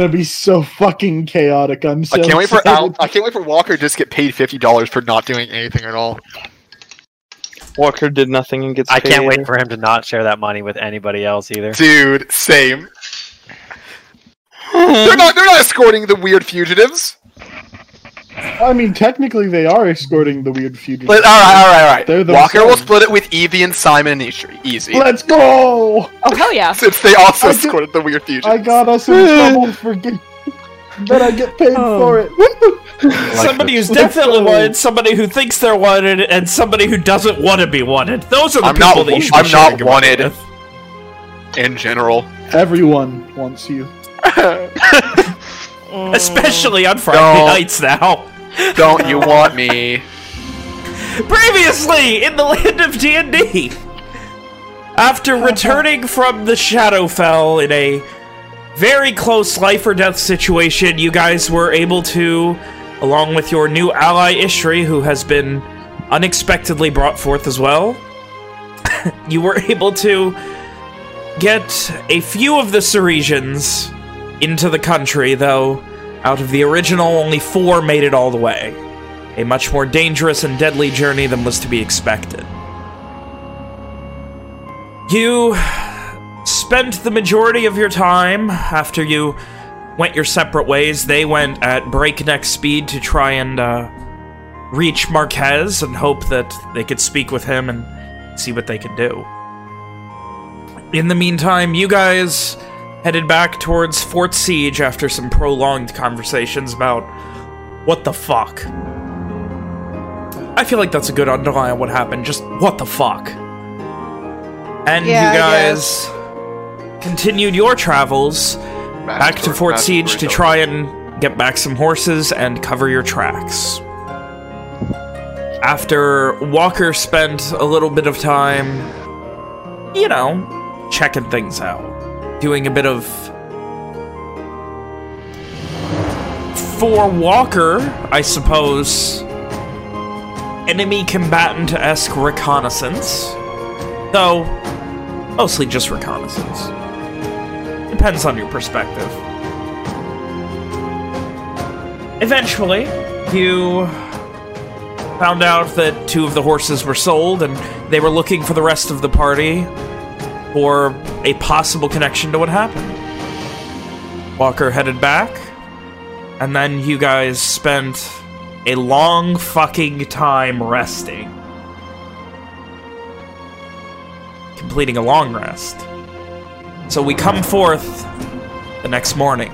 gonna be so fucking chaotic. I'm so I can't wait for. Al- I can't wait for Walker to just get paid fifty dollars for not doing anything at all. Walker did nothing and gets. I can't paid. wait for him to not share that money with anybody else either. Dude, same. They're not. They're not escorting the weird fugitives. I mean, technically, they are escorting the weird fugitive. But, all right, all right, all They're right. Walker will split it with Evie and Simon and Ishri. Easy. Let's go! Oh hell yeah! Since they also I did- escorted the weird fugitives. I got us in trouble for getting. But I get paid Oh. for it. somebody who's Let's definitely go. wanted, somebody who thinks they're wanted, and somebody who doesn't want to be wanted. Those are the I'm people not- that you should be I'm not sharing your money wanted. with. In general. Everyone wants you. especially on Friday Don't. nights now. Don't you want me? Previously in the land of D&D. After returning from the Shadowfell in a very close life or death situation, you guys were able to, along with your new ally Ishri, who has been unexpectedly brought forth as well, you were able to get a few of the Ceresians into the country, though out of the original, only four made it all the way. A much more dangerous and deadly journey than was to be expected. You spent the majority of your time after you went your separate ways. They went at breakneck speed to try and uh, reach Marquez and hope that they could speak with him and see what they could do. In the meantime, you guys headed back towards Fort Siege after some prolonged conversations about what the fuck. I feel like that's a good underline on what happened. Just what the fuck. And Yeah, you guys continued your travels back to Fort back Siege to try and get back some horses and cover your tracks. After Walker spent a little bit of time, you know, checking things out, doing a bit of. For Walker, I suppose, enemy combatant esque reconnaissance. Though, mostly just reconnaissance. Depends on your perspective. Eventually, you found out that two of the horses were sold and they were looking for the rest of the party for a possible connection to what happened. Walker headed back, and then you guys spent a long fucking time resting. Completing a long rest. So we come forth the next morning.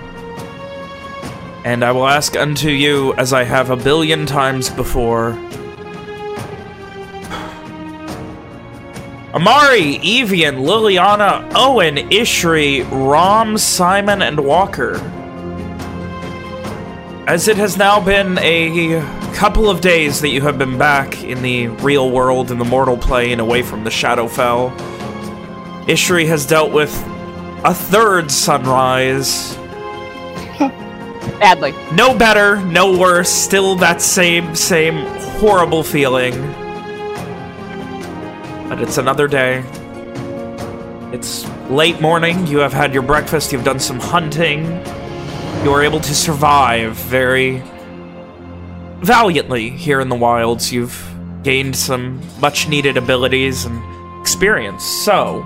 And I will ask unto you, as I have a billion times before, Amari, Evian, Liliana, Owen, Ishri, Rom, Simon, and Walker. As it has now been a couple of days that you have been back in the real world, in the mortal plane, away from the Shadowfell, Ishri has dealt with a third sunrise. Badly. No better, no worse, still that same, same horrible feeling. But it's another day. It's late morning, you have had your breakfast, you've done some hunting. You are able to survive very valiantly here in the wilds. You've gained some much needed abilities and experience. So,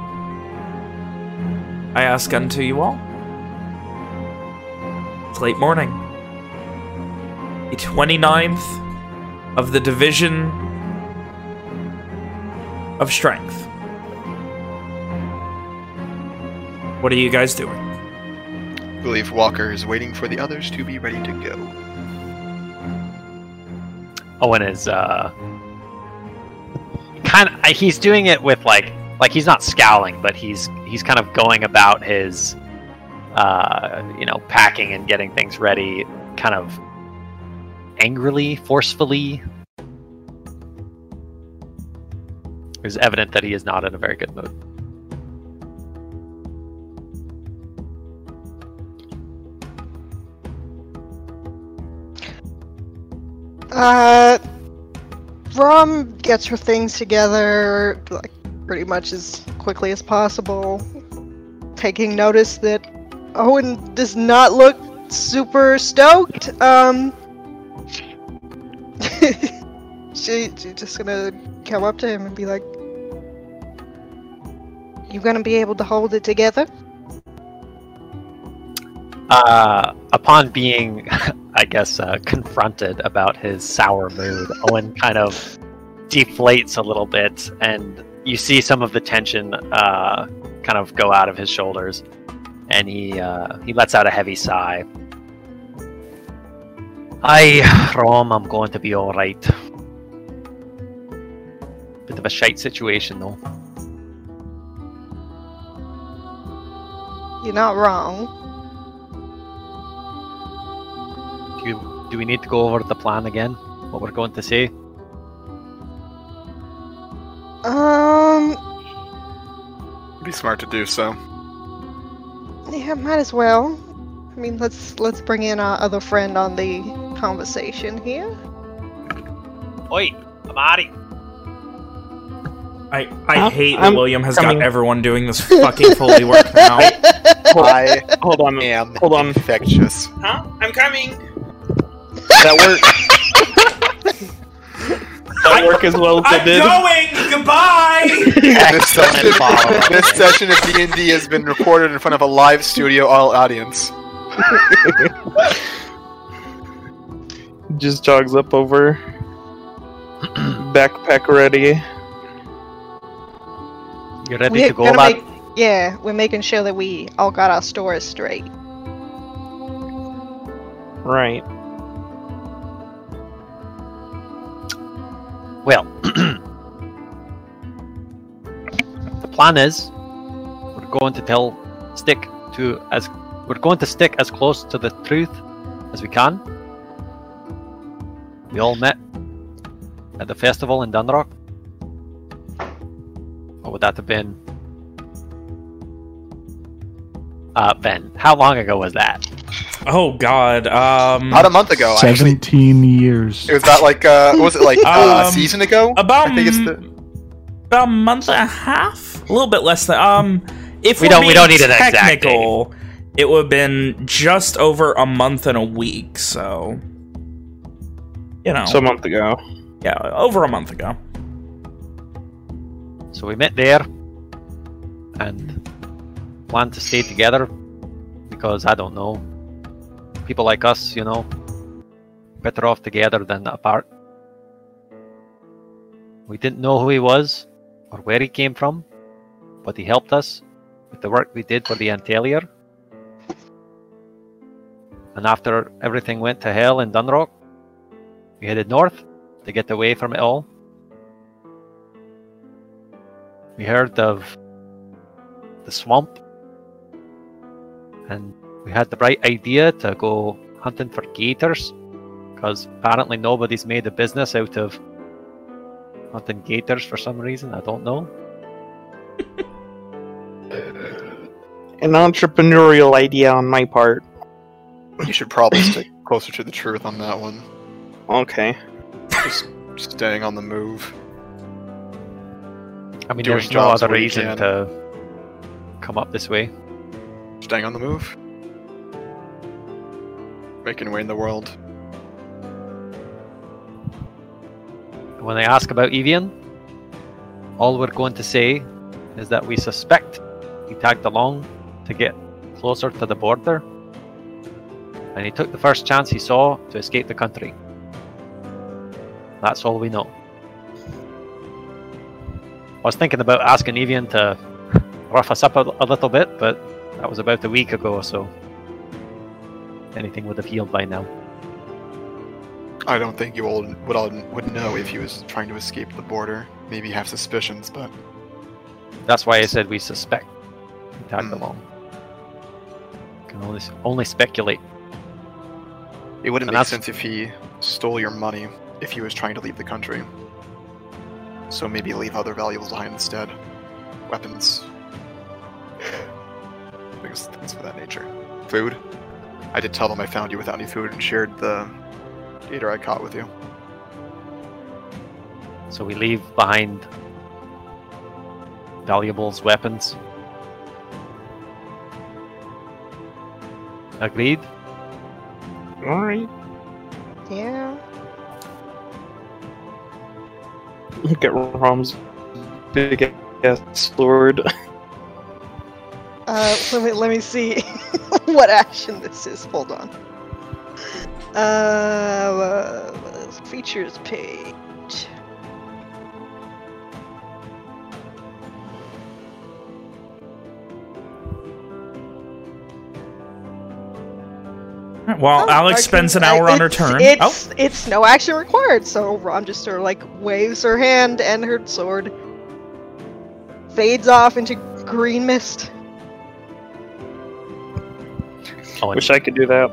I ask unto you all. It's late morning. The 29th of the Division of Strength. What are you guys doing? I believe Walker is waiting for the others to be ready to go. Owen is uh kind of he's doing it with like like he's not scowling, but he's he's kind of going about his uh you know packing and getting things ready kind of angrily, forcefully. It's evident that he is not in a very good mood. Uh, Rom gets her things together, like pretty much as quickly as possible, taking notice that Owen does not look super stoked. Um, she she's just gonna come up to him and be like, "You gonna be able to hold it together?" Uh, upon being, I guess, uh, confronted about his sour mood, Owen kind of deflates a little bit, and you see some of the tension uh, kind of go out of his shoulders, and he uh, he lets out a heavy sigh. I, Rom, I'm going to be all right. Bit of a shite situation, though. You're not wrong. Do, you, do we need to go over the plan again? What we're going to say? Um, It'd be smart to do so. yeah, might as well. I mean, let's let's bring in our other friend on the conversation here. Oi, Amari. I, I Huh? hate that I'm William has coming. got everyone doing this fucking Foley work now. I Hold on. am Hold on. infectious. Huh? I'm coming. That work. that work as well as it did. going. Goodbye. This session, this session of D&D has been recorded in front of a live studio all audience. Just jogs up over. Backpack ready. You ready We're to go, gonna make, yeah, we're making sure that we all got our stores straight. Right. Well, the plan is we're going to tell, stick to as we're going to stick as close to the truth as we can. We all met at the festival in Dunrock. What would that have been? Uh, Ben, how long ago was that? Oh God. Um. About a month ago, actually. Seventeen years. It was that like, uh, was it, like uh, a Um, season ago? About I think it's the... about a month and a half, a little bit less than. Um, if We don't- we don't need an exact date. it would have been just over a month and a week. So, you know, So a month ago. yeah, over a month ago. So we met there and planned to stay together because I don't know. People like us, you know, better off together than apart. We didn't know who he was or where he came from, but he helped us with the work we did for the Antelier. And after everything went to hell in Dunrock, we headed north to get away from it all. We heard of the swamp, and we had the bright idea to go hunting for gators, because apparently nobody's made a business out of hunting gators for some reason. I don't know. An entrepreneurial idea on my part. You should probably stick closer to the truth on that one. Okay. Just staying on the move. I mean, Doing there's no jobs other reason can. to come up this way. Staying on the move. Making way in the world. When they ask about Evian, all we're going to say is that we suspect he tagged along to get closer to the border, and he took the first chance he saw to escape the country. That's all we know. I was thinking about asking Evian to rough us up a, a little bit, but that was about a week ago, or so anything would have healed by now. I don't think you all would all would know if he was trying to escape the border. Maybe have suspicions, but That's why I said we suspect tagged Hmm. along. Can only only speculate. it wouldn't And make that's- sense if he stole your money if he was trying to leave the country. So maybe leave other valuables behind instead. Weapons. Things, things of that nature. Food. I did tell them I found you without any food and shared the gator I caught with you. So we leave behind valuables, weapons. Agreed. Alright. Yeah. Look at Rom's big ass sword. Uh, let me let me see what action this is. Hold on. Uh, uh, features page. While Oh, Alex spends an hour I- on her turn. It's oh, it's no action required. So Rom just sort of like waves her hand, and her sword fades off into green mist. Owen, Wish I could do that.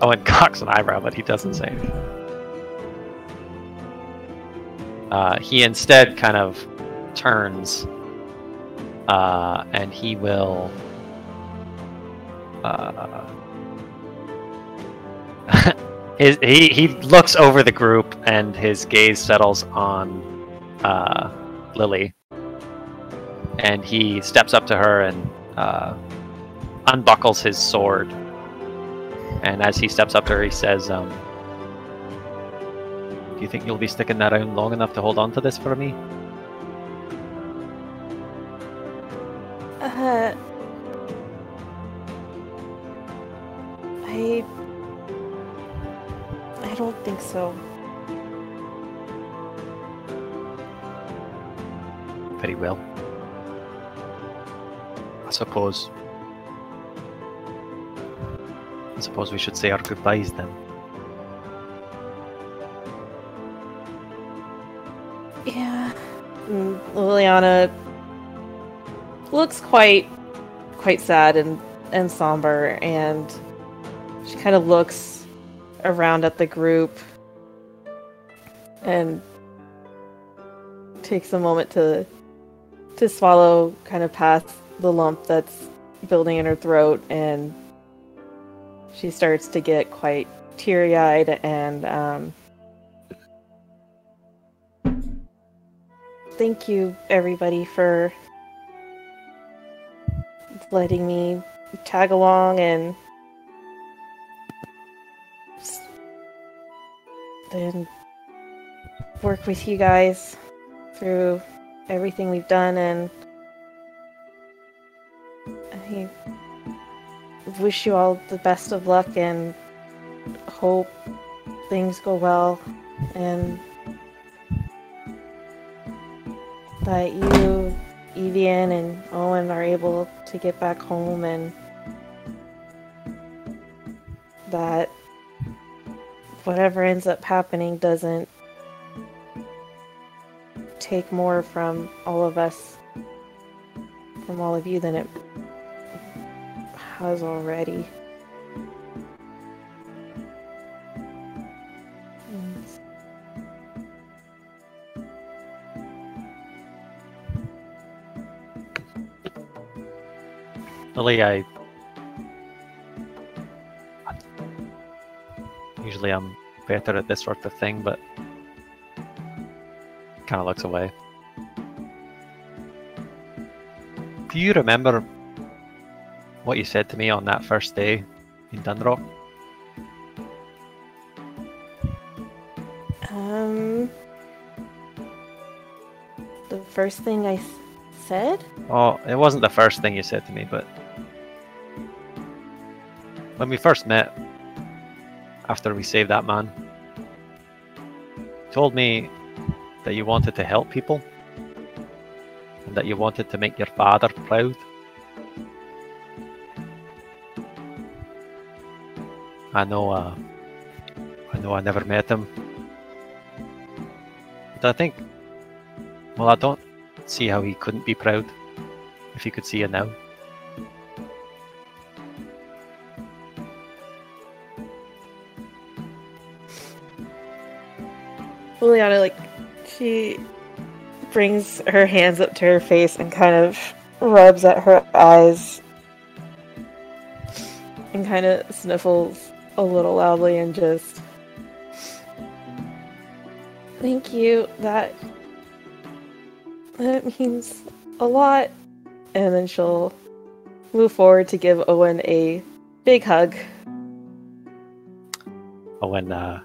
Owen cocks an eyebrow, but he doesn't say anything. Uh, he instead kind of turns, uh, and he will. Uh, his, he he looks over the group, and his gaze settles on uh, Lily, and he steps up to her and uh, unbuckles his sword. And as he steps up to her, he says, um, "Do you think you'll be sticking around long enough to hold on to this for me?" Uh, I. I don't think so. Very well. I suppose. I suppose we should say our goodbyes then. Yeah. Mm, Liliana looks quite quite sad and and somber and she kind of looks around at the group and takes a moment to to swallow kind of past the lump that's building in her throat and she starts to get quite teary-eyed and um thank you everybody for letting me tag along and then work with you guys through everything we've done and I wish you all the best of luck and hope things go well and that you, Evian, and Owen are able to get back home and that whatever ends up happening doesn't take more from all of us, from all of you, than it has already. Lily, I. Usually I'm better at this sort of thing, but. Kind of looks away. Do you remember what you said to me on that first day in Dundrock? Um, the first thing I said? Oh, it wasn't the first thing you said to me, but when we first met, after we saved that man, you told me that you wanted to help people and that you wanted to make your father proud. I know, uh, I know I never met him, but I think, well, I don't see how he couldn't be proud if he could see you now. Liliana, like, she brings her hands up to her face and kind of rubs at her eyes and kind of sniffles a little loudly and just. Thank you. That. That means a lot. And then she'll move forward to give Owen a big hug. Owen uh,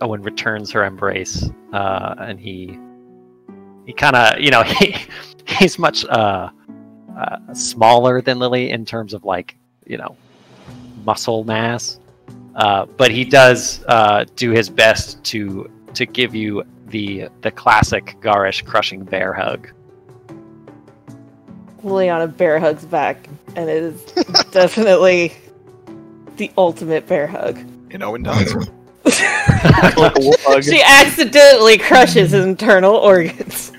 Owen returns her embrace, uh, and he he kind of you know he he's much uh, uh, smaller than Lily in terms of like you know muscle mass, uh, but he does uh, do his best to to give you the the classic Garish crushing bear hug. Liliana bear hugs back, and it is definitely the ultimate bear hug. And Owen does. like. She accidentally crushes his internal organs.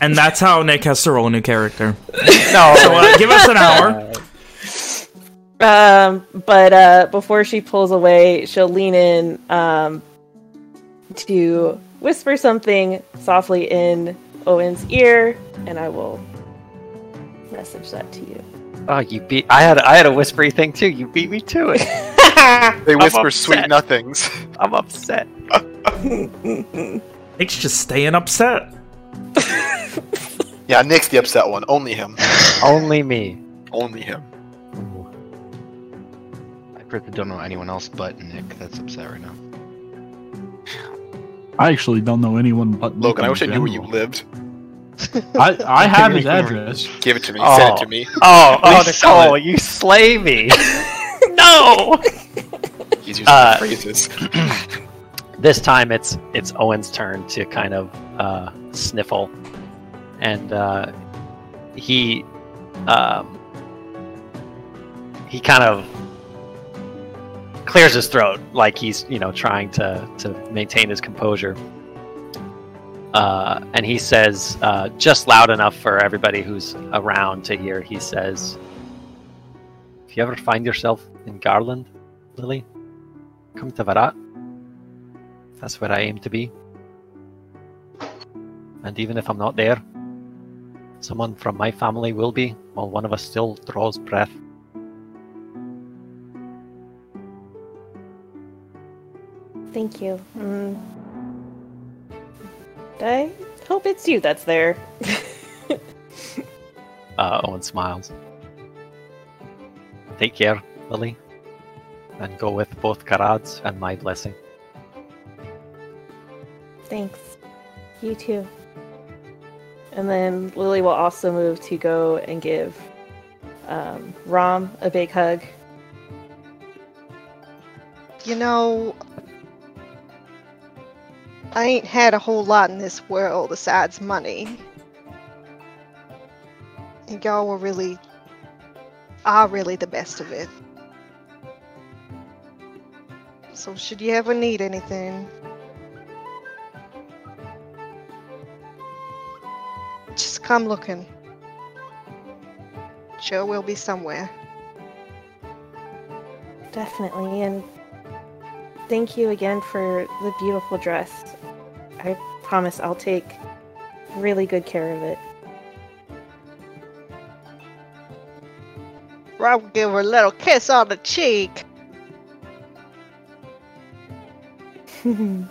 And that's how Nick has to roll a new character. No, So uh, give us an hour. Um, but uh, before she pulls away, she'll lean in um, to whisper something softly in Owen's ear, and I will message that to you. Oh, you beat! I had I had a whispery thing too. You beat me to it. They whisper sweet nothings. I'm upset. Nick's just staying upset. Yeah, Nick's the upset one. Only him. Only me. Only him. I really don't know anyone else but Nick that's upset right now. I actually don't know anyone but Nick Logan, I in wish I knew where you lived. I, I have his address. Give it to me. Oh. Send it to me. Oh, oh, Please Nicole, you slay me. no. He's using Uh, phrases. This time it's it's Owen's turn to kind of uh, sniffle, and uh, he um, he kind of clears his throat like he's you know trying to to maintain his composure. Uh, and he says, uh, just loud enough for everybody who's around to hear. He says, "If you ever find yourself in Garland, Lily, come to Varat. That's where I aim to be. And even if I'm not there, someone from my family will be, while one of us still draws breath. Thank you. Mm. I hope it's you that's there. Uh, Owen smiles. Take care, Lily, and go with both Karads and my blessing. Thanks. You too. And then Lily will also move to go and give um, Rom a big hug. You know, I ain't had a whole lot in this world besides money. And y'all were really, are really the best of it. So, should you ever need anything, just come looking. Sure, we'll be somewhere. Definitely. And thank you again for the beautiful dress. I promise I'll take really good care of it. Rob give her a little kiss on the cheek. and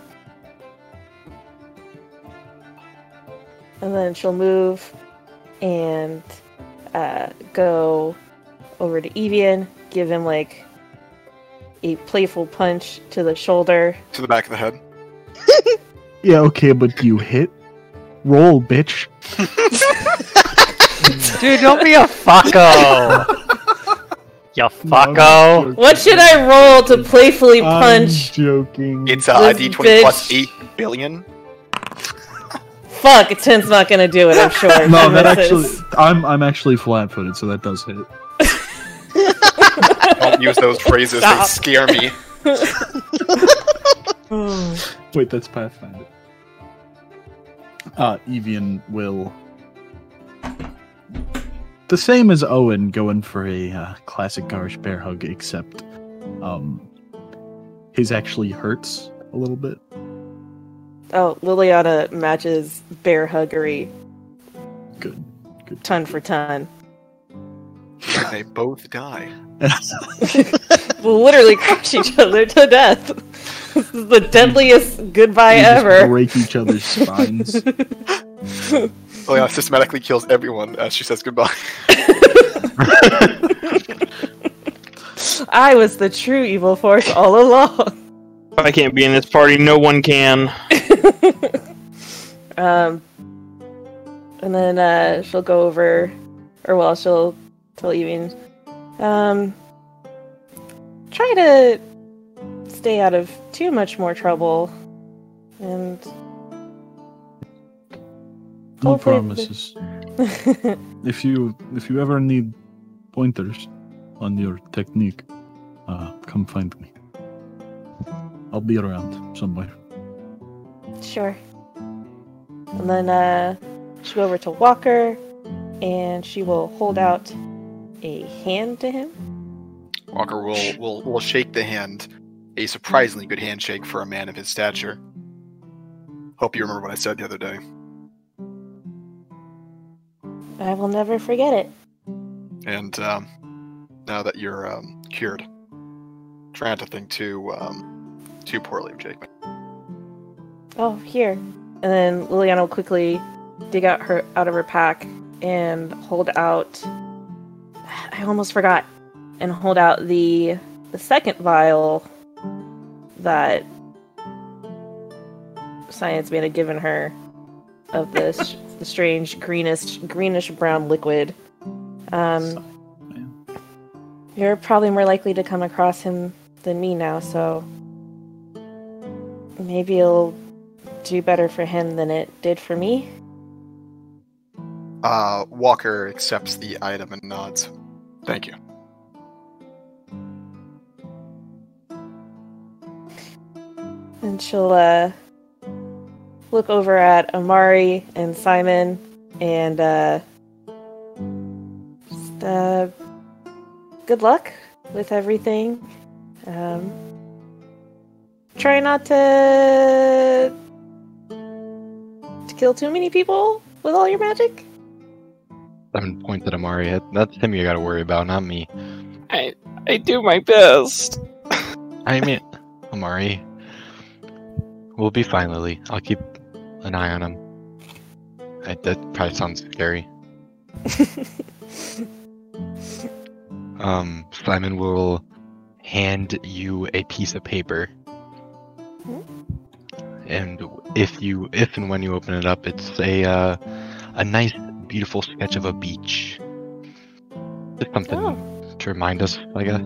then she'll move and uh, go over to Evian, give him like a playful punch to the shoulder. To the back of the head. Yeah, okay, but you hit? Roll, bitch. Dude, don't be a fucko! you No, fucko! joking. What should I roll to playfully punch? I'm punch? joking. It's uh, a This d20 plus bitch. 8 billion. Fuck, a 10's not gonna do it, I'm sure. no, that misses. actually, I'm I'm actually flat-footed, so that does hit. Don't use those phrases, they scare me. Wait, that's Pathfinder. Uh, Evian will. The same as Owen going for a uh, classic Garish bear hug, except um, his actually hurts a little bit. Oh, Liliana matches bear huggery Good. Good. ton for ton. And they both die. Literally crush each other to death. This is the deadliest goodbye They just ever. break each other's spines. Oh yeah, systematically kills everyone as she says goodbye. I was the true evil force all along. I can't be in this party. No one can. um, and then uh, she'll go over, or well, she'll tell Evie, um, try to stay out of too much more trouble, and No promises. If you if you ever need pointers on your technique, uh, come find me. I'll be around somewhere. Sure. And then uh, she'll go over to Walker, and she will hold out a hand to him. Walker will will will shake the hand, a surprisingly good handshake for a man of his stature. Hope you remember what I said the other day. I will never forget it. And um, now that you're um, cured, try not to think too um, too poorly of Jake. Oh, here. And then Liliana will quickly dig out her out of her pack and hold out. I almost forgot. And hold out the the second vial that Science Man had given her of this the strange greenish greenish brown liquid. Um, you're probably more likely to come across him than me now, so maybe it'll do better for him than it did for me. Uh, Walker accepts the item and nods. Thank you. And she'll uh, look over at Amari and Simon and uh, just, uh, good luck with everything. Um, try not to to kill too many people with all your magic. Seven points at Amari. That's him you gotta worry about, not me. I I do my best. I mean, Amari. We'll be fine, Lily. I'll keep an eye on him. I, that probably sounds scary. Um, Simon will hand you a piece of paper. And if you, if and when you open it up, it's a uh, a nice, beautiful sketch of a beach. Just something Oh. to remind us, I guess.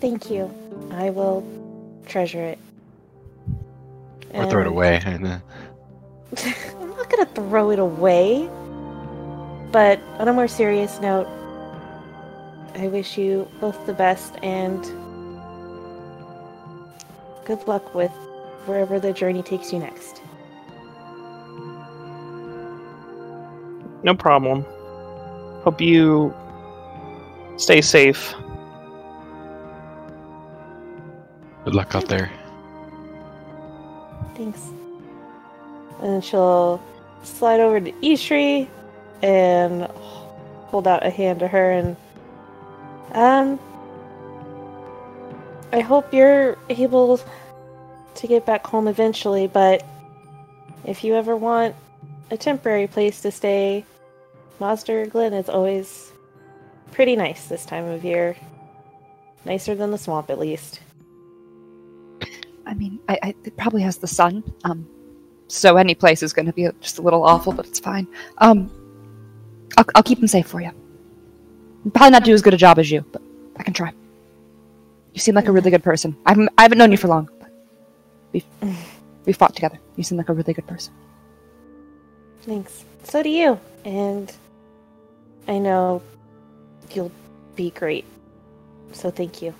Thank you. I will treasure it. Or throw it away. And, I'm not gonna throw it away. But on a more serious note, I wish you both the best and good luck with wherever the journey takes you next. No problem. Hope you stay safe. Good luck out there. Thanks. And she'll slide over to Ishri and hold out a hand to her and um I hope you're able to get back home eventually, but if you ever want a temporary place to stay, Mazda Glen is always pretty nice this time of year. Nicer than the swamp at least. I mean, I, I it probably has the sun. Um, so any place is going to be just a little awful, but it's fine. Um, I'll, I'll keep them safe for you. Probably not do as good a job as you, but I can try. You seem like a really good person. I haven't, I haven't known you for long, but we've we fought together. You seem like a really good person. Thanks. So do you. And I know you'll be great. So thank you.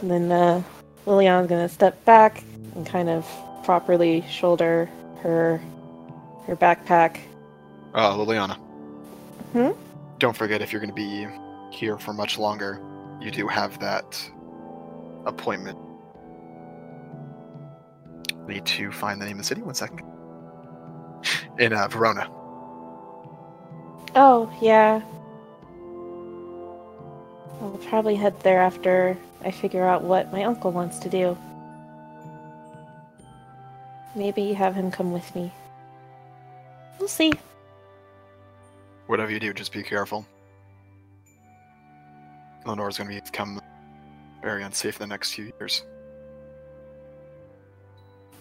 And then uh, Liliana's gonna step back and kind of properly shoulder her her backpack. Uh, Liliana. Hmm? Don't forget if you're going to be here for much longer, you do have that appointment. Need to find the name of the city. One second. In uh, Verona. Oh, yeah. I'll probably head there after I figure out what my uncle wants to do. Maybe have him come with me. We'll see. Whatever you do, just be careful. Lenore's going to become very unsafe in the next few years.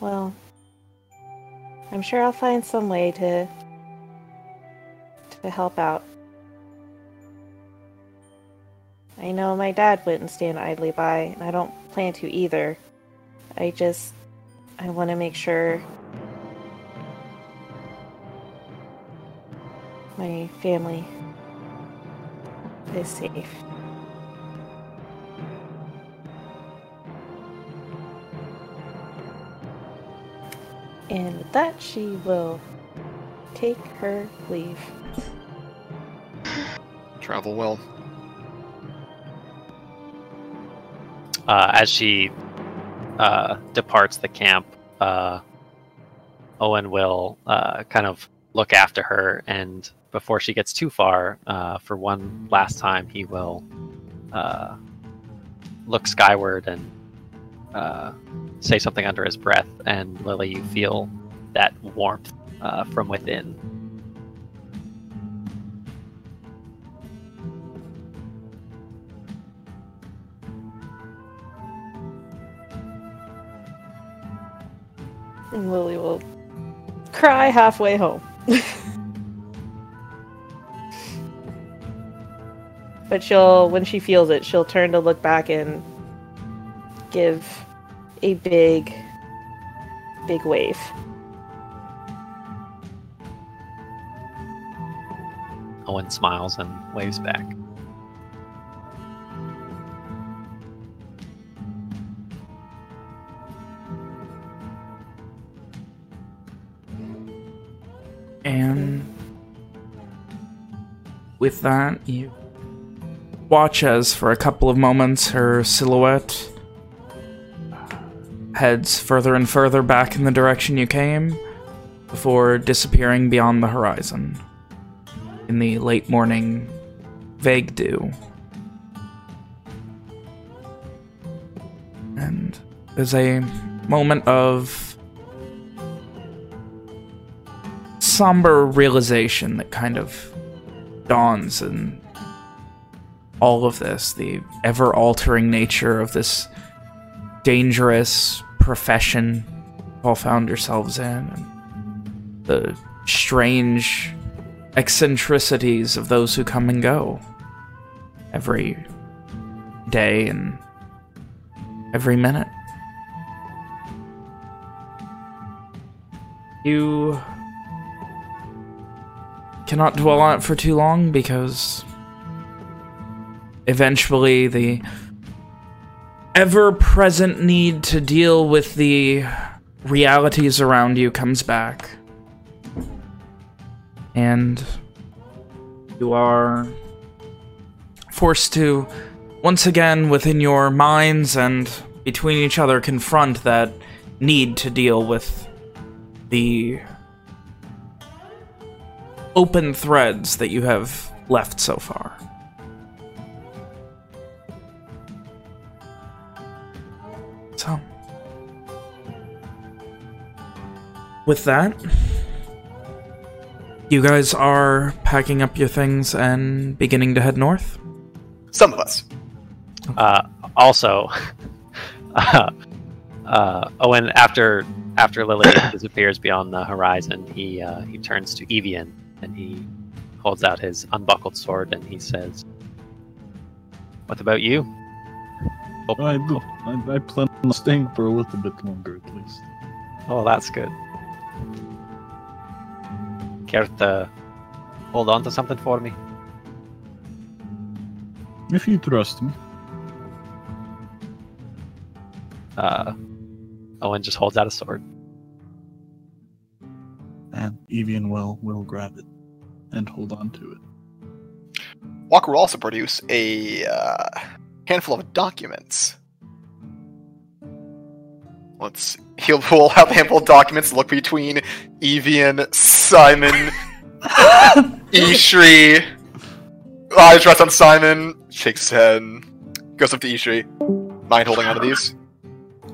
Well, I'm sure I'll find some way to to help out. I know my dad wouldn't stand idly by, and I don't plan to either. I just I want to make sure my family is safe. And with that, she will take her leave. Travel well. Uh, as she uh, departs the camp, uh, Owen will uh, kind of look after her, and before she gets too far, uh, for one last time, he will uh, look skyward and say something under his breath. And Lily, you feel that warmth from within. And Lily will cry halfway home. but she'll, when she feels it, she'll turn to look back and give a big, big wave. Owen smiles and waves back. And with that, you watch as for a couple of moments her silhouette uh, heads further and further back in the direction you came before disappearing beyond the horizon in the late morning vague dew. And there's a moment of somber realization that kind of dawns in all of this, the ever-altering nature of this dangerous profession you all found yourselves in, and the strange eccentricities of those who come and go every day and every minute. You cannot dwell on it for too long because eventually the ever-present need to deal with the realities around you comes back. And you are forced to, once again, within your minds and between each other, confront that need to deal with the open threads that you have left so far. So, with that, you guys are packing up your things and beginning to head north? Some of us. Uh, also, uh, uh, Owen, after after Lily disappears beyond the horizon, he uh, he turns to Evian and he holds out his unbuckled sword and he says, "What about you?" I. I, I plan on staying for a little bit longer at least. Oh, that's good. Care to hold on to something for me? If you trust me. Uh, Owen just holds out a sword. And Evian will will grab it and hold on to it. Walker will also produce a uh, handful of documents. Let's he'll pull have a handful of documents. Look between Evian, Simon, Ishri. Eyes rest on Simon. Shakes his head. Goes up to Ishri. Mind holding onto these?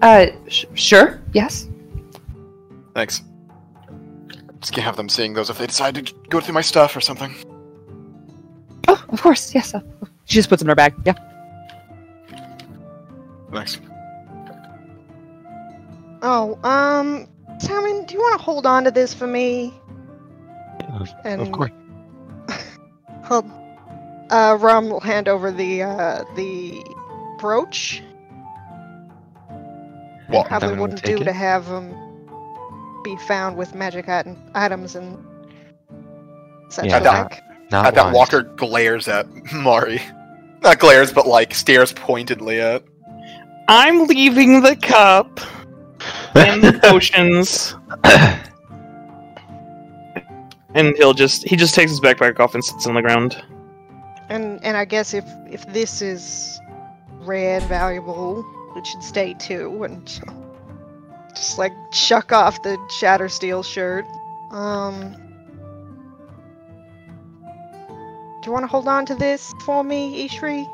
Uh, sh- sure. Yes. Thanks. Just can't have them seeing those if they decide to go through my stuff or something. Oh, of course. Yes. Uh, she just puts them in her bag. Yeah. Thanks. Oh, um, Simon, do you want to hold on to this for me? Of, And of course. Hold. Uh, Rum will hand over the uh the brooch. What? Probably we wouldn't do it? to have them be found with magic items and such Yeah, like. Not At that wise. Walker glares at Mari. Not glares, but like stares pointedly at. I'm leaving the cup and the potions. and he'll just he just takes his backpack off and sits on the ground. And and I guess if if this is rare and valuable, it should stay too. And just like chuck off the shatter steel shirt. Um. Do you want to hold on to this for me, Ishri?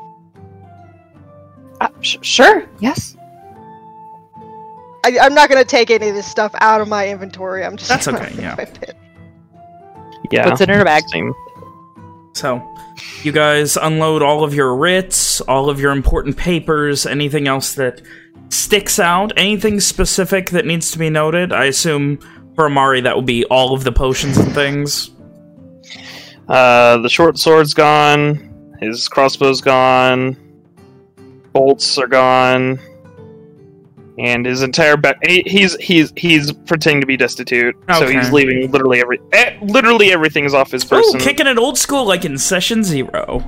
Uh, sh- sure. Yes. I, I'm not gonna take any of this stuff out of my inventory. I'm just. That's okay, yeah. Yeah. Puts it in her bag. Same. So, you guys unload all of your writs, all of your important papers, anything else that sticks out, anything specific that needs to be noted. I assume for Amari that will be all of the potions and things. Uh, the short sword's gone. His crossbow's gone. Bolts are gone. And his entire back. He, he's he's he's pretending to be destitute, so he's leaving literally every eh, literally everything is off his Ooh, person. kicking it old school like in session zero.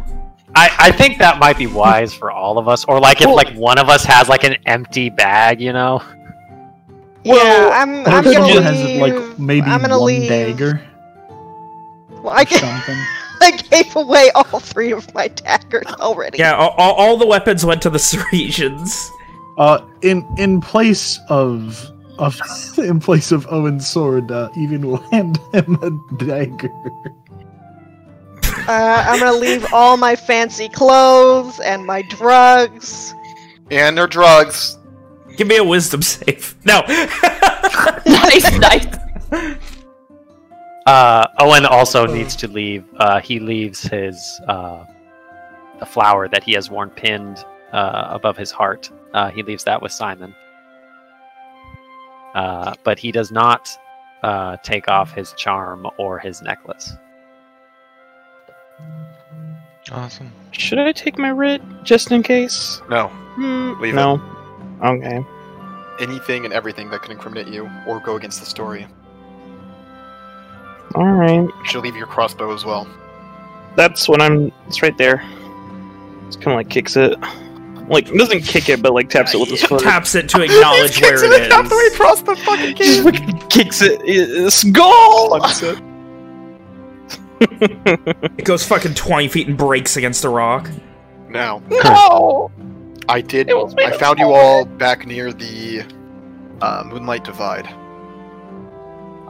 I, I think that might be wise for all of us, or like if like one of us has like an empty bag, you know. Well, yeah, I'm. Or I'm gonna leave. has like maybe I'm gonna one leave. dagger Well, I, or g- something. I gave away all three of my daggers already. Yeah, all, all, all the weapons went to the Saresians. Uh, in in place of of in place of Owen's sword, uh, Evian will hand him a dagger. Uh, I'm gonna leave all my fancy clothes and my drugs. And their drugs. Give me a wisdom save. No. nice, nice. Uh, Owen also needs to leave. Uh, he leaves his uh, the flower that he has worn pinned uh, above his heart. Uh, he leaves that with Simon, uh, but he does not uh, take off his charm or his necklace. Awesome. Should I take my writ just in case? No. Hmm, Leave it. no. Okay. Anything and everything that could incriminate you or go against the story. All right. You should leave your crossbow as well. That's what I'm. It's right there. It's kind of like kicks it. Like doesn't kick it, but like taps it with his foot. Taps it to acknowledge where it Halfway is. across the fucking Just cave. fucking kicks it. It's goal. Plugs it. It goes fucking 20 feet and breaks against a rock. Now, no. I did. It was made I found you all back near the uh, Moonlight Divide.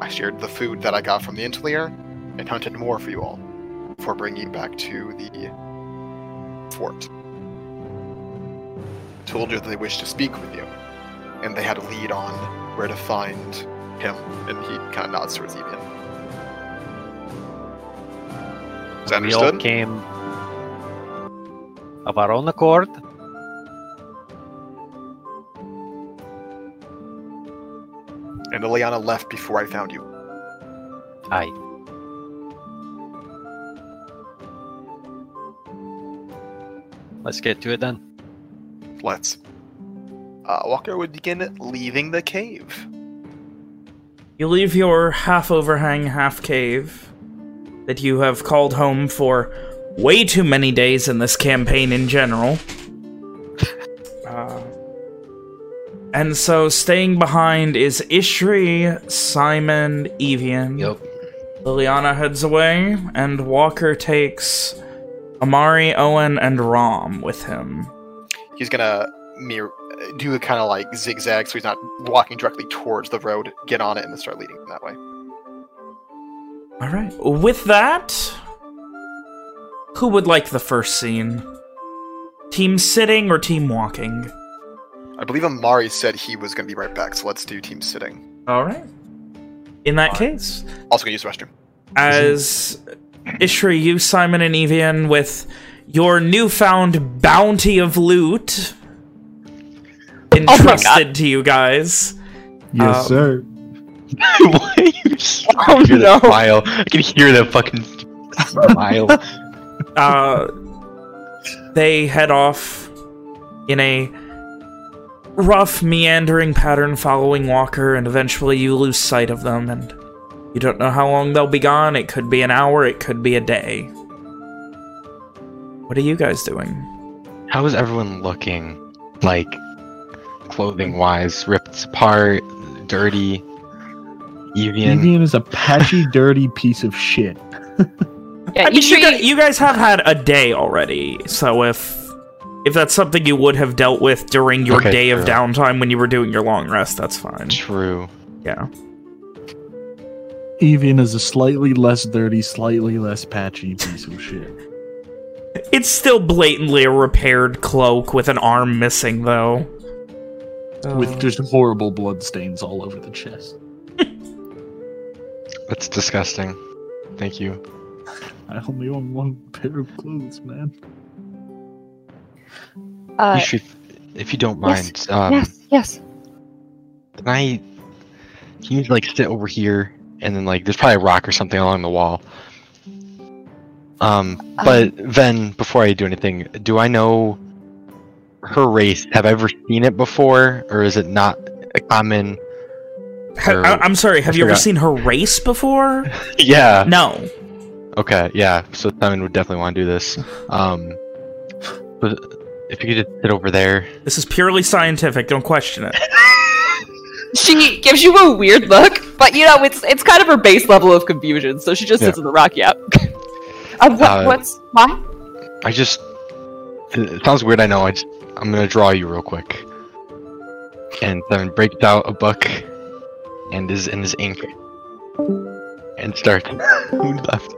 I shared the food that I got from the Intelier and hunted more for you all before bringing you back to the fort. Told you that they wished to speak with you, and they had a lead on where to find him, and he kind of nods towards Evian. Is that We all came of our own accord. And Eliana left before I found you. Aye. Let's get to it then. Let's. Uh, Walker would begin leaving the cave. You leave your half overhang, half cave that you have called home for way too many days in this campaign in general. Uh, and so staying behind is Ishri, Simon, Evian. Yep. Liliana heads away, and Walker takes Amari, Owen, and Rom with him. He's gonna mirror, do a kind of like zigzag, so he's not walking directly towards the road. Get on it and then start leading them that way. All right. With that, who would like the first scene? Team sitting or team walking? I believe Amari said he was gonna be right back, so let's do team sitting. All right. In that case, Also gonna use the restroom. as Ishri, you, Simon, and Evian, with your newfound bounty of loot, my God. entrusted to you guys. Yes, Um, sir. Why are you s- I Oh, can hear no. smile. I can hear that fucking smile. uh, they head off in a rough, meandering pattern following Walker, and eventually you lose sight of them, and you don't know how long they'll be gone. It could be an hour, it could be a day. What are you guys doing? How is everyone looking? Like, clothing wise, ripped apart, dirty, Evian. Evian is a patchy, dirty piece of shit. Yeah, I you mean, you, you- guys, you guys have had a day already, so if if that's something you would have dealt with during your Okay, day of downtime when you were doing your long rest, that's fine. True. Yeah. Evian is a slightly less dirty, slightly less patchy piece of shit. It's still blatantly a repaired cloak with an arm missing, though. With just horrible blood stains all over the chest. That's disgusting. Thank you. I only own one pair of clothes, man. uh, you should, if you don't yes, mind, um, yes, yes. can I? Can you like sit over here and then like there's probably a rock or something along the wall. Um, but then before I do anything, do I know her race? Have I ever seen it before, or is it not a common? Ha- or- I- I'm sorry, have I you ever seen her race before? yeah. No. Okay. Yeah. So Simon would definitely want to do this. Um, but if you could just sit over there. This is purely scientific, don't question it. She gives you a weird look, but you know it's it's kind of her base level of confusion, so she just sits Yeah. in the rock. Yeah. uh, what, Uh, what's why? I just. It sounds weird, I know. I just, I'm gonna draw you real quick. And then breaks out a book, and is in his ink, and starts who left,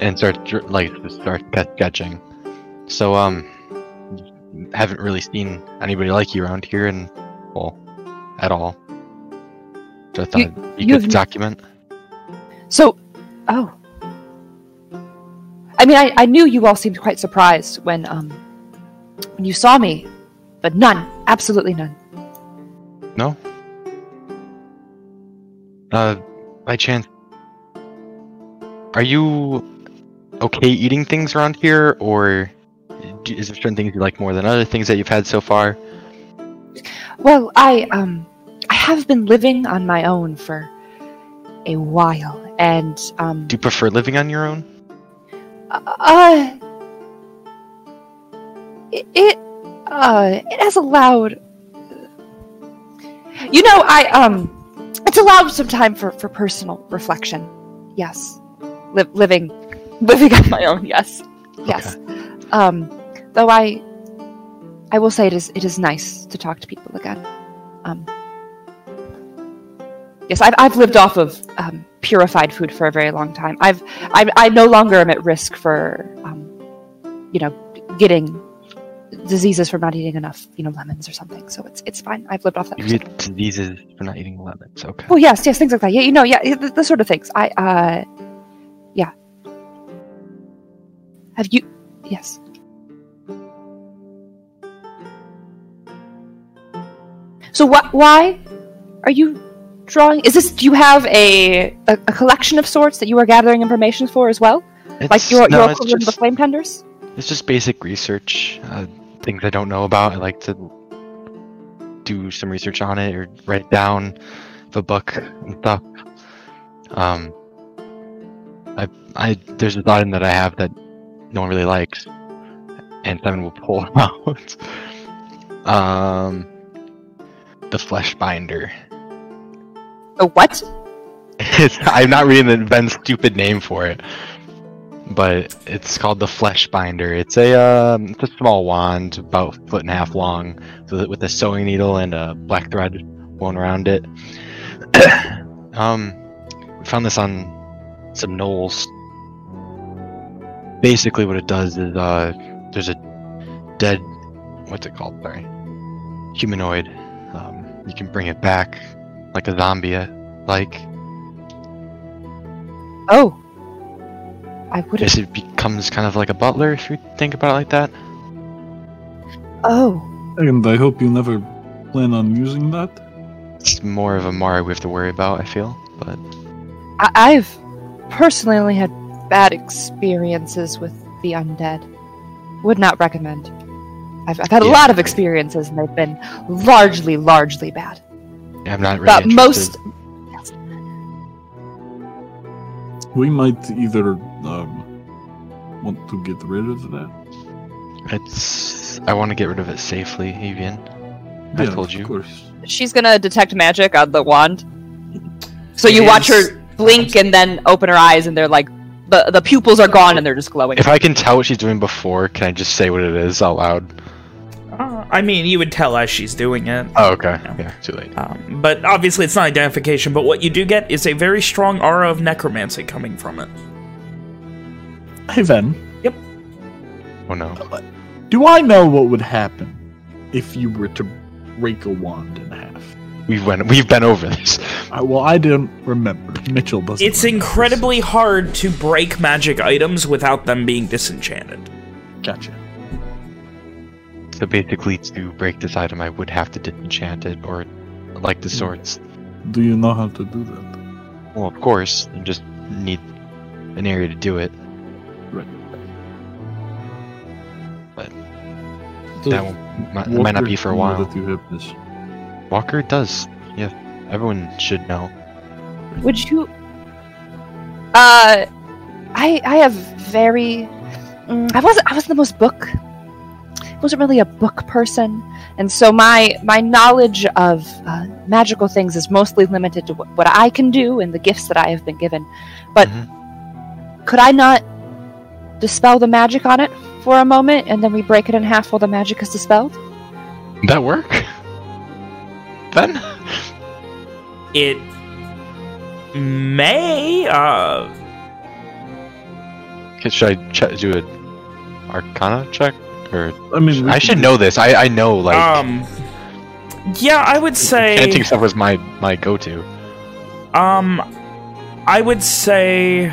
and starts dr- like starts sketching. So um, haven't really seen anybody like you around here, and well, at all. So I thought You- you good to have- document. So, oh. I mean, I, I knew you all seemed quite surprised when um when you saw me, but none, absolutely none. No. Uh, by chance, are you okay eating things around here, or is there certain things you like more than other things that you've had so far? Well, I um I have been living on my own for a while, and um Do you prefer living on your own? uh it, it uh it has allowed you know i um it's allowed some time for for personal reflection. Yes. Li- living living on my own. Yes. Yes. Um though i i will say it is it is nice to talk to people again. Um yes i've, I've lived off of um, purified food for a very long time. I've I, I no longer am at risk for, um, you know, getting diseases from not eating enough, you know, lemons or something. So it's it's fine. I've lived off that. You get diseases for not eating lemons. Okay. Oh yes, yes, things like that. Yeah, you know, yeah, the, the sort of things. I, uh, yeah. Have you? Yes. So what? Why are you drawing? Is this? Do you have a, a a collection of sorts that you are gathering information for as well? like your no, your it's equivalent of flame tenders? It's just basic research, uh, things I don't know about. I like to do some research on it or write down, the book and stuff. Um, I, I, there's a item that I have that no one really likes, and Simon will pull it out. um, the flesh binder. A what? I'm not reading the Ben's stupid name for it, but it's called the Flesh Binder. It's a um, it's a small wand, about foot and a half long, with a sewing needle and a black thread wound around it. um, we found this on some knolls. Basically, what it does is uh, there's a dead, what's it called? Sorry, humanoid. Um, you can bring it back like a zombie, like. Oh, I would guess it becomes kind of like a butler if you think about it like that. Oh, And I hope you never plan on using that? It's more of a Mara we have to worry about, I feel. But I- I've personally only had bad experiences with the undead. Would not recommend. I've, I've had a lot of experiences and they've been largely, largely bad. I'm not really but interested. most, We might either um, want to get rid of that. It's. I want to get rid of it safely, Evian. I Yeah, told of you. course. she's gonna detect magic on the wand. So you It watch her blink and then open her eyes, and they're like the the pupils are gone and they're just glowing. If I can tell what she's doing before, can I just say what it is out loud? Uh, I mean, you would tell as she's doing it. Oh, okay. No. Yeah, too late. Um, but obviously, it's not identification. But what you do get is a very strong aura of necromancy coming from it. Hey, Ven, Yep. Oh no. do I know what would happen if you were to break a wand in half? We've went. We've been over this. I, well, I didn't remember. Mitchell doesn't. It's remember, incredibly hard to break magic items without them being disenchanted. so- Gotcha. So basically, to break this item, I would have to disenchant it, or like the swords. Do you know how to do that? Well, of course, you just need an area to do it. Right. That won't, might, might not be for a while. That you have this. Walker does. Yeah, everyone should know. Would you? Uh, I I have very. Mm, I wasn't I wasn't the most book. I wasn't really a book person, and so my my knowledge of uh, magical things is mostly limited to what, what I can do and the gifts that I have been given. But could I not dispel the magic on it for a moment, and then we break it in half while the magic is dispelled? That work? Then? It may. Uh, Should I ch- do an Arcana check, or I mean, I should know this. I I know like um. Yeah, I would say. chanting stuff was my my go-to. Um, I would say,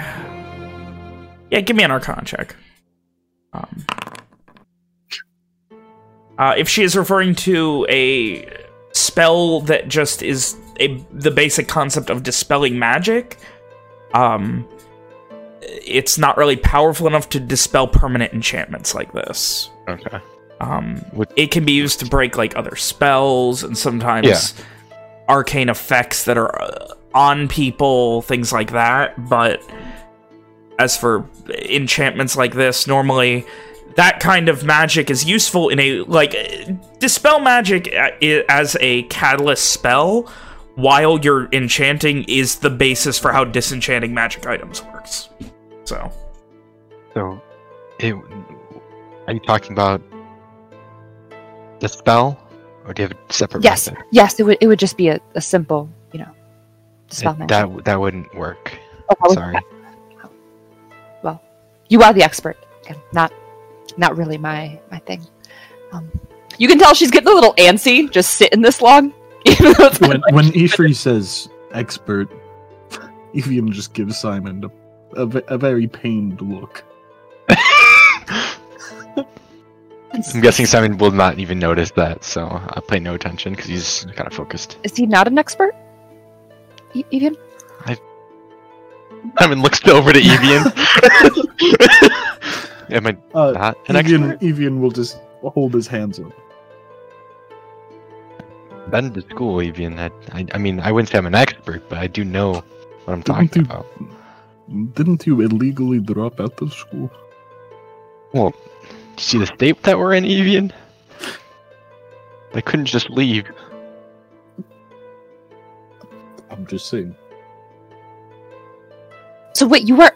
yeah, give me an Arcana check. Um, uh, if she is referring to a spell that just is a the basic concept of dispelling magic, um, it's not really powerful enough to dispel permanent enchantments like this. Okay. Um, it can be used to break like other spells and sometimes Yeah. arcane effects that are uh, on people, things like that. But as for enchantments like this, normally that kind of magic is useful in a like dispel magic as a catalyst spell while you're enchanting is the basis for how disenchanting magic items works. So So, it, are you talking about the spell, or do you have a separate Yes, method? yes. It would it would just be a, a simple, you know, dispel It- that that wouldn't work. Oh, how would- Sorry. well, you are the expert, and not not really my my thing. Um, you can tell she's getting a little antsy just sitting this long. Even though when when Ishri says expert, Evian just gives Simon a, a, a very pained look. I'm guessing Simon will not even notice that, so I pay no attention because he's kind of focused. is he not an expert? E- Evian? Simon looks over to Evian. Am I Uh, not an Evian, expert? Evian will just hold his hands up. Been to school, Evian. I, I, I mean, I wouldn't say I'm an expert, but I do know what I'm talking about. Didn't you illegally drop out of school? Well, do you see the state that we're in, Evian? I couldn't just leave. I'm just saying. So wait, you were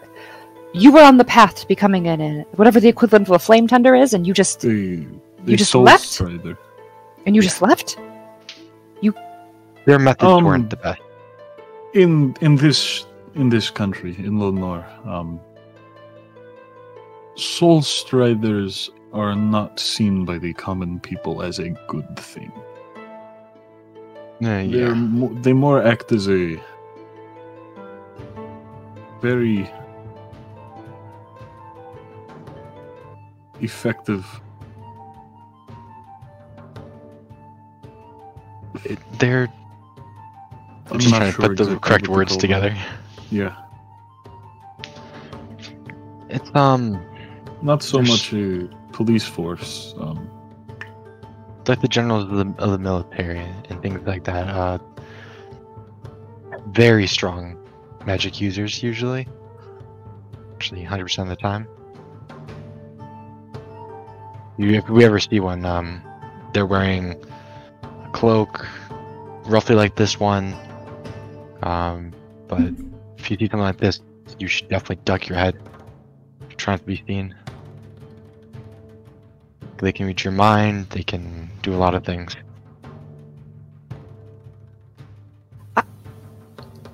you were on the path to becoming an uh, whatever the equivalent of a flame tender is, and you just They, they just left? strider. and you just left. You. Their methods Um, weren't the best. in in this in this country in Lenore, um, soul striders are not seen by the common people as a good thing. Uh, They're yeah. mo- they more act as a very effective It, they're. I'm, just not trying sure to put the correct words together. Yeah, It's um not so much a police force. Um, like the generals of the of the military and things like that. Uh, very strong magic users usually. Actually, hundred percent of the time. You, if we ever see one, um, they're wearing a cloak, roughly like this one. Um, but if you see something like this, you should definitely duck your head. Try not to be seen. They can read your mind. They can do a lot of things.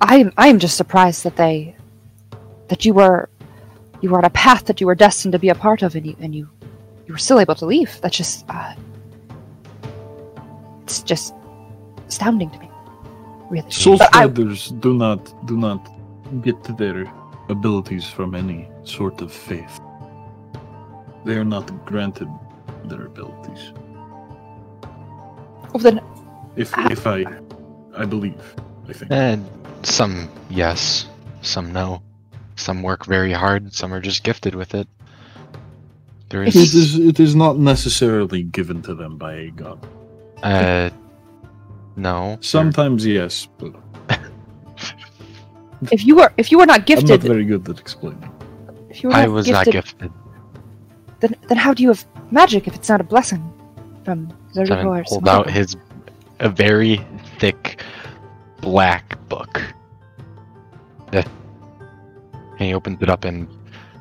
I am I am just surprised that they that you were you were on a path that you were destined to be a part of and you and you you were still able to leave. That's just uh it's just astounding to me. Really. Soul But I- do not do not get to their abilities from any sort of faith. They are not granted their abilities. well, then If Ah. if I I believe. I think. And some yes, some no. Some work very hard. Some are just gifted with it. There It is, is it is not necessarily given to them by a god. uh, no. there- Sometimes yes, but if you were if you were not gifted, I'm not very good at explaining. if you were I not was gifted, not gifted. then then how do you have magic if it's not a blessing from Zeriko Simon or pulled some out his a very thick black book. Yeah. And he opens it up and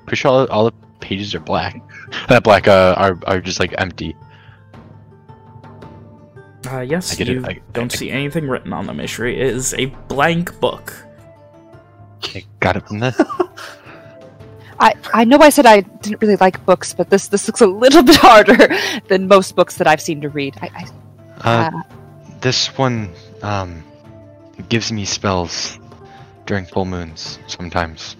pretty sure all, all the pages are black. That black uh, are are just like empty. Uh, yes, I get it, you I- don't I- see anything written on them. Ishri It is a blank book. I got it from this. I, I know I said I didn't really like books, but this this looks a little bit harder than most books that I've seen to read. I, I Uh, this one um gives me spells during full moons sometimes.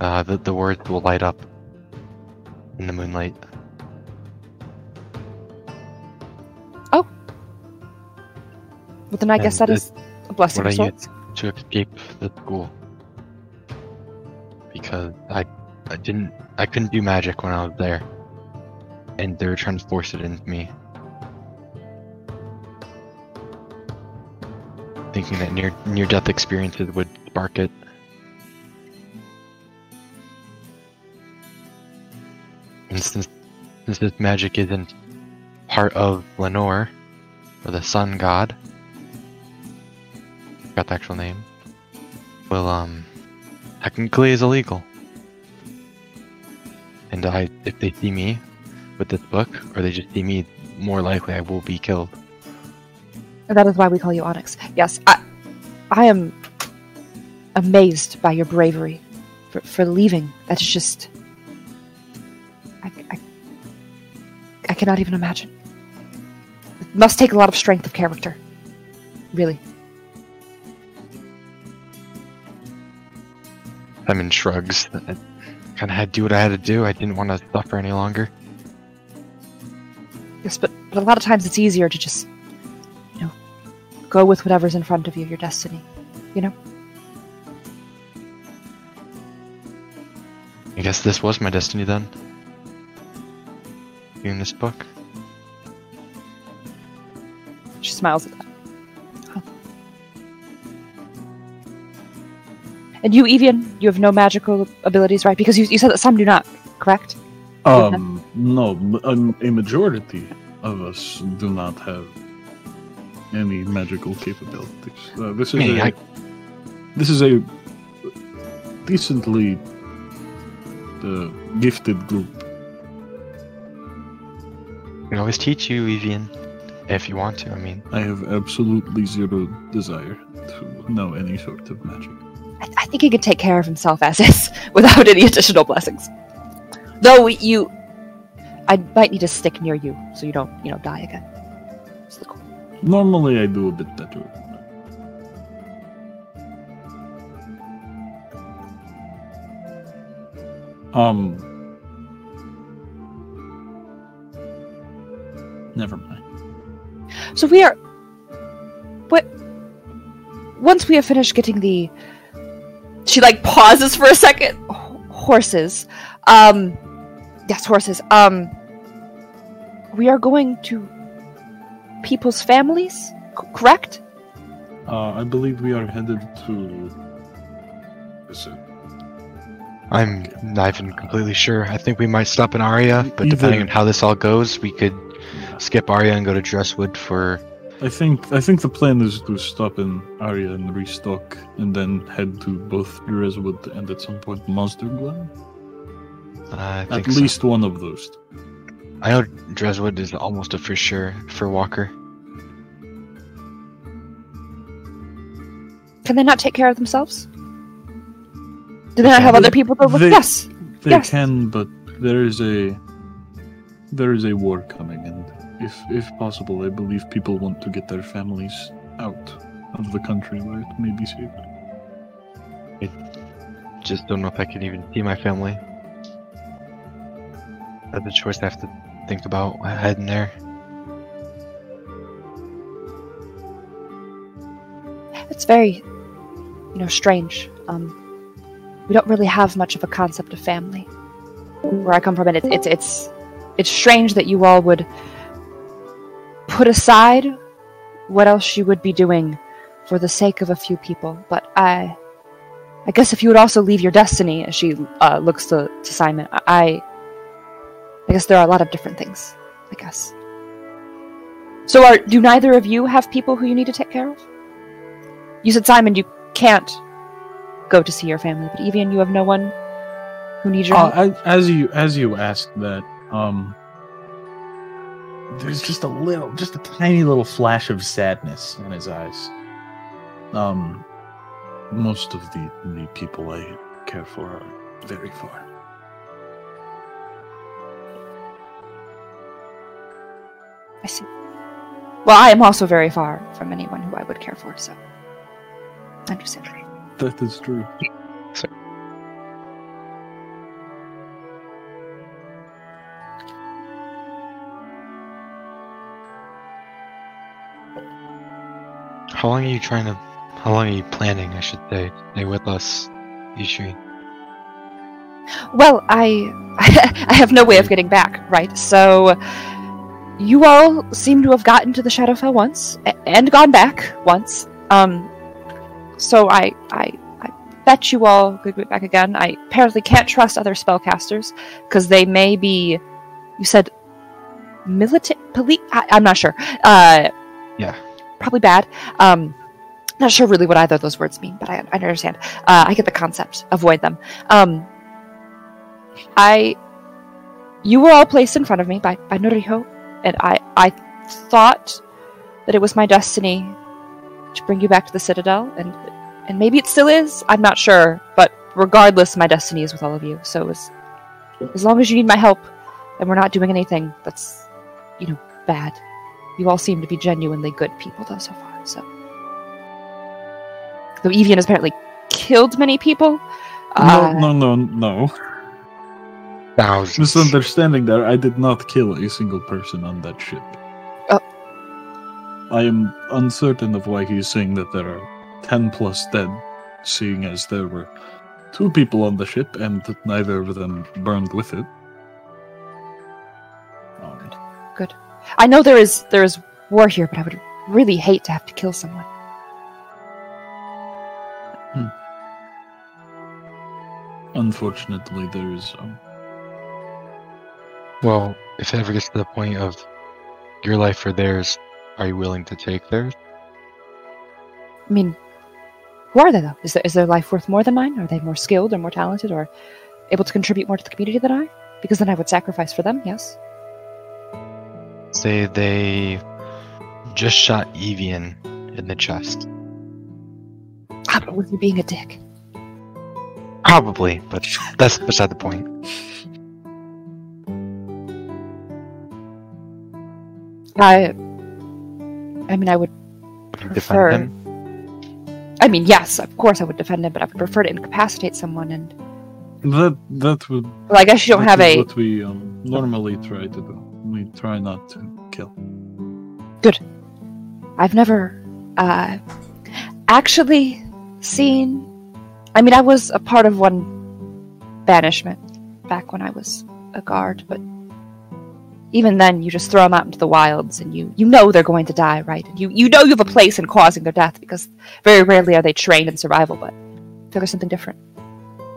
Uh, the the words will light up in the moonlight. Oh. Well, then I guess And that is a blessing of sorts. To escape the school. Because I I didn't I couldn't do magic when I was there, and they were trying to force it into me, thinking that near near death experiences would spark it. And since since this magic isn't part of Lenore, or the sun god, got the actual name. Well, um, technically is illegal. And I, if they see me with this book, or they just see me, more likely I will be killed. That is why we call you Onyx. Yes, I I am amazed by your bravery for, for leaving. That's just I, I I cannot even imagine. It must take a lot of strength of character. Really. Simon shrugs. I kind of had to do what I had to do. I didn't want to suffer any longer. Yes, but, but a lot of times it's easier to just, you know, go with whatever's in front of you, your destiny. You know? I guess this was my destiny then. Reading this book. She smiles at that. And you, Evian, you have no magical abilities, right? Because you, you said that some do not, correct? Um, no, m- um, a majority of us do not have any magical capabilities. Uh, this is Me, a, I- this is a decently uh, gifted group. I can always teach you, Evian, if you want to. I mean, I have absolutely zero desire to know any sort of magic. I, I think he could take care of himself as is without any additional blessings. Though you, I might need to stick near you so you don't, you know, die again. Normally, I do a bit better. Um. Never mind. So we are. What? Once we have finished getting the. She like pauses for a second. H- horses. Um. Yes, horses. Um. We are going to people's families, c- correct? Uh, I believe we are headed to. I'm not even completely sure. I think we might stop in Aria, but depending on how this all goes, we could skip Aria and go to Dreswood for. I think I think the plan is to stop in Aria and restock, and then head to both Dreswood and at some point Monster Glen. Uh, At think so. least one of those. I know Dreswood is almost a for sure for Walker. Can they not take care of themselves? Do they not have other people to look? They- yes. They Yes. can, but there is a there is a war coming, and if if possible, I believe people want to get their families out of the country where it may be safe. I Just don't know if I can even see my family. That's a choice I have to think about heading there. It's very, you know, strange. Um, we don't really have much of a concept of family where I come from, and it, it's it's it's strange that you all would put aside what else you would be doing for the sake of a few people. But I, I guess if you would also leave your destiny, as she uh, looks to, to Simon, I, I guess there are a lot of different things. I guess. So, are do neither of you have people who you need to take care of? You said Simon, you can't go to see your family, but Evian, you have no one who needs your Uh, help. as, as you as you asked that, um, There's just a little, just a tiny little flash of sadness in his eyes. um, most of the the people I care for are very far. I see. Well, I am also very far from anyone who I would care for, so I understand. That is true. How long are you trying to? How long are you planning? I should say, stay with us, Ishri. Well, I I have no way of getting back, right? So you all seem to have gotten to the Shadowfell once and gone back once. Um, so I I I bet you all could get back again. I apparently can't trust other spellcasters because they may be. You said military police. I'm not sure. Uh, Yeah. Probably bad. Um, not sure really what either of those words mean, but I, I understand. Uh, I get the concept. Avoid them. Um, I, you were all placed in front of me by by Noriho, and I I thought that it was my destiny to bring you back to the Citadel, and and maybe it still is. I'm not sure, but regardless, my destiny is with all of you. So as as long as you need my help, and we're not doing anything that's, you know, bad. You all seem to be genuinely good people, though, so far. So, though Evian has apparently killed many people. uh, no, no, no, no. Thousands. Misunderstanding there. I did not kill a single person on that ship. Oh. I am uncertain of why he's saying that there are 10 plus dead, seeing as there were two people on the ship and neither of them burned with it. Um, I know there is there is war here, but I would really hate to have to kill someone. unfortunately, there is. Um, Well, if it ever gets to the point of your life or theirs, are you willing to take theirs? I mean, who are they though? Is, there, is their life worth more than mine? Are they more skilled or more talented or able to contribute more to the community than I? Because then I would sacrifice for them. Yes. Say they just shot Evian in the chest. Ah, but with you being a dick. Probably, but that's beside the point. I. I mean, I would Defend prefer. them. I mean, yes, of course I would defend him, but I would prefer to incapacitate someone. And that that would. well, I guess you don't have a. What we um, normally try to do. We try not to kill. Good. I've never uh, actually seen. I mean, I was a part of one banishment back when I was a guard, but even then, you just throw them out into the wilds, and you you know they're going to die, right? And you you know you have a place in causing their death because very rarely are they trained in survival. But there's something different,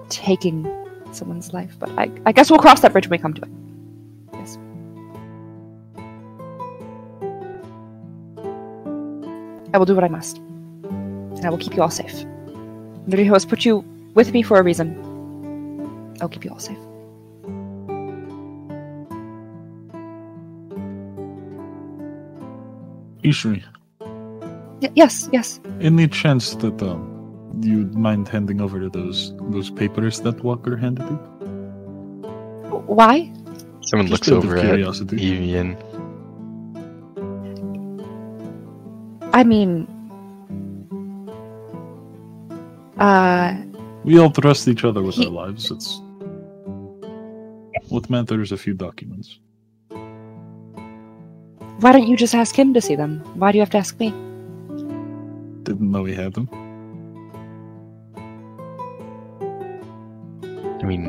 taking someone's life. But I I guess we'll cross that bridge when we come to it. I will do what I must, and I will keep you all safe. Nuriho has put you with me for a reason. I'll keep you all safe. Ishri, Y- yes, yes. any chance that um, you'd mind handing over those those papers that Walker handed you? Why? Someone Just looks over at curiosity. Evian. I mean, uh, We all trust each other with He- our lives. It's what matters. A few documents. why don't you just ask him to see them? Why do you have to ask me? Didn't know he had them. I mean,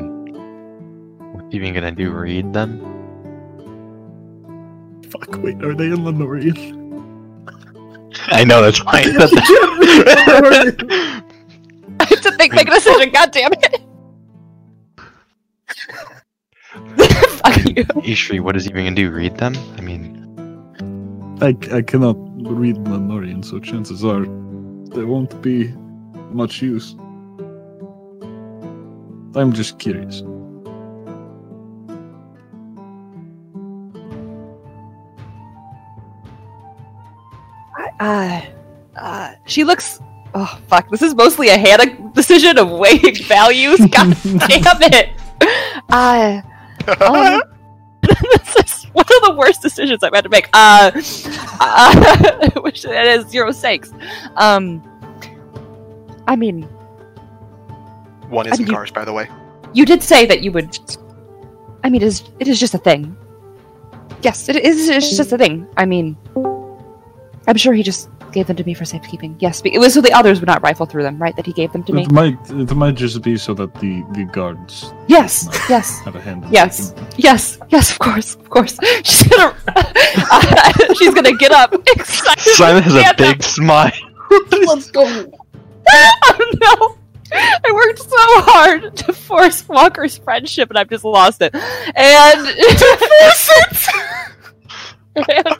what's even gonna do? Read them? Fuck. Wait, are they in Lenorian? I know that's why I said that. I have to think, make a decision. God damn it! Fuck you. Ishri, what is Evian gonna do? Read them? I mean, I, I cannot read Lenorian, so chances are there won't be much use. I'm just curious. Uh, uh, she looks. Oh fuck! This is mostly a Hannah decision of weighing values. God damn it! Uh, um, this is one of the worst decisions I've had to make. Uh, uh which it is zero stakes. Um, I mean, One I is in mean, you- cars, by the way. you did say that you would. I mean, it is it is just a thing. Yes, it is it's just a thing. I mean, I'm sure he just gave them to me for safekeeping. Yes, it was so the others would not rifle through them, right? That he gave them to me. It might it might just be so that the the guards Yes, yes, have a hand. yes, taking yes, yes. Of course, of course. She's gonna, she's gonna get up. Excited. Simon has a Stand big smile. Let's go. oh no! I worked so hard to force Walker's friendship, and I've just lost it. And to force it. and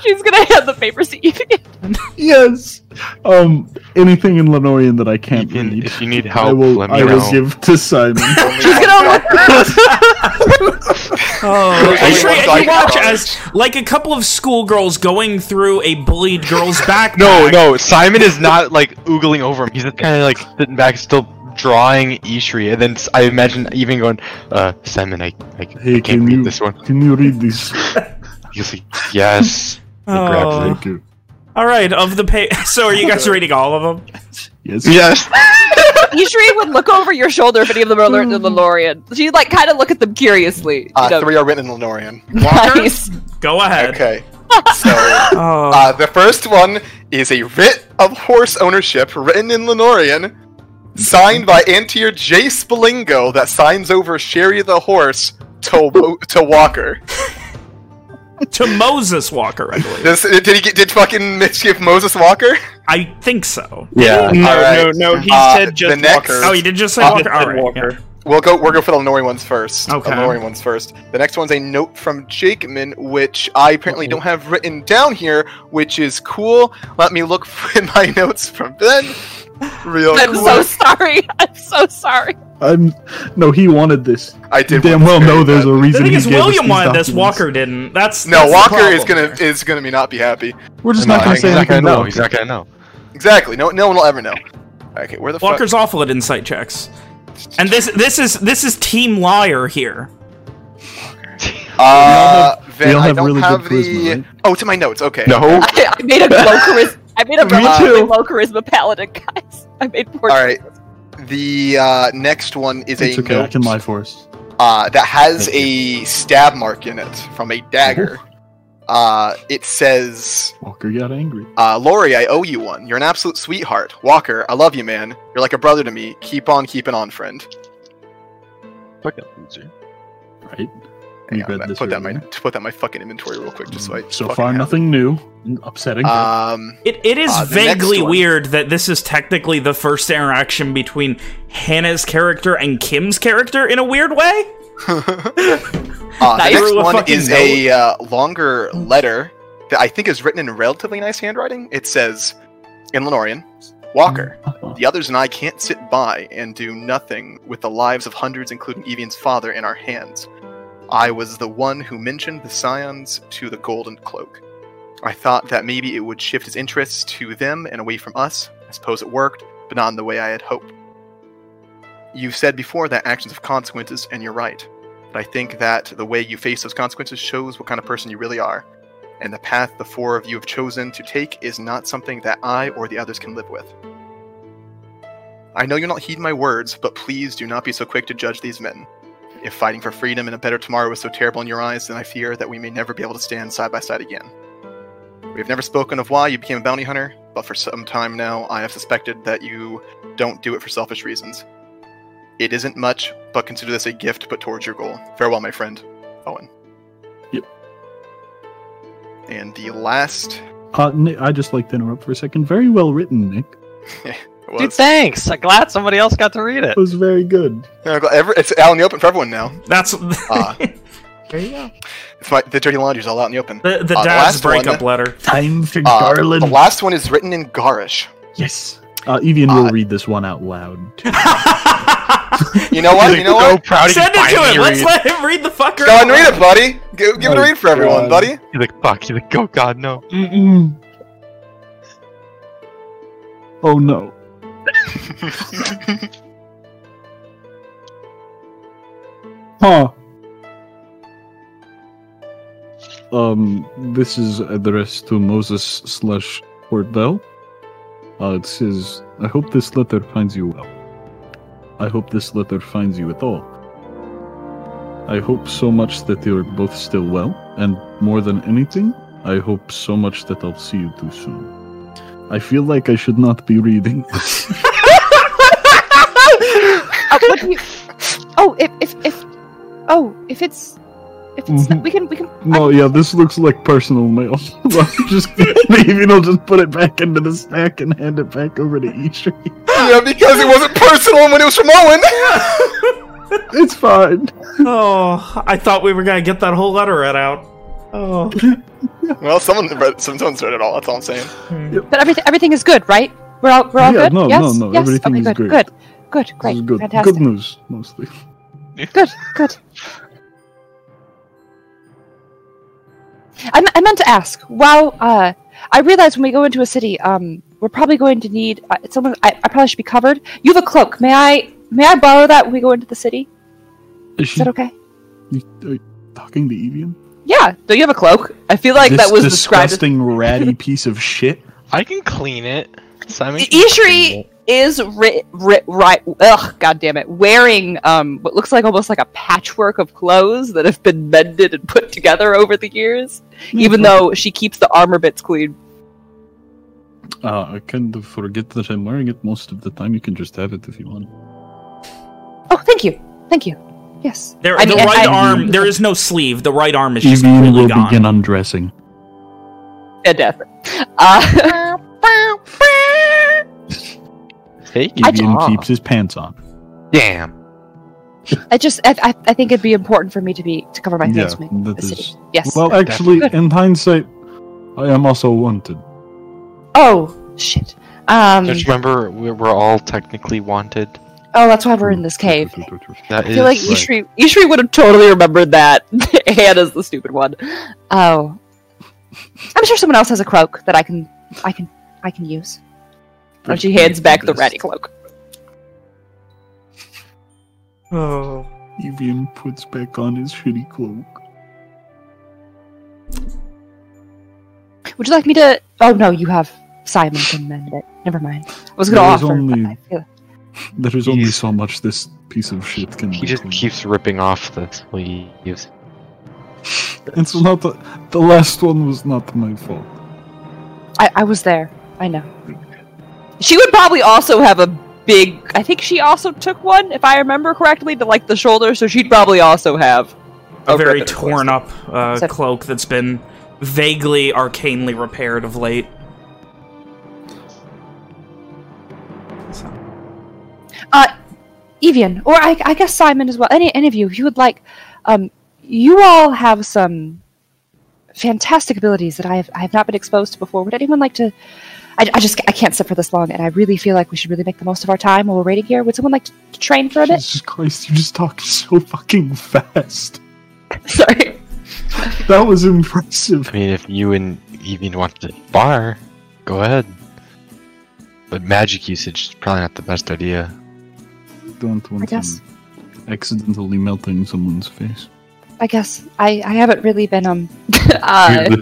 she's gonna hand the papers to Evie. Yes. Um. Anything in Lenorian that I can't Evian, read, if you need help, I will let me I will know. give to Simon. She's one gonna guy. Oh, There's only Ashray, and you watch as like a couple of schoolgirls going through a bullied girl's backpack. No, no, Simon is not like oogling over him. He's just kind of like sitting back, still drawing Ishri, and then I imagine even going, "Uh, Simon, I, I, Hey, I can't can read you this one." can you read this? He's like, "Yes." Oh. Thank you. All right, of the pa- So are you guys reading all of them? Yes. Yes. Ishri would look over your shoulder if any of them are learned in the Lorian. She'd like kind of look at them curiously. Uh, you know. three are written in Lenorian. Nice. Go ahead. Okay. So, Oh. uh, the first one is a writ of horse ownership written in Lenorian, signed by Antier J. Spalingo, that signs over Sherry the horse to to Walker. to Moses Walker, I believe. Does, did he get, did fucking Mitch give Moses Walker? I think so. Yeah. No, Alright. no, no. He Uh, said just the next- Walker. Oh, you did just say Uh, Walker. Just All said right. Walker. yeah. We'll go. We'll go for the Lenorian ones first. Okay. The Lenorian ones first. The next one's a note from Jakeman, which I apparently don't have written down here, which is cool. Let me look in my notes from Ben. Real I'm quick. so sorry. I'm so sorry. I'm. No, he wanted this. I did Damn well know very there's a bad. The reason thing he is, gave William these wanted this. Walker didn't. That's No, that's the Walker is gonna here. is gonna be not be happy. We're just No, not gonna he's say not anything gonna know. He's not gonna know. Exactly. No, no one will ever know. Okay, where the fuck? Walker's awful at insight checks. And this this is this is team liar here. Uh, We Vin, all I have don't really have good the. charisma, right? Oh, to my notes. Okay. No. I, I made a low charisma. I made a Me too. low charisma paladin, guys. I made poor. All right. The uh, next one is It's a okay. I note can lie for us. uh, that has Thank a stab mark in it from a dagger. Uh, it says, Walker got angry. uh, Lori, I owe you one. You're an absolute sweetheart. Walker, I love you, man. You're like a brother to me. Keep on keeping on, friend. Fucking loser. Right. Hang We on, read this put that in my earlier. put that in my fucking inventory real quick, just so I So far, nothing new. Upsetting. Um, It, it is Uh, vaguely weird that this is technically the first interaction between Hannah's character and Kim's character in a weird way. uh, the next one fucking is a uh, longer letter that I think is written in relatively nice handwriting. It says, in Lenorian, Walker, the others and I can't sit by and do nothing with the lives of hundreds, including Evian's father, in our hands. I was the one who mentioned the Scions to the Golden Cloak. I thought that maybe it would shift his interests to them and away from us. I suppose it worked, but not in the way I had hoped. You said before that actions have consequences, and you're right. But I think that the way you face those consequences shows what kind of person you really are. And the path the four of you have chosen to take is not something that I or the others can live with. I know you'll not heed my words, but please do not be so quick to judge these men. If fighting for freedom and a better tomorrow was so terrible in your eyes, then I fear that we may never be able to stand side by side again. We have never spoken of why you became a bounty hunter, but for some time now I have suspected that you don't do it for selfish reasons. It isn't much, but consider this a gift put towards your goal. Farewell, my friend, Owen. Yep. And the last Uh, Nick, I just like to interrupt for a second. Very well written, Nick. was Dude, thanks. I'm glad somebody else got to read it. It was very good. Yeah, go- every- it's out in the open for everyone now. That's Uh, There you go. it's my the dirty laundry's all out in the open. the, the Uh, dad's last breakup one- letter. Time for Uh, Garland. the last one is written in Garish. yes. Uh, Evian will Uh, read this one out loud. You know what? You know so what? proud Send it to finally him. Let's read. let him read the fucker. Go ahead and read it, buddy. Give, give it a Oh, read for everyone, God. buddy. He's like, fuck. He's like, oh god, no. Mm-mm. Oh no. Huh. Um, this is addressed to Moses slash Portbell. Uh, it says, I hope this letter finds you well. I hope this letter finds you at all. I hope so much that you're both still well, and more than anything, I hope so much that I'll see you too soon. I feel like I should not be reading this. Uh, what do you? Oh, if if if oh, if it's if it's Mhm. we can we can. no, yeah, this looks like personal mail. I'm just maybe I'll just put it back into the stack and hand it back over to Ishri. yeah, because it wasn't personal when it was from Owen. It's fine. Oh, I thought we were gonna get that whole letter read out. Oh, well, someone read, someone's read it all. That's all I'm saying. But everything everything is good, right? We're all we're all Yeah, good. no, yes? no, no, Yes? everything okay, is good, great. Good, good, great, is good. fantastic. Good news, mostly. Good, good. I, I meant to ask. Wow, uh, I realize when we go into a city, um, we're probably going to need uh, someone. I, I probably should be covered. You have a cloak. May I? May I borrow that when we go into the city? Is Is that okay? you- are you talking to Evian? Yeah. Do you have a cloak? I feel like this that was described. as- disgusting, ratty piece of shit. I can clean it. Simon. I- can Ishri clean it. is ri- ri- right. Ugh, god damn it! Wearing um, what looks like almost like a patchwork of clothes that have been mended and put together over the years. Even though she keeps the armor bits clean. Uh, I kind of forget that I'm wearing it most of the time. You can just have it if you want. Oh, thank you, thank you. Yes. there, I the mean, right I- arm. There is no sleeve. The right arm is just Evian completely will gone. begin undressing. Fantastic. Uh, Fake. I Evian Ah. keeps his pants on. Damn. I just, I, I, I think it'd be important for me to be to cover my Yeah, face when I that go to the city. Yes. Well, actually, Good. in hindsight, I am also wanted. oh shit. Um. Just remember, we're, we're all technically wanted. Oh, that's why we're in this cave. That I is feel like right. Ishri, Ishri would have totally remembered that. Hannah's the stupid one. Oh, I'm sure someone else has a cloak that I can, I can, I can use. And she hands back the ratty cloak. Oh. Evian puts back on his shitty cloak. Would you like me to? Oh no, you have Simon can mend it. Never mind. I was gonna There is offer. only- But I feel, There is only so much this piece of shit can He be just cleaned. keeps ripping off the sleeves. It's not the, the last one was not my fault. I, I was there. I know. She would probably also have a big. I think she also took one, if I remember correctly, to like the shoulder. So she'd probably also have A very rip in her torn up uh, cloak that's been vaguely arcanely repaired of late. Uh, Evian, or I, I guess Simon as well. Any any of you, if you would like, um, you all have some fantastic abilities that I have I have not been exposed to before. Would anyone like to? I, I just I can't sit for this long, and I really feel like we should really make the most of our time while we're waiting here. Would someone like to, to train for a bit? Jesus Christ, you just talk so fucking fast. Sorry. That was impressive. I mean, if you and Evian want to bar, go ahead. But magic usage is probably not the best idea. Don't I guess. to accidentally melting someone's face. I guess I, I haven't really been um uh,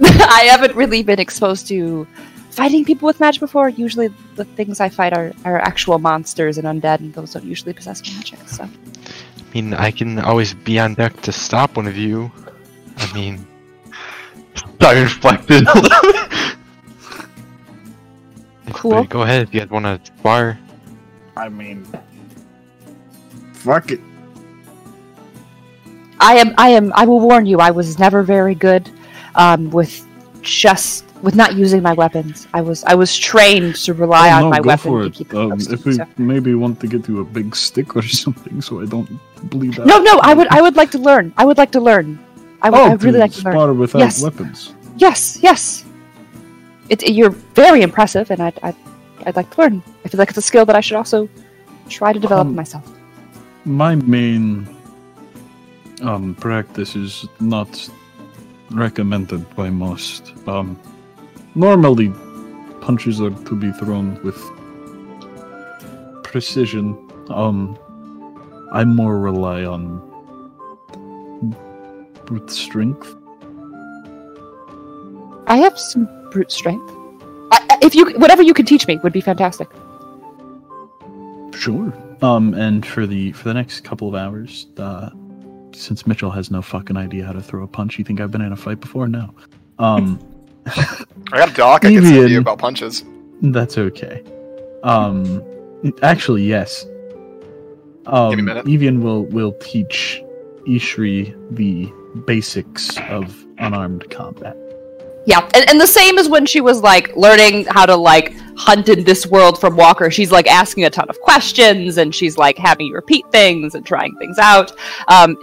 I haven't really been exposed to fighting people with magic before. Usually the things I fight are, are actual monsters and undead and those don't usually possess magic, so I mean, I can always be on deck to stop one of you. I mean, I reflected a little bit. Cool. Go ahead if you guys want to bar. I mean, fuck it. I am I am I will warn you, I was never very good um with just with not using my weapons. I was I was trained to rely Oh, on no, my go weapon for to it. keep it Um, close if we so. maybe want to get you a big stick or something, so I don't bleed out. No, no, I would I would like to learn. I would like to learn. I would oh, I would really to like to learn. spar without Yes. weapons. Yes, yes. It, you're very impressive, and I'd, I'd, I'd like to learn. I feel like it's a skill that I should also try to develop Um, myself. My main um practice is not recommended by most. Um, normally, punches are to be thrown with precision. Um, I more rely on brute strength. I have some brute strength. I, if you, whatever you can teach me would be fantastic. Sure. Um, and for the for the next couple of hours, uh, since Mitchell has no fucking idea how to throw a punch, you think I've been in a fight before? No. Um, I got a doc. I can send you about punches. that's okay. Um, actually, yes. Um, Give me a minute. Evian will will teach Ishri the basics of unarmed combat. Yeah, and, and the same as when she was like learning how to like hunt in this world from Walker. She's like asking a ton of questions, and she's like having you repeat things and trying things out. Um,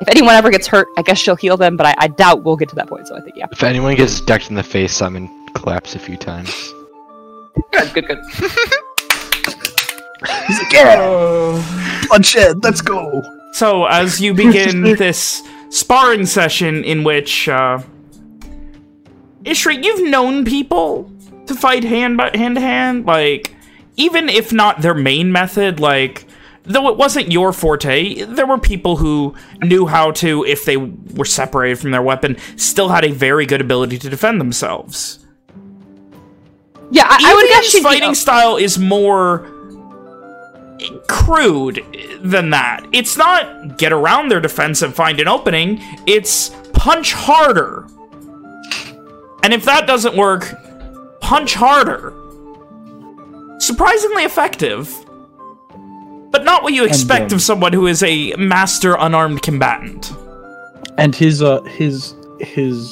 if anyone ever gets hurt, I guess she'll heal them, but I, I doubt we'll get to that point. So I think yeah, If anyone gets decked in the face, Simon claps a few times. good, good, good. He's like, yeah, bloodshed. Let's go. so as you begin this sparring session in which uh, Ishri, you've known people to fight hand by hand to hand, like even if not their main method, like though it wasn't your forte, there were people who knew how to, if they were separated from their weapon, still had a very good ability to defend themselves. Yeah, I, I would guess fighting style is more crude than that. It's not get around their defense and find an opening. It's punch harder. And if that doesn't work, punch harder. Surprisingly effective. But not what you expect um, of someone who is a master unarmed combatant. And his uh his his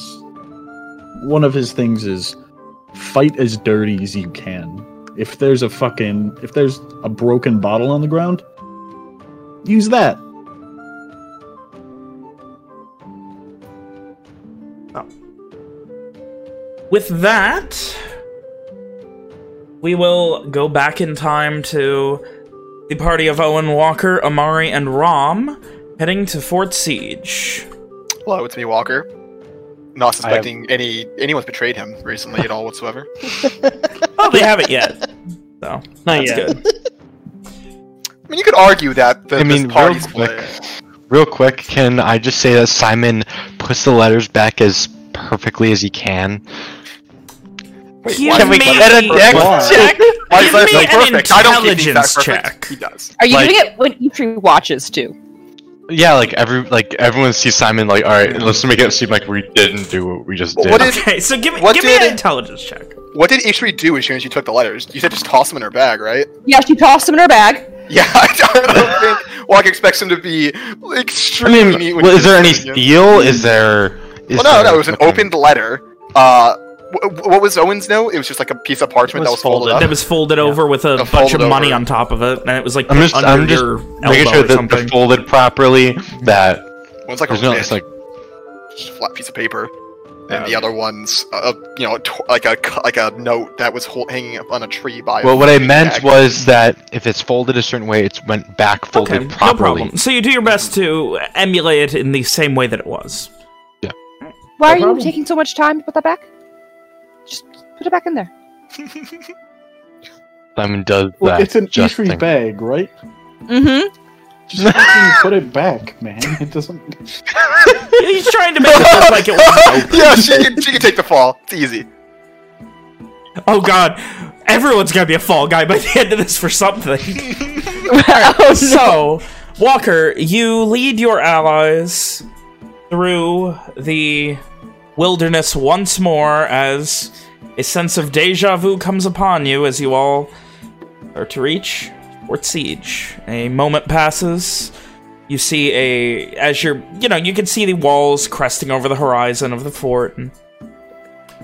one of his things is fight as dirty as you can. If there's a fucking if there's a broken bottle on the ground, use that. With that, we will go back in time to the party of Owen Walker, Amari, and Rom heading to Fort Siege. Hello, it's me, Walker. Not I have- suspecting any anyone's betrayed him recently at all whatsoever. Oh, they haven't yet. So, that's yet. good. I mean, you could argue that the, I mean, this party real quick, real quick, can I just say that Simon puts the letters back as perfectly as he can? Wait, Give Can we why- get a why- dex why- check? Why is Give that me so an perfect? I don't keep these intelligence check. He does. Are you Like- doing it when Ishri watches too? Yeah, like every like everyone sees Simon like, all right, let's make it seem like we didn't do what we just did. What did- Okay, so give me What give me did- an intelligence check. What did Ishri do as soon as you took the letters? You said just toss them in her bag, right? Yeah, she tossed them in her bag. Yeah, I don't think Walker expects him to be I extremely mean, neat well, is there any gives them to you. steal? Is there? Is Well, no, there no, it was an fucking- opened letter. Uh, wh- what was Owen's note? It was just like a piece of parchment It that was was folded, folded. That up. was folded over with a bunch of money over. on top of it, and it was like I'm just, under I'm just your making sure that something. they're folded properly. That One's like a no, it's like just a flat piece of paper, and the other one's, uh, you know, t- like a c- like a note that was hol- hanging up on a tree by. a well, what I bag. meant was that if it's folded a certain way, it's went back folded Okay, no properly. problem. So you do your best to emulate it in the same way that it was. Yeah. Why No are you taking so much time to put that back? Just put it back in there. Simon does Well, that. it's an just Ishri thing. bag, right? Mm-hmm. Just fucking put it back, man. It doesn't. He's trying to make it look like it was yeah, she can, she can take the fall. It's easy. Oh god, everyone's gonna be a fall guy by the end of this for something. oh, So, Walker, you lead your allies through the wilderness once more as a sense of deja vu comes upon you as you all are to reach Fort Siege. A moment passes. You see a as you're you know you can see the walls cresting over the horizon of the fort and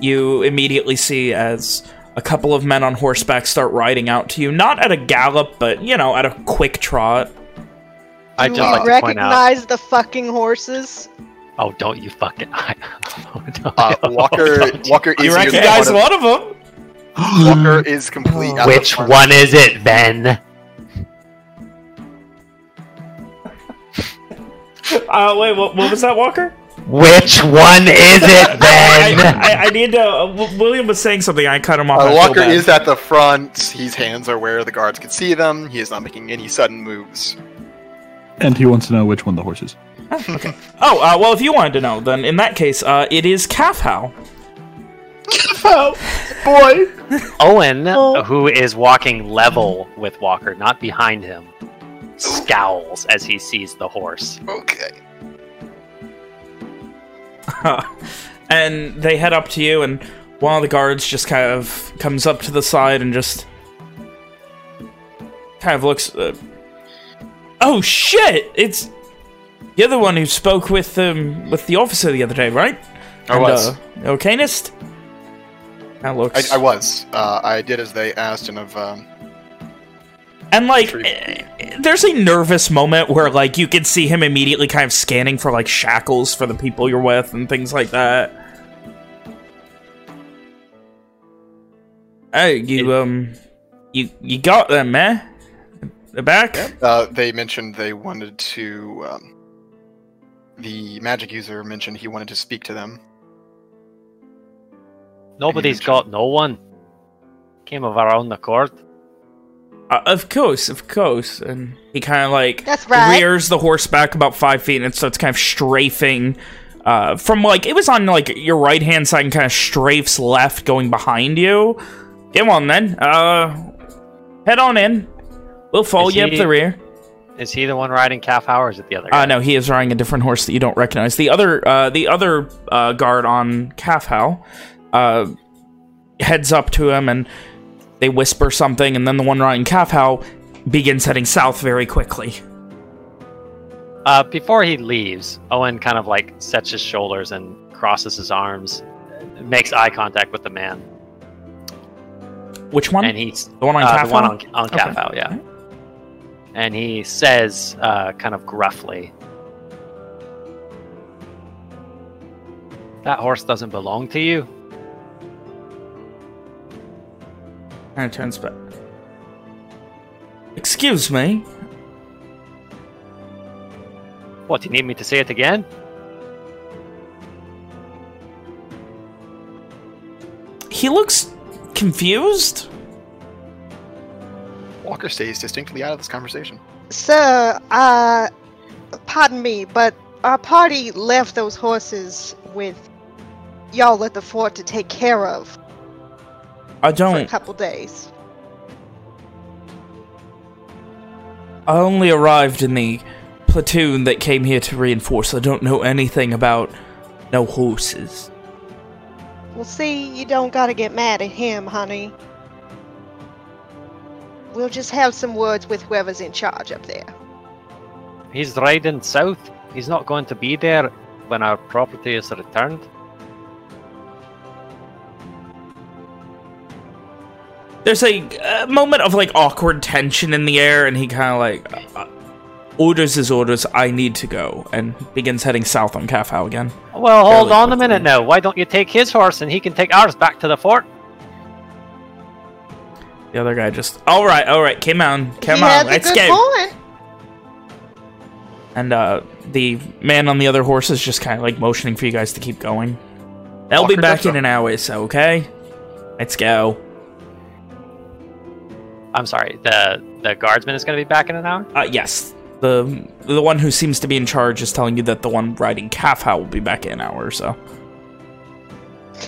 you immediately see as a couple of men on horseback start riding out to you not at a gallop but you know at a quick trot I you just like to point out. recognize the fucking horses. Oh, don't you fucking! oh, no, Uh, Walker, don't you- Walker is you using recognize one one of them Walker is complete. out Which the one is it, Ben? uh wait what, what was that walker Which one is it, Ben? I, I need to uh, W- william was saying something i cut him off Uh, Walker is at the front. His hands are where the guards can see them. He is not making any sudden moves. And he wants to know which one the horse is. oh uh, well if you wanted to know then in that case uh it is calf howl Boy! Owen, who is walking level with Walker, not behind him, scowls as he sees the horse. Okay. and they head up to you and one of the guards just kind of comes up to the side and just kind of looks uh, oh shit it's you're the one who spoke with um with the officer the other day right I And, was. uh, okaynist that looks I, I was. Uh, I did as they asked, and have um, And like, eh, there's a nervous moment where like you can see him immediately kind of scanning for like shackles for the people you're with and things like that. Hey, you um, you you got them, man. They're back. uh, they mentioned they wanted to. Um, the magic user mentioned he wanted to speak to them. Nobody's got no one. Came of our own accord. Uh, of course, of course. And he kind of like That's right. rears the horse back about five feet, and so it's kind of strafing uh, from like it was on like your right hand side, and kind of strafes left, going behind you. Come on, then. Uh, head on in. We'll follow Is you up the rear. Is he the one riding calf or is it the other guy? Uh, no, he is riding a different horse that you don't recognize. The other, uh, the other uh, guard on Calf Howl uh, heads up to him, and they whisper something, and then the one riding Calf Howl begins heading south very quickly. Uh, before he leaves, Owen kind of like sets his shoulders and crosses his arms, makes eye contact with the man, Which one? and he's the one on uh, Calf the one on, on Okay. calf hour, yeah. And he says, uh, kind of gruffly, "That horse doesn't belong to you." And it turns back. Excuse me. What? Do you need me to say it again? He looks confused. Walker stays distinctly out of this conversation. Sir, uh, pardon me, but our party left those horses with y'all at the fort to take care of I for don't. A couple days. I only arrived in the platoon that came here to reinforce. I don't know anything about no horses. Well, see, you don't gotta get mad at him, honey. We'll just have some words with whoever's in charge up there. He's riding south. He's not going to be there when our property is returned. There's a, a moment of like awkward tension in the air, and he kind of like uh, orders his orders. I need to go, and begins heading south on Kafau again. Well, hold Fairly on a minute now. Why don't you take his horse and he can take ours back to the fort? The other guy just, all right, all right, come on, come he on, let's good go. point. And uh, the man on the other horse is just kind of like motioning for you guys to keep going. They'll be back in an hour, so okay? Let's go. I'm sorry. The the guardsman is going to be back in an hour. Uh, yes. The the one who seems to be in charge is telling you that the one riding Kafau will be back in an hour or so.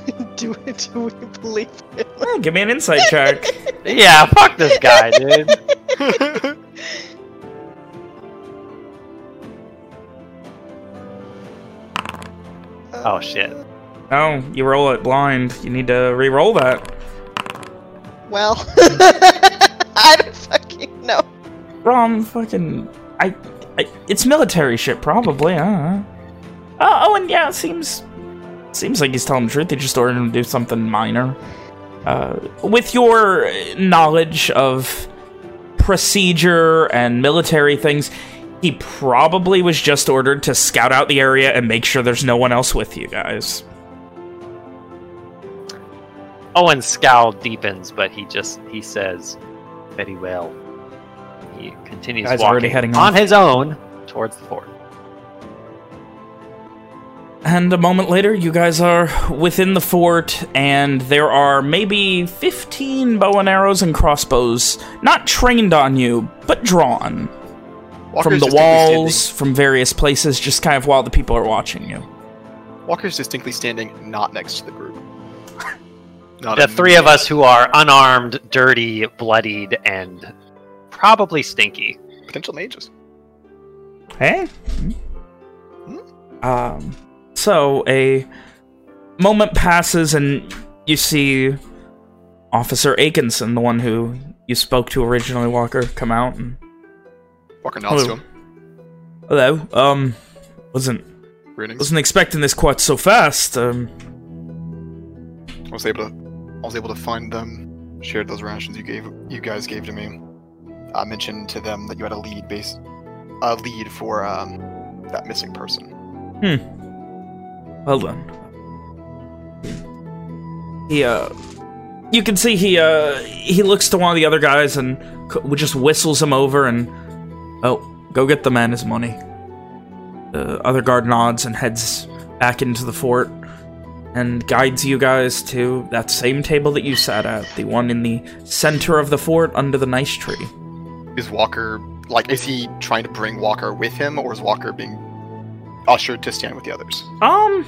do, do we believe him? Eh, give me an insight check. Yeah, fuck this guy, dude. Oh shit. oh, you roll it blind. You need to re-roll that. Well, I don't fucking know. Rom, fucking... I, I... It's military shit, probably. I don't know. Oh, oh, and yeah, it seems... Seems like he's telling the truth. They just ordered him to do something minor. Uh, with your knowledge of procedure and military things, he probably was just ordered to scout out the area and make sure there's no one else with you guys. Owen's scowl deepens, but he just he says, "Very well." He continues walking heading on off. his own towards the fort. And a moment later, you guys are within the fort, and there are maybe 15 bow and arrows and crossbows, not trained on you, but drawn Walker's from the walls, from various places, just kind of while the people are watching you. Walker's distinctly standing not next to the group. Not The a three of us who are unarmed, dirty, bloodied, and probably stinky. potential mages. Hey? Um, so a moment passes, and you see Officer Akinson, the one who you spoke to originally, Walker, come out and Walker nods Hello. to him. hello. Um, wasn't Greetings. wasn't expecting this quite so fast. Um, I was able to, I was able to find them. Shared those rations you gave, you guys gave to me. I mentioned to them that you had a lead base, a lead for um, that missing person. Well done. He uh, you can see he uh he looks to one of the other guys and just whistles him over and oh, go get the man his money. The other guard nods and heads back into the fort and guides you guys to that same table that you sat at, the one in the center of the fort under the nice tree. Is Walker like? Is he trying to bring Walker with him, or is Walker being ushered to stand with the others? Um,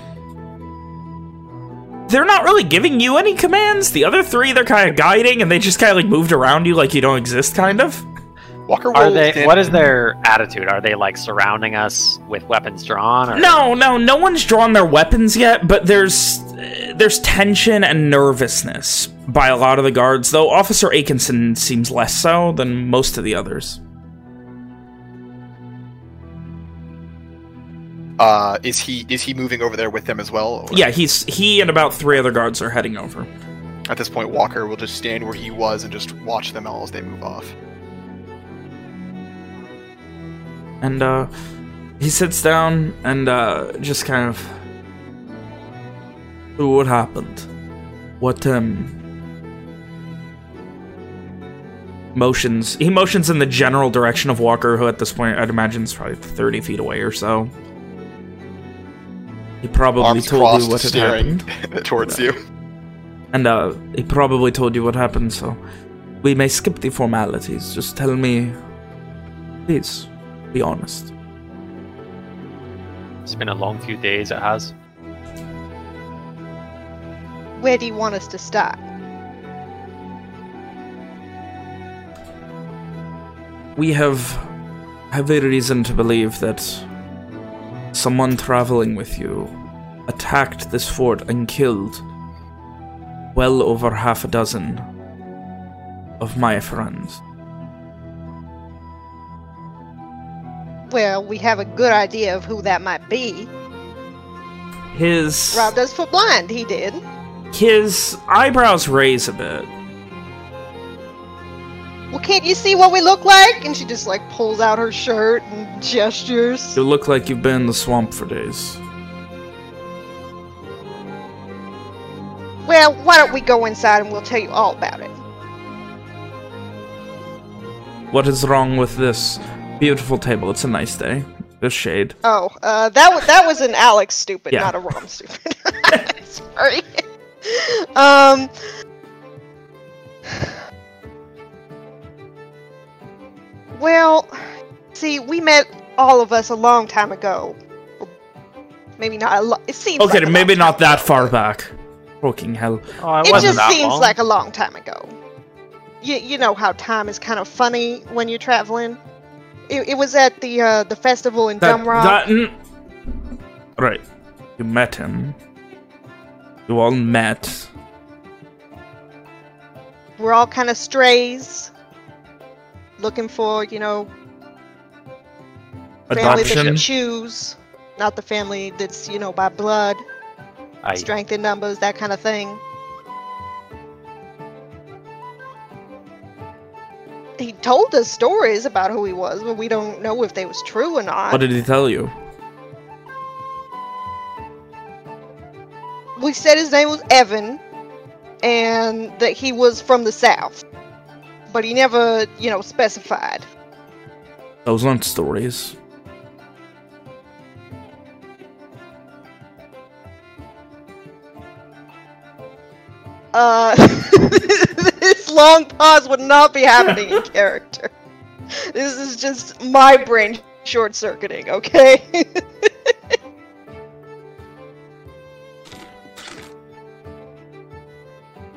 they're not really giving you any commands. The other three, they're kind of guiding, and they just kind of like moved around you like you don't exist, kind of. Walker Are they? stand- What is their attitude? Are they like surrounding us with weapons drawn? Or? No, no, no one's drawn their weapons yet, but there's uh, there's tension and nervousness by a lot of the guards, though Officer Akinson seems less so than most of the others. Uh, is he is he moving over there with them as well? or- Yeah, he's he and about three other guards are heading over. At this point, Walker will just stand where he was and just watch them all as they move off. And uh he sits down and uh just kind of what happened? What um motions he motions in the general direction of Walker, who at this point I'd imagine is probably 30 feet away or so. He probably Arms told crossed, you what had happened. towards you. And uh he probably told you what happened, so we may skip the formalities. Just tell me please, be honest. It's been a long few days. It has. Where do you want us to start? we have have a reason to believe that someone traveling with you attacked this fort and killed well over half a dozen of my friends. Well, we have a good idea of who that might be. His Robbed us for blind, he did. his eyebrows raise a bit. Well, can't you see what we look like? And she just like pulls out her shirt and gestures. You look like you've been in the swamp for days. Well, why don't we go inside and we'll tell you all about it. What is wrong with this beautiful table? It's a nice day. The shade. Oh, uh, that was that was an Alex stupid, Yeah. not a Rom stupid. Sorry. um. Well, see, we met all of us a long time ago. Maybe not a lot. It seems Okay, like a maybe long not time that ago. far back. Fucking hell. Oh, it, It just seems long. like a long time ago. You, you know how time is kind of funny when you're traveling. It, it was at the uh, the festival in That, Dunrock. that, mm, right. You met him. You all met. We're all kind of strays, looking for you know family that Adoption. you choose, not the family that's you know by blood, I, strength in numbers, that kind of thing. He told us stories about who he was, but we don't know if they was true or not. What did he tell you? we said his name was Evan, and that he was from the south, but he never, you know, specified. Those aren't stories. Uh, this long pause would not be happening in character. This is just my brain short circuiting, okay?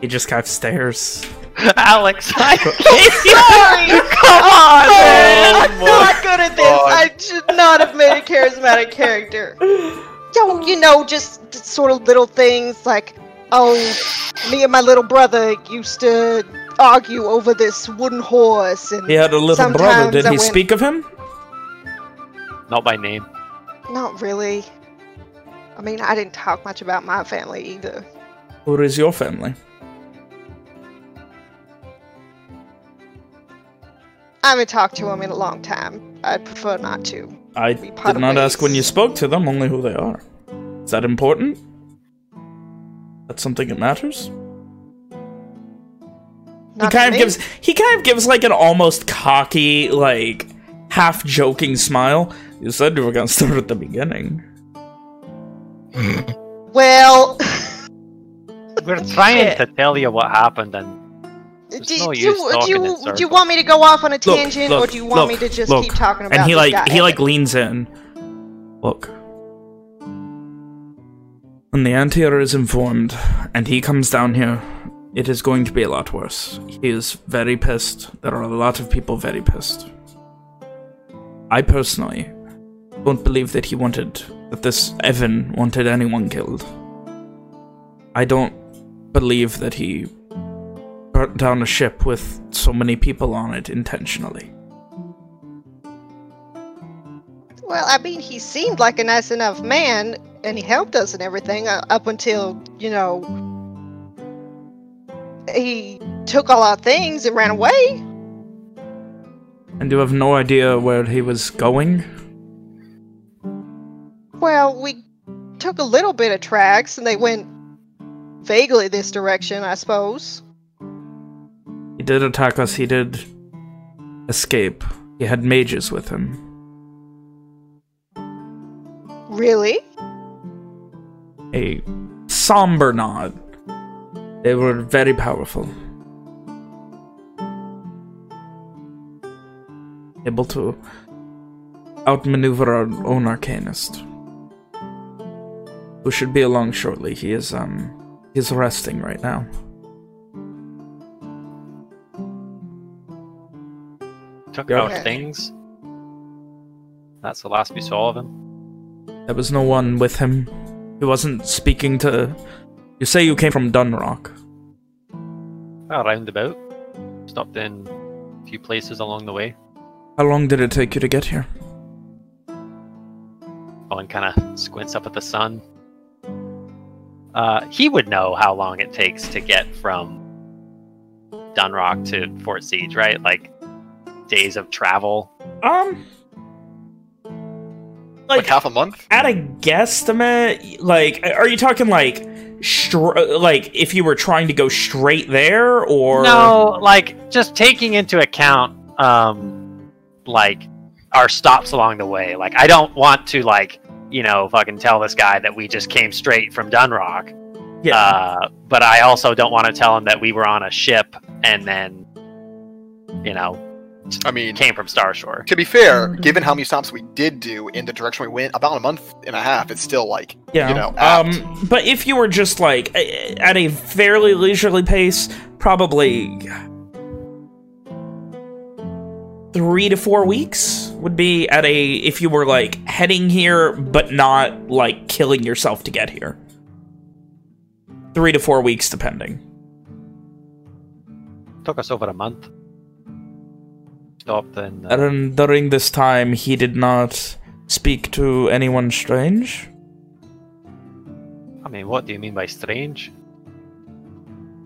He just kind of stares. Alex, I Sorry! come on, man. I'm not good at this. Oh, I should not have made a charismatic character. Don't you know, just, just sort of little things like, oh, me and my little brother used to argue over this wooden horse, and He had a little brother. Did I he went- speak of him? Not by name. not really. I mean, I didn't talk much about my family either. Who is your family? I haven't talked to him in a long time. I'd prefer not to. I We part did not ask when you spoke to them, only who they are. Is that important? That's something that matters? Not he kind to of me. gives he kind of gives like an almost cocky, like half joking smile. You said you were gonna start at the beginning. Well, We're trying to tell you what happened, and do, no do, use do, you, do you want me to go off on a tangent, or look, do you want look, me to just look. keep talking about it? and he like guy, he like leans in. Look. When the anteater is informed and he comes down here, it is going to be a lot worse. He is very pissed. There are a lot of people very pissed. I personally don't believe that he wanted that this Evan wanted anyone killed. I don't believe that he down a ship with so many people on it intentionally. Well, I mean, he seemed like a nice enough man, and he helped us and everything uh, up until, you know, he took all our things and ran away. And you have no idea where he was going? Well, we took a little bit of tracks, and they went vaguely this direction, I suppose. He did attack us, he did escape. He had mages with him. Really? A somber nod. They were very powerful. Able to outmaneuver our own arcanist. Who should be along shortly. He is um he's resting right now. Took Yeah. out Okay. things. That's the last we saw of him. There was no one with him. He wasn't speaking to... You say you came from Dunrock. Well, roundabout. Stopped in a few places along the way. How long did it take you to get here? Owen kind of squints up at the sun. Uh, he would know how long it takes to get from Dunrock to Fort Siege, right? Like days of travel. Um... Like, half a month? At a guesstimate, like, are you talking like, like if you were trying to go straight there, or No, like just taking into account, um, like our stops along the way. Like I don't want to like you know fucking tell this guy that we just came straight from Dunrock. Yeah. Uh, but I also don't want to tell him that we were on a ship and then, you know, I mean, came from Starshore. To be fair, given how many stops we did do in the direction we went, about a month and a half, it's still like, Yeah. you know, apt. um, but if you were just like at a fairly leisurely pace, probably three to four weeks would be at a if you were like heading here but not like killing yourself to get here. Three to four weeks, depending. Took us over a month. Stopped in. Uh, And during this time, he did not speak to anyone strange. I mean, what do you mean by strange?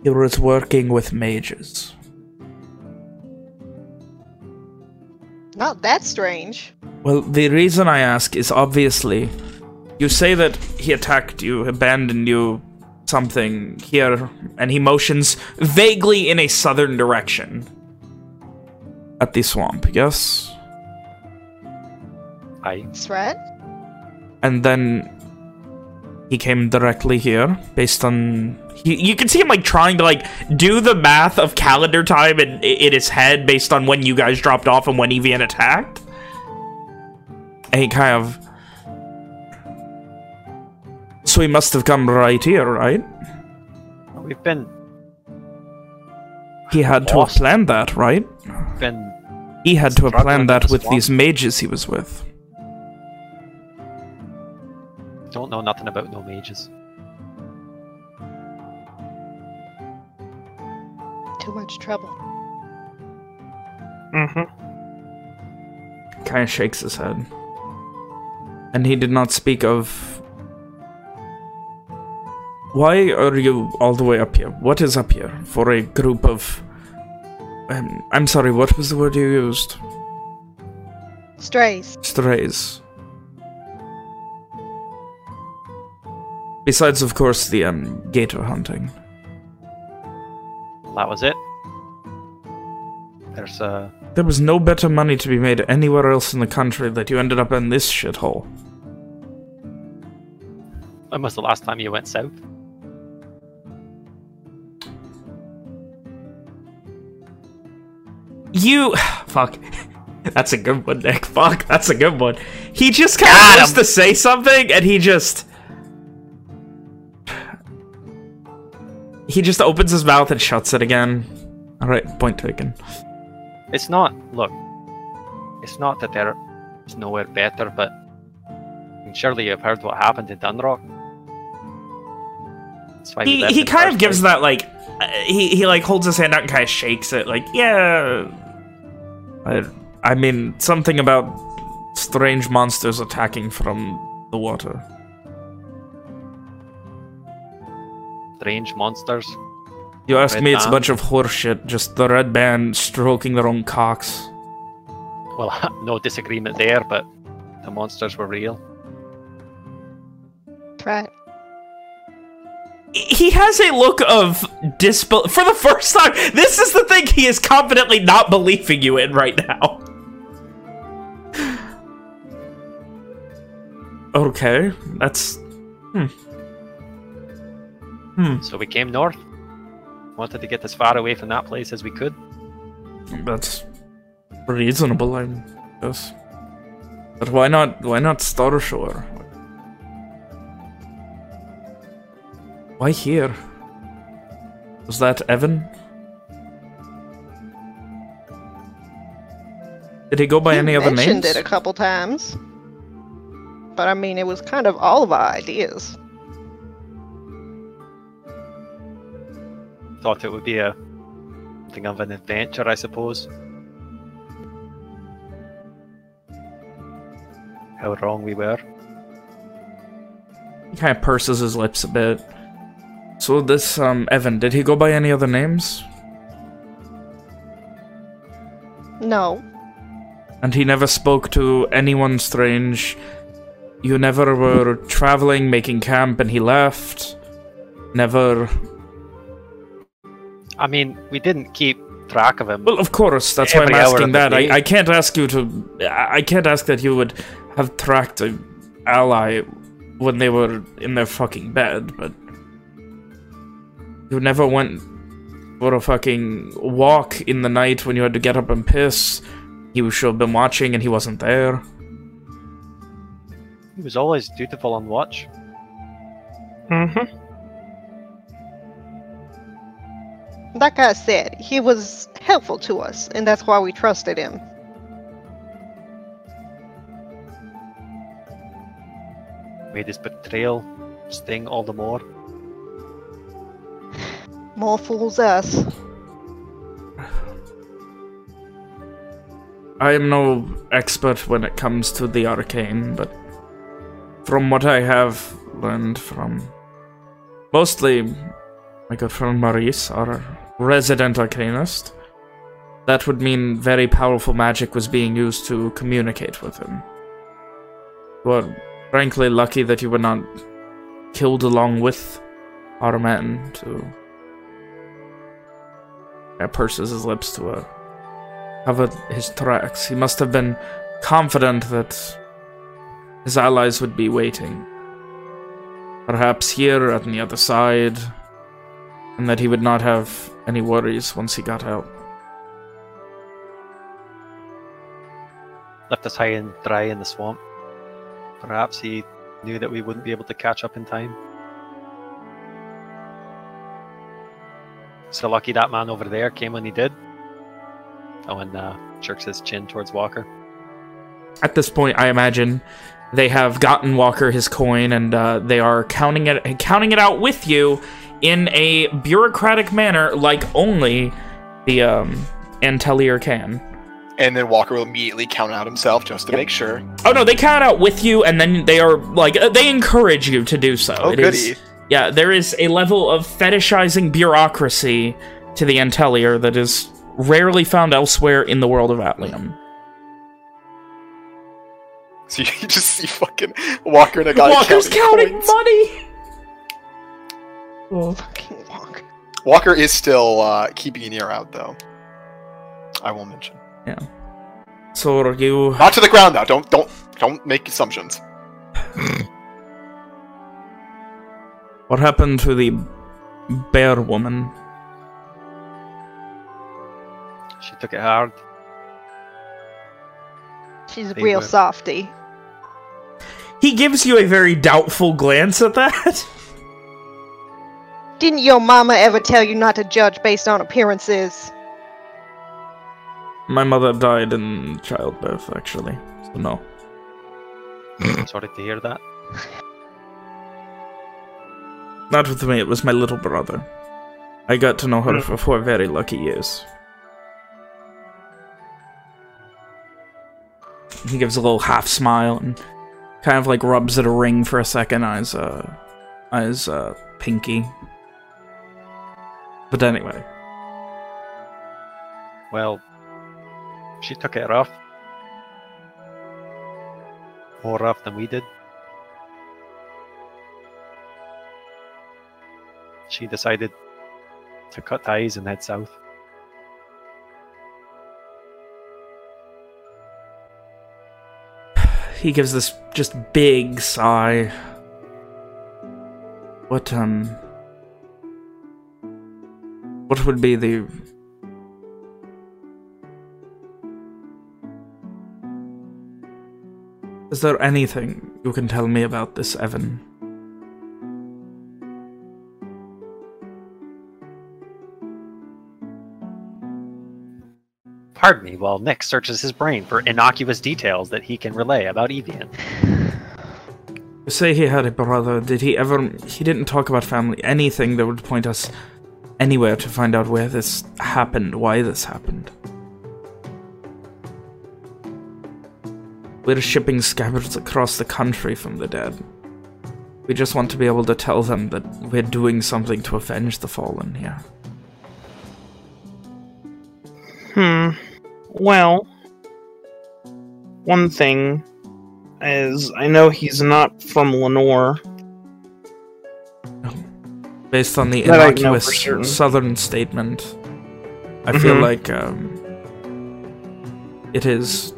He was working with mages. Not that strange. Well, the reason I ask is obviously, you say that he attacked you, abandoned you, something here, and he motions vaguely in a southern direction. At the swamp, yes? I Threat? And then he came directly here, based on... He, you can see him, like, trying to, like, do the math of calendar time in, in his head based on when you guys dropped off and when Evian attacked. And he kind of... So he must have come right here, right? we've been He had to have Lost. planned that, right? been He had to have planned that with these mages he was with. don't know nothing about no mages. Too much trouble. Mm-hmm. kind of shakes his head. And he did not speak of... Why are you all the way up here? What is up here for a group of... Um, I'm sorry, what was the word you used? Strays. Strays. Besides, of course, the um, gator hunting. That was it. There's uh There was no better money to be made anywhere else in the country that you ended up in this shithole. when was the last time you went south? You fuck. That's a good one, Nick. Fuck, that's a good one. He just kind of wants to say something, and he just he just opens his mouth and shuts it again. All right, point taken. It's not look. It's not that there is nowhere better, but surely you've heard what happened in Dunrock. That's why He he kind of gives place. that like uh, he he like holds his hand out and kind of shakes it, like yeah. I I mean something about strange monsters attacking from the water. strange monsters. You ask Red me, it's a bunch of horseshit. Just the red band stroking their own cocks. Well, no disagreement there, but the monsters were real. Threat. He has a look of disbelief. For the first time, this is the thing he is confidently not believing you in right now. okay, that's... Hmm. Hmm, So we came north. Wanted to get as far away from that place as we could. that's reasonable, I guess. But why not, why not Starshore? Why here? Was that Evan? Did he go by he any other mentioned names? it a couple times. But I mean, it was kind of all of our ideas. Thought it would be a thing of an adventure, I suppose. How wrong we were. He kind of purses his lips a bit. So this, um, Evan, did he go by any other names? No. And he never spoke to anyone strange. You never were traveling, making camp, and he left. Never. I mean, we didn't keep track of him. Well, of course, that's why I'm asking that. I, I can't ask you to. I I can't ask that you would have tracked a ally when they were in their fucking bed, but you never went for a fucking walk in the night when you had to get up and piss. He should have been watching, and he wasn't there. He was always dutiful on watch. Mm-hmm. Like I said, he was helpful to us, and that's why we trusted him. Made his betrayal sting all the more. More fools us. I am no expert when it comes to the arcane, but from what I have learned from mostly my good friend Maurice, our resident arcanist, that would mean very powerful magic was being used to communicate with him. We're frankly lucky that you were not killed along with our men to... I purses his lips to a covered his tracks. He must have been confident that his allies would be waiting. Perhaps here on the other side, and that he would not have any worries once he got out. Left us high and dry in the swamp. Perhaps he knew that we wouldn't be able to catch up in time. So lucky that man over there came when he did. Owen uh, jerks his chin towards Walker. At this point, I imagine they have gotten Walker his coin, and uh, they are counting it, counting it out with you in a bureaucratic manner, like only the um, Antelier can. And then Walker will immediately count out himself just to make sure. Oh no, they count out with you, and then they are like uh, they encourage you to do so. Oh, It is- goody. Yeah, there is a level of fetishizing bureaucracy to the Antelier that is rarely found elsewhere in the world of Atlium. So you just see fucking Walker and a guy Walker's counting, counting money. Oh. Fucking Walker. Walker is still uh, keeping an ear out, though. I will mention. Yeah. So are you? Not to the ground now. Don't don't don't make assumptions. What happened to the bear woman? She took it hard. She's a They real were- softy. He gives you a very doubtful glance at that. Didn't your mama ever tell you not to judge based on appearances? My mother died in childbirth, actually. So no. Sorry to hear that. Not with me, it was my little brother. I got to know her for four very lucky years. He gives a little half smile and kind of like rubs at a ring for a second on his, uh, on his, uh, pinky. But anyway, Well, she took it rough. More rough than we did. She decided to cut ties and head south. he gives this just big sigh. What, um... What would be the... Is there anything you can tell me about this, Evan? Pardon me, while Nick searches his brain for innocuous details that he can relay about Evian. You say he had a brother. Did he ever... He didn't talk about family. Anything that would point us anywhere to find out where this happened, why this happened. We're shipping scabbards across the country from the dead. We just want to be able to tell them that we're doing something to avenge the fallen here. Hmm. Well, one thing is I know he's not from Lenore. Based on the That I know for innocuous southern statement, I feel Mhm. like um, it is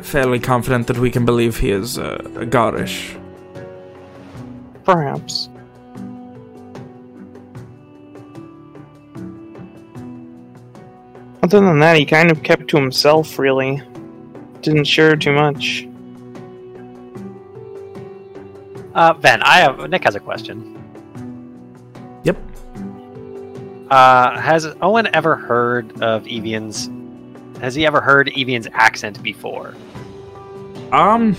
fairly confident that we can believe he is uh, a Garish. Perhaps. Other than that, he kind of kept to himself, really. Didn't share too much. Uh, Ben, I have Nick has a question. Yep. Uh, has Owen ever heard of Evian's? Has he ever heard Evian's accent before? Um,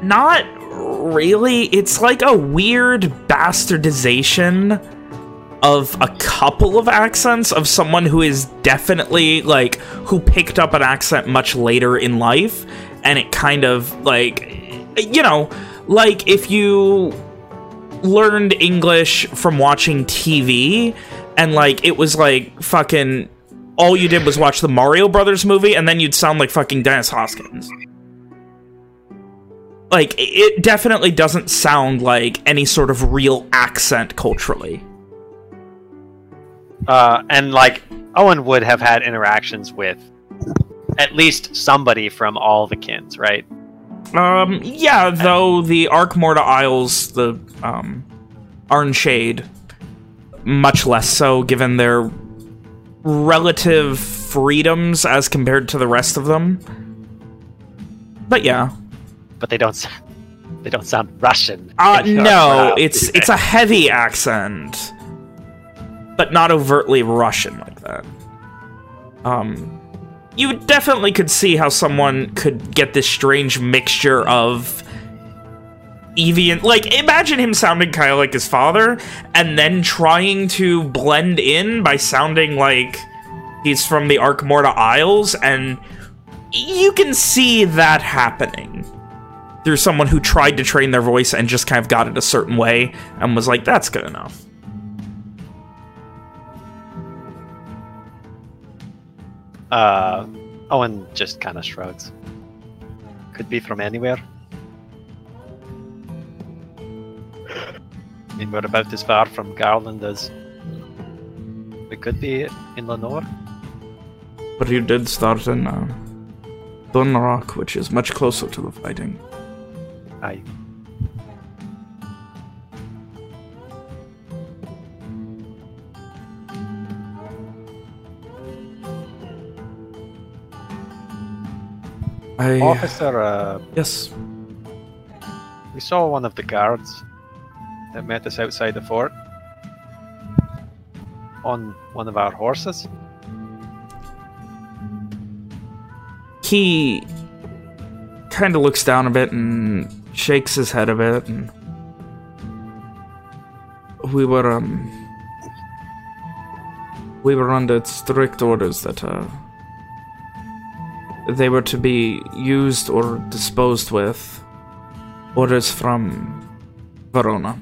not really. It's like a weird bastardization of a couple of accents of someone who is definitely like who picked up an accent much later in life and it kind of like you know like if you learned English from watching TV and like it was like fucking all you did was watch the Mario Brothers movie and then you'd sound like fucking Dennis Hoskins. Like it definitely doesn't sound like any sort of real accent culturally. Uh, and like Owen would have had interactions with at least somebody from all the kins, right? Um, yeah, though the Arkmorda Isles, the um, Arn Shade, much less so given their relative freedoms as compared to the rest of them. But yeah. But they don't. They don't sound Russian. Uh, no, it's it's a heavy accent, but not overtly Russian like that. Um, you definitely could see how someone could get this strange mixture of Evian. Like, imagine him sounding kind of like his father, and then trying to blend in by sounding like he's from the Arkmorda Isles, and you can see that happening through someone who tried to train their voice and just kind of got it a certain way and was like, that's good enough. Uh, Owen just kind of shrugs. Could be from anywhere. I mean, we're about as far from Garland as we could be in Lenore. But you did start in uh, Dunrock, which is much closer to the fighting. Aye. I, Officer, uh, yes, we saw one of the guards that met us outside the fort on one of our horses. he kind of looks down a bit and shakes his head a bit and we were um we were under strict orders that uh they were to be used or disposed with orders from Verona.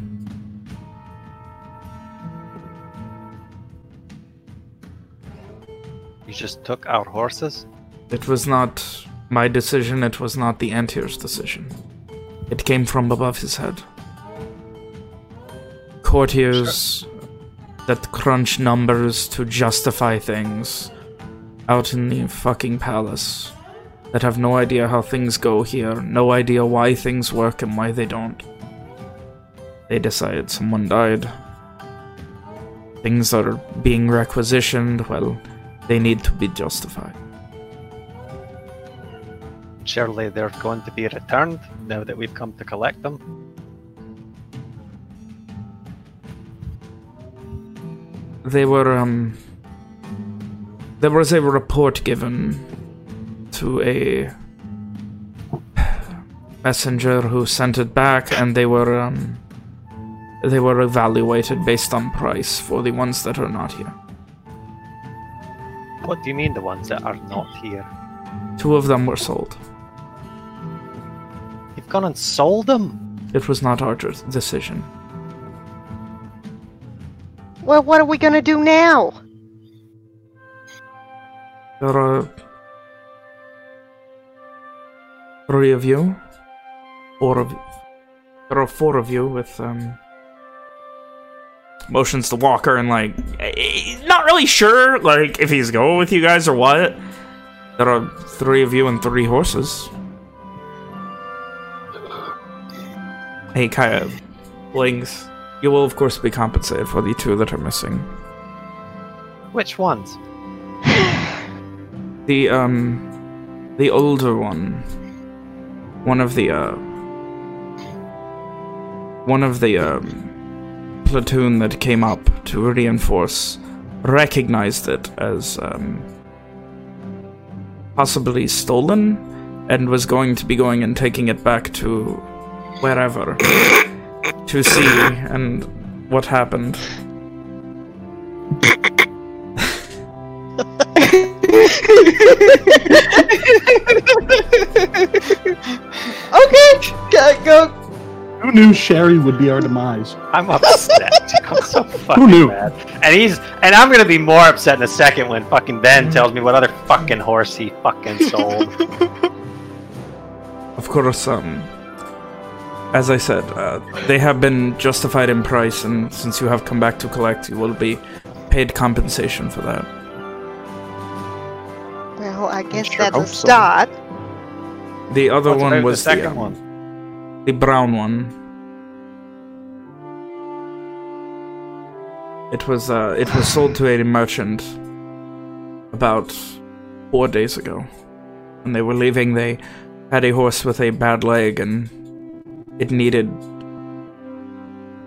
You just took our horses? It was not my decision, it was not the Antelier's decision. It came from above his head. Courtiers that crunch numbers to justify things out in the fucking palace that have no idea how things go here, no idea why things work and why they don't. They decided someone died. Things are being requisitioned, well, they need to be justified. Surely they're going to be returned now that we've come to collect them. they were um there was a report given to a messenger who sent it back, and they were um, they were evaluated based on price for the ones that are not here. What do you mean the ones that are not here? Two of them were sold. You've gone and sold them? It was not our decision. Well, what are we gonna do now? There are three of you, four of there are four of you with um motions to Walker and like eh, not really sure like if he's going with you guys or what. There are three of you and three horses. Hey, Kaya, blinks. You will of course be compensated for the two that are missing. Which ones? The um the older one. One of the uh one of the um platoon that came up to reinforce recognized it as um possibly stolen and was going to be going and taking it back to wherever to see and what happened. Okay, go, go. Who knew Sherry would be our demise? I'm upset. I'm so fucking Who knew? mad. And he's and I'm gonna be more upset in a second when fucking Ben tells me what other fucking horse he fucking sold. Of course, um, as I said, uh, they have been justified in price, and since you have come back to collect, you will be paid compensation for that. Well, I guess Sure that's a hope so. start. The other What's one was the second um, one. the brown one. It was uh, it was sold to a merchant about four days ago. When they were leaving, they had a horse with a bad leg, and it needed.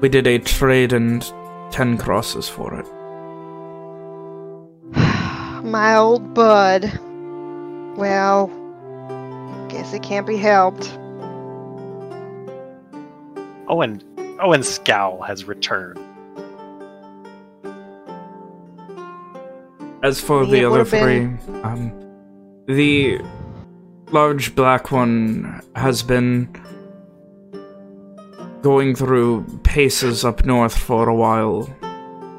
We did a trade and ten crosses for it. My old bud. Well, guess it can't be helped. Owen Owen's scowl has returned. As for the other would've three, been- um, the large black one has been going through paces up north for a while.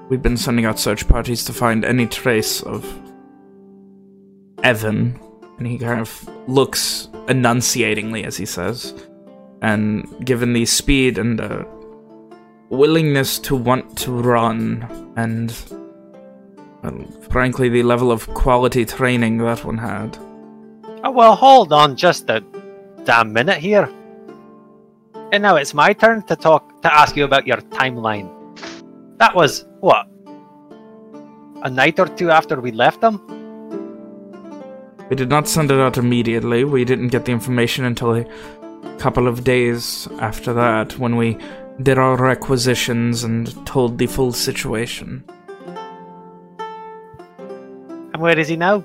We've been sending out search parties to find any trace of Evan, and he kind of looks enunciatingly as he says. And given the speed and uh, willingness to want to run, and well, frankly, the level of quality training that one had. Oh well, hold on just a damn minute here. And now it's my turn to talk to ask you about your timeline. That was what? A night or two after we left them? We did not send it out immediately. We didn't get the information until a couple of days after that when we did our requisitions and told the full situation. And where is he now?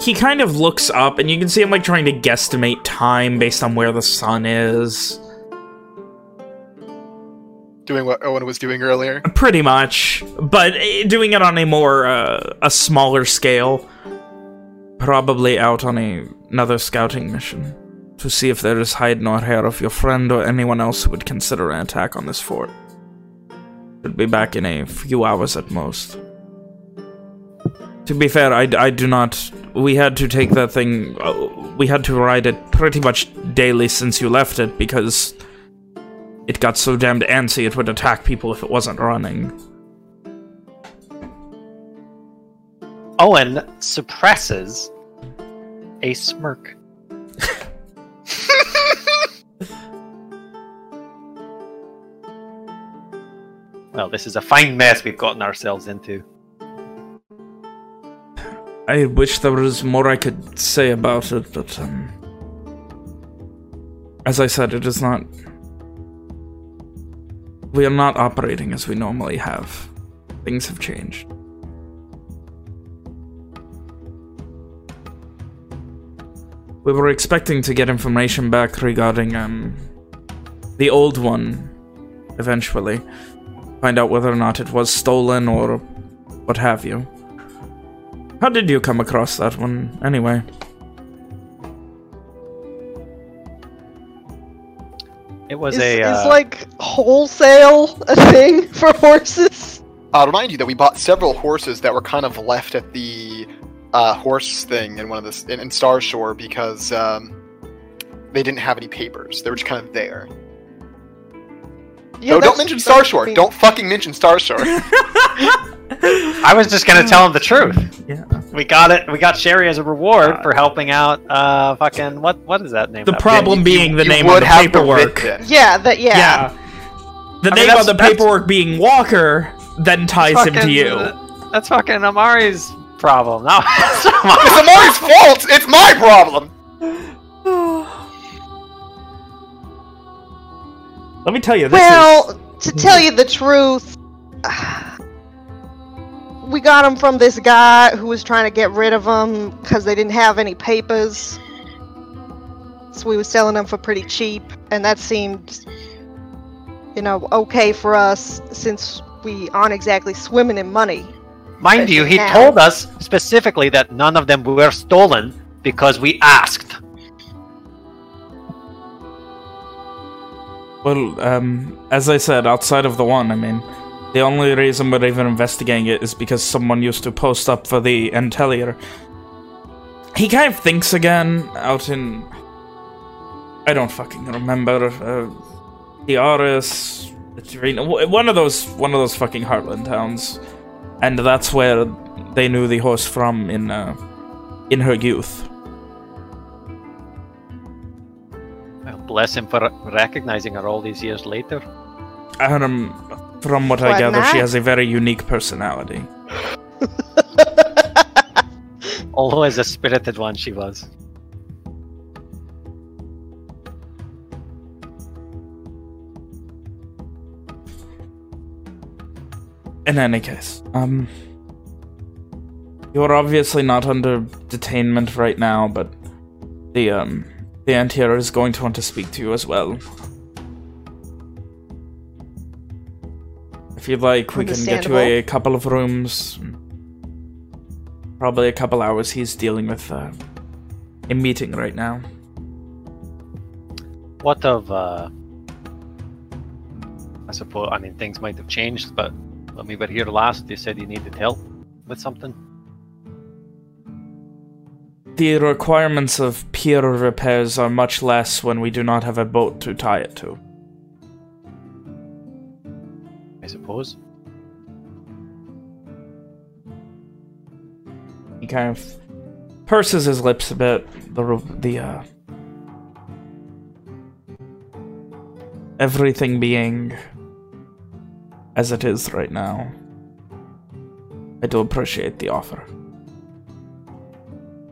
He kind of looks up, and you can see him like trying to guesstimate time based on where the sun is. Doing what Owen was doing earlier. Pretty much, but eh, doing it on a more uh, a smaller scale. Probably out on a, another scouting mission to see if there is hide nor hair of your friend or anyone else who would consider an attack on this fort. Should be back in a few hours at most. To be fair, I, I do not. We had to take that thing. Uh, we had to ride it pretty much daily since you left it because it got so damned antsy it would attack people if it wasn't running. Owen suppresses a smirk. well, this is a fine mess we've gotten ourselves into. I wish there was more I could say about it, but um, as I said, it is not. We are not operating as we normally have. Things have changed. We were expecting to get information back regarding um, the old one eventually. Find out whether or not it was stolen or what have you. How did you come across that one, anyway? It was Is, a. is uh, like wholesale a thing for horses? I'll remind you that we bought several horses that were kind of left at the uh, horse thing in one of the in, in Star Shore because um, they didn't have any papers. They were just kind of there. Yeah, no, don't mention Star that's Shore. me. Don't fucking mention Star Shore. I was just gonna tell him the truth. Yeah. We got it. We got Sherry as a reward for helping out. Uh, fucking what? What is that name? The That- problem You- being the you name of the have paperwork. writ. Yeah, that yeah. Yeah. The I name that's- on the paperwork being Walker then ties him to you. That's fucking Amari's problem. No, it's not mine. It's Amari's fault. It's my problem. Let me tell you, this Well, is... to tell you the truth, we got him from this guy who was trying to get rid of him because they didn't have any papers. So we were selling them for pretty cheap, and that seemed, you know, okay for us since we aren't exactly swimming in money. Mind you, he Now. told us specifically that none of them were stolen because we asked. Well, um, as I said, outside of the one, I mean, the only reason we're even investigating it is because someone used to post up for the Antelier. He kind of thinks again out in... I don't fucking remember. Uh, the Aris, the Terena, one of those, one of those fucking Heartland towns, and that's where they knew the horse from in, uh, in her youth. Well, bless him for recognizing her all these years later. Um, from what I Why gather, she has a very unique personality. Although as a spirited one, she was. In any case, um, you're obviously not under detainment right now, but the um, the anti-hero is going to want to speak to you as well. If you'd like, we can get you a couple of rooms. Probably a couple hours. He's dealing with uh, a meeting right now. What of, uh. I suppose, I mean, things might have changed, but when we were here last, you said you needed help with something. The requirements of pier repairs are much less when we do not have a boat to tie it to. I suppose. He kind of purses his lips a bit. The the uh, everything being as it is right now. I do appreciate the offer.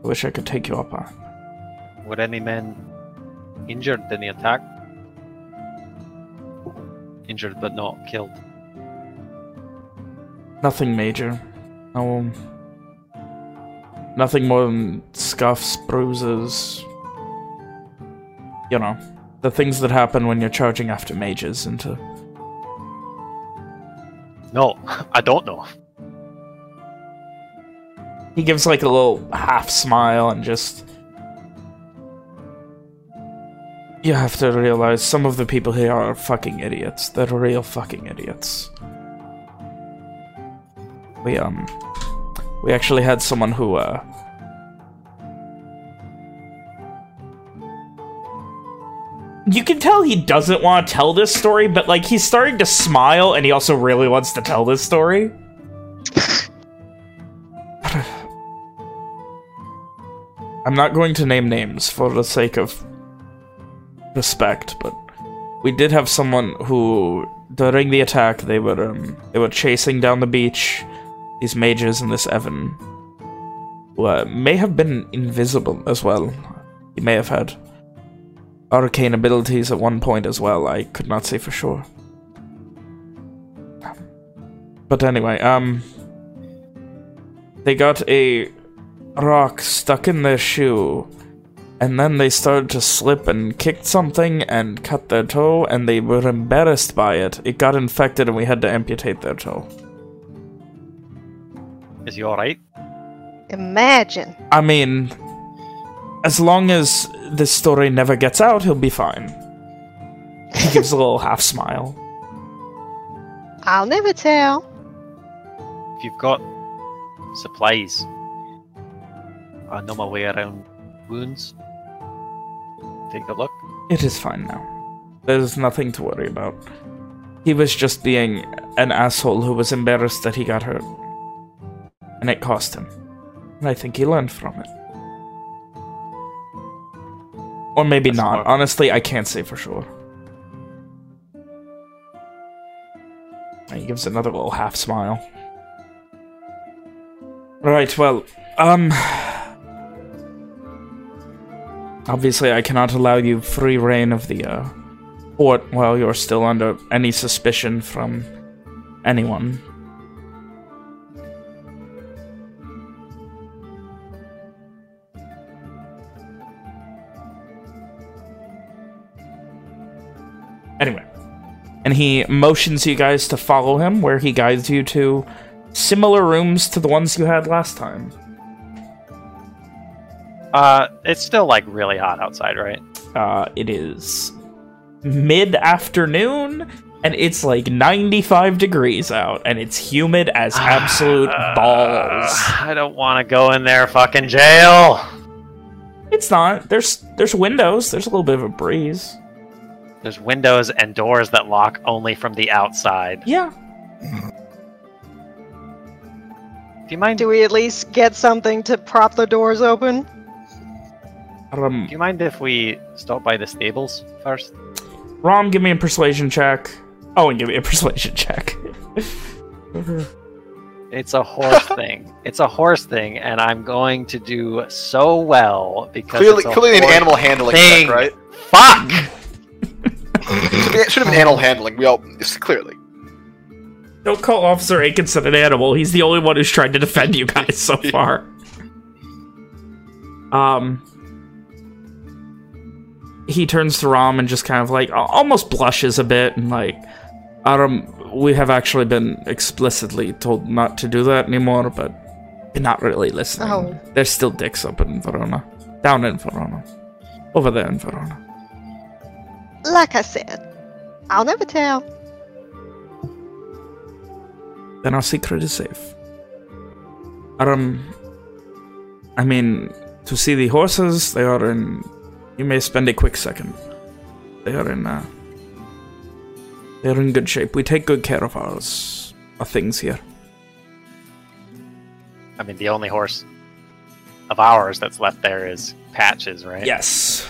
I wish I could take you up on. it. Were any men injured in the attack? Injured but not killed. Nothing major. No. Nothing more than scuffs, bruises. You know, the things that happen when you're charging after mages into. No, I don't know. He gives like a little half smile and just. You have to realize some of the people here are fucking idiots. They're real fucking idiots. We, um. We actually had someone who, uh. You can tell he doesn't want to tell this story, but like he's starting to smile and he also really wants to tell this story. I'm not going to name names for the sake of respect, but we did have someone who, during the attack, they were um, they were chasing down the beach these mages and this Evan, who uh, may have been invisible as well. He may have had arcane abilities at one point as well. I could not say for sure. But anyway, um, they got a rock stuck in their shoe, And then they started to slip and kicked something and cut their toe, and they were embarrassed by it. It got infected, and we had to amputate their toe. Is he alright? Imagine. I mean, as long as this story never gets out, he'll be fine. He gives a little half smile. I'll never tell. If you've got supplies, I know my way around wounds. Take a look. It is fine now. There's nothing to worry about. He was just being an asshole who was embarrassed that he got hurt. And it cost him. And I think he learned from it. Or maybe That's not. Honestly, I can't say for sure. And he gives another little half smile. Right, well, um... Obviously, I cannot allow you free reign of the, uh, fort while you're still under any suspicion from anyone. And he motions you guys to follow him, where he guides you to similar rooms to the ones you had last time. Uh, it's still like really hot outside, right? Uh, it is mid-afternoon, and it's like 95 degrees out, and it's humid as absolute balls. I don't want to go in there, fucking jail. It's not. There's there's windows. There's a little bit of a breeze. There's windows and doors that lock only from the outside. Yeah. Do you mind? Do we at least get something to prop the doors open? Um, Do you mind if we stop by the stables first? Rom, give me a persuasion check. Oh, and give me a persuasion check. It's a horse thing. It's a horse thing, and I'm going to do so well because Clearly, it's a clearly an animal handling thing. check, right? Fuck! It should have been animal handling. We all just clearly. Don't call Officer Aikenson an animal. He's the only one who's tried to defend you guys so far. Um, he turns to Rom and just kind of like almost blushes a bit and like, um, we have actually been explicitly told not to do that anymore, but not really listening. Oh. There's still dicks up in Verona, down in Verona, over there in Verona. Like I said, I'll never tell. then our secret is safe. Um, I mean, to see the horses, they are in. You may spend a quick second. They are in. Uh, they are in good shape. We take good care of ours, our things here. I mean, the only horse of ours that's left there is Patches, right? Yes.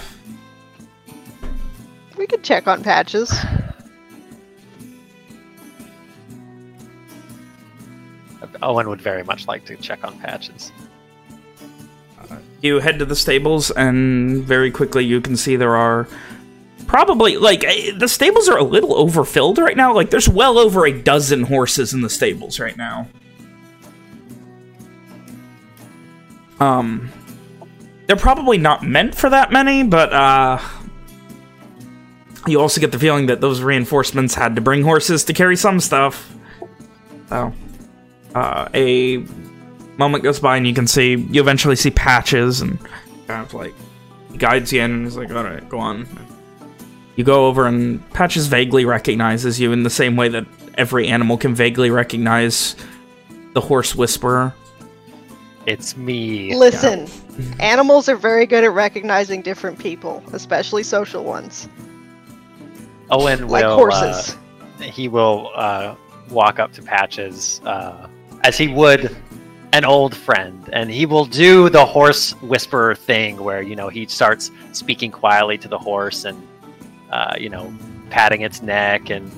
We could check on patches. Owen would very much like to check on Patches. You head to the stables, and very quickly you can see there are probably like eh, the stables are a little overfilled right now. Like there's well over a dozen horses in the stables right now. Um, they're probably not meant for that many, but uh, you also get the feeling that those reinforcements had to bring horses to carry some stuff. So, uh, a moment goes by and you can see, you eventually see patches and kind of like he guides you in and he's like, all right, go on. You go over and Patches vaguely recognizes you in the same way that every animal can vaguely recognize the horse whisperer. It's me. Listen, animals are very good at recognizing different people, especially social ones, Owen like will. horses. Uh, he will uh, walk up to Patches uh, as he would an old friend, and he will do the horse whisperer thing, where you know he starts speaking quietly to the horse and uh, you know patting its neck and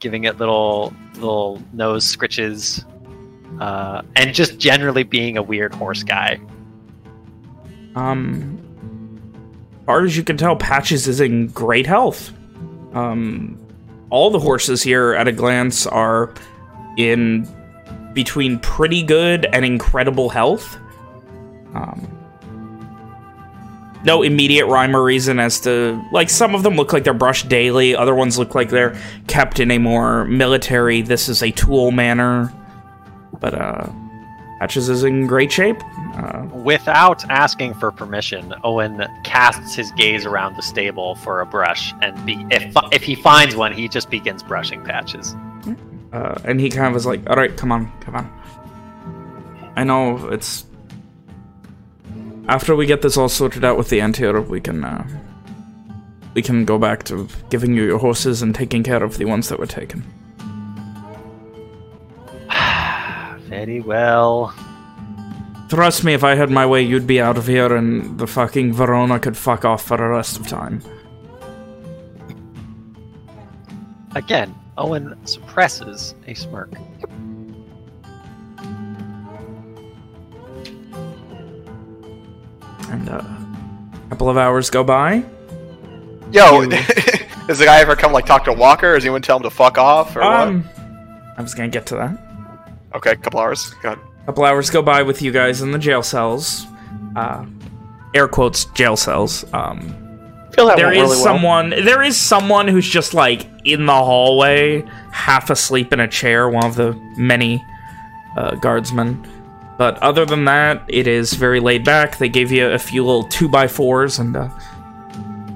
giving it little little nose scritches, uh, and just generally being a weird horse guy. Um, far as you can tell, Patches is in great health. Um, all the horses here at a glance are in between pretty good and incredible health. Um, no immediate rhyme or reason as to like some of them look like they're brushed daily, other ones look like they're kept in a more military. This is a tool manner, but uh, Patches is in great shape. Uh, Without asking for permission, Owen casts his gaze around the stable for a brush, and be, if if he finds one, he just begins brushing Patches. uh, and he kind of was like, "All right, come on, come on." I know it's after we get this all sorted out with the anteater, we can uh, we can go back to giving you your horses and taking care of the ones that were taken. Very well. Trust me, if I had my way, you'd be out of here and the fucking Verona could fuck off for the rest of time. Again, Owen suppresses a smirk. And uh, a couple of hours go by. Yo, does the guy ever come like talk to Walker? Does anyone tell him to fuck off or Um, I was gonna get to that. What? Okay, couple hours. Go ahead. A couple hours go by with you guys in the jail cells. Uh, air quotes, jail cells. Um, feel that there went is really well. someone there is someone who's just like in the hallway half asleep in a chair one of the many uh, guardsmen but other than that it is very laid back they gave you a few little two by fours and uh,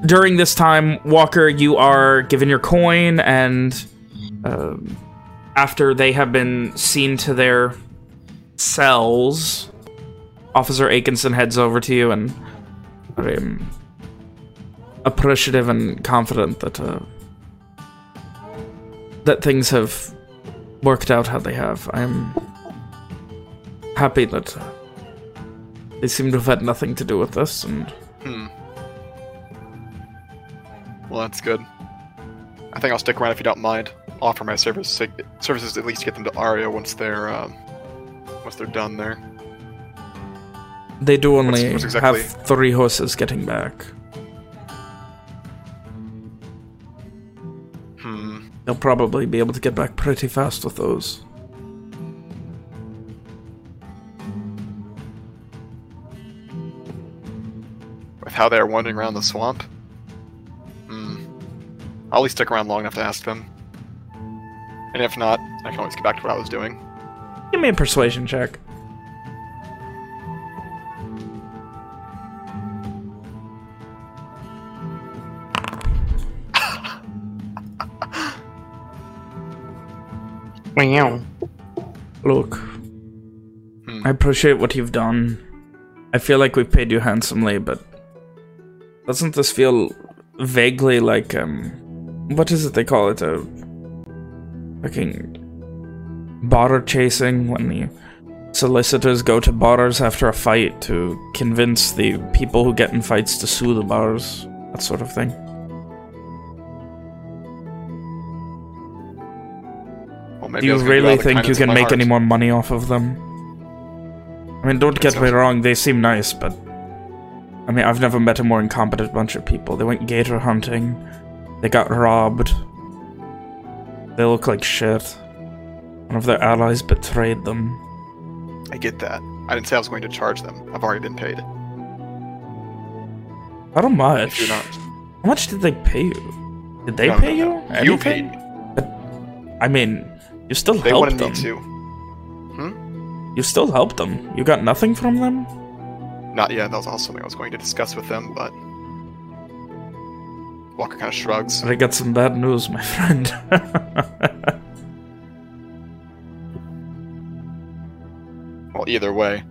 during this time walker you are given your coin and um after they have been seen to their cells officer Atkinson heads over to you and um, appreciative and confident that uh, that things have worked out how they have. I'm happy that uh, they seem to have had nothing to do with this, and Hmm. Well, that's good. I think I'll stick around if you don't mind. Offer my service services at least get them to Aria once they're um, once they're done there. they do only what's exactly- have three horses getting back. Hmm. They'll probably be able to get back pretty fast with those. With how they're wandering around the swamp. Hmm. I'll at least stick around long enough to ask them. And if not, I can always get back to what I was doing. Give me a persuasion check. Meow. Look, Hmm. I appreciate what you've done. I feel like we paid you handsomely, but doesn't this feel vaguely like um, what is it they call it? A fucking barter chasing when the solicitors go to bars after a fight to convince the people who get in fights to sue the bars, that sort of thing. Well, Do you I was gonna really out of the think you can make heart. any more money off of them? I mean, don't get me wrong, they seem nice, but... I mean, I've never met a more incompetent bunch of people. They went gator hunting. They got robbed. They look like shit. One of their allies betrayed them. I get that. I didn't say I was going to charge them. I've already been paid. How If much? you're not, How much did they pay you? Did they No, pay no, you? no. You Anything? paid me. I mean, you still They helped wanted them. me to. Hmm? You still helped them. You got nothing from them? Not yet. That was also something I was going to discuss with them, but Walker kind of shrugs. I got some bad news, my friend. Well, either way,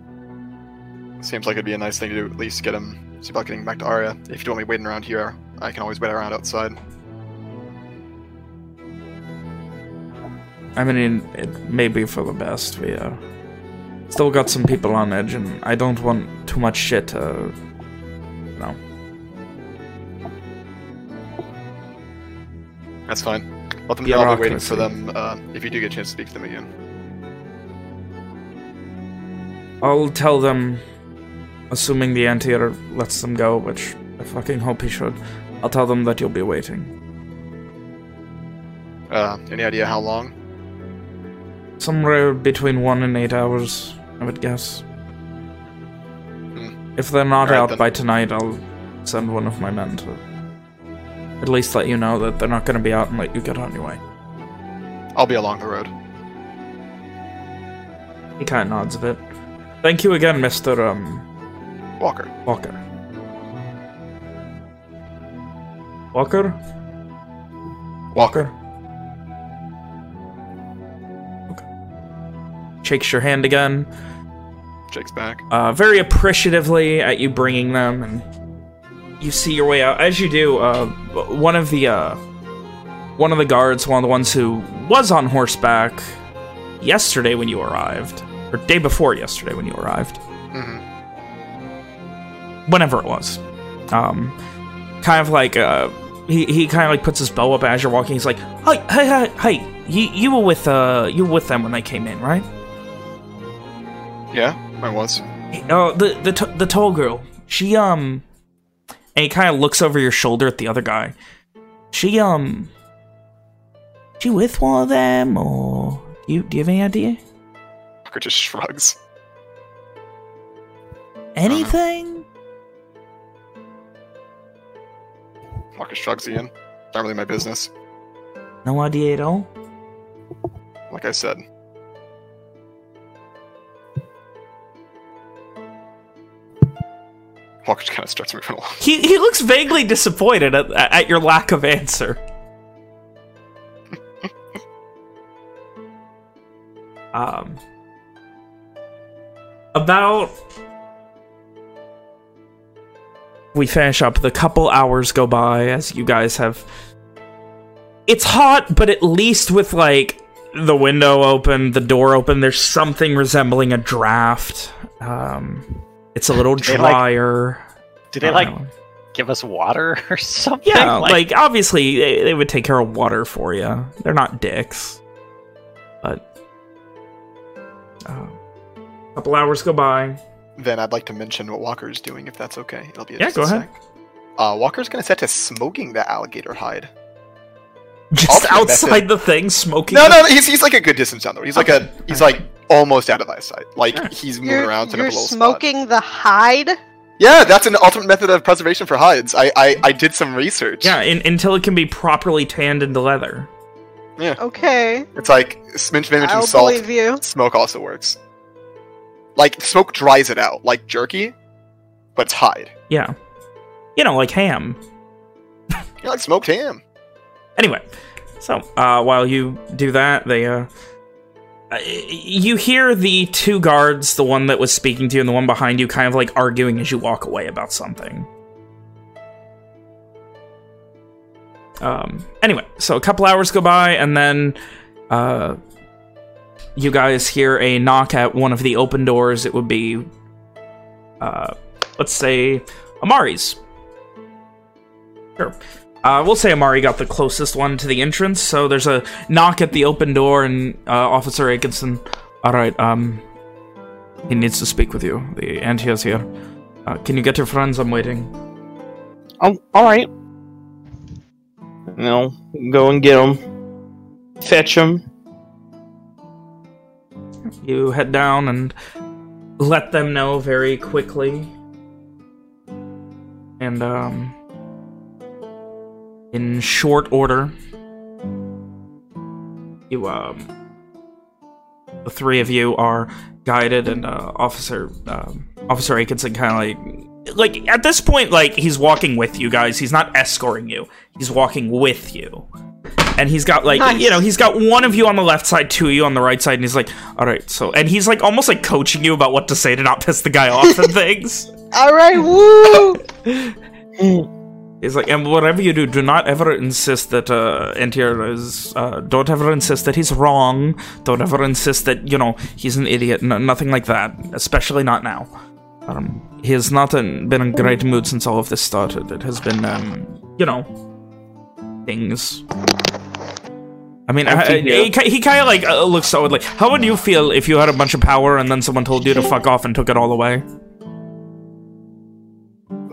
seems like it'd be a nice thing to do. At least get him. See about getting back to Arya. If you don't want me waiting around here, I can always wait around outside. I mean, it may be for the best. We uh, still got some people on edge, and I don't want too much shit. Uh, That's fine. Let them know I'll be waiting for them. Uh, if you do get a chance to speak to them again. I'll tell them, assuming the anteater lets them go, which I fucking hope he should. I'll tell them that you'll be waiting. Uh, any idea how long? Somewhere between one and eight hours, I would guess. If they're not Alright, out then. by tonight, I'll send one of my men to at least let you know that they're not going to be out and let you get on your way. I'll be along the road. He kind of nods a bit. Thank you again, Mr. Um, Walker. Walker. Walker? Walker. Okay. Shakes your hand again. Shakes back. uh, very appreciatively at you bringing them, and you see your way out. As you do, uh, one of the uh, one of the guards, one of the ones who was on horseback yesterday when you arrived, or day before yesterday when you arrived, hmm whenever it was, um, kind of like uh, he he kind of like puts his bow up as you're walking. He's like, "Hey, hey, hey, hey! You you were with uh you were with them when they came in, right?" Yeah, I was. Oh, the the t the tall girl. She um, and he kind of looks over your shoulder at the other guy. She um, she with one of them, or you? Do you have any idea? Walker just shrugs. Anything? Walker shrugs again. Not really my business. No idea at all. Like I said. Walker kind of starts moving along. He he looks vaguely disappointed at at your lack of answer. um, about we finish up. The couple hours go by as you guys have. It's hot, but at least with like the window open, the door open, there's something resembling a draft. Um, it's a little Do they, like- drier. Do they like know. give us water or something? Yeah, like, obviously they, they would take care of water for you. They're not dicks, but uh, a couple hours go by. Then I'd like to mention what Walker's doing, if that's okay. It'll be Yeah, just go a ahead. sec. Uh, Walker's gonna set to smoking the alligator hide. Just Ultimate outside method. the thing, smoking. No, the- no, he's, he's like a good distance down the road. He's like a he's like almost out of eyesight. Like he's moving You're, around in a you're below spot. smoking the hide? Yeah, that's an ultimate method of preservation for hides. I I, I did some research. Yeah, in, until it can be properly tanned into leather. Yeah. Okay. It's like smidge image I'll and salt. believe you. Smoke also works. Like smoke dries it out, like jerky, but it's hide. Yeah, you know, like ham. You're like smoked ham. Anyway, so uh, while you do that, they uh, uh, you hear the two guards, the one that was speaking to you and the one behind you, kind of like arguing as you walk away about something. Um. Anyway, so a couple hours go by, and then uh, you guys hear a knock at one of the open doors. It would be, uh, let's say, Amari's. Sure. Uh, we'll say Amari got the closest one to the entrance, so there's a knock at the open door, and uh, Officer Atkinson, all right, um, he needs to speak with you. The Antio's here. Uh, can you get your friends? I'm waiting. Oh, all right. No, go and get them. Fetch them. You head down and let them know very quickly. And, um, in short order, you, um, the three of you are guided and, uh, Officer, um, Officer Atkinson kind of like, like, at this point, like, he's walking with you guys. He's not escorting you. He's walking with you. And he's got, like, Nice. you know, he's got one of you on the left side, two of you on the right side, and he's like, all right, so, and he's, like, almost, like, coaching you about what to say to not piss the guy off and things. All right, woo! He's like, and whatever you do, do not ever insist that uh, Antier is. Uh, don't ever insist that he's wrong. Don't ever insist that you know he's an idiot. No, nothing like that. Especially not now. Um, he has not in, been in great mood since all of this started. It has been, um, you know, things. I mean, I, I- he, he kind of like uh, looks so like. How would you feel if you had a bunch of power and then someone told you to fuck off and took it all away?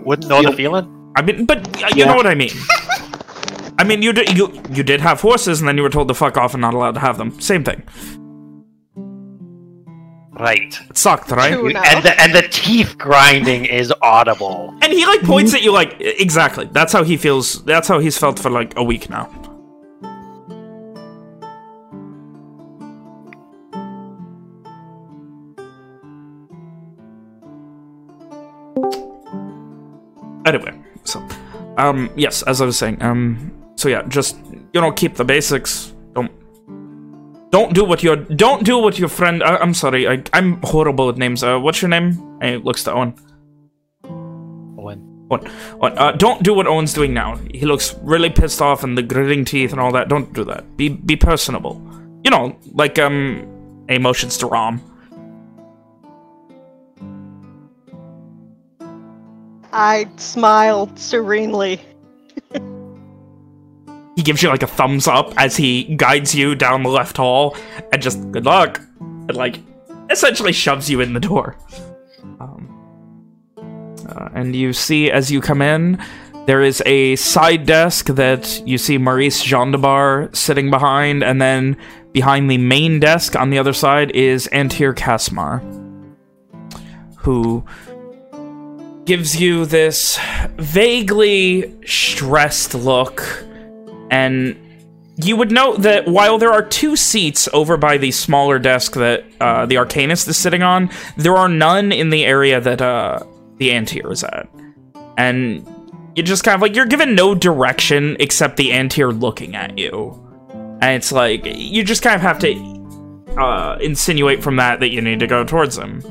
Wouldn't know the feeling. I mean, but you know what I mean. I mean, you did you you did have horses, and then you were told to fuck off and not allowed to have them. Same thing. Right. It sucked, right? True. And the and the teeth grinding is audible. And he like points at you like exactly. That's how he feels. That's how he's felt for like a week now. Anyway, so um yes, as I was saying, um so yeah, just you know keep the basics. Don't don't do what your don't do what your friend. I, I'm sorry, I, I'm horrible at names. Uh, what's your name? He looks to Owen. Owen. What? What? Uh, don't do what Owen's doing now. He looks really pissed off and the gritting teeth and all that. Don't do that. Be be personable. You know, like um, emotions to Rom. I smile serenely. He gives you like a thumbs up as he guides you down the left hall, and just good luck, and like essentially shoves you in the door. Um, uh, and you see as you come in, there is a side desk that you see Maurice Jondabar sitting behind, and then behind the main desk on the other side is Antir Kasmar, who gives you this vaguely stressed look, and you would note that while there are two seats over by the smaller desk that uh, the Arcanist is sitting on, there are none in the area that uh, the Antir is at. And you're just kind of like, you're given no direction except the Antir looking at you. And it's like, you just kind of have to uh, insinuate from that that you need to go towards him.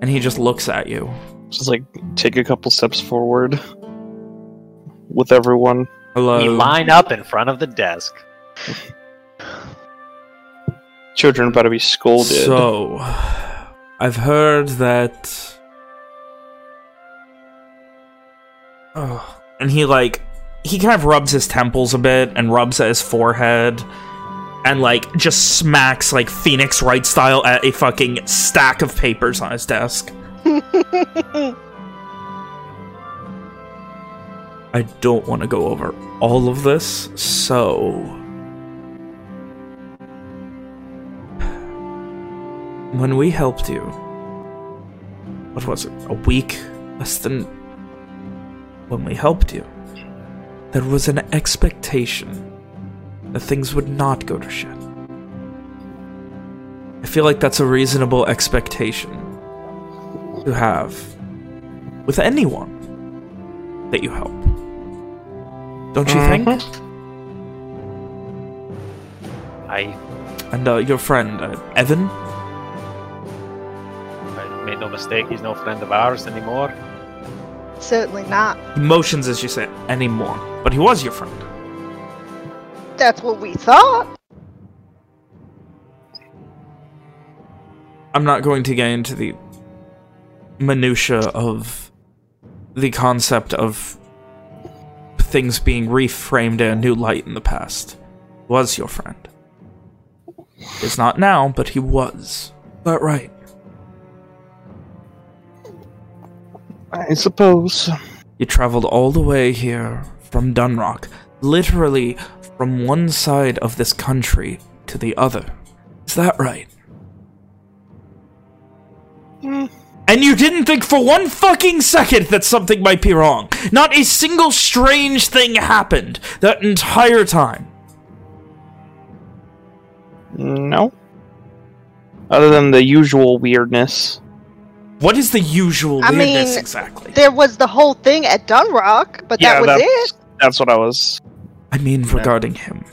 And he just looks at you. Just like take a couple steps forward with everyone. Hello. You line up in front of the desk. Children about to be scolded. So, I've heard that. Oh, and he like he kind of rubs his temples a bit and rubs at his forehead and like just smacks like Phoenix Wright style at a fucking stack of papers on his desk. I don't want to go over all of this, so when we helped you, what was it, a week? Less than when we helped you, there was an expectation that things would not go to shit. I feel like that's a reasonable expectation to have with anyone that you help. Don't you think? I, And uh, your friend, uh, Evan? I made no mistake, he's no friend of ours anymore. Certainly not. He motions as you say anymore, but he was your friend. That's what we thought. I'm not going to get into the minutia of the concept of things being reframed in a new light in the past. Was your friend. Is not now, but he was. That right. I suppose. You traveled all the way here from Dunrock, literally from one side of this country to the other. Is that right? Hmm. And you didn't think for one fucking second that something might be wrong. Not a single strange thing happened that entire time. No. Other than the usual weirdness. What is the usual I weirdness mean, exactly? There was the whole thing at Dunrock, but that was that's, it. That's what I was. I mean regarding him.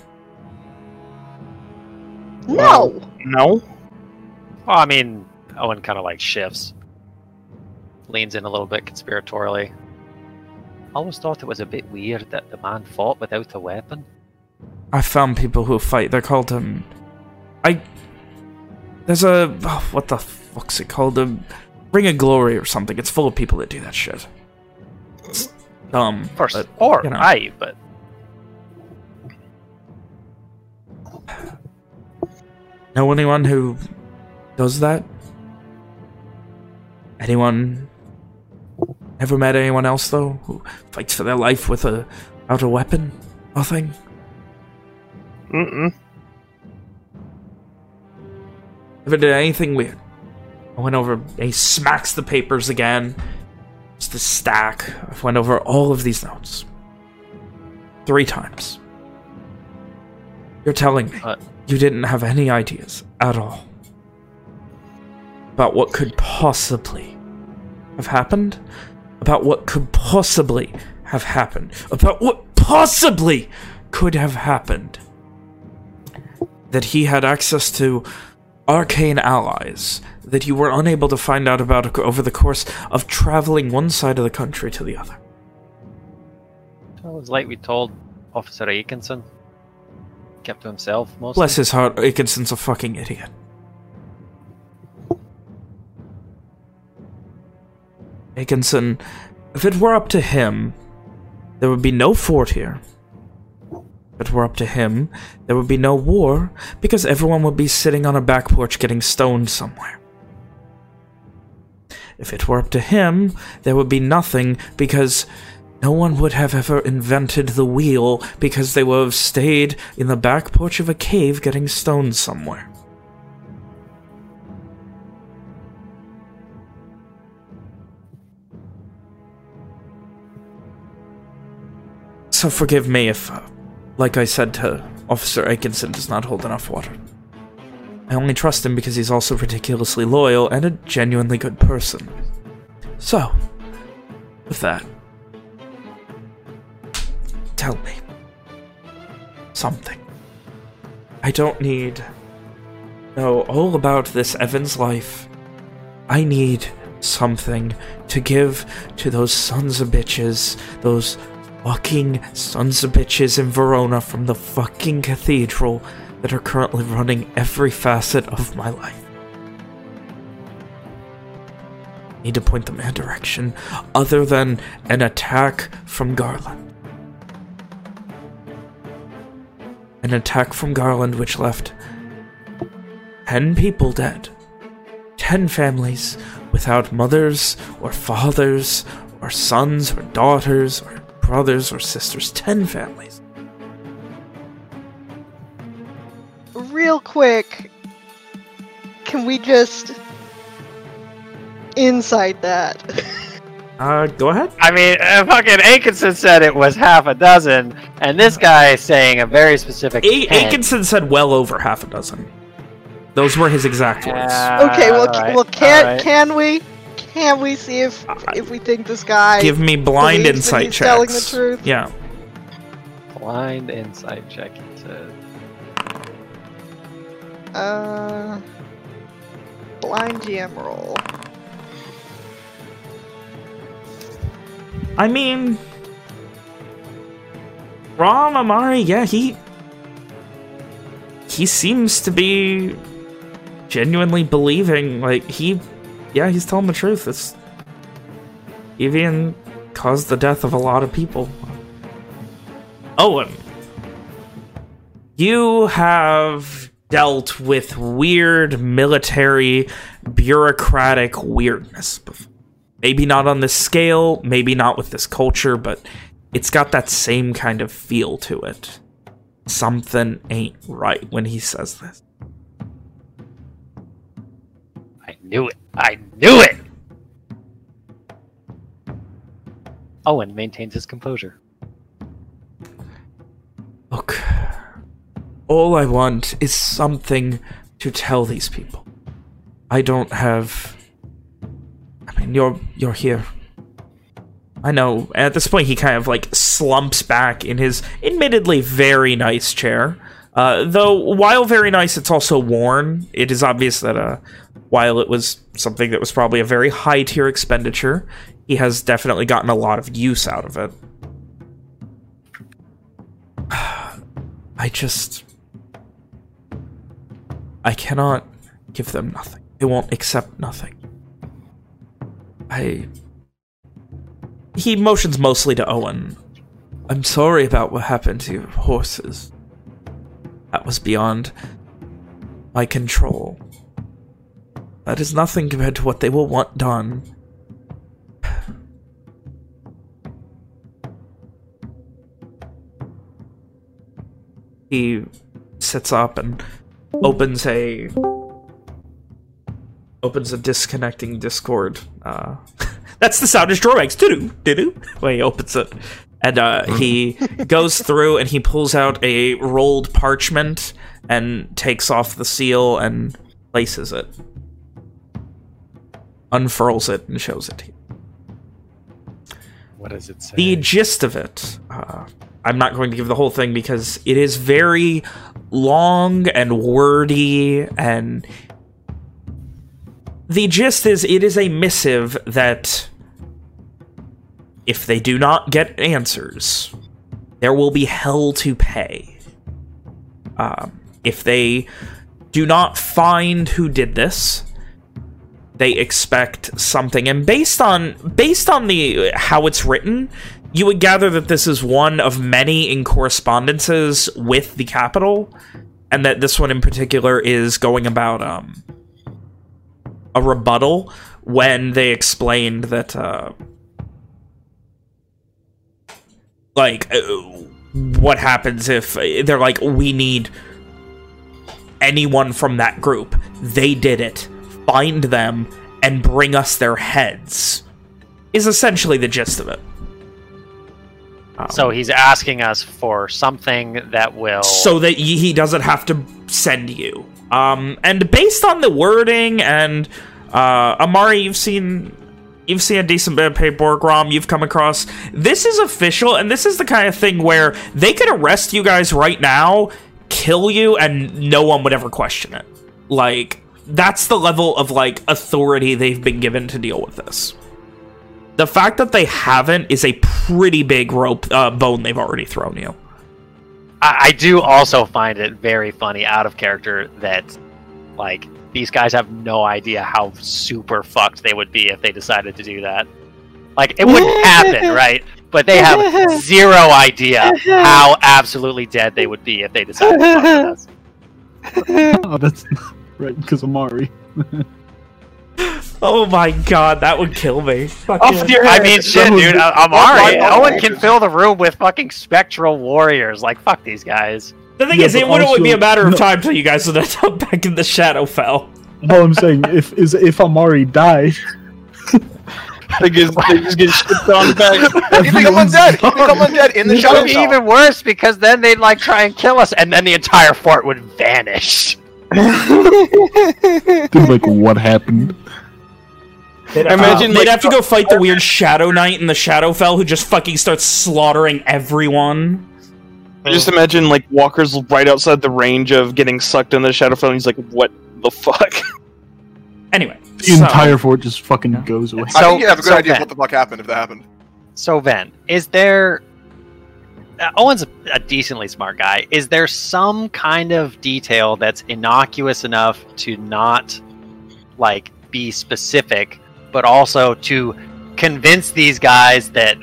No. No. Well, I mean, Owen kind of like shifts, leans in a little bit conspiratorially. I always thought it was a bit weird that the man fought without a weapon. I found people who fight. They're called um, I. There's a oh, what the fuck's it called? A Ring of Glory or something. It's full of people that do that shit. It's dumb. First, but, or you know. I, but know anyone who does that? Anyone? Ever met anyone else though who fights for their life with a out a weapon? Nothing. Mm-mm. Ever did anything weird? I went over, he smacks the papers again. It's the stack. I went over all of these notes. Three times. You're telling me What? you didn't have any ideas at all about what could possibly have happened? About what could possibly have happened? About what possibly could have happened? That he had access to arcane allies that you were unable to find out about over the course of traveling one side of the country to the other. It was like we told Officer Aikenson. Kept to himself mostly. Bless his heart, Aikinson's a fucking idiot. Aikenson, if it were up to him, there would be no fort here. If it were up to him, there would be no war, because everyone would be sitting on a back porch getting stoned somewhere. If it were up to him, there would be nothing, because no one would have ever invented the wheel, because they would have stayed in the back porch of a cave getting stoned somewhere. So forgive me if, uh, like I said to Officer Aikinson, does not hold enough water. I only trust him because he's also ridiculously loyal and a genuinely good person. So, with that, tell me something. I don't need know all about this Evan's life. I need something to give to those sons of bitches, those fucking sons of bitches in Verona from the fucking cathedral that are currently running every facet of my life. Need to point them in a direction other than an attack from Garland. An attack from Garland which left 10 people dead. 10 families without mothers or fathers or sons or daughters or brothers or sisters. 10 families. Real quick, can we just inside that? Uh, go ahead. I mean, uh, fucking Aikenson said it was half a dozen, and this guy is saying a very specific. A- 10. Aikenson said well over half a dozen. Those were his exact words. Ah, okay, well, alright, well, can alright. can we can we see if if we think this guy Give me blind insight he's checks. telling the truth? Yeah. Blind insight check, he said. Uh, blind GM roll. I mean, Ram Amari, yeah, he he seems to be genuinely believing, like he, yeah, he's telling the truth. It's Evian caused the death of a lot of people. Owen, you have dealt with weird military bureaucratic weirdness. Maybe not on this scale, maybe not with this culture, but it's got that same kind of feel to it. Something ain't right when he says this. Knew it. I knew it. Owen maintains his composure. Look, all I want is something to tell these people. I don't have... I mean, you're, you're here. I know. At this point, he kind of, like, slumps back in his admittedly very nice chair. Uh, though, while very nice, it's also worn. It is obvious that, uh, while it was something that was probably a very high-tier expenditure, he has definitely gotten a lot of use out of it. I just... I cannot give them nothing. They won't accept nothing. I... He motions mostly to Owen. I'm sorry about what happened to your horses. That was beyond my control. That is nothing compared to what they will want done. He sits up and opens a opens a disconnecting Discord. Uh, that's the sound his drawer makes. Doo-doo, doo-doo. When he opens it. And uh, he goes through and he pulls out a rolled parchment and takes off the seal and places it. Unfurls it and shows it to you. What does it say? The gist of it, uh, I'm not going to give the whole thing because it is very long and wordy and the gist is it is a missive that if they do not get answers, there will be hell to pay. Um, if they do not find who did this, they expect something. And based on based on the how it's written, you would gather that this is one of many in correspondences with the capital, and that this one in particular is going about um, a rebuttal when they explained that uh, like uh, what happens if they're like we need anyone from that group they did it find them and bring us their heads is essentially the gist of it Um, So he's asking us for something that will. so that he doesn't have to send you. Um, and based on the wording and uh, Amari, you've seen you've seen a decent bit of paperwork. Rom, you've come across. This is official, and this is the kind of thing where they could arrest you guys right now, kill you, and no one would ever question it. Like that's the level of like authority they've been given to deal with this. The fact that they haven't is a pretty big rope uh, bone they've already thrown you. I, I do also find it very funny, out of character, that like these guys have no idea how super fucked they would be if they decided to do that. Like it wouldn't happen, right? But they have zero idea how absolutely dead they would be if they decided to fuck with us. oh, that's right, because Amari. Oh my god, that would kill me. I mean, shit, was- dude. uh, Amari, Owen can fill the room with fucking spectral warriors. Like, fuck these guys. The thing Yeah, is, it wouldn't also- be a matter of no. time till you guys would end up back in the Shadowfell. All I'm saying if is if Amari died, They just, they just get shipped on back. He become undead. He become undead in the It would be even worse because then they'd like try and kill us, and then the entire fort would vanish. then like what happened? They'd, Imagine, uh, they'd have to go fight the weird Shadow Knight in the Shadowfell who just fucking starts slaughtering everyone. Just imagine like Walker's right outside the range of getting sucked into the Shadowfell, and he's like, "What the fuck?" Anyway, The so- entire fort just fucking goes away. I think you have a good so idea of what the fuck happened if that happened. So Ven, is there? Uh, Owen's a, a decently smart guy. Is there some kind of detail that's innocuous enough to not like be specific, but also to convince these guys that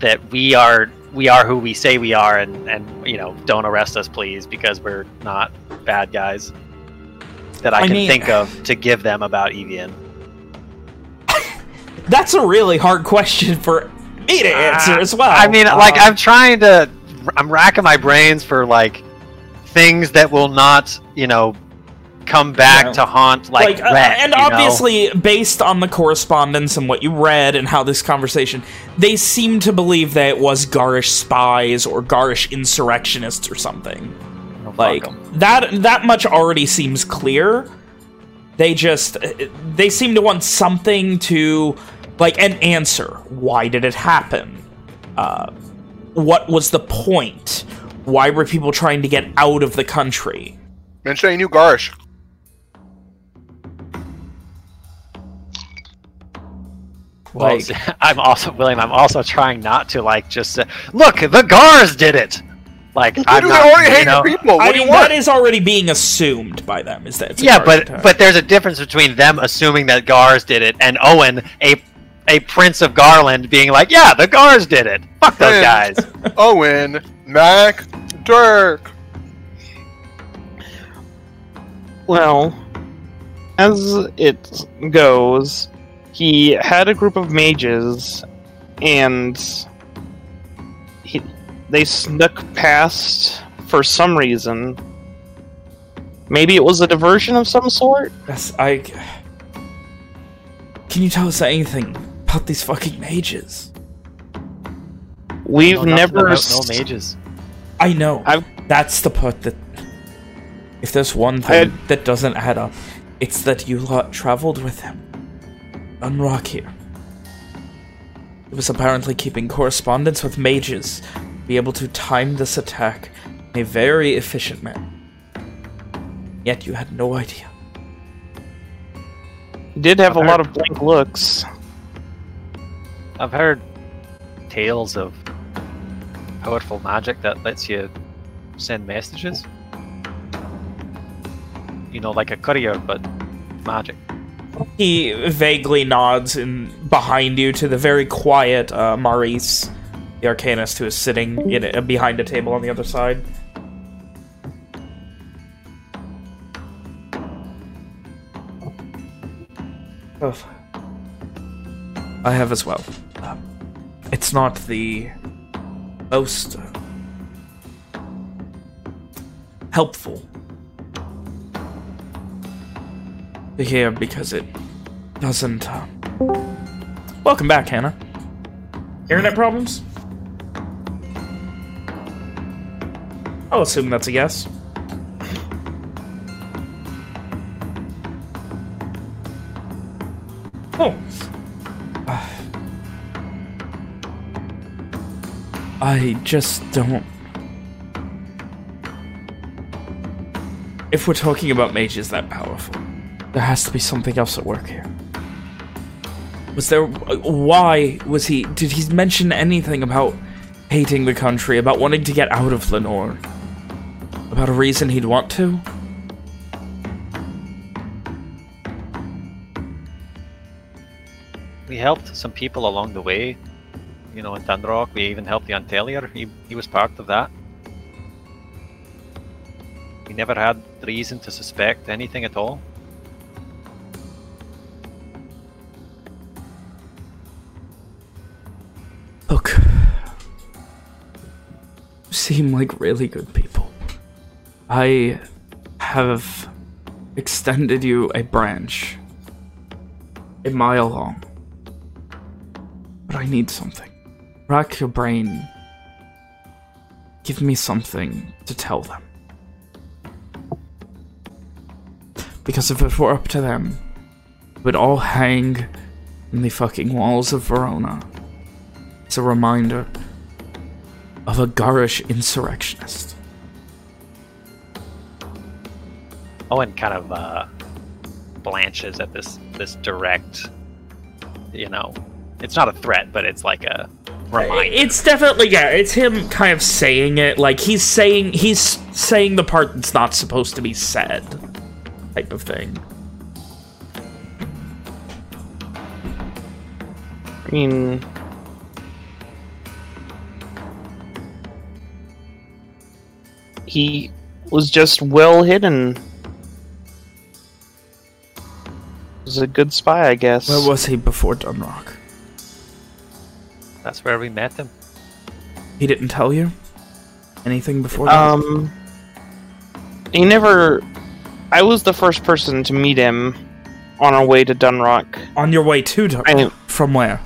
that we are we are who we say we are, and and you know don't arrest us, please, because we're not bad guys. That I, I can mean- think of to give them about Evian. that's a really hard question for me to answer as well. I mean, like Uh, I'm trying to, I'm racking my brains for like things that will not, you know, come back Yeah. to haunt like, like, uh, and you know? obviously based on the correspondence and what you read and how this conversation they seem to believe that it was garish spies or garish insurrectionists or something Oh, fuck like 'em. that that much already seems clear they just they seem to want something to like an answer why did it happen uh what was the point why were people trying to get out of the country Mention you knew Garish. Well, like I'm also William. I'm also trying not to like just say, look, the Gars did it. Like I'm not, already you hate know? your people. What I do you mean, want? that is already being assumed by them. Is that Yeah, but attack. but there's a difference between them assuming that Gars did it and Owen, a a prince of Garland, being like, yeah, the Gars did it. Fuck those Man. guys. Owen, Mac, Dirk. Well, as it goes, he had a group of mages, and he, they snuck past for some reason. Maybe it was a diversion of some sort. That's- I Can you tell us anything about these fucking mages? We've No, never. about s- no mages. I know. I've- That's the part that... If there's one thing that doesn't add up, it's that you lot traveled with him. Dunrock here. He was apparently keeping correspondence with mages, be able to time this attack in a very efficient manner. Yet you had no idea. He did have a I've lot of blank looks. I've heard tales of powerful magic that lets you send messages. You know, like a courier, but magic. He vaguely nods in behind you to the very quiet uh, Maurice, the Arcanist, who is sitting in a, behind a table on the other side. Oh. I have as well. It's not the most helpful to hear because it doesn't. Uh... Welcome back, Hannah. Internet problems? I'll assume that's a yes. Oh. I just don't. If we're talking about mages that powerful, there has to be something else at work here. Was there... Why was he... Did he mention anything about hating the country, about wanting to get out of Lenore? About a reason he'd want to? We helped some people along the way. You know, in Dunrock, we even helped the Antelier. He, he was part of that. We never had reason to suspect anything at all. Look. Seem like really good people. I have extended you a branch. A mile long. But I need something. Rack your brain. Give me something to tell them. Because if it were up to them, we'd all hang in the fucking walls of Verona. It's a reminder of a garish insurrectionist. Owen kind of uh, blanches at this this direct, you know, it's not a threat, but it's like a reminder. It's definitely yeah. It's him kind of saying it like he's saying he's saying the part that's not supposed to be said, type of thing. I mean, he was just well hidden. Was a good spy, I guess. Where was he before Dunrock? That's where we met him. He didn't tell you anything before that. Um, he never. I was the first person to meet him on our way to Dunrock. On your way to Dunrock? I, From where?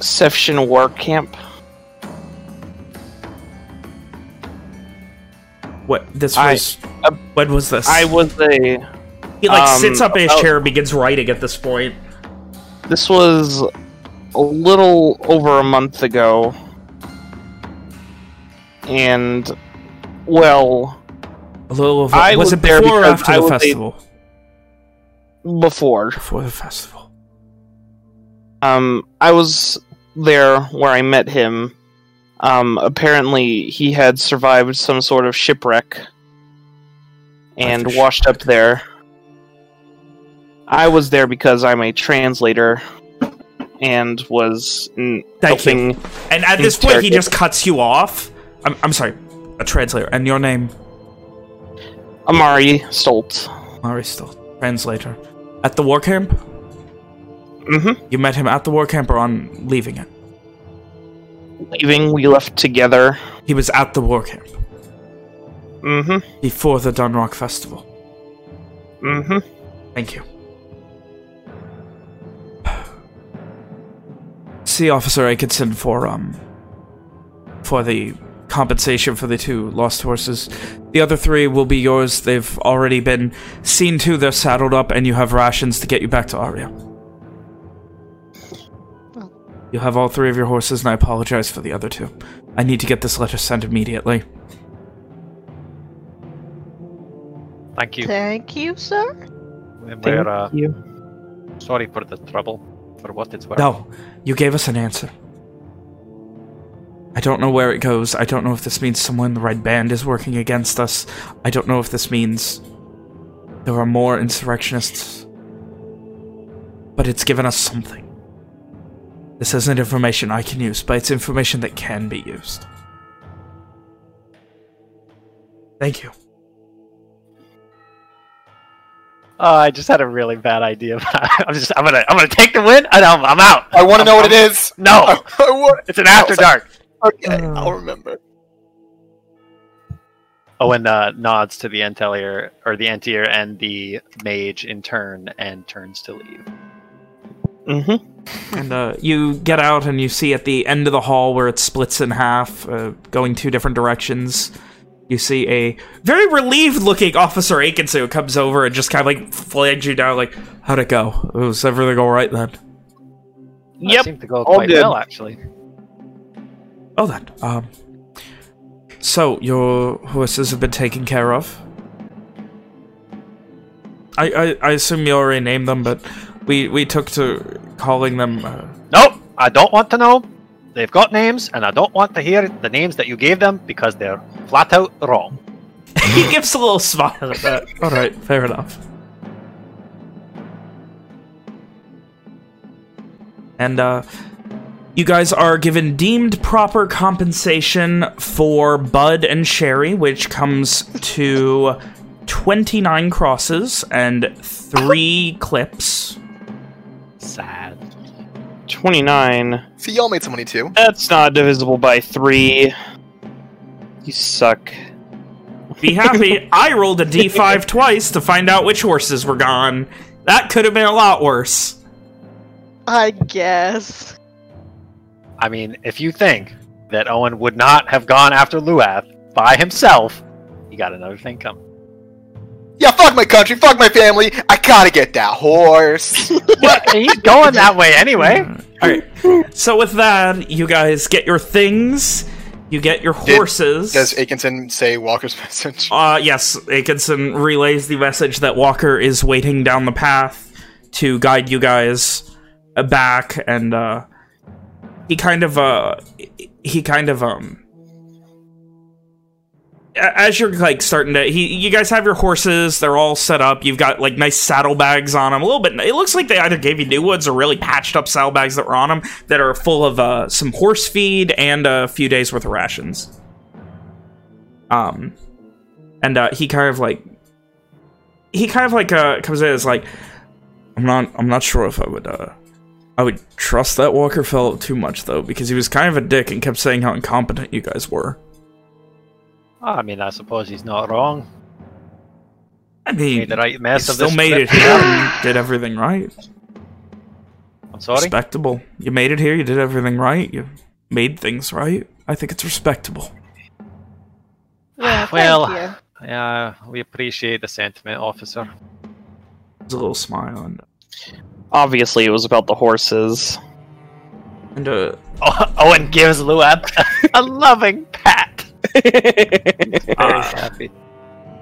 Sefshin War Camp. What this I- was? uh, when was this? I was a. he like um, sits up in his about- chair and begins writing at this point. This was a little over a month ago. And, well, A little of I was, was it there before or after I the a- festival? before. Before the festival. Um, I was there where I met him. Um, apparently, he had survived some sort of shipwreck and washed up there. I was there because I'm a translator and was Thank you. helping. And at this point, he just cuts you off. I'm, I'm sorry, a translator. And your name? Amari Stolt. Amari Stolt, translator. At the war camp? Mm-hmm. You met him at the war camp or on leaving it? Leaving, we left together. He was at the war camp Mm-hmm. before the Dunrock Festival. Mm-hmm. Thank you. See Officer Atkinson for, um, for the compensation for the two lost horses. The other three will be yours. They've already been seen to. They're saddled up, and you have rations to get you back to Aria. You'll have all three of your horses, and I apologize for the other two. I need to get this letter sent immediately. Thank you. Thank you, sir. We're uh, sorry for the trouble. For what it's worth. No, you gave us an answer. I don't know where it goes. I don't know if this means someone in the Red Band is working against us. I don't know if this means there are more insurrectionists. But it's given us something. This isn't information I can use, but it's information that can be used. Thank you. Oh, I just had a really bad idea. I'm just, I'm gonna, I'm gonna take the win, and I'm, I'm out. I want to know what it I'm- is. No, I, I want, it's an after dark. okay, I'll remember. Owen uh, nods to the Antelier or the Entier and the mage in turn, and turns to leave. Mm-hmm. And uh, you get out and you see at the end of the hall where it splits in half, uh, going two different directions. You see a very relieved-looking Officer Atkinson who comes over and just kind of like flags you down, like, "How'd it go? Was everything all right then?" That Yep. seemed to go all quite good. well, actually. Oh, then. Um. So your horses have been taken care of. I I, I assume you already named them, but we we took to calling them. Uh, Nope, I don't want to know. They've got names, and I don't want to hear the names that you gave them because they're flat out wrong. he gives a little smile at that. All right, fair enough. And uh, you guys are given deemed proper compensation for Bud and Sherry, which comes to 29 crosses and three clips. Sad. 29. See, y'all made some money too. That's not divisible by 3. You suck. Be happy, I rolled a d5 twice to find out which horses were gone. That could have been a lot worse. I guess. I mean, if you think that Owen would not have gone after Luath by himself, you got another thing coming. Yeah, fuck my country, fuck my family. I gotta get that horse. What? He's going that way anyway. Alright. So with that, you guys get your things, you get your Did- horses. Does Atkinson say Walker's message? Uh, yes, Atkinson relays the message that Walker is waiting down the path to guide you guys uh, back, and, uh, he kind of, uh, he kind of, um, a- as you're, like, starting to, he, you guys have your horses, they're all set up, you've got, like, nice saddlebags on them, a little bit, it looks like they either gave you new ones or really patched up saddlebags that were on them that are full of, uh, some horse feed and a few days worth of rations. Um, and uh, he kind of like he kind of like uh comes in as like I'm not I'm not sure if I would uh I would trust that Walker fellow too much though because he was kind of a dick and kept saying how incompetent you guys were. I mean, I suppose he's not wrong. I mean, Made the right mess you of still this made trip. it here. and did everything right. I'm sorry. Respectable. You made it here. You did everything right. You made things right. I think it's respectable. Well, thank Well, yeah, we appreciate the sentiment, officer. There's a little smile and Obviously, it was about the horses. and uh Oh, Owen gives Luath a loving pat. Very Uh, happy.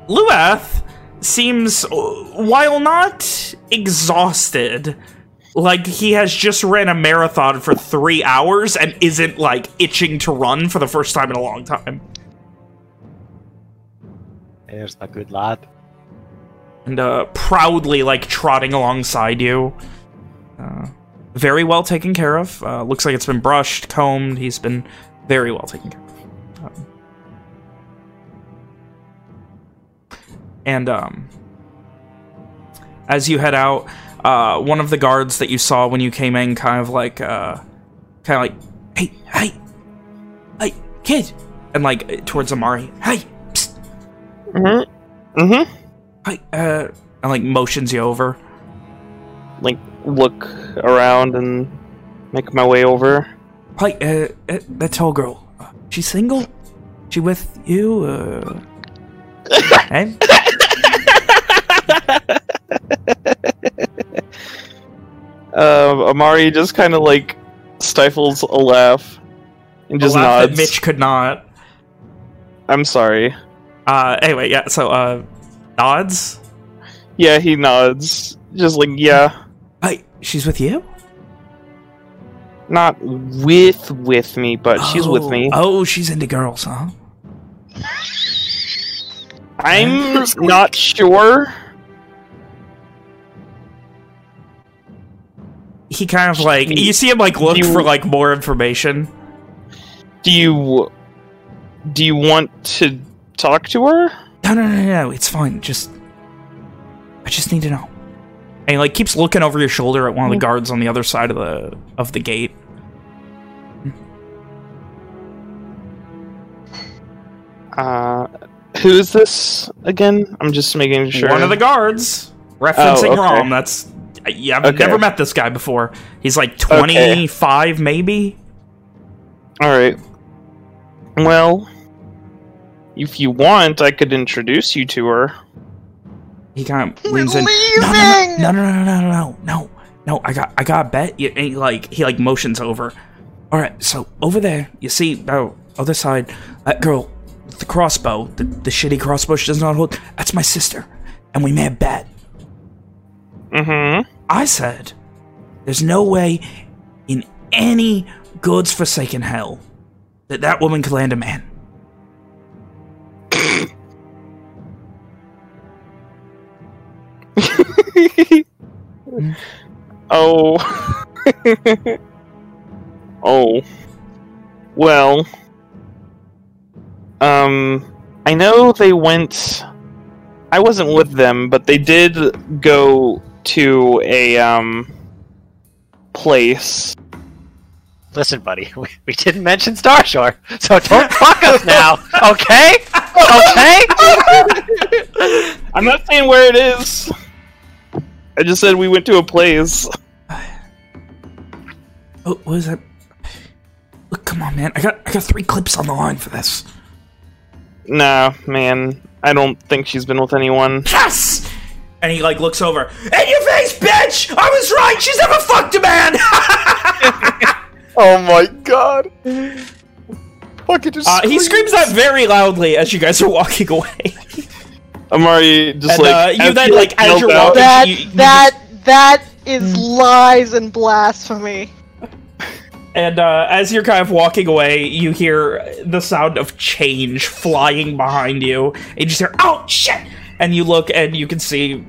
Luath seems, uh, while not exhausted, like he has just ran a marathon for three hours and isn't, like, itching to run for the first time in a long time. There's a good lad. And, uh, proudly, like, trotting alongside you. Uh, very well taken care of. Uh, looks like it's been brushed, combed. He's been very well taken care of. And, um, as you head out, uh, one of the guards that you saw when you came in kind of like, uh, kind of like, hey, hey, hey, kid! And like, towards Amari, hey, psst, Mm-hmm. Mm-hmm. hey, uh, and like motions you over. Like, look around and Make my way over. Hi, uh, uh, that tall girl. She's single? She with you? Uh... hey? Uh, Amari just kind of like stifles a laugh and just A laugh that nods. Mitch could not. I'm sorry. Uh, anyway, yeah. So, uh, nods. Yeah, he nods. Just like yeah, Hi, she's with you. not with with me, but she's with Oh, me. Oh, she's into girls, huh? I'm not sure. He kind of like you see him like look You- for like more information. Do you do you want to talk to her? No, no, no, no, it's fine. Just, I just need to know. And he like keeps looking over your shoulder at one of the guards on the other side of the of the gate. Uh, who is this again? I'm just making sure. One of the guards referencing Oh, okay. Rom. That's yeah. I've Okay. never met this guy before. He's like 25, maybe. All right. Well, if you want, I could introduce you to her. He kind of We're leans in. leaving! No, no, no, no, no, no, no, no, no. I got, I got a bet. You, and he like, he like motions over. All right, so over there, you see, oh, other side, that girl with the crossbow, the, the shitty crossbow she does not hold. That's my sister, and we made a bet. Mm-hmm. I said, there's no way in any God's forsaken hell that that woman could land a man. oh. oh. Well. Um, I know they went. I wasn't with them, but they did go to a um place. Listen, buddy, we, we didn't mention Starshore, so don't fuck us now, okay? Okay? I'm not saying where it is. I just said we went to a place. Oh, what is that? Look, come on, man. I got, I got three clips on the line for this. Nah, man. I don't think she's been with anyone. Yes! And he like looks over. In your face, bitch! I was right. She's never fucked a man. Oh my god. Fucking just. uh, he screams that very loudly as you guys are walking away. Amari just And, like uh, you as then, he, like, as yells you're walking- That you- you that that is lies and blasphemy. And uh, as you're kind of walking away, you hear the sound of change flying behind you. And you just hear, oh, shit! And you look and you can see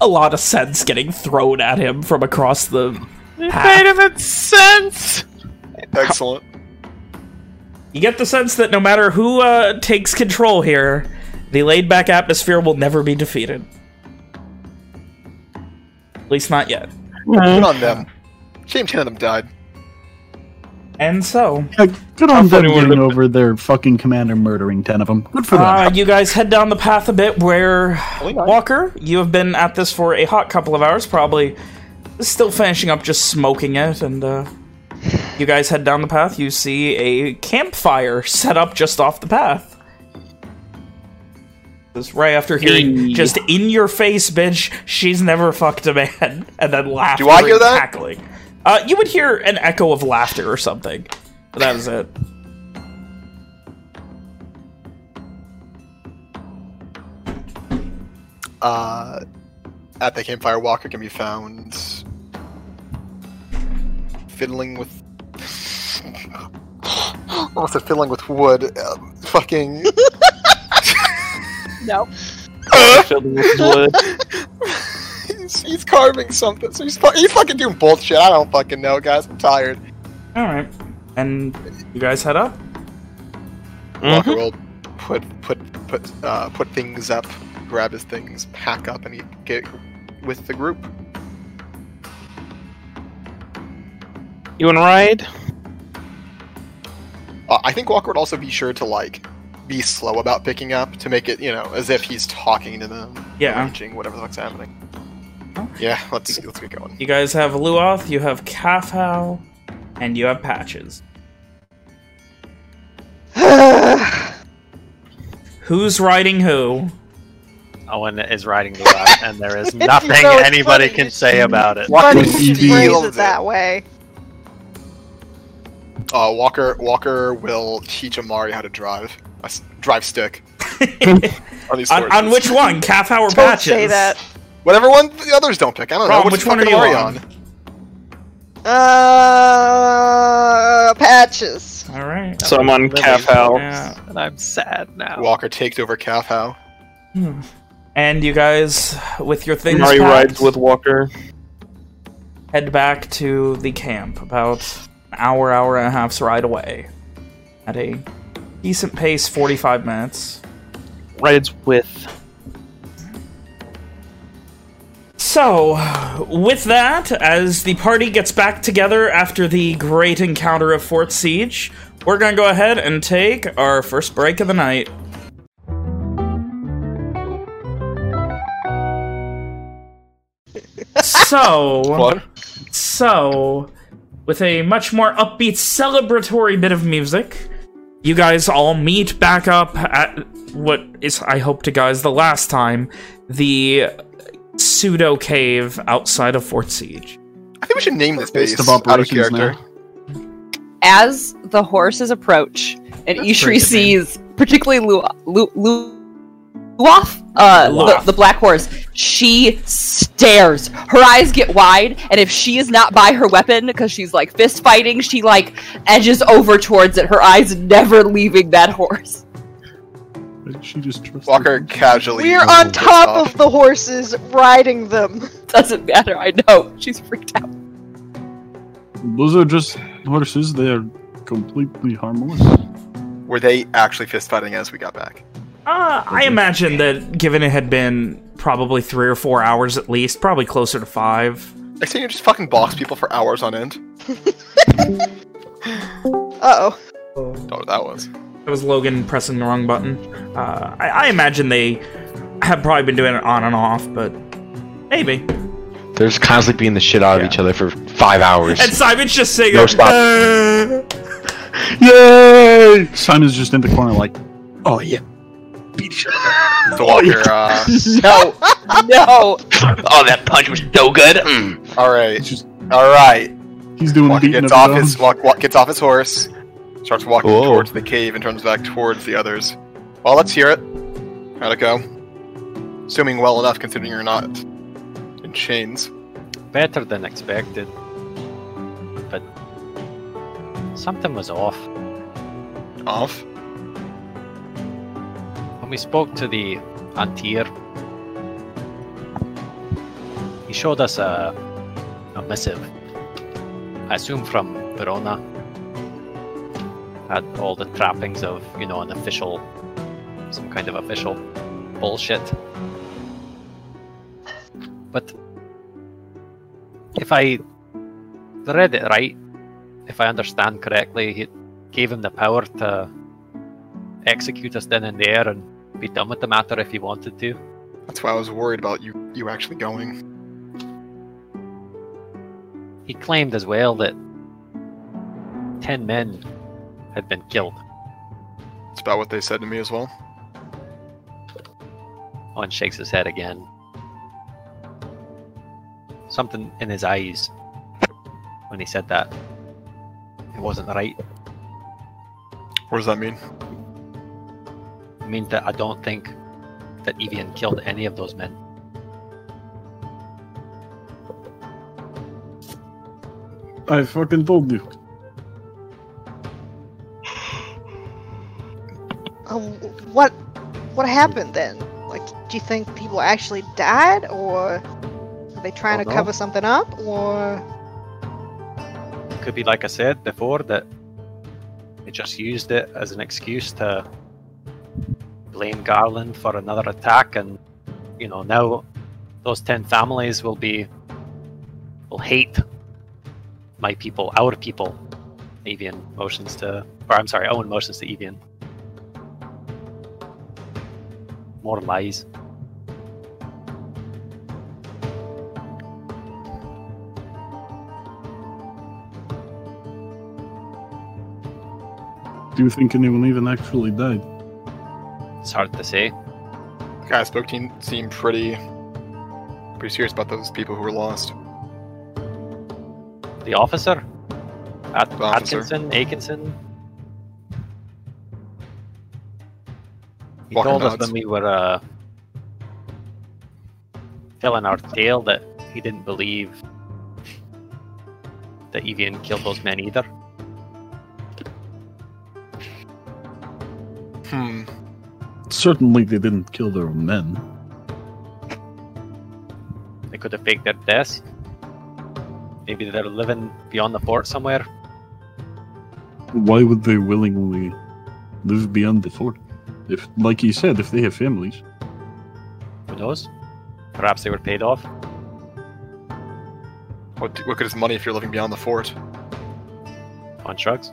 a lot of cents getting thrown at him from across the path. made it sense. Excellent. You get the sense that no matter who uh, takes control here, the laid-back atmosphere will never be defeated. At least not yet. Good on them. Shame 10 of them died. And so, Yeah, good on them funny would it getting have over their fucking commander murdering ten of them. Good for them. uh, you guys head down the path a bit where Only. Walker, you have been at this for a hot couple of hours, probably still finishing up just smoking it, and uh, you guys head down the path. You see a campfire set up just off the path. This right after hearing Hey. just in your face, bitch, she's never fucked a man, and then laughter Do I hear that? cackling. Uh, you would hear an echo of laughter or something. But that was it. Uh, at the campfire, Walker can be found fiddling with. Almost said fiddling with wood. Um, fucking. No. Filled with wood. he's, he's carving something. So he's, fu- he's fucking doing bullshit. I don't fucking know, guys. I'm tired. All right, and you guys head up. Walker Mhm. will put put put uh, put things up, grab his things, pack up, and he get with the group. You want to ride? Uh, I think Walker would also be sure to like be slow about picking up to make it, you know, as if he's talking to them, Yeah. arranging whatever the fuck's happening. Yeah, let's let's get going. You guys have Luoth, you have Kafhal, and you have patches. Who's riding who? Owen is riding the ride, and there is You know nothing anybody funny. can say about it. Walker Funny you Evie phrase it that way. Uh, Walker Walker will teach Amari how to drive a s- drive stick. on, On, on which one? Calf or Don't patches? say that. Whatever one the others don't pick. I don't know. What's which one are you Amari on? Uh, patches. All right. So I'm on Lily's Calf Howl. Yeah. And I'm sad now. Walker takes over Calf How. Hmm. And you guys, with your things Mari packed, rides with Walker. head back to the camp about an hour, hour and a half's ride away. At a decent pace, 45 minutes. Rides with. So, with that, as the party gets back together after the great encounter of Fort Siege, we're going to go ahead and take our first break of the night. So, What? so, with a much more upbeat, celebratory bit of music, you guys all meet back up at what is, I hope to guys, the last time, the pseudo cave outside of Fort Siege. I think we should name this base List of out of character. now. As the horses approach, and That's Ishri pretty good sees, particularly Lu, Lu, Lu, Luoth, uh, Luoth. The, the black horse, she stares. Her eyes get wide, and if she is not by her weapon, because she's like fist fighting, she like edges over towards it, her eyes never leaving that horse. She just trusts Walker her. casually. We're on top off. of the horses, riding them. Doesn't matter, I know. She's freaked out. Those are just horses. They are completely harmless. Were they actually fist fighting as we got back? Uh, I imagine that given it had been probably three or four hours at least, probably closer to five. Next thing you just fucking box people for hours on end. Uh oh. Don't know what that was. That was Logan pressing the wrong button. Uh, I, I imagine they have probably been doing it on and off, but maybe. They're just constantly beating the shit out Yeah. of each other for five hours. And Simon's just saying, No stop. "Uh." Yay! Simon's just in the corner like, oh yeah. Beat shit. So Walker, uh, No, no. oh, that punch was so good. Mm. All right, just, all right. he's doing Walker beating gets off his his walk, walk, gets off his horse, starts walking Whoa. towards the cave, and turns back towards the others. Well, let's hear it. How'd it go? Assuming well enough, considering you're not in chains. Better than expected. But something was off. Off. When we spoke to the Antir, he showed us a, a missive. I assume from Verona. Had all the trappings of, you know, an official, some kind of official bullshit. But if I read it right, if I understand correctly, he gave him the power to execute us then and there and be done with the matter if he wanted to. That's why I was worried about you. You actually going. He claimed as well that ten men had been killed. It's about what they said to me as well. Owen shakes his head again. Something in his eyes when he said that. It wasn't right. What does that mean? It means that I don't think that Evian killed any of those men. I fucking told you. Um, what what happened then? Like, do you think people actually died, or are they trying to cover something up, or Could be like I said before that they just used it as an excuse to blame Garland for another attack and you know now those 10 families will be will hate my people, our people. Evian motions to or I'm sorry, Owen motions to Evian. More lies. Do you think anyone even actually died? It's hard to say. The guy I spoke to seemed pretty, pretty serious about those people who were lost. The officer? At- The officer. Atkinson? Atkinson? He Walker told us when we were uh, telling our tale that he didn't believe that Evian killed those men either. Hmm. Certainly, they didn't kill their own men. They could have faked their deaths. Maybe they're living beyond the fort somewhere. Why would they willingly live beyond the fort? If, like you said, if they have families, Who knows? Perhaps they were paid off. What, what good is money if you're living beyond the fort? Owen shrugs.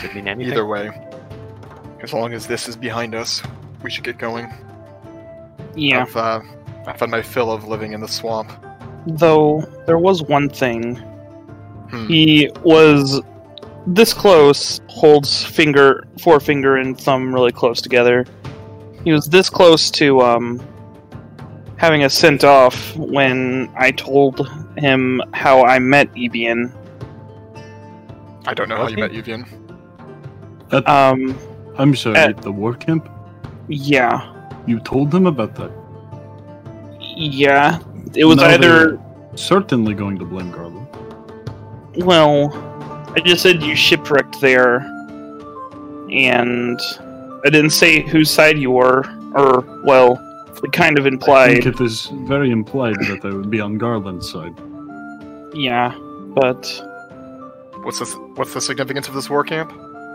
Could mean anything. Either way, as long as this is behind us, we should get going. Yeah. I've, uh, I've had my fill of living in the swamp. Though there was one thing. Hmm. He was this close, holds finger, forefinger, and thumb really close together. He was this close to um, having us sent off when I told him how I met Evian. I don't know how you met Evian. at, Um, I'm sorry, at the war camp, yeah, you told them about that. yeah. It was Now either certainly going to blame Garland. Well, I just said you shipwrecked there, and I didn't say whose side you were, or, well, it kind of implied. I implied. think it is very implied that I would be on Garland's side. Yeah, but. What's the What's the significance of this war camp?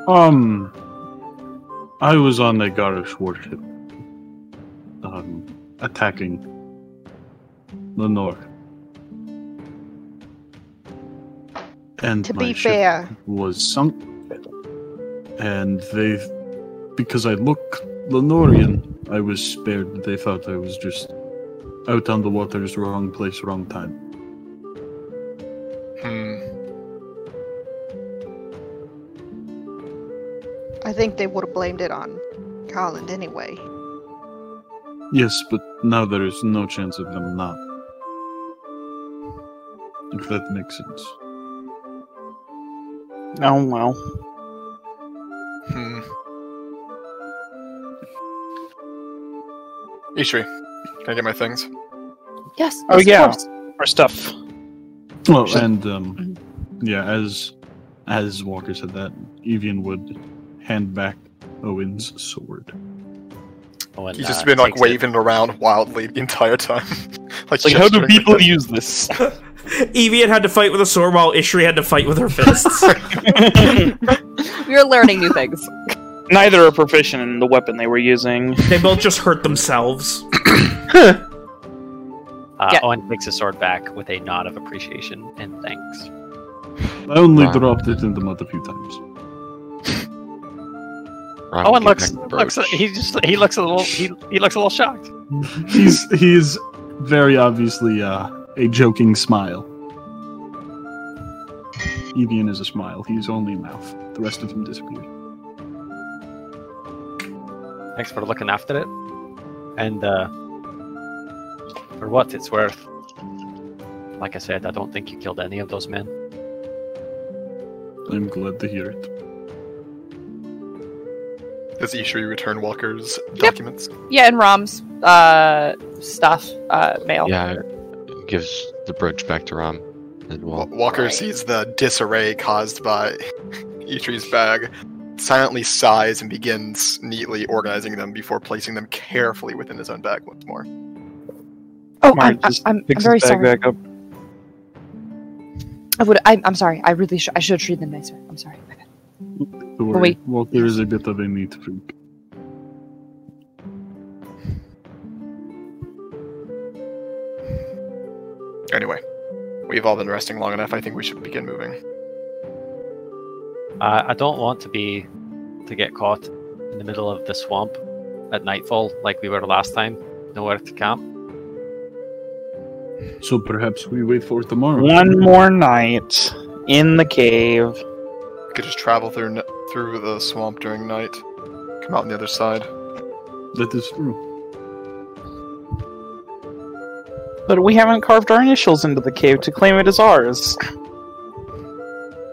Um, I was on a Garish warship, um, attacking the north. And To my be ship fair, was sunk, and they, because I look Lenorian, I was spared. They thought I was just out on the waters, wrong place, wrong time. Hmm. I think they would have blamed it on Garland anyway. Yes, but now there is no chance of them not. If that makes sense. Oh, well. Hmm. Ishri, can I get my things? Yes. Oh, yes, yeah. Our stuff. Well, and um, yeah, as as Walker said that, Evian would hand back Owen's sword. Oh, and, He's uh, just been like waving it around wildly the entire time. like, Like, how do people use this? Evian had to fight with a sword while Ishri had to fight with her fists. We are learning new things. Neither are proficient in the weapon they were using. they both just hurt themselves. Uh, Yeah. Owen takes his sword back with a nod of appreciation and thanks. I only Wow. dropped it in the mud a few times. Ron, Owen looks back the looks he just he looks a little he, he looks a little shocked. He's he's very obviously uh, a joking smile. Evian is a smile. He's only a mouth. The rest of him disappeared. Thanks for looking after it. And uh, for what it's worth, like I said, I don't think you killed any of those men. I'm glad to hear it. Does Ishri return Walker's documents? Yeah, and Rom's uh, stuff, uh, mail. Yeah, gives the brooch back to Rom well. Walker Right. sees the disarray caused by Ishri's bag, silently sighs, and begins neatly organizing them before placing them carefully within his own bag once more. Oh, Mark I'm, I'm, I'm, I'm very bag sorry. back up. I would. I'm, I'm sorry. I really should. I should have treated them nicer. I'm sorry. My bad. Don't worry. wait. Walker is a bit of a neat freak. Anyway, we've all been resting long enough. I think we should begin moving. Uh, I don't want to be to get caught in the middle of the swamp at nightfall like we were last time. Nowhere to camp. So perhaps we wait for tomorrow. One more night in the cave. We could just travel through through the swamp during night, come out on the other side. That is true. But we haven't carved our initials into the cave to claim it as ours.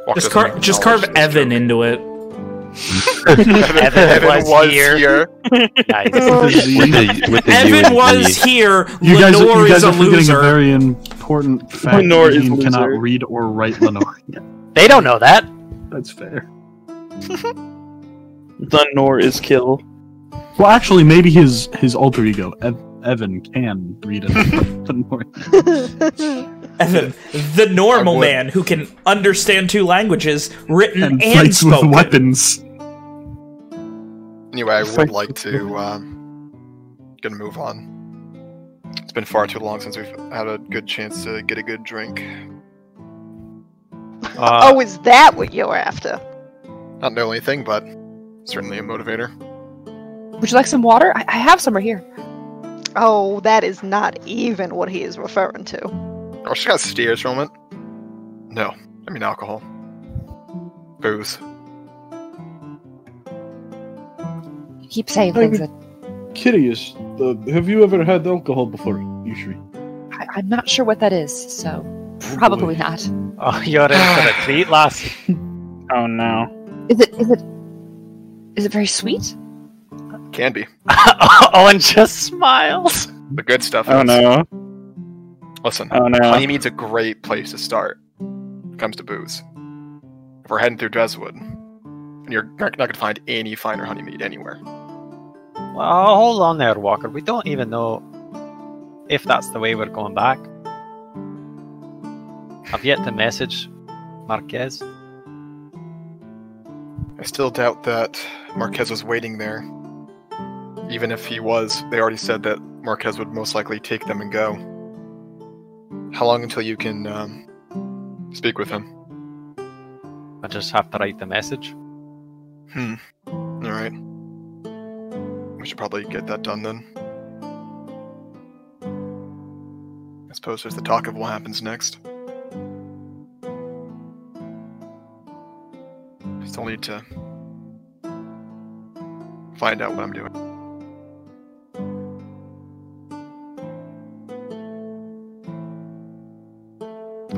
Walker Just, car- just carve Evan joke. into it. Evan was here. Nice. with the, with the Evan was V. here. You guys, Lenore you guys is are a forgetting loser. a very important fact. Lenore is cannot loser. read or write Lenore. They don't know that. That's fair. The Nor is kill. Well, actually, maybe his his alter ego, Ev- Evan, can read it. Evan, the normal man who can understand two languages, written and and, fights with spoken. weapons. Anyway, I would like to um, get a move on. It's been far too long since we've had a good chance to get a good drink. Uh, oh, is that what you're after? Not the only thing, but certainly a motivator. Would you like some water? I, I have some right here. Oh, that is not even what he is referring to. Oh, she got steers from it. No, I mean alcohol. Booze. You keep saying I things would- that Curious, uh, have you ever had alcohol before, Yushui? I, I'm not sure what that is, so probably boy. not. oh, you're in for a treat, lass. Oh no. Is it? Is it? Is it very sweet? Can be. Owen just smiles. The good stuff Oh is. no. Listen, Oh no. Honeymead's a great place to start when it comes to booze. If we're heading through Dreswood, and you're not going to find any finer honeymead anywhere. Well, hold on there, Walker. We don't even know if that's the way we're going back. I've yet to message Marquez. I still doubt that Marquez was waiting there. Even if he was, they already said that Marquez would most likely take them and go. How long until you can um, speak with him? I just have to write the message. Hmm. Alright. We should probably get that done then. I suppose there's the talk of what happens next. I Still need to find out what I'm doing.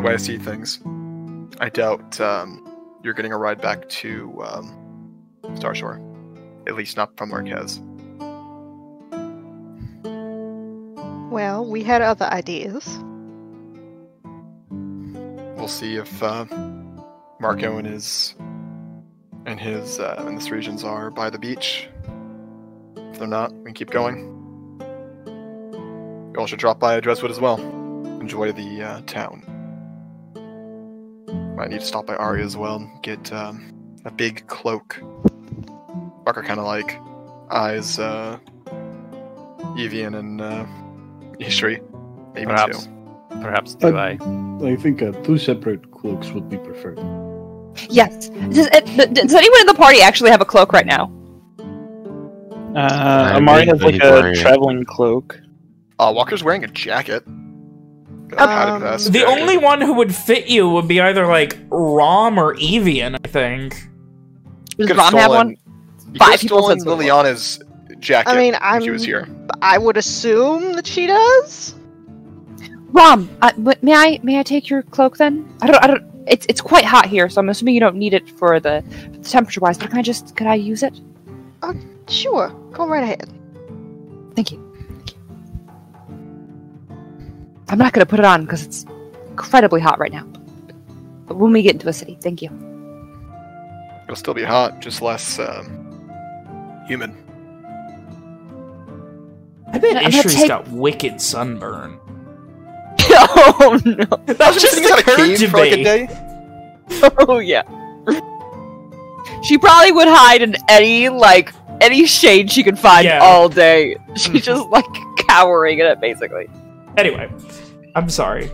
The way I see things, I doubt um, you're getting a ride back to um, Starshore. At least not from Marquez. Well, we had other ideas. We'll see if uh, Marco and his and his uh, and this regions are by the beach. If they're not, we can keep going. You all should drop by Dreswood as well. Enjoy the uh, town. Might need to stop by Ari as well. Get um, a big cloak. Barker kind of like eyes uh, Evian and uh, Ishri. Maybe Perhaps. two. Perhaps do Uh, I. I think uh, two separate cloaks would be preferred. Yes. Does, it, does anyone in the party actually have a cloak right now? Uh, I Amari has like a traveling cloak. Uh, Walker's wearing a jacket. Got a padded Um, vest. The only one who would fit you would be either like Rom or Evian, I think. Does could've Rom have one? You Five could've people stolen said. Liliana's jacket I mean, I'm. she was here. I would assume that she does. Rom, uh, but may I may I take your cloak then? I don't I don't. It's it's quite hot here, so I'm assuming you don't need it for the, the temperature wise. But can I just could I use it? Sure, go right ahead. Thank you. I'm not gonna put it on because it's incredibly hot right now. But when we get into a city, thank you. It'll still be hot, just less um, humid. I bet I'm Ishri's take- got wicked sunburn. oh no! That just Sitting a occurred cave to for like a day. Oh yeah. She probably would hide in any like any shade she could find Yeah. all day. She's just like cowering in it basically. Anyway, I'm sorry.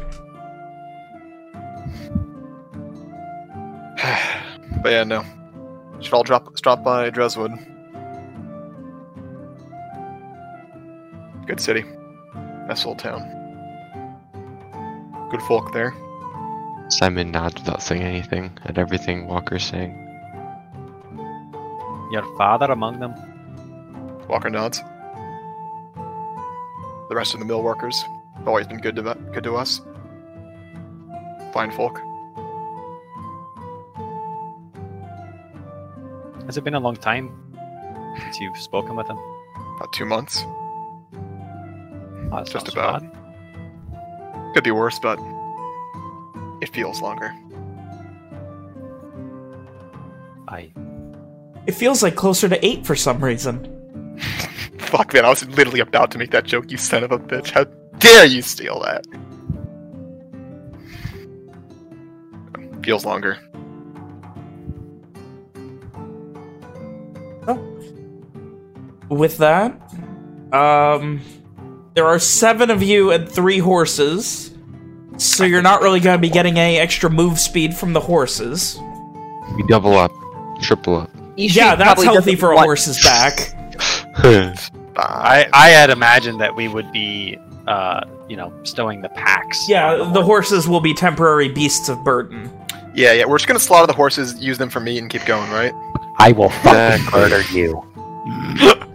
but yeah, no. Should all drop stop by Dreswood. Good city. Nice little town. Good folk there. Simon nods without saying anything at everything Walker's saying. Your father among them? Walker nods. The rest of the mill workers have always been good to good to us. Fine folk. Has it been a long time since you've spoken with him? About two months. Oh, Just not so about. Could be worse, but it feels longer. I It feels like closer to eight for some reason. Fuck man, I was literally about to make that joke, you son of a bitch. How dare you steal that? Feels longer. With that, um, there are seven of you and three horses. So you're not really going to be getting any extra move speed from the horses. We double up, triple up. yeah, that's healthy for a horse's back. I, I had imagined that we would be, uh, you know, stowing the packs. Yeah, the horses will be temporary beasts of burden. Yeah, yeah, we're just gonna slaughter the horses, use them for meat, and keep going, right? I will fucking murder you.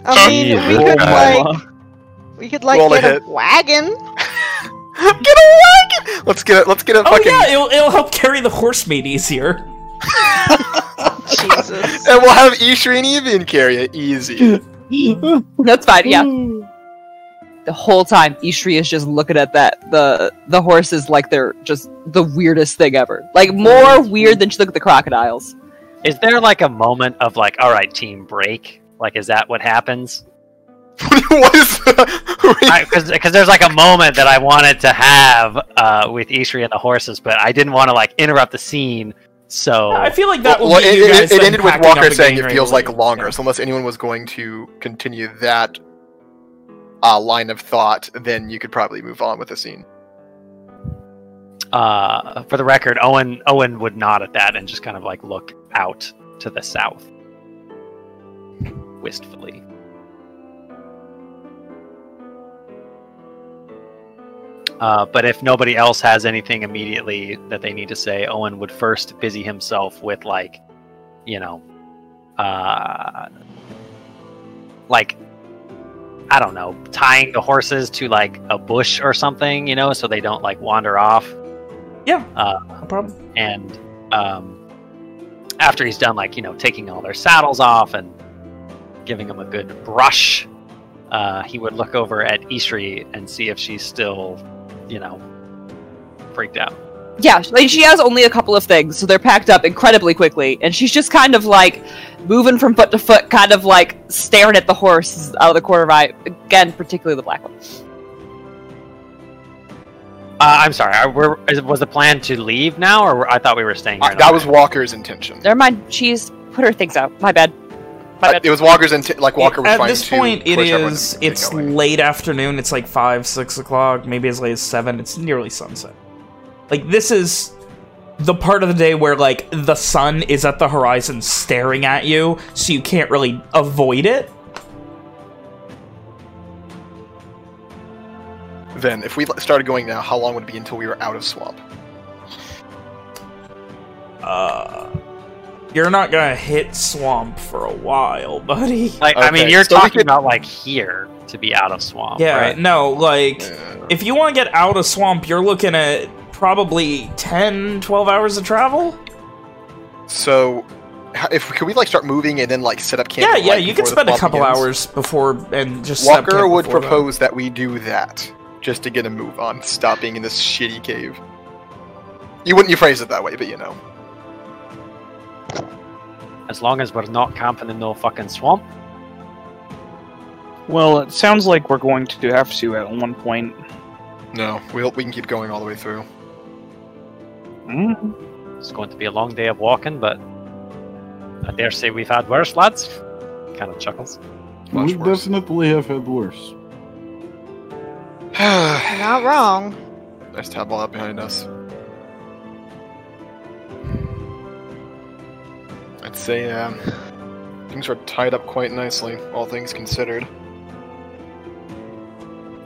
I mean, we could Christ. like, we could like Roll get a hit. wagon. get a wagon! Let's get it. Let's get a Oh fucking. yeah, it'll, it'll help carry the horse meat easier. Jesus. And we'll have Ishri and Evian carry it easy. That's fine. Yeah. The whole time, Ishri is just looking at that the the horses like they're just the weirdest thing ever. Like more weird than she look at the crocodiles. Is there like a moment of like, all right, team break? Like, is that what happens? what is that? Because there's like a moment that I wanted to have uh, with Ishri and the horses, but I didn't want to like interrupt the scene. So I feel like that will well, be it, you it- guys it then ended with packing Walker saying it feels like leave. longer. So unless anyone was going to continue that uh, line of thought, then you could probably move on with the scene. uh, for the record, Owen Owen would nod at that and just kind of like look out to the south, wistfully. Uh, but if nobody else has anything immediately that they need to say, Owen would first busy himself with like, you know, uh, like I don't know, tying the horses to like a bush or something, you know, so they don't like wander off. Yeah, Uh, no problem. and um, after he's done, like you know, taking all their saddles off and giving them a good brush, uh, he would look over at Ishri and see if she's still, you know, freaked out. Yeah, like she has only a couple of things, so they're packed up incredibly quickly, and she's just kind of like moving from foot to foot, kind of like staring at the horse out of the corner of her eye. Again, particularly the black one. Uh, I'm sorry. I, we're, is- was the plan to leave now, or I thought we were staying here? Uh, that was Walker's intention. Never mind, she's put her things out. My bad. My Uh, bad. it was Walker's intent. Like Walker was At this point, it push everyone is to get it's late afternoon. It's like five, six o'clock, maybe as late as seven. It's nearly sunset. Like this is the part of the day where like the sun is at the horizon staring at you, so you can't really avoid it. Then, if we started going now, how long would it be until we were out of swamp? Uh, you're not gonna hit swamp for a while, buddy. Like, I mean, you're so talking could- about like here to be out of swamp, Yeah, right? no, like Uh, if you want to get out of swamp, you're looking at probably 10, 12 hours of travel. so, h- if could we like start moving and then like set up camp? Yeah, yeah, you could before the spend a couple begins? hours before and just set up Walker would before that. propose that we do that just to get a move on. Stop being in this shitty cave. You wouldn't you phrase it that way, but you know. As long as we're not camping in no fucking swamp. Well, it sounds like we're going to have to at one point. No, we'll, we can keep going all the way through. Mm, It's going to be a long day of walking, but I dare say we've had worse, lads. Kind of chuckles. Much we worse. definitely have had worse. Not wrong. to have all that behind us. I'd say um, things are tied up quite nicely, all things considered.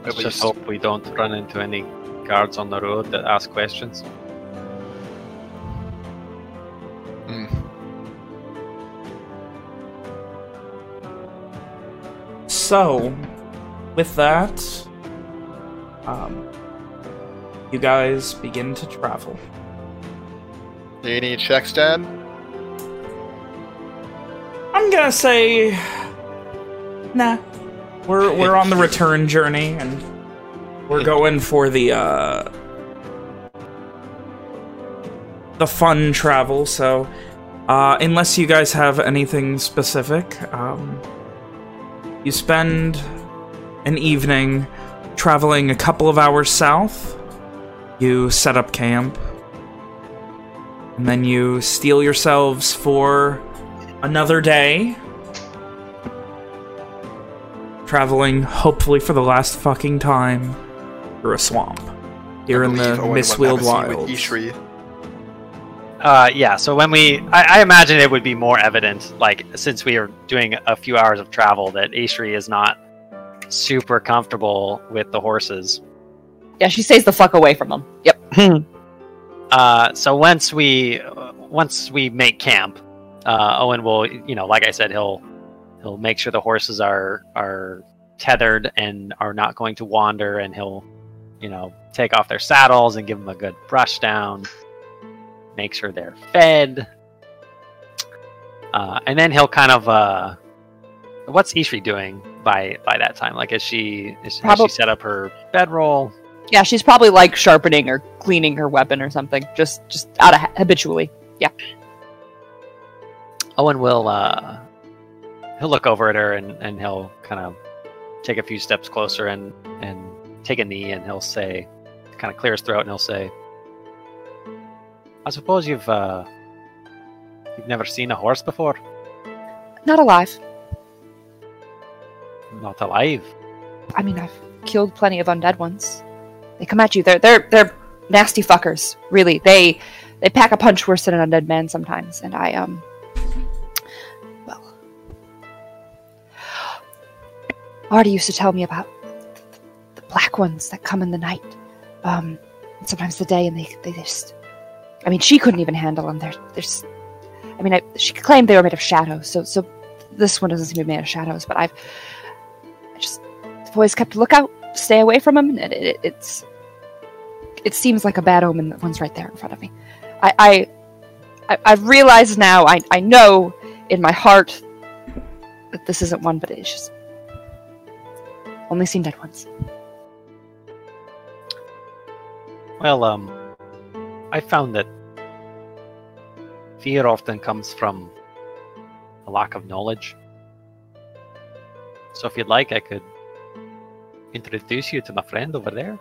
At Let's just hope we don't run into any guards on the road that ask questions. Hmm. So, with that, um, you guys begin to travel. Do you need checks, Dad? I'm gonna say, nah. We're we're on the return journey, and we're going for the uh, the fun travel. So, uh, unless you guys have anything specific, um, you spend an evening traveling a couple of hours south. You set up camp, and then you steel yourselves for another day. Traveling, hopefully for the last fucking time, through a swamp. Here in the with Wilds. Uh, yeah, so when we... I, I imagine it would be more evident, like, since we are doing a few hours of travel, that Ishri is not super comfortable with the horses. Yeah, she stays the fuck away from them. Yep. Uh, so once we once we make camp, uh, Owen will, you know, like I said, he'll he'll make sure the horses are are tethered and are not going to wander, and he'll, you know, take off their saddles and give them a good brush down, make sure they're fed, uh, and then he'll kind of. Uh, what's Ishri doing by by that time? Like, is she is, has she set up her bedroll? Yeah, she's probably like sharpening or cleaning her weapon or something. Just just out of habitually. Yeah. Owen will uh he'll look over at her and, and he'll kind of take a few steps closer and and take a knee and he'll say kind of clear his throat and he'll say I suppose you've uh you've never seen a horse before? Not alive. Not alive. I mean, I've killed plenty of undead ones. They come at you. They're they're they're nasty fuckers. Really, they they pack a punch worse than an undead man sometimes. And I um, well, Artie used to tell me about the black ones that come in the night, um, and sometimes the day, and they they just. I mean, she couldn't even handle them. There's. I mean, I, she claimed they were made of shadows. So so, this one doesn't seem to be made of shadows. But I've I just always kept a lookout, stay away from them, it, it, it's it seems like a bad omen that one's right there in front of me. I, I, I I've realized now. I I know in my heart that this isn't one, but it's just only seen dead ones. Well, um I found that fear often comes from a lack of knowledge. So if you'd like I could introduce you to my friend over there.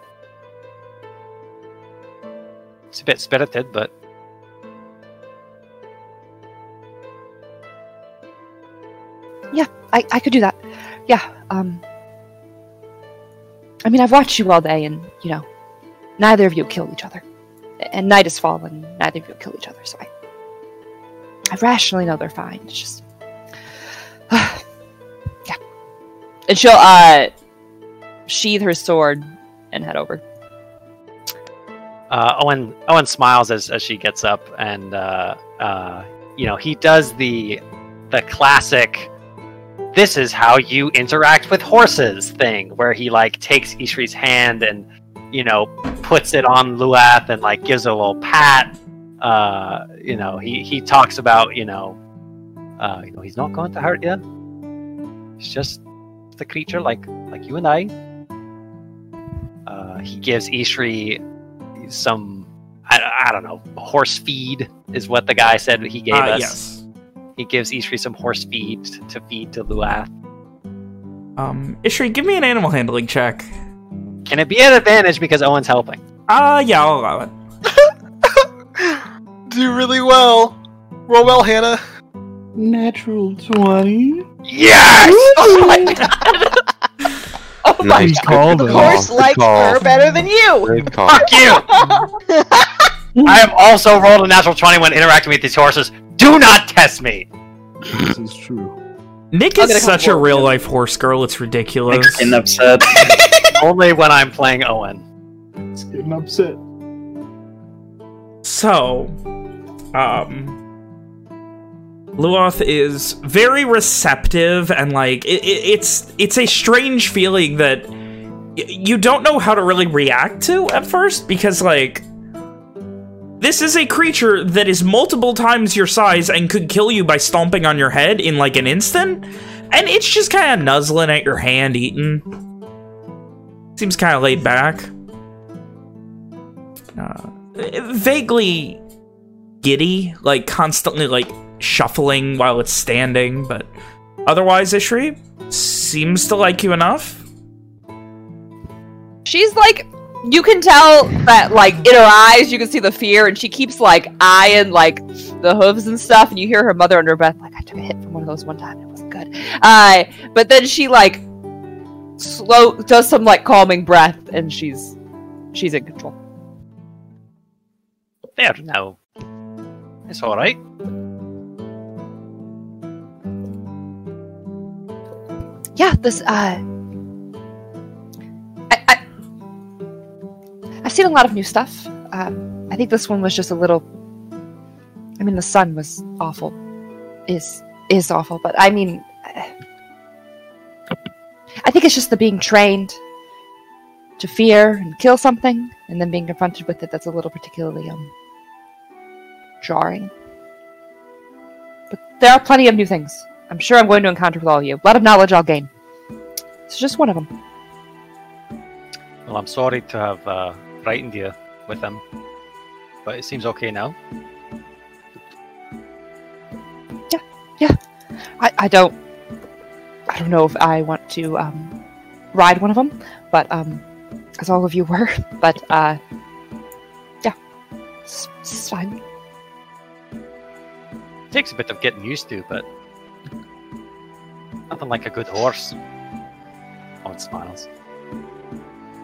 It's a bit spirited, but Yeah, I I could do that. Yeah. Um. I mean, I've watched you all day, and you know, neither of you killed each other, and night has fallen. Neither of you killed each other, so I I rationally know they're fine. It's just, yeah. And she'll uh sheathe her sword and head over. uh, Owen Owen smiles as, as she gets up, and uh, uh, you know he does the the classic. This is how you interact with horses thing, where he like takes Ishri's hand and you know puts it on Luoth and like gives a little pat. Uh, you know he he talks about you know uh, you know he's not going to hurt you. He's just the creature like like you and I. Uh, he gives Ishri some I, I don't know horse feed is what the guy said he gave Uh, us. yes. He gives Ishri some horse feed to feed to Luoth. Um, Ishri, give me an animal handling check. Can it be an advantage because Owen's helping? Uh, yeah, I'll allow it. Do really well. Roll well, Hannah. Natural 20. Yes! Oh my god! Oh my Nice. He called Good it. Horse likes call. her better than you. Fuck you! I have also rolled a natural 20 when interacting with these horses. Do not test me! This is true. Nick I'm is such a real life horse girl. It's ridiculous. Nick's getting upset. Only when I'm playing Owen. It's getting upset. So, um, Luoth is very receptive and like it, it, it's it's a strange feeling that you don't know how to really react to at first because like this is a creature that is multiple times your size and could kill you by stomping on your head in like an instant and it's just kind of nuzzling at your hand eating. Seems kind of laid back. Uh, vaguely giddy, like constantly like shuffling while it's standing, but otherwise Ishri seems to like you enough. She's like, you can tell that like in her eyes, you can see the fear, and she keeps like eyeing like the hooves and stuff, and you hear her mother under her breath, like I took a hit from one of those one time, it wasn't good. Uh, but then she like slow does some like calming breath, and she's she's in control. There now. It's alright. yeah, this uh I, I I've seen a lot of new stuff. Um, I think this one was just a little I mean the sun was awful. Is is awful, but I mean I think it's just the being trained to fear and kill something and then being confronted with it that's a little particularly um jarring. But there are plenty of new things. I'm sure I'm going to encounter with all of you. A lot of knowledge I'll gain. It's just one of them. Well, I'm sorry to have uh, frightened you with him, but it seems okay now. Yeah, yeah. I, I don't I don't know if I want to um, ride one of them, but um, as all of you were. But uh, yeah, it's, it's fine. Takes a bit of getting used to, but nothing like a good horse. Owen smiles.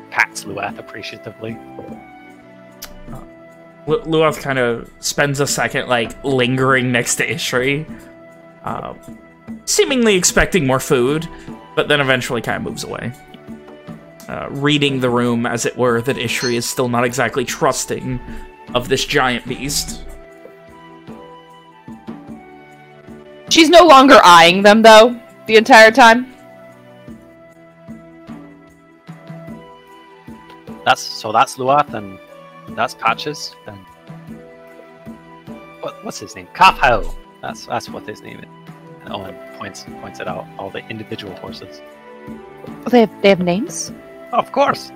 Pats Luoth appreciatively. Lu- Luoth kind of spends a second like lingering next to Ishri, uh, seemingly expecting more food, but then eventually kind of moves away. Uh, reading the room, as it were, that Ishri is still not exactly trusting of this giant beast. She's no longer eyeing them though the entire time. That's so. That's Luoth, and that's Patches, and what, what's his name? Kafhal. That's that's what his name is. And Owen points points it out. All the individual horses. They have they have names. of course.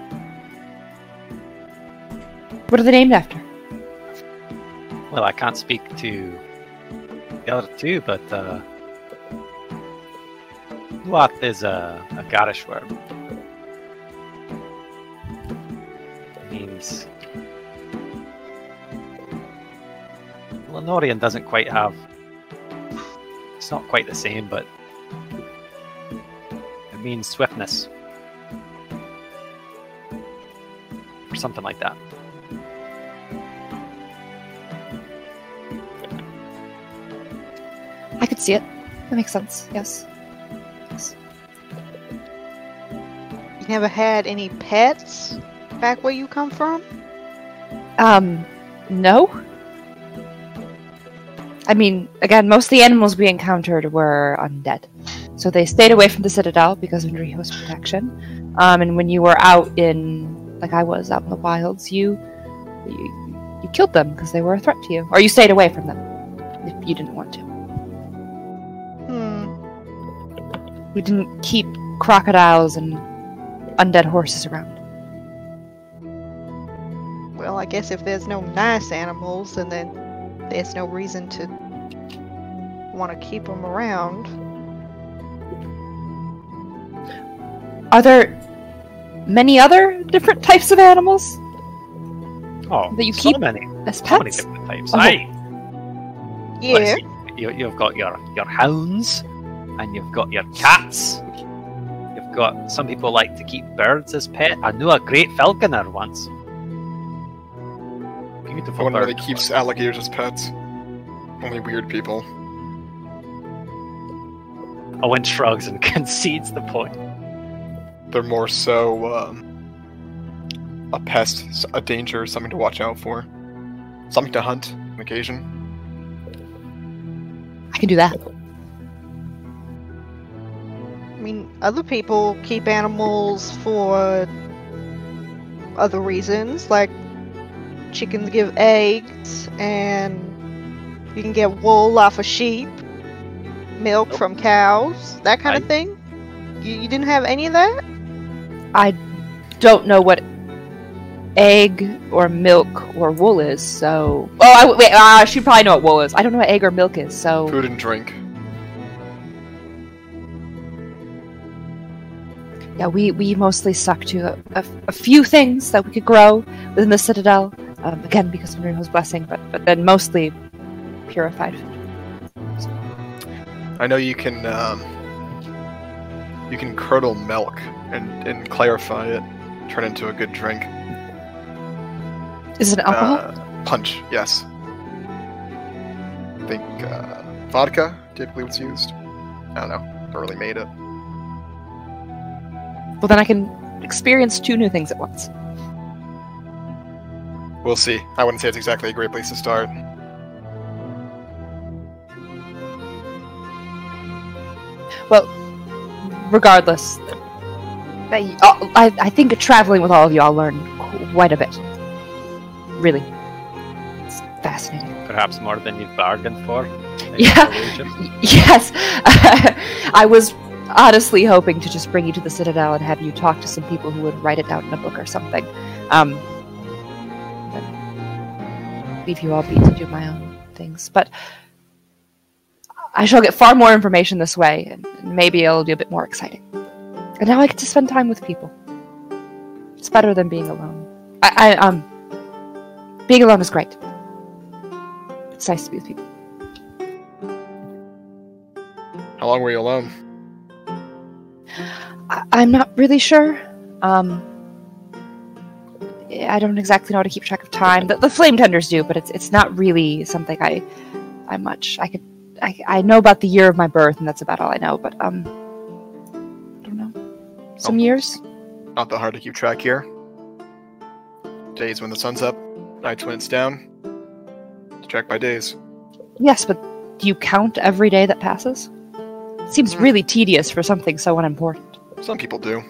What are they named after? Well, I can't speak to the other two, but uh, Luoth is a, a Garish word. It means Lenorian doesn't quite have. It's not quite the same, but it means swiftness. Or something like that. I could see it. That makes sense. Yes. Yes. You never had any pets back where you come from? Um, no. I mean, again, most of the animals we encountered were undead, so they stayed away from the citadel because of Riho's protection. Um, and when you were out in, like I was, out in the wilds, you you, you killed them because they were a threat to you, or you stayed away from them if you didn't want to. We didn't keep crocodiles and undead horses around. Well, I guess if there's no nice animals, then then there's no reason to want to keep them around. Are there many other different types of animals Oh, that you so keep many, as so many different types. Oh. Aye. Yeah. Let's. You, you've got your your hounds, and you've got your cats. You've got some people like to keep birds as pet. I knew a great falconer once. Beautiful No one really bird. keeps alligators as pets. Only weird people. Owen shrugs and concedes the point. They're more so um, a pest, a danger, something to watch out for, something to hunt on occasion. I can do that. I mean, other people keep animals for other reasons, like chickens give eggs, and you can get wool off of sheep, milk from cows, that kind I- of thing. You, you didn't have any of that? I don't know what egg or milk or wool is, so. Oh, I, wait, uh, I should probably know what wool is. I don't know what egg or milk is, so. Food and drink. Yeah, we, we mostly stuck to a, a, a few things that we could grow within the Citadel. Um, again, because of Nuno's blessing, but, but then mostly purified food. I know you can um, you can curdle milk and, and clarify it, turn it into a good drink. Is it an alcohol? Uh, punch, yes. I think uh, vodka typically was used. I don't know. I really made it. Well, then I can experience two new things at once. We'll see. I wouldn't say it's exactly a great place to start. Well, regardless, I, uh, I, I think traveling with all of you, I'll learn quite a bit. Really. It's fascinating. Perhaps more than you bargained for. Yeah. Yes! I was honestly hoping to just bring you to the Citadel and have you talk to some people who would write it down in a book or something. Um, leave you all be to do my own things. But I shall get far more information this way, and and maybe it'll be a bit more exciting. And now I get to spend time with people. It's better than being alone. I, I um, being alone is great. It's nice to be with people. How long were you alone? I- I'm not really sure. Um, I don't exactly know how to keep track of time. The, the flame tenders do, but it's it's not really something I I much. I could I, I know about the year of my birth, and that's about all I know. But um, I don't know. Some Oh. years. Not that hard to keep track here. Days when the sun's up, nights when it's down. To track by days. Yes, but do you count every day that passes? It seems Hmm. really tedious for something so unimportant. Some people do.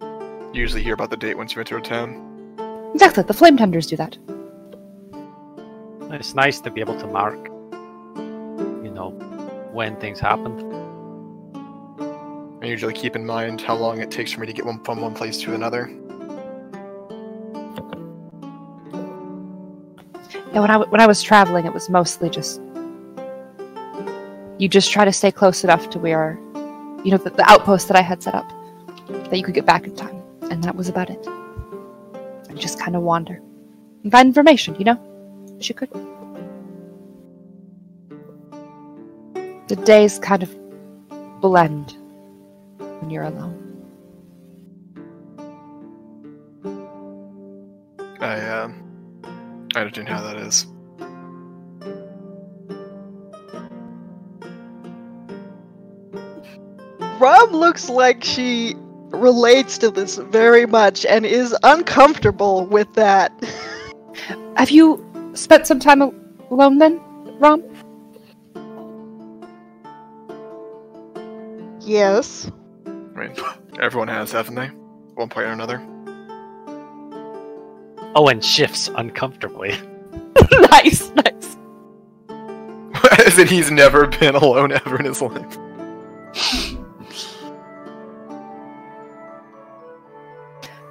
You usually hear about the date once you enter a town. Exactly, the flame tenders do that. It's nice to be able to mark, you know, when things happened. I usually keep in mind how long it takes for me to get one from one place to another. Yeah, when I w- when I was traveling, it was mostly just you just try to stay close enough to where you know the, the outpost that I had set up that you could get back in time, and that was about it. And just kind of wander and find information, you know, as you could. The days kind of blend when you're alone. I, uh, I know how that is. Rob looks like she relates to this very much and is uncomfortable with that. Have you spent some time al- alone then, Rom? yes. I mean, everyone has, haven't they? One point or another. Oh, Owen shifts uncomfortably. nice, nice. As in, he's never been alone ever in his life.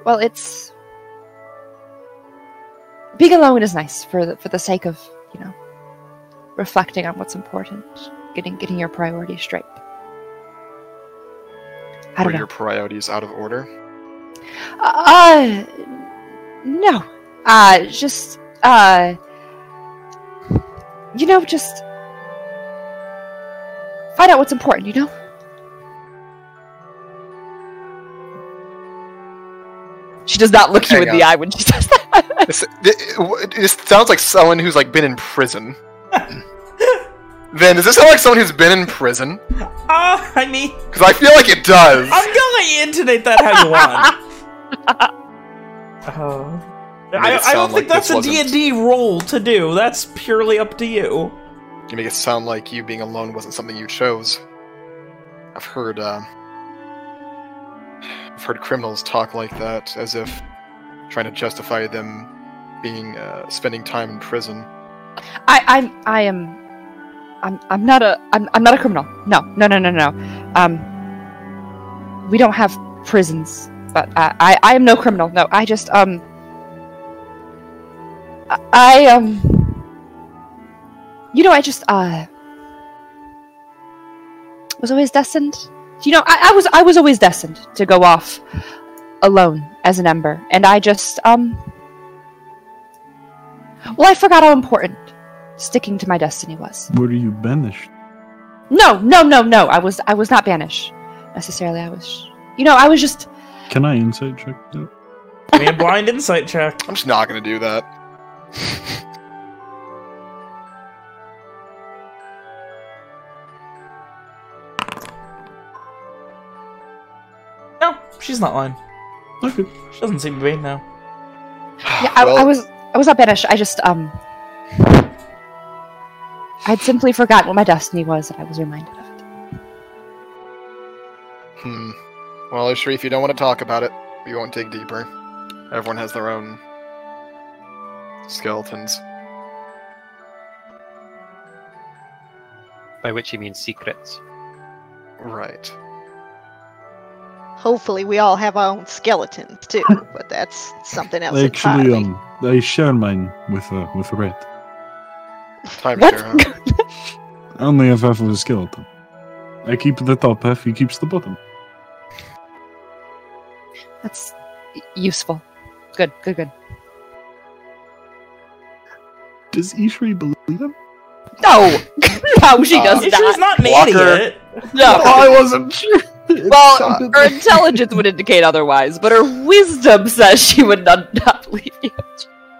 Well, it's being alone is nice for the, for the sake of you know reflecting on what's important, getting getting your priorities straight. I Were don't know. your priorities out of order? Uh, no. Uh, just uh, you know, just find out what's important. You know. She does not look you Hang in the eye when she says that. This, it, this sounds like someone who's like been in prison. then does this sound like someone who's been in prison? Ah, I mean, Because I feel like it does. I'm gonna let you intonate that how you want. Oh. I, I don't sound think like that's this a D&D role to do. That's purely up to you. You make it sound like you being alone wasn't something you chose. I've heard, uh, I've heard criminals talk like that, as if trying to justify them being uh, spending time in prison. I, I'm, I am, I'm, I'm not a, I'm, I'm not a criminal. No, no, no, no, no. Um, we don't have prisons, but I, I, I am no criminal. No, I just, um, I, I um, you know, I just, uh, was always destined. You know, I, I was, I was always destined to go off alone as an ember, and I just, um, well, I forgot how important sticking to my destiny was. Were you banished? No, no, no, no. I was I was not banished necessarily. I was you know, I was just Can I insight check that? Give me a blind insight check. I'm just not gonna do that. she's not lying. Okay. She doesn't seem to be now. yeah, I, I was I was not banished. I just um I'd simply forgotten what my destiny was and I was reminded of it. Hmm. Well, sure, if you don't want to talk about it, we won't dig deeper. Everyone has their own skeletons. By which you mean secrets. Right. Hopefully, we all have our own skeletons too, but that's something else Actually, entirely. um, I share mine with uh, with Red. Time What? share, huh? I only have half of a skeleton. I keep the top half, he keeps the bottom. That's useful. Good, good, good. Does Ishri believe him? No, no, she Uh, does She's not. not an Walker. idiot. No. I wasn't sure. It Well, sounded her intelligence would indicate otherwise, but her wisdom says she would not, not believe you.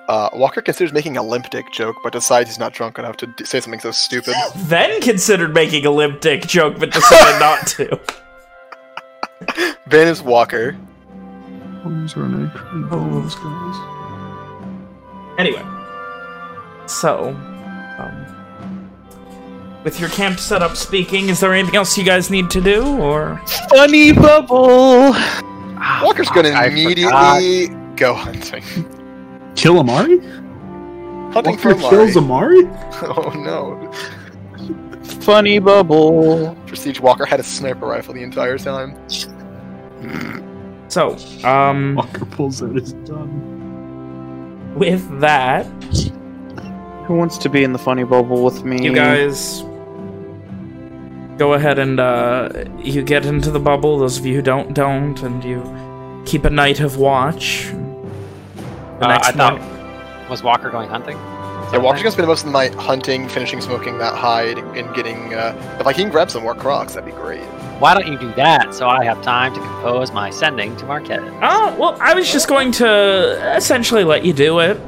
Uh, Walker considers making a limp dick joke, but decides he's not drunk enough to d- say something so stupid. Then considered making a limp dick joke, but decided not to. Van is Walker. Those are an actually Oh. those guys. Anyway, so, with your camp set up speaking, is there anything else you guys need to do, or? Funny bubble. Walker's gonna I immediately go hunting. Kill Amari? Hunting for Walker kills Amari. Amari? Oh no. Funny bubble. Prestige Walker had a sniper rifle the entire time. So, um, Walker pulls out his gun. with that, Who wants to be in the funny bubble with me? you guys go ahead and, uh, you get into the bubble, those of you who don't, don't, and you keep a night of watch. The Uh, next I thought, night- was Walker going hunting? Yeah, Walker's gonna spend most of the night hunting, finishing smoking that hide, and getting. Uh, if I can grab some more crocs, that'd be great. Why don't you do that so I have time to compose my sending to Marquez? Oh, well, I was just going to essentially let you do it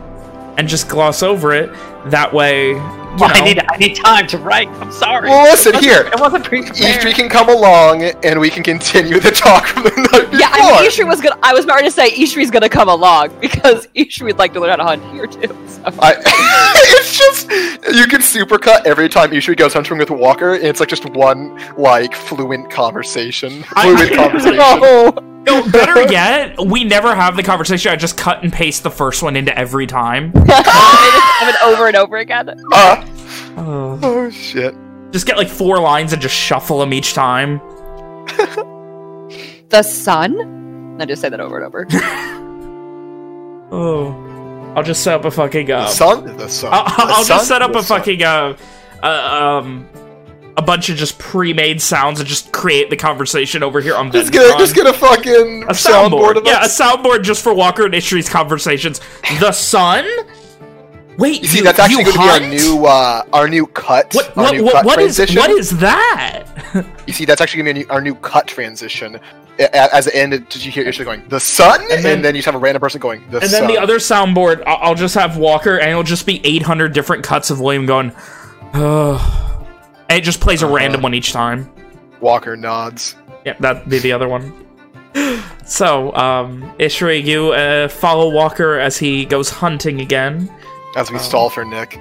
and just gloss over it. That way, you Well, I need I need time to write. I'm sorry. Well, listen It here. It wasn't pre-prepared. Ishri can come along, and we can continue the talk from the night before. Yeah, I mean, Ishri was gonna. I was about to say Ishri's gonna come along because Ishri would like to learn how to hunt here too. So. I, it's just you can supercut every time Ishri goes hunting with Walker, and it's like just one like fluent conversation. I- Fluent conversation. No. No, better yet, we never have the conversation. I just cut and paste the first one into every time. I just have it over and over again. Uh, Oh. oh shit. Just get like four lines and just shuffle them each time. The sun. I just say that over and over. Oh. I'll just set up a fucking. The Uh, sun. The sun. I'll, the I'll sun, just set up the a sun. fucking. Uh, uh, um. A bunch of just pre-made sounds and just create the conversation over here on Just get, just get a fucking a soundboard soundboard. Yeah, a soundboard just for Walker and Ishri's conversations. The sun? Wait, You see, that's actually to be our new, uh, our new cut. What, what, new what, cut what is transition. what is that? You see, that's actually going to be our new cut transition. As it ended, did you hear Ishri going, the sun? And then- then, you just have a random person going, the sun. and sun. then the other soundboard, I'll just have Walker, and it'll just be 800 different cuts of William going, oh. And it just plays a Uh-huh. random one each time. Walker nods. Yeah, that'd be the other one. So, um, Ishri, you uh, follow Walker as he goes hunting again. As Oh. we stall for Nick.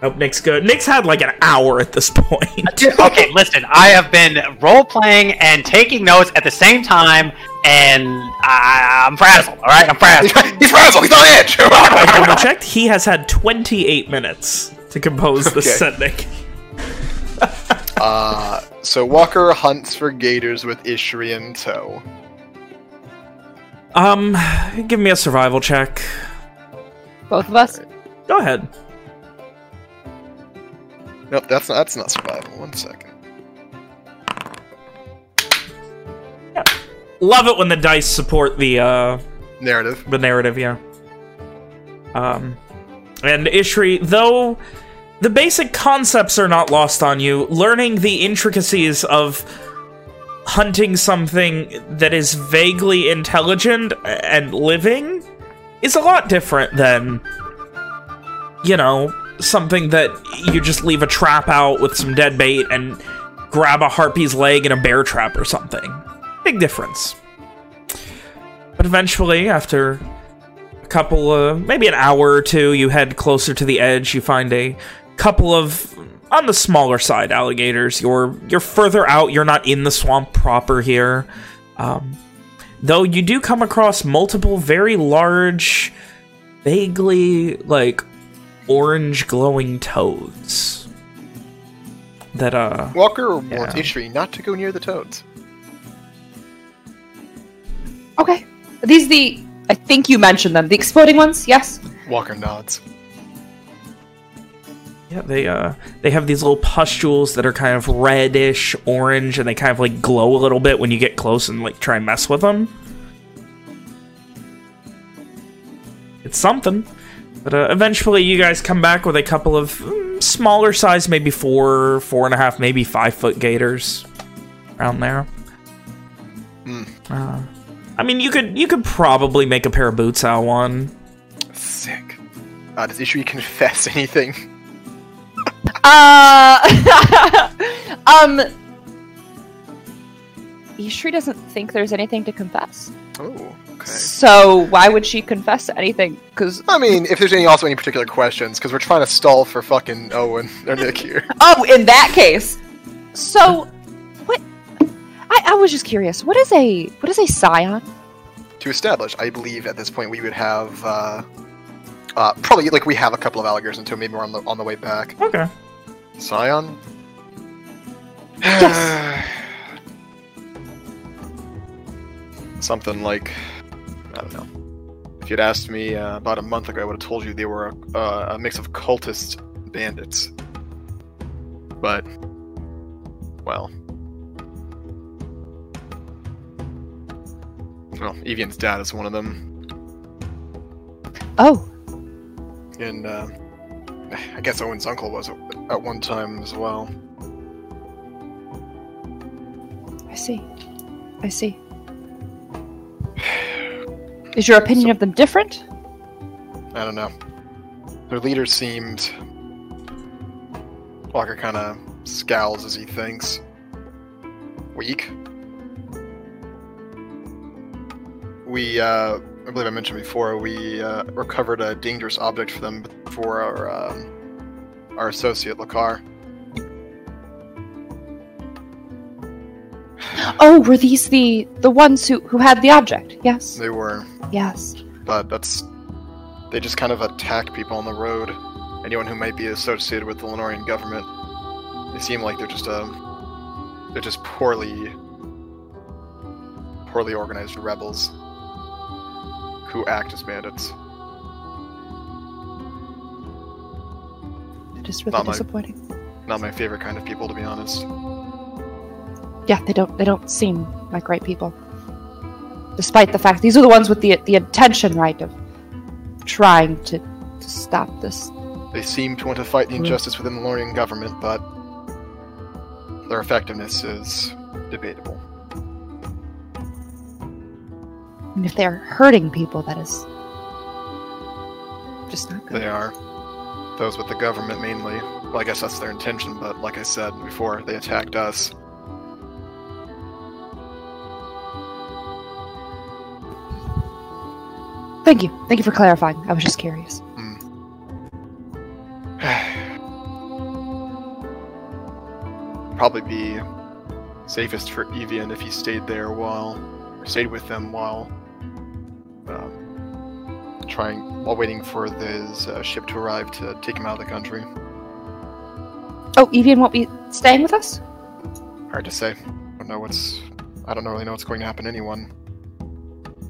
Nope, Nick's good. Nick's had like an hour at this point. okay, listen, I have been role playing and taking notes at the same time, and I, I'm frazzled. All right, I'm frazzled. He's frazzled. He's on edge. I double checked. He has had 28 minutes to compose the Okay. sending. Uh, so Walker hunts for gators with Ishri in tow. Um, give me a survival check. Both of us? Go ahead. Nope, that's not, that's not survival. One second. Yeah. Love it when the dice support the uh Narrative. the narrative, yeah. Um and Ishri, though the basic concepts are not lost on you, learning the intricacies of hunting something that is vaguely intelligent and living is a lot different than you know, something that you just leave a trap out with some dead bait and grab a harpy's leg in a bear trap or something. Big difference. But eventually, after a couple of, maybe an hour or two, you head closer to the edge, you find a couple of, on the smaller side, alligators. You're, you're further out, you're not in the swamp proper here. Um, though you do come across multiple very large, vaguely, like, orange glowing toads. That, uh... Walker warns Yeah. Ishri not to go near the toads. Okay. Are these the. I think you mentioned them. The exploding ones? Yes? Walker nods. Yeah, they uh they have these little pustules that are kind of reddish orange and they kind of like glow a little bit when you get close and like try and mess with them. It's something. But uh, eventually you guys come back with a couple of mm, smaller size, maybe four, four and a half, maybe five foot gators around there. Hmm. Uh, I mean, you could you could probably make a pair of boots out of one. Sick. Uh, does Ishri confess anything? Uh. um. Ishri doesn't think there's anything to confess. Oh, okay. So why would she confess to anything? Because I mean, if there's any also any particular questions, because we're trying to stall for fucking Owen or Nick here. oh, in that case, so what? I, I was just curious. What is a what is a scion? to establish, I believe at this point we would have uh, uh, probably like we have a couple of alligators until maybe we're on the on the way back. Okay. Scion. Yes. Something like I don't know. If you'd asked me uh, about a month ago, I would have told you they were a, uh, a mix of cultist bandits. But well, well, Evian's dad is one of them. Oh, And uh, I guess Owen's uncle was at one time as well. I see. I see. Is your opinion of them different? I don't know. Their leader seemed. Walker kind of scowls as he thinks. Weak. We, uh, I believe I mentioned before, we uh, recovered a dangerous object for them for our um, our associate Lakar. Oh, were these the the ones who who had the object? Yes. They were, Yes. but that's they just kind of attack people on the road. Anyone who might be associated with the Lenorian government. They seem like they're just um, they're just poorly, poorly organized rebels who act as bandits. It is really Not my- disappointing. Not my favorite kind of people, to be honest. Yeah, they don't they don't seem like right people. Despite the fact these are the ones with the the intention, right, of trying to, to stop this. They seem to want to fight the mm. injustice within the Lorian government, but their effectiveness is debatable. And if they're hurting people, that is just not good. They are. Those with the government mainly. Well, I guess that's their intention, but like I said before, they attacked us. Thank you. Thank you for clarifying. I was just curious. Hmm. probably be safest for Evian if he stayed there while, or stayed with them while, um, trying while waiting for his uh, ship to arrive to take him out of the country. Oh, Evian won't be staying with us? Hard to say. I don't know what's. I don't really know what's going to happen to anyone.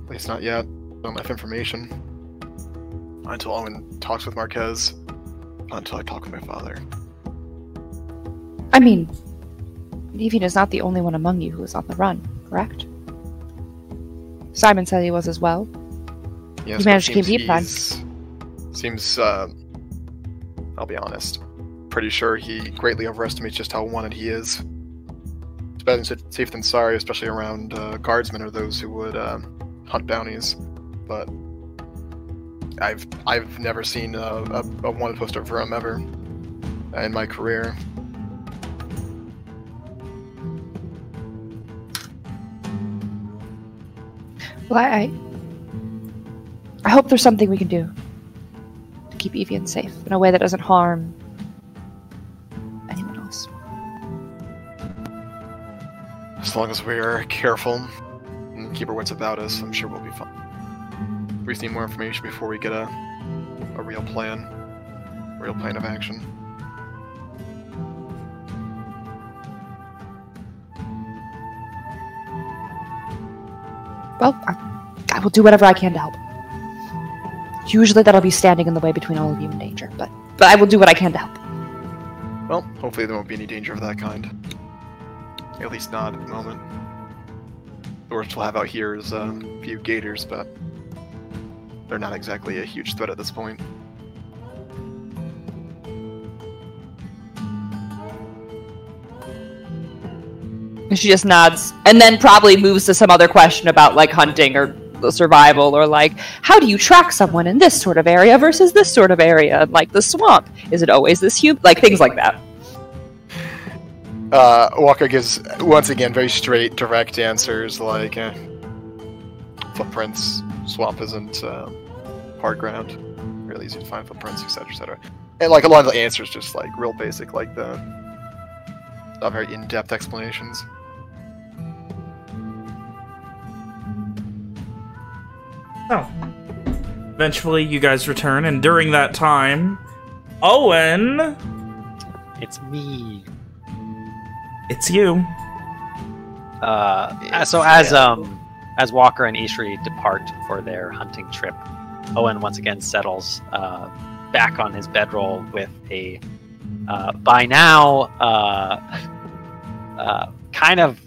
At least not yet. Don't have enough information. Not until Owen talks with Marquez. Not until I talk with my father. I mean, Evian is not the only one among you who is on the run, correct? Simon said he was as well. Yes, You managed to keep seems Heat fine. Seems, uh, I'll be honest, pretty sure he greatly overestimates just how wanted he is. It's better than safe than sorry, especially around uh, guardsmen or those who would uh, hunt bounties. But I've I've never seen a, a, a wanted poster for him ever in my career. Well, I, I, hope there's something we can do to keep Evian safe in a way that doesn't harm anyone else. As long as we're careful and keep our wits about us, I'm sure we'll be fine. We just need more information before we get a a real plan, a real plan of action. Well, I, I will do whatever I can to help. Usually that'll be standing in the way between all of you and danger, but but I will do what I can to help. Well, hopefully there won't be any danger of that kind. At least not at the moment. The worst we'll have out here is uh, a few gators, but they're not exactly a huge threat at this point. She just nods and then probably moves to some other question about like hunting or survival or like how do you track someone in this sort of area versus this sort of area like the swamp is it always this huge like things like that Uh, Walker gives once again very straight, direct answers like eh, footprints. Swamp isn't uh, hard ground. Really easy to find footprints, etc., etc. And like a lot of the answers, just like real basic, like the not very in-depth explanations. Oh. Eventually, you guys return, and during that time, Owen, It's me. it's you. Uh, so as um as Walker and Ishri depart for their hunting trip, Owen once again settles uh, back on his bedroll with a uh, by now uh, uh, kind of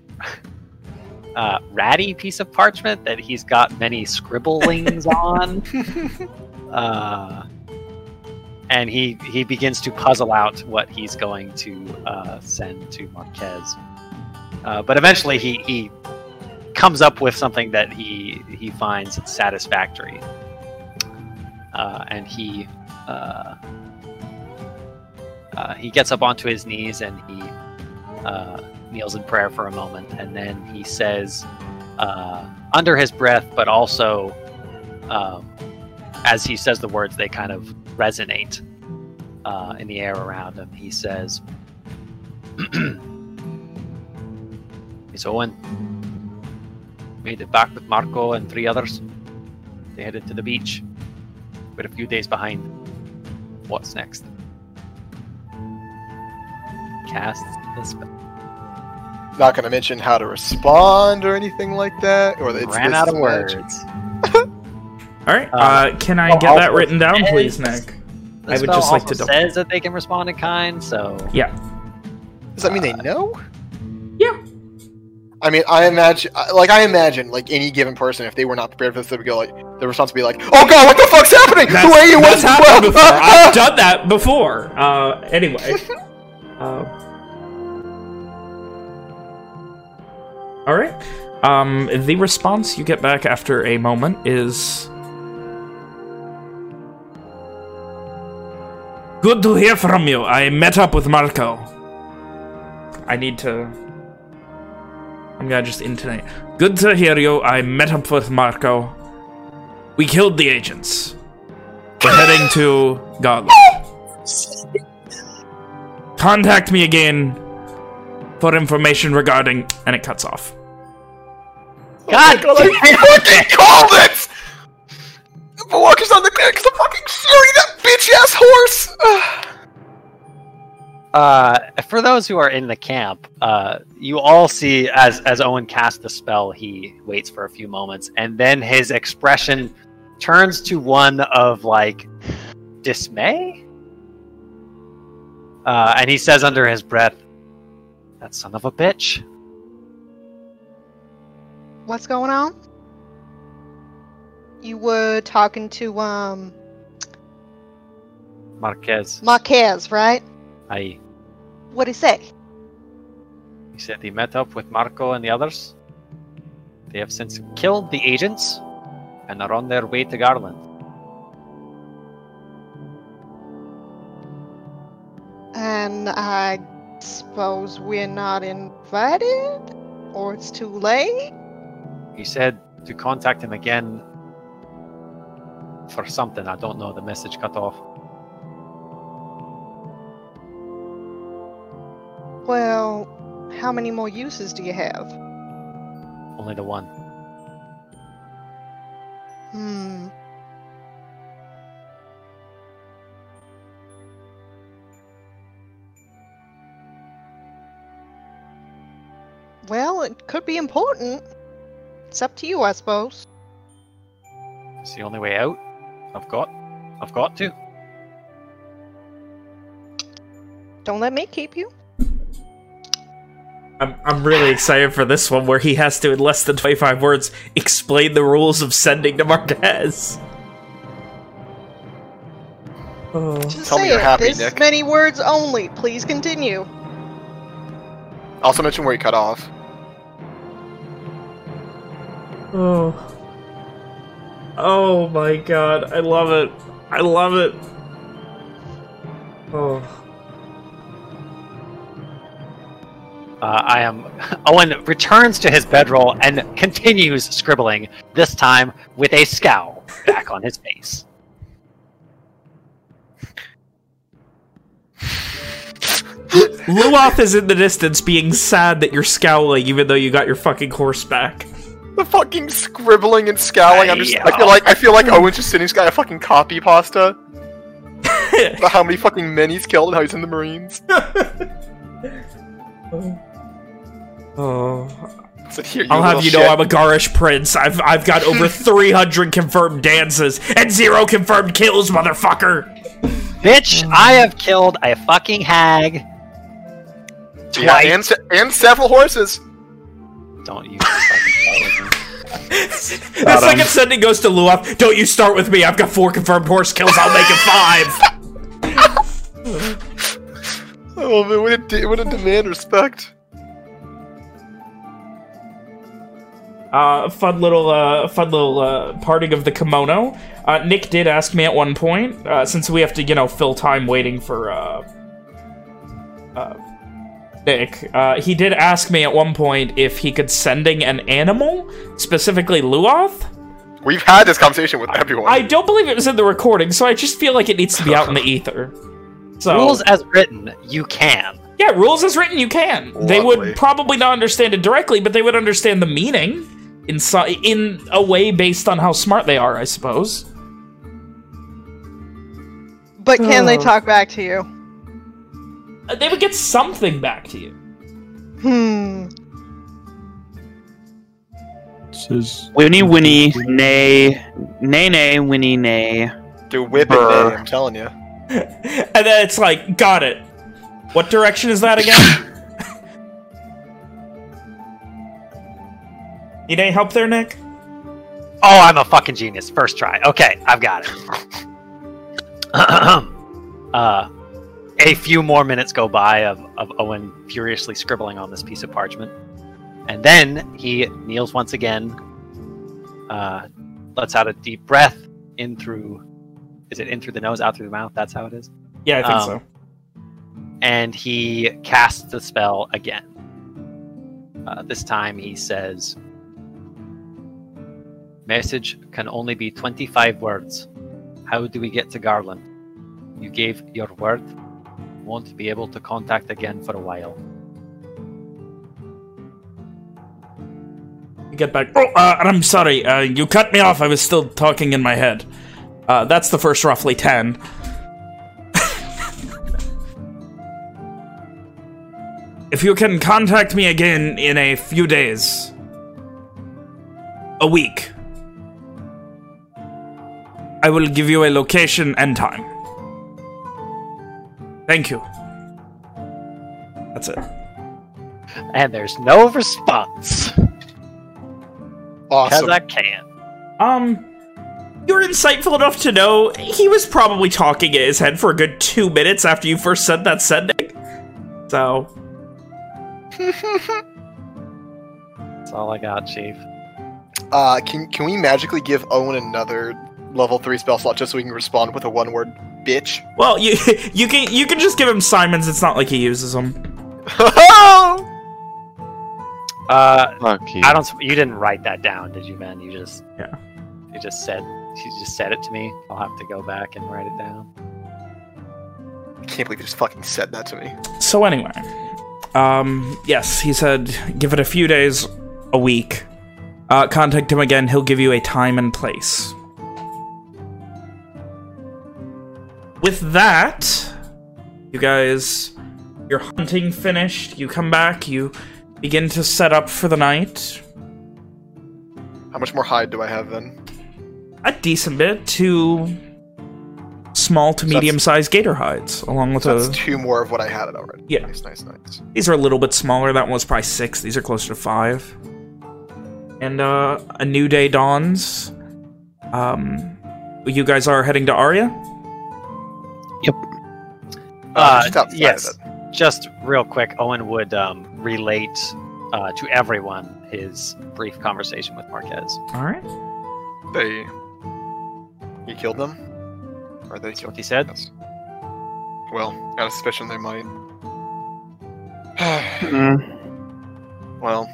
uh, ratty piece of parchment that he's got many scribblings on. Uh, and he he begins to puzzle out what he's going to uh, send to Marquez. Uh, but eventually, he he comes up with something that he he finds satisfactory, uh, and he uh, uh, he gets up onto his knees and he uh, kneels in prayer for a moment, and then he says, uh, under his breath, but also um, as he says the words, they kind of resonate uh, in the air around him. He says, Miss Owen made it back with Marco and three others. They headed to the beach. We're a few days behind. What's next? Cast the spell. Not going to mention how to respond or anything like that, or it's Ran out of magic. words. All right. Uh, Uh, can I get that written down, please, Nick? I would just like to also double- says that they can respond in kind, so Yeah. Does that mean they know? Yeah. I mean, I imagine, like, I imagine, like, any given person, if they were not prepared for this, they would go, like, the response would be like, "Oh God, what the fuck's happening? That's, Who are you? What's happening? before. I've ah!" done that before. Uh, anyway. uh, all right. Um, the response you get back after a moment is... Good to hear from you. I met up with Marco. I need to... I'm gonna just intonate. Good to hear you. I met up with Marco. We killed the agents. We're heading to Gauntlet. Contact me again for information regarding... And it cuts off. God, God, I fucking called it! The walker's on the clear because I'm fucking Shuri, that bitch ass horse! Uh, for those who are in the camp, uh, you all see as as Owen casts the spell, he waits for a few moments, and then his expression turns to one of like dismay. Uh, and he says under his breath, "That son of a bitch." What's going on? You were talking to um Marquez, Marquez, right? I. What'd he say? He said he met up with Marco and the others. They have since killed the agents and are on their way to Garland. And I suppose we're not invited? Or it's too late? He said to contact him again for something. I don't know. The message cut off. Well, how many more uses do you have? Only the one. Hmm. Well, it could be important. It's up to you, I suppose. It's the only way out. I've got. I've got to. Don't let me keep you. I'm, I'm really excited for this one where he has to, in less than 25 words, explain the rules of sending to Marquez. Oh. Just Tell me you're it. happy, this Nick. many words only. Please continue. Also mention where you cut off. Oh. Oh my god, I love it. I love it. Oh. Uh, I am. Owen returns to his bedroll and continues scribbling. This time with a scowl back on his face. Luoth is in the distance being sad that you're scowling even though you got your fucking horse back. The fucking scribbling and scowling. I'm just. I feel like I feel like Owen's just sitting. He's got a fucking copy pasta. about how many fucking men he's killed and how he's in the Marines. Oh. So here, I'll have little you know. I'm a Garish prince. I've I've got over 300 confirmed dances and zero confirmed kills, motherfucker. Bitch, mm. I have killed a fucking hag. Yeah, and, and several horses. Don't you fucking start with me. The second sending goes to Luoth. Don't you start with me. I've got four confirmed horse kills. I'll make it five. Oh man, what a de- what a demand respect. Uh, fun little, uh, fun little uh, parting of the kimono. Uh, Nick did ask me at one point, uh, since we have to, you know, fill time waiting for uh, uh, Nick. Uh, he did ask me at one point if he could sending an animal, specifically Luoth. We've had this conversation with everyone. I don't believe it was in the recording, so I just feel like it needs to be out in the ether. So, Rules as written, you can. yeah, rules as written, you can. They would probably not understand it directly, but they would understand the meaning in so in a way based on how smart they are, I suppose. But can they Oh. talk back to you? They would get something back to you. Hmm. Says Winnie, Winnie, nay, nay, nay, Winnie, nay. Do whipping Brr. day, I'm telling you. and then it's like, got it. What direction is that again? Need any help there, Nick? Oh, I'm a fucking genius. First try. Okay, I've got it. uh, a few more minutes go by of, of Owen furiously scribbling on this piece of parchment. And then he kneels once again, uh, lets out a deep breath in through. Is it in through the nose, out through the mouth? That's how it is. Yeah, I think Um, so. And he casts the spell again. Uh, this time he says, Message can only be 25 words. How do we get to Garland? You gave your word won't be able to contact again for a while. Get back. Oh, uh, I'm sorry. Uh, you cut me off. I was still talking in my head. Uh, that's the first roughly 10. if you can contact me again in a few days, a week, I will give you a location and time. Thank you. That's it. And there's no response. Awesome. Because I can't. Um, you're insightful enough to know he was probably talking in his head for a good two minutes after you first said that sending. So, That's all I got, Chief. Uh, can can we magically give Owen another level three spell slot just so we can respond with a one word bitch? well, you you can you can just give him Simons. It's not like he uses them. Uh, Fuck you. I don't. You didn't write that down, did you, man? You just Yeah. You just said. You just said it to me. I'll have to go back and write it down. I can't believe you just fucking said that to me. So anyway, um, yes, he said give it a few days, a week. Uh, contact him again. He'll give you a time and place. With that, you guys, your hunting finished. You come back. You begin to set up for the night. How much more hide do I have then? A decent bit. Two small to So medium-sized gator hides, along with So a. that's two more of what I had already. Yeah. Nice, nice, nice. These are a little bit smaller. That one was probably six. These are closer to five. And uh, a new day dawns. Um, you guys are heading to Arya. Uh, just outside of yes. Just real quick, Owen would um, relate uh, to everyone his brief conversation with Marquez. All right. They. You killed them? Or they That's killed what he said. us? Well, got a suspicion they might. Mm. well,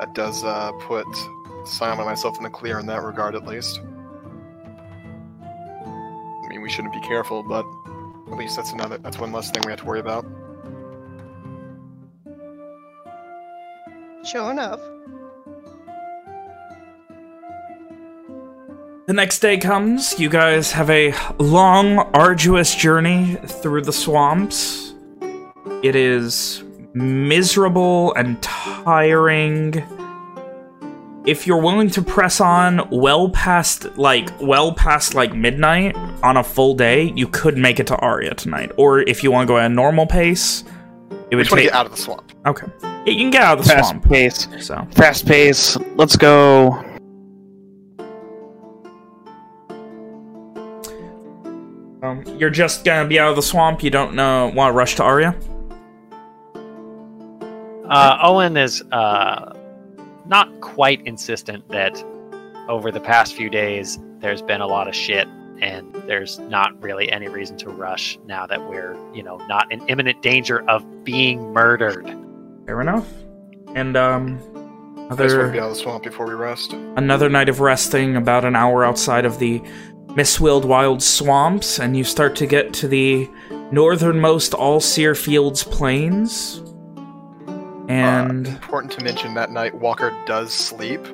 that does uh, put Simon and myself in the clear in that regard, at least. I mean, we shouldn't be careful, but at least that's another. That's one less thing we have to worry about. Sure enough. The next day comes. You guys have a long, arduous journey through the swamps. It is miserable and tiring. If you're willing to press on well past, like, well past, like, midnight on a full day, you could make it to Arya tonight. Or if you want to go at a normal pace, it would just take... get out of the swamp. Okay. Yeah, you can get out of the Fast swamp. pace. So, Fast pace. Let's go. um, you're just gonna be out of the swamp. You don't know, want to rush to Arya? Uh, Owen is uh, not quite insistent that over the past few days there's been a lot of shit and there's not really any reason to rush now that we're, you know, not in imminent danger of being murdered. Fair enough. And um, I just want to be another out of the swamp before we rest. another night of resting, about an hour outside of the Mistwilled Wild Swamps, and you start to get to the northernmost Allseer Fields Plains. And Uh, important to mention that night Walker does sleep,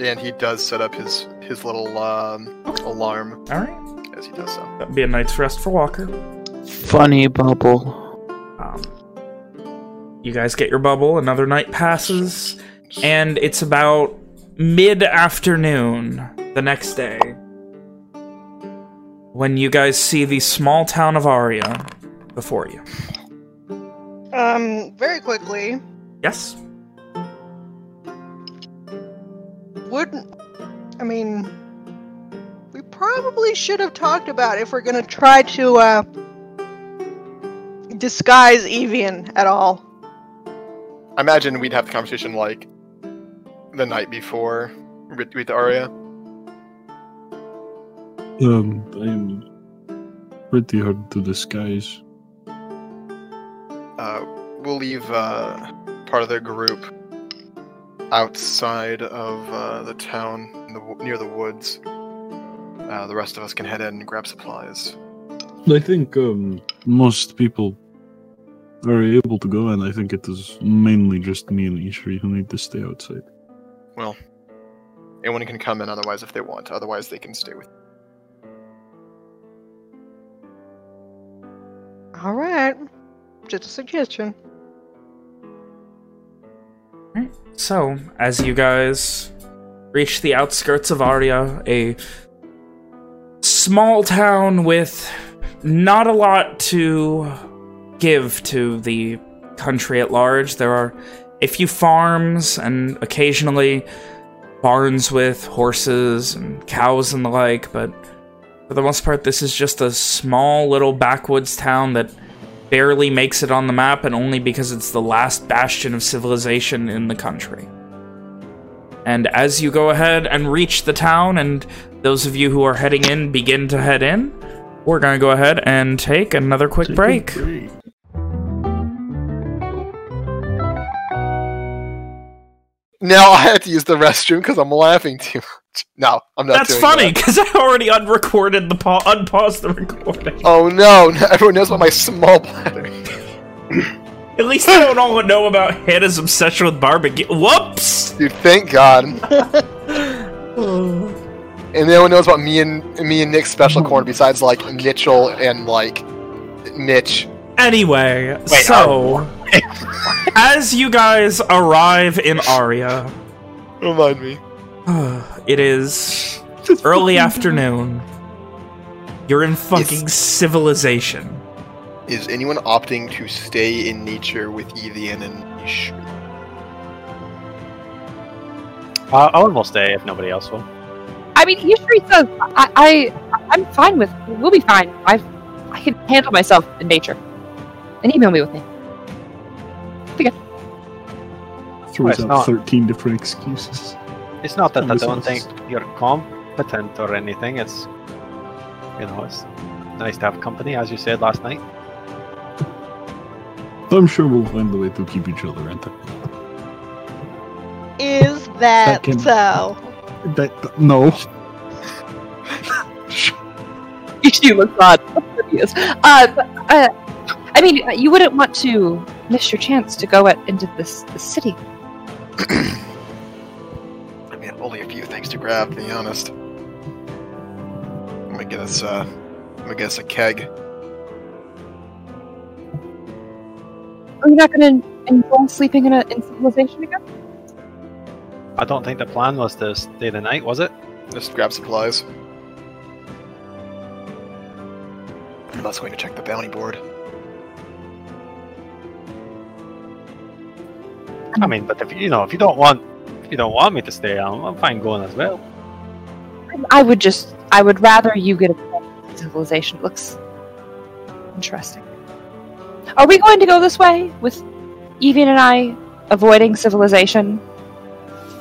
and he does set up his his little um, alarm all right, as he does so. that'd be a night's rest for Walker. Funny bubble. Um, you guys get your bubble. Another night passes, and it's about mid-afternoon the next day when you guys see the small town of Aria before you. Um, very quickly, Yes. wouldn't I mean we probably should have talked about if we're gonna try to uh disguise Evian at all. I imagine we'd have the conversation like the night before with, with Arya. Um, I'm pretty hard to disguise. Uh, we'll leave uh, part of the group outside of uh, the town in the, near the woods. Uh, the rest of us can head in and grab supplies. I think um, most people are able to go, and I think it is mainly just me and Ishri who need to stay outside. Well, anyone can come in otherwise if they want. Otherwise, they can stay with. All right. Just a suggestion. So, as you guys reach the outskirts of Aria, a small town with not a lot to give to the country at large. There are a few farms and occasionally barns with horses and cows and the like, but for the most part, this is just a small little backwoods town that barely makes it on the map and only because it's the last bastion of civilization in the country. And as you go ahead and reach the town, and those of you who are heading in begin to head in, we're going to go ahead and take another quick break. Now I have to use the restroom because I'm laughing too much. No, I'm not. That's doing funny that. because I already unrecorded the pa unpaused the recording. Oh no! no, Everyone knows about my small bladder. At least they don't all know about Hannah's obsession with barbecue. Whoops! Dude, thank God. and no one knows about me and me and Nick's special corner besides like Mitchell and like Mitch. Anyway, so as you guys arrive in Aria, Remind me. it is early afternoon. You're in fucking civilization. Is anyone opting to stay in nature with Evian and Ishri? Uh, Owen will stay if nobody else will. I mean, usually says I, I I'm fine with. We'll be fine. I I can handle myself in nature. And email me with me. Throws it's out not. 13 different excuses. It's not that I don't think you're competent or anything. It's, you know, it's nice to have company, as you said last night. I'm sure we'll find a way to keep each other entertained. Is that can- so? That, no. you look odd. Yes. Uh, but, uh, I mean, you wouldn't want to miss your chance to go out into this the city. I mean, only a few things to grab, to be honest. I'm gonna get us, uh, I'm gonna get us a keg. Are you not going to enjoy sleeping in a in civilization again? I don't think the plan was to stay the night, was it? Just grab supplies. I'm also going to check the bounty board. I mean, but if you know, if you don't want, if you don't want me to stay, I'm, I'm fine going as well. I would just. I would rather you get a civilization. It looks interesting. Are we going to go this way with Evian and I avoiding civilization?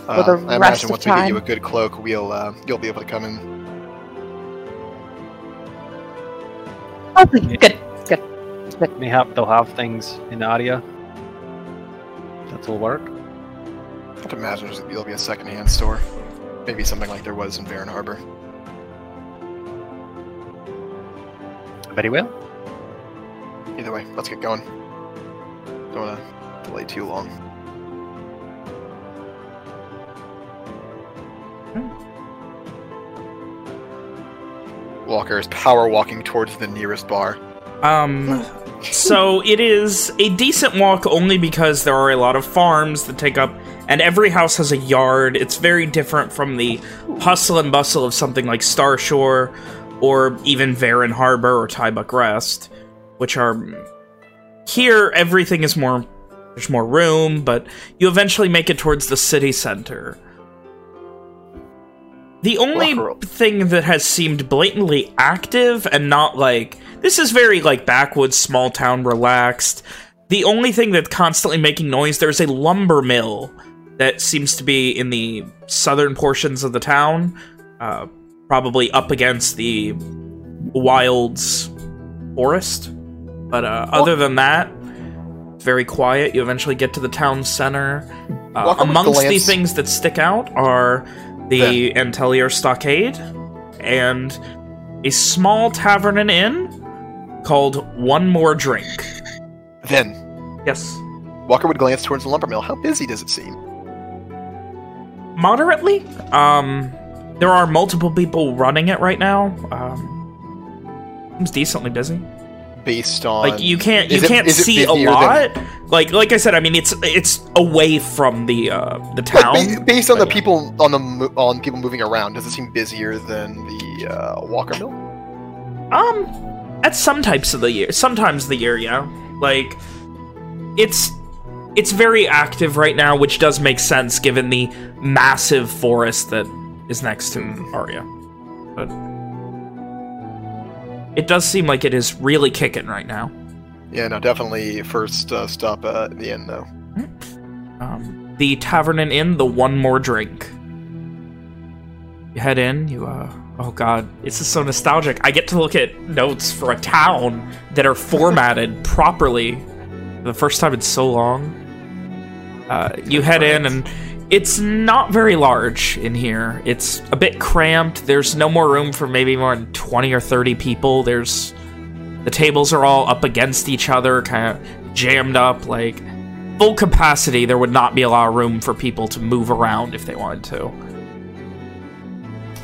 Uh, the I rest imagine of once we get you a good cloak, we'll, uh, you'll be able to come in. Okay, good, good. May have they'll have things in the area that will work. I'd imagine there's- there'll be a second-hand store. Maybe something like there was in Baron Harbor. Very well. Either way, let's get going. Don't wanna delay too long. Walker is power walking towards the nearest bar. Um, so it is a decent walk only because there are a lot of farms that take up, and every house has a yard. It's very different from the hustle and bustle of something like Starshore, or even Varen Harbor or Tybuck Rest, which are here. Everything is more. There's more room, but you eventually make it towards the city center. The only thing that has seemed blatantly active and not like this is very like backwoods, small town, relaxed. The only thing that's constantly making noise there's a lumber mill that seems to be in the southern portions of the town, uh, probably up against the wilds forest. But uh, other than that, very quiet. You eventually get to the town center. Uh, Walk up with amongst the things that stick out are the Antelier Stockade and a small tavern and inn called One More Drink. Then, Yes. Walker would glance towards the lumber mill. How busy does it seem? moderately. Um, there are multiple people running it right now. Um, seems decently busy. Based on Like you can't you can't it see a lot. than- Like like I said, I mean it's it's away from the uh the town. ba- based on the people on the on people moving around, does it seem busier than the uh, Walker Mill? Um, at some types of the year, sometimes the year, yeah. Like, it's it's very active right now, which does make sense given the massive forest that is next to Arya. But it does seem like it is really kicking right now. Yeah, no, definitely first uh, stop at the end though. Um, the Tavern and Inn, the one more drink. You head in, you, uh, oh god, this is so nostalgic. I get to look at notes for a town that are formatted properly the first time in so long. Uh, you head in and it's not very large in here. It's a bit cramped. There's no more room for maybe more than 20 or 30 people. There's the tables are all up against each other, kind of jammed up. Like, full capacity, there would not be a lot of room for people to move around if they wanted to.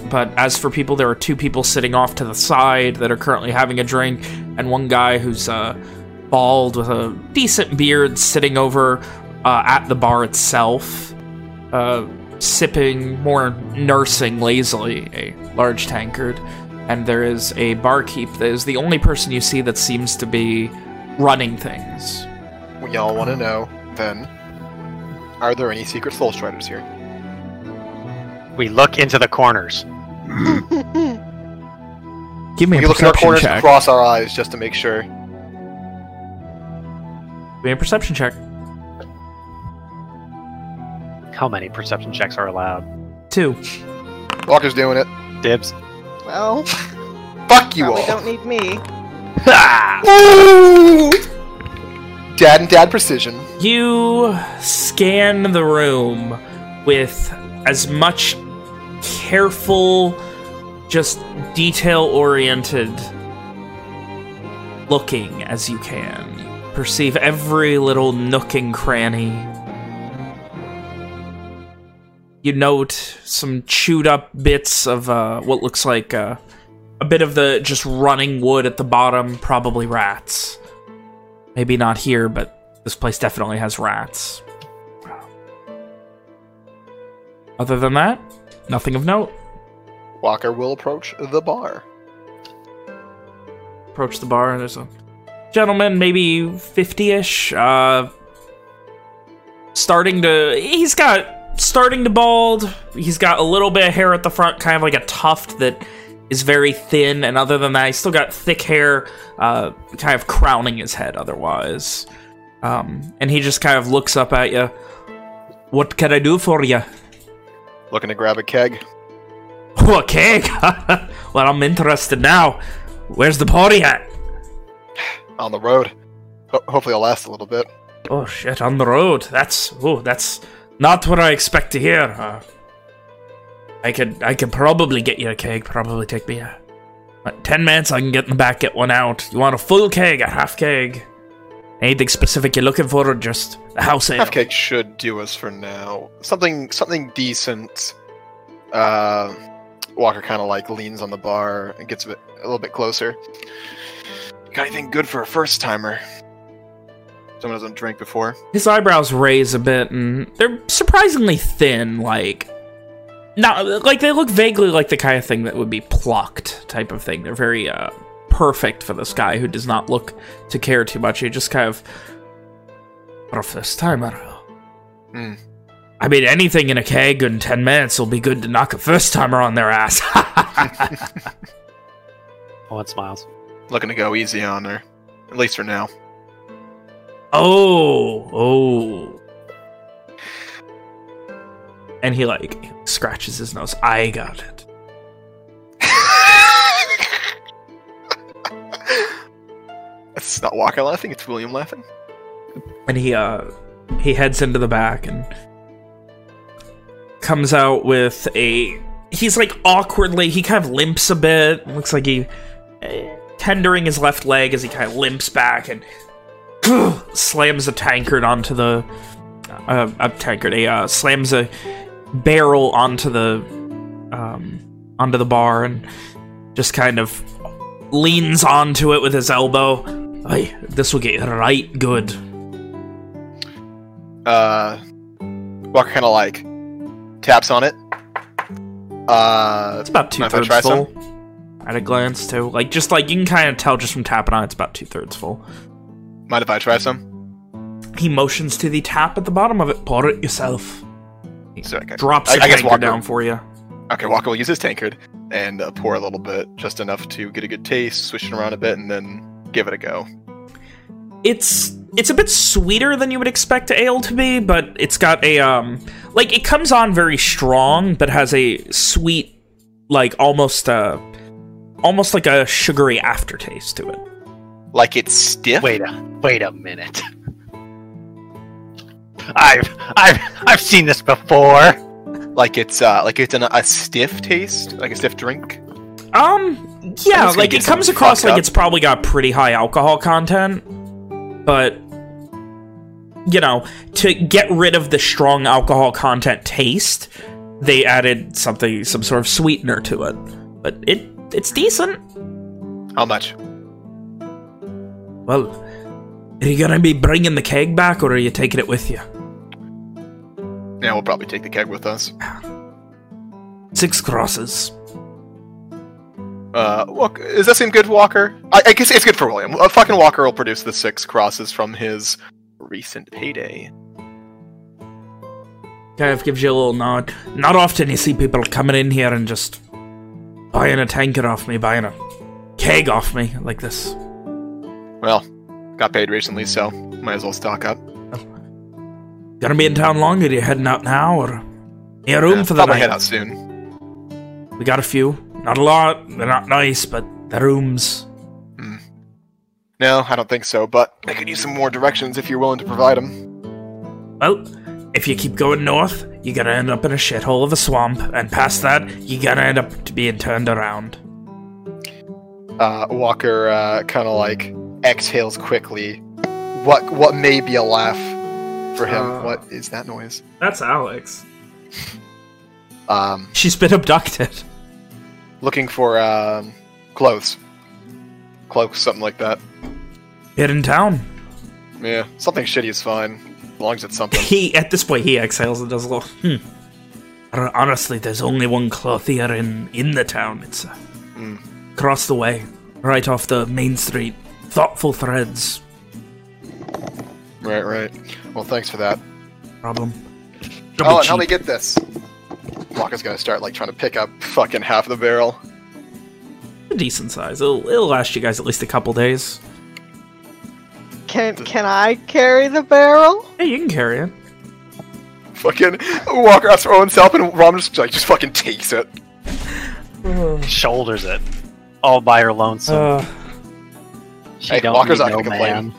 But as for people, there are two people sitting off to the side that are currently having a drink, and one guy who's uh, bald with a decent beard sitting over uh, at the bar itself, uh, sipping, more nursing lazily, a large tankard. And there is a barkeep that is the only person you see that seems to be running things. We all want to know then. Are there any secret soul striders here? We look into the corners. Give me we a look at our corners check. and cross our eyes just to make sure. Give me a perception check. How many perception checks are allowed? Two. Walker's doing it. Dibs. Well, Fuck you probably all. don't need me. Woo! Dad and dad precision. You scan the room with as much careful, just detail-oriented looking as you can. Perceive every little nook and cranny. You note some chewed up bits of uh, what looks like uh, a bit of the just running wood at the bottom, probably rats. Maybe not here, but this place definitely has rats. Other than that, nothing of note. Walker will approach the bar. Approach the bar, and there's a gentleman, maybe 50-ish, uh, starting to... He's got... Starting to bald. He's got a little bit of hair at the front, kind of like a tuft that is very thin, and other than that, he's still got thick hair, uh, kind of crowning his head otherwise. Um, and he just kind of looks up at you. What can I do for you? Looking to grab a keg. Oh, a keg? well, I'm interested now. Where's the party at? On the road. Ho- hopefully it'll last a little bit. Oh shit, on the road. That's oh, that's not what I expect to hear. Uh, I could I could probably get you a keg. Probably take me a, uh, ten minutes. I can get in the back, get one out. You want a full keg, a half keg? Anything specific you're looking for, or just a house ale? Half cake should do us for now. Something something decent. Uh, Walker kind of like leans on the bar and gets a, bit, a little bit closer. Got anything good for a first timer? Someone doesn't drink before. His eyebrows raise a bit, and they're surprisingly thin. Like, not like they look vaguely like the kind of thing that would be plucked, type of thing. They're very uh, perfect for this guy who does not look to care too much. He just kind of, for a first timer. Hmm. I mean, anything in a keg in ten minutes will be good to knock a first timer on their ass. Owen smiles. Looking to go easy on her, at least for now. Oh, oh. And he like scratches his nose. I got it. It's not Walker laughing; it's William laughing. And he uh he heads into the back and comes out with a he's like awkwardly he kind of limps a bit. Looks like he eh, tendering his left leg as he kind of limps back and slams a tankard onto the uh, a tankard. He uh, slams a barrel onto the um, onto the bar and just kind of leans onto it with his elbow. Hey, this will get right good. Uh, Walker kind of like taps on it. Uh, It's about two mind if I thirds full. some? At a glance, too. Like, just like you can kind of tell just from tapping on it, it's about two thirds full. Mind if I try some? He motions to the tap at the bottom of it. Pour it yourself. So, okay. Drops I- the I guess Walker- down for you. Okay, Walker will use his tankard and uh, pour a little bit, just enough to get a good taste, swish it around a bit, and then give it a go. It's it's a bit sweeter than you would expect ale to be, but it's got a um like it comes on very strong, but has a sweet, like almost uh almost like a sugary aftertaste to it. Like it's stiff. Wait a wait a minute. I've I've I've seen this before. Like it's uh like it's an, a stiff taste, like a stiff drink. Um, yeah, think it's gonna like it comes across like up. it's probably got pretty high alcohol content, but you know, to get rid of the strong alcohol content taste, they added something, some sort of sweetener to it. But it it's decent. How much? Well, are you gonna be bringing the keg back, or are you taking it with you? Yeah, we'll probably take the keg with us. Six crosses. Uh, look, does that seem good, Walker? I, I guess it's good for William. Uh, fucking Walker will produce the six crosses from his recent payday. Kind of gives you a little nod. Not often you see people coming in here and just buying a tanker off me, buying a keg off me like this. Well, got paid recently, so might as well stock up. Gonna be in town long? Are you heading out now, or you room Yeah, for the probably night? head out soon. We got a few. Not a lot. They're not nice, but the rooms. No, I don't think so, but I could use some more directions if you're willing to provide them. Well, if you keep going north, you're gonna end up in a shithole of a swamp, and past that, you're gonna end up to being turned around. Uh, Walker uh, kind of like exhales quickly. What what may be a laugh for him? Uh. what is that noise? That's Alex. Um, She's been abducted. looking for um, clothes, cloaks, something like that. Get in town. Yeah, something shitty is fine, as long as it's something. He, at this point, he exhales and does a little, hmm. Honestly, there's only one clothier in, in the town. It's uh, Mm. across the way, right off the main street. Thoughtful threads. Right, right. Well, thanks for that. Problem. Oh, and help me get this. Walker's gonna start like trying to pick up fucking half the barrel. A decent size. It'll, it'll last you guys at least a couple days. Can can I carry the barrel? Hey, you can carry it. Fucking Walker asks for Owen's help, and Rom just like just fucking takes it. Shoulders it. All by her lonesome. Uh, she hey, don't Walker's need not no gonna complain. man.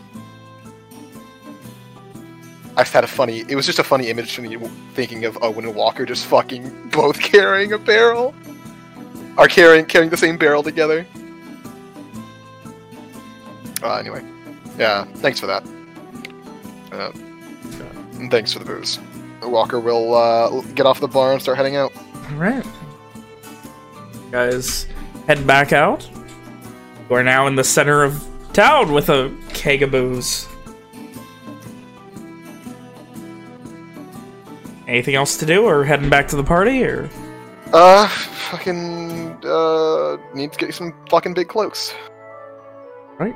I just had a funny. It was just a funny image to me, thinking of Owen and Walker just fucking both carrying a barrel, are carrying carrying the same barrel together. Uh, anyway, yeah. Thanks for that. Uh, and thanks for the booze. Walker will uh, get off the bar and start heading out. Alright. Guys, head back out. We're now in the center of town with a keg of booze. Anything else to do, or heading back to the party, or Uh, fucking uh, need to get you some fucking big cloaks. right?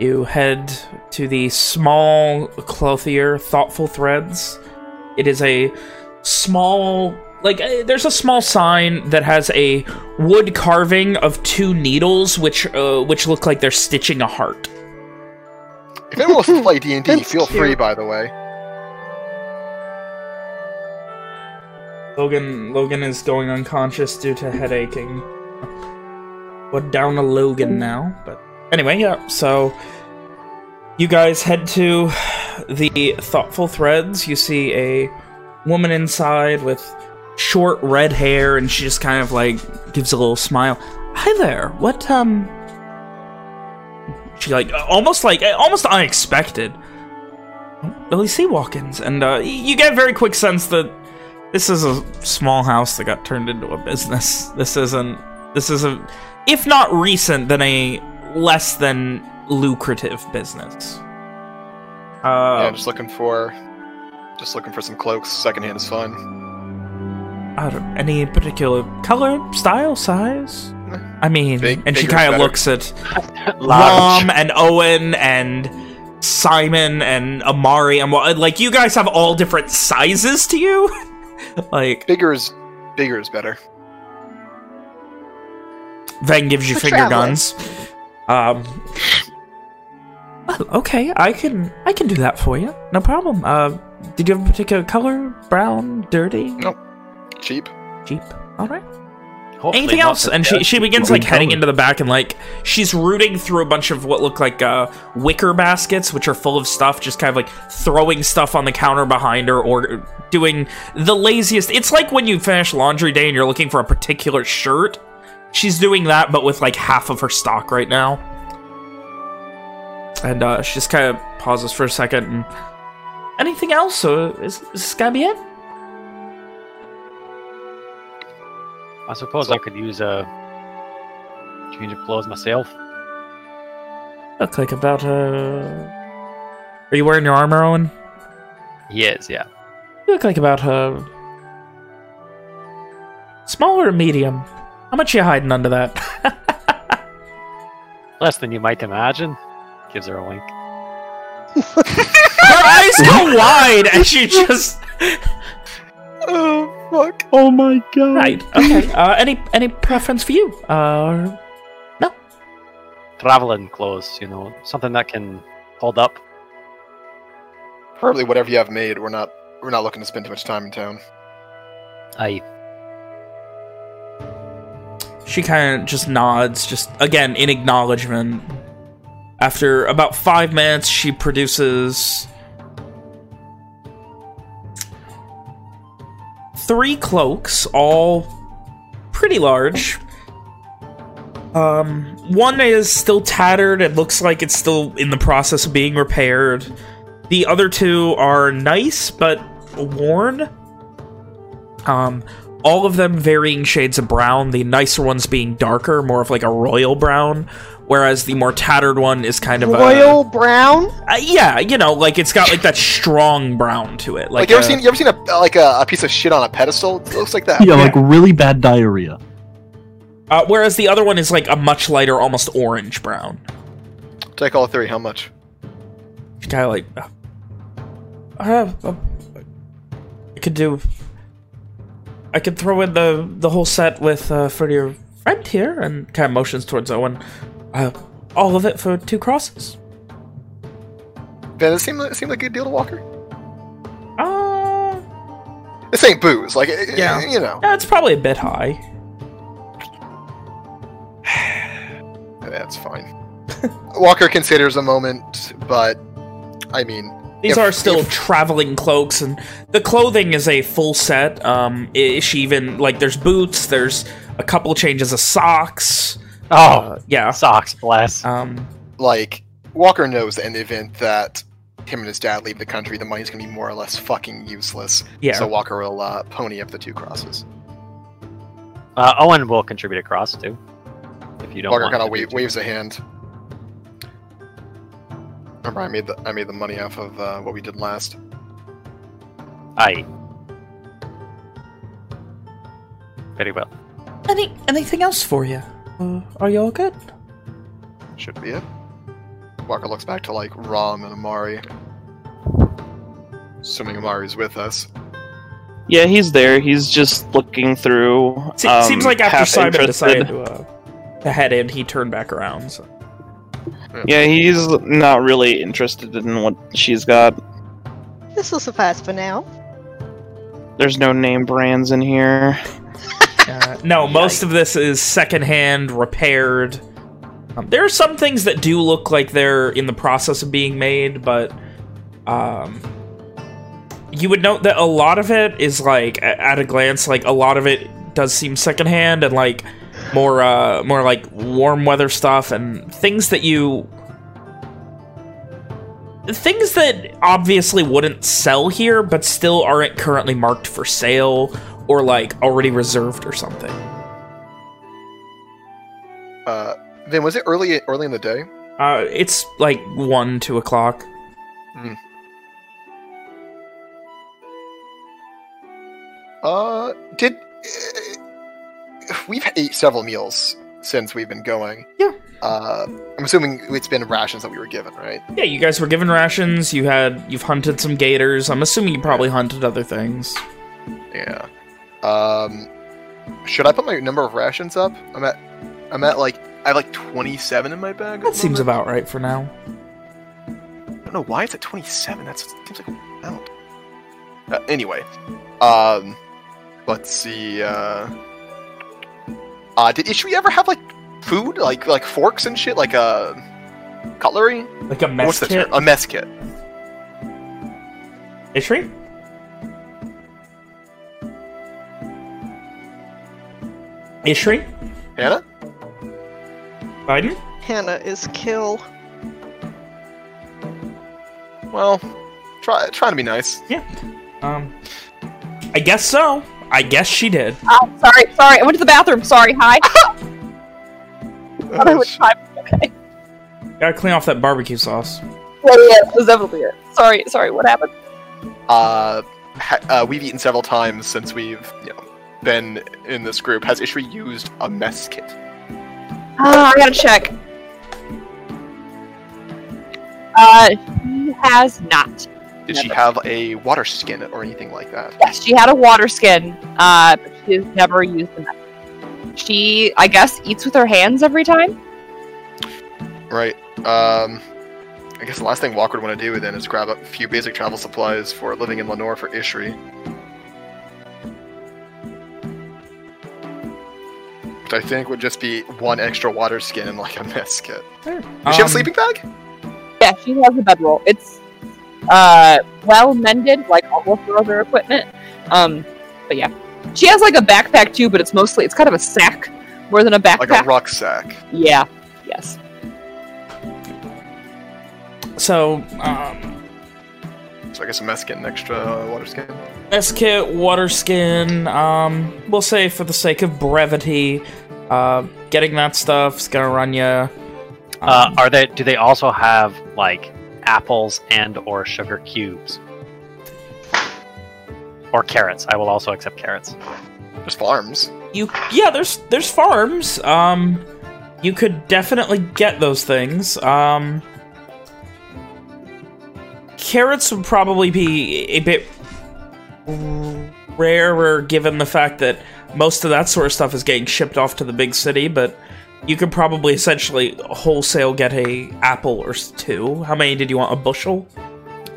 You head to the small clothier, Thoughtful Threads. It is a small, like, uh, there's a small sign that has a wood carving of two needles, which, uh, which look like they're stitching a heart. If anyone wants to play D and D, That's feel free. By the way, Logan, Logan is going unconscious due to head aching. We're down to Logan now, but anyway, yeah. So you guys head to the Thoughtful Threads. You see a woman inside with short red hair, and she just kind of like gives a little smile. Hi there. What um? She like almost like almost unexpected. Billy Sea walk-ins, and uh, you get a very quick sense that this is a small house that got turned into a business. This isn't. This is a, if not recent, then a less than lucrative business. Uh, yeah, just looking for, just looking for some cloaks. Secondhand is fine. I don't- any particular color, style, size? I mean, Big- and she kind of looks at Large. Rom and Owen and Simon and Amari and what like you guys have all different sizes to you. like Bigger is, bigger is better. Then gives you For finger traveling. guns. Um. well, okay, I can I can do that for you. No problem. Uh, did you have a particular color? Brown, dirty, Nope. Cheap. cheap. All right. Hopefully Anything else? And she she begins like heading color. into the back and like she's rooting through a bunch of what look like uh, wicker baskets, which are full of stuff, just kind of like throwing stuff on the counter behind her or doing the laziest. It's like when you finish laundry day and you're looking for a particular shirt. She's doing that, but with like half of her stock right now. And uh, she just kind of pauses for a second. And anything else? Or is, is this gonna be it? I suppose I could use a change of clothes myself. Look like about a. Are you wearing your armor, Owen? He is, yeah. You look like about a Small or medium? How much you hiding under that? Less than you might imagine. Gives her a wink. Her eyes go wide as she just. Oh fuck. Oh my god. Right. Okay. Uh, any any preference for you? Uh, Traveling clothes, you know, something that can hold up. Probably whatever you have made. We're not, we're not looking to spend too much time in town. I she kind of just nods, just again in acknowledgement. After about five minutes, she produces three cloaks, all pretty large. Um, one is still tattered. It looks like it's still in the process of being repaired. The other two are nice, but worn. Um, all of them varying shades of brown. The nicer ones being darker, more of like a royal brown. Whereas the more tattered one is kind of a Royal brown? Uh, yeah, you know, like it's got like that strong brown to it. Like, Like, you ever a- seen, you ever seen a like a, a piece of shit on a pedestal? It looks like that. Yeah, like really bad diarrhea. Uh, whereas the other one is like a much lighter, almost orange brown. Take all three. How much? Kind of like, uh, uh, uh, I could do. I could throw in the the whole set with uh, for your friend here, and kind of motions towards Owen. Uh, all of it for two crosses. Does it seem like, seem like a good deal to Walker? Uh, This ain't booze. Like, yeah. Yeah. you know. yeah, it's probably a bit high. That's fine. Walker considers a moment, but I mean, These If- are still if- traveling cloaks, and the clothing is a full set. Um, i- she even like there's boots, there's a couple changes of socks. Oh, Uh, yeah. socks, bless. Um, like Walker knows that in the event that him and his dad leave the country, the money's gonna be more or less fucking useless. yeah. So Walker will uh, pony up the two crosses. Uh, Owen will contribute a cross too. If you don't Walker kind of wa- waves a hand. Remember, I made the I made the money off of uh, what we did last. Aye. Very well. Any anything else for you? Uh, are you all good? Should be it. Walker looks back to like Rom and Amari. Assuming Amari's with us. Yeah, he's there. He's just looking through. Se- um, seems like after Simon interested. decided to, uh, to head in, he turned back around. So. Yeah, he's not really interested in what she's got. This will suffice for now. There's no name brands in here. Uh, no, most of this is secondhand, repaired. Um, there are some things that do look like they're in the process of being made, but um, you would note that a lot of it is like, at a glance, like a lot of it does seem secondhand and like more, uh, more like warm weather stuff and things that you. things that obviously wouldn't sell here, but still aren't currently marked for sale or like already reserved or something. Uh, then was it early early in the day? Uh, it's like one, two o'clock. Uh, did uh, we've ate several meals since we've been going? Yeah. Uh, I'm assuming it's been rations that we were given, right? Yeah, you guys were given rations. You had you've hunted some gators. I'm assuming you probably hunted other things. Yeah. Um, should I put my number of rations up? I'm at, I'm at like I have like 27 in my bag. That seems about right for now. I don't know why it's at 27. That seems like a amount. Uh, anyway, um, let's see. Uh, uh, did Ishri ever have like food, like like forks and shit, like uh, cutlery? Like a mess What's kit. A mess kit. Ishri? Ishri? Hannah? Biden? Hannah is kill. Well, try trying to be nice. Yeah. Um, I guess so. I guess she did. Oh, sorry, sorry. I went to the bathroom. Sorry. Hi. Thought I was. Okay. Gotta clean off that barbecue sauce. Yeah, yeah, it was definitely it. Sorry, sorry. What happened? Uh, ha- uh, we've eaten several times since we've you know been in this group. Has Ishri used a mess kit? Uh, I gotta check. Uh, he has not. Did she have a water skin or anything like that? Yes, she had a water skin, uh, but she's never used them. She, I guess, eats with her hands every time. Right. Um, I guess the last thing Walker would want to do then is grab a few basic travel supplies for living in Lenore for Ishri. Which I think would just be one extra water skin and like a mess kit. Does she have a Um, sleeping bag? Yeah, she has a bedroll. It's uh well mended, like all of her other equipment. Um, but yeah, she has like a backpack too, but it's mostly it's kind of a sack more than a backpack. Like a rucksack. yeah. Yes. So, um, So I guess a mess kit and extra uh, water skin. mess kit, water skin. Um, we'll say for the sake of brevity, uh, getting that stuff's gonna run you. Uh, Um, are they? Do they also have like apples and or sugar cubes or carrots? I will also accept carrots. There's farms. you yeah there's there's farms um you could definitely get those things um carrots would probably be a bit rarer given the fact that most of that sort of stuff is getting shipped off to the big city but you could probably essentially wholesale get a apple or two how many did you want a bushel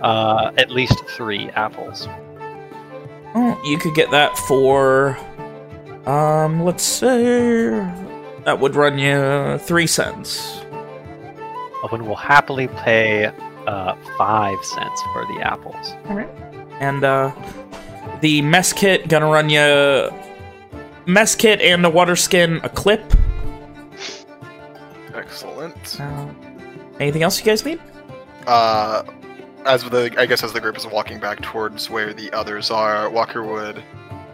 Uh, at least three apples. Oh, you could get that for, um, let's say that would run you three cents. Owen will happily pay uh, five cents for the apples. All right. And uh, the mess kit gonna run you mess kit and a water skin, a clip. Excellent. Uh, anything else you guys need? Uh, as the I guess as the group is walking back towards where the others are, Walker would,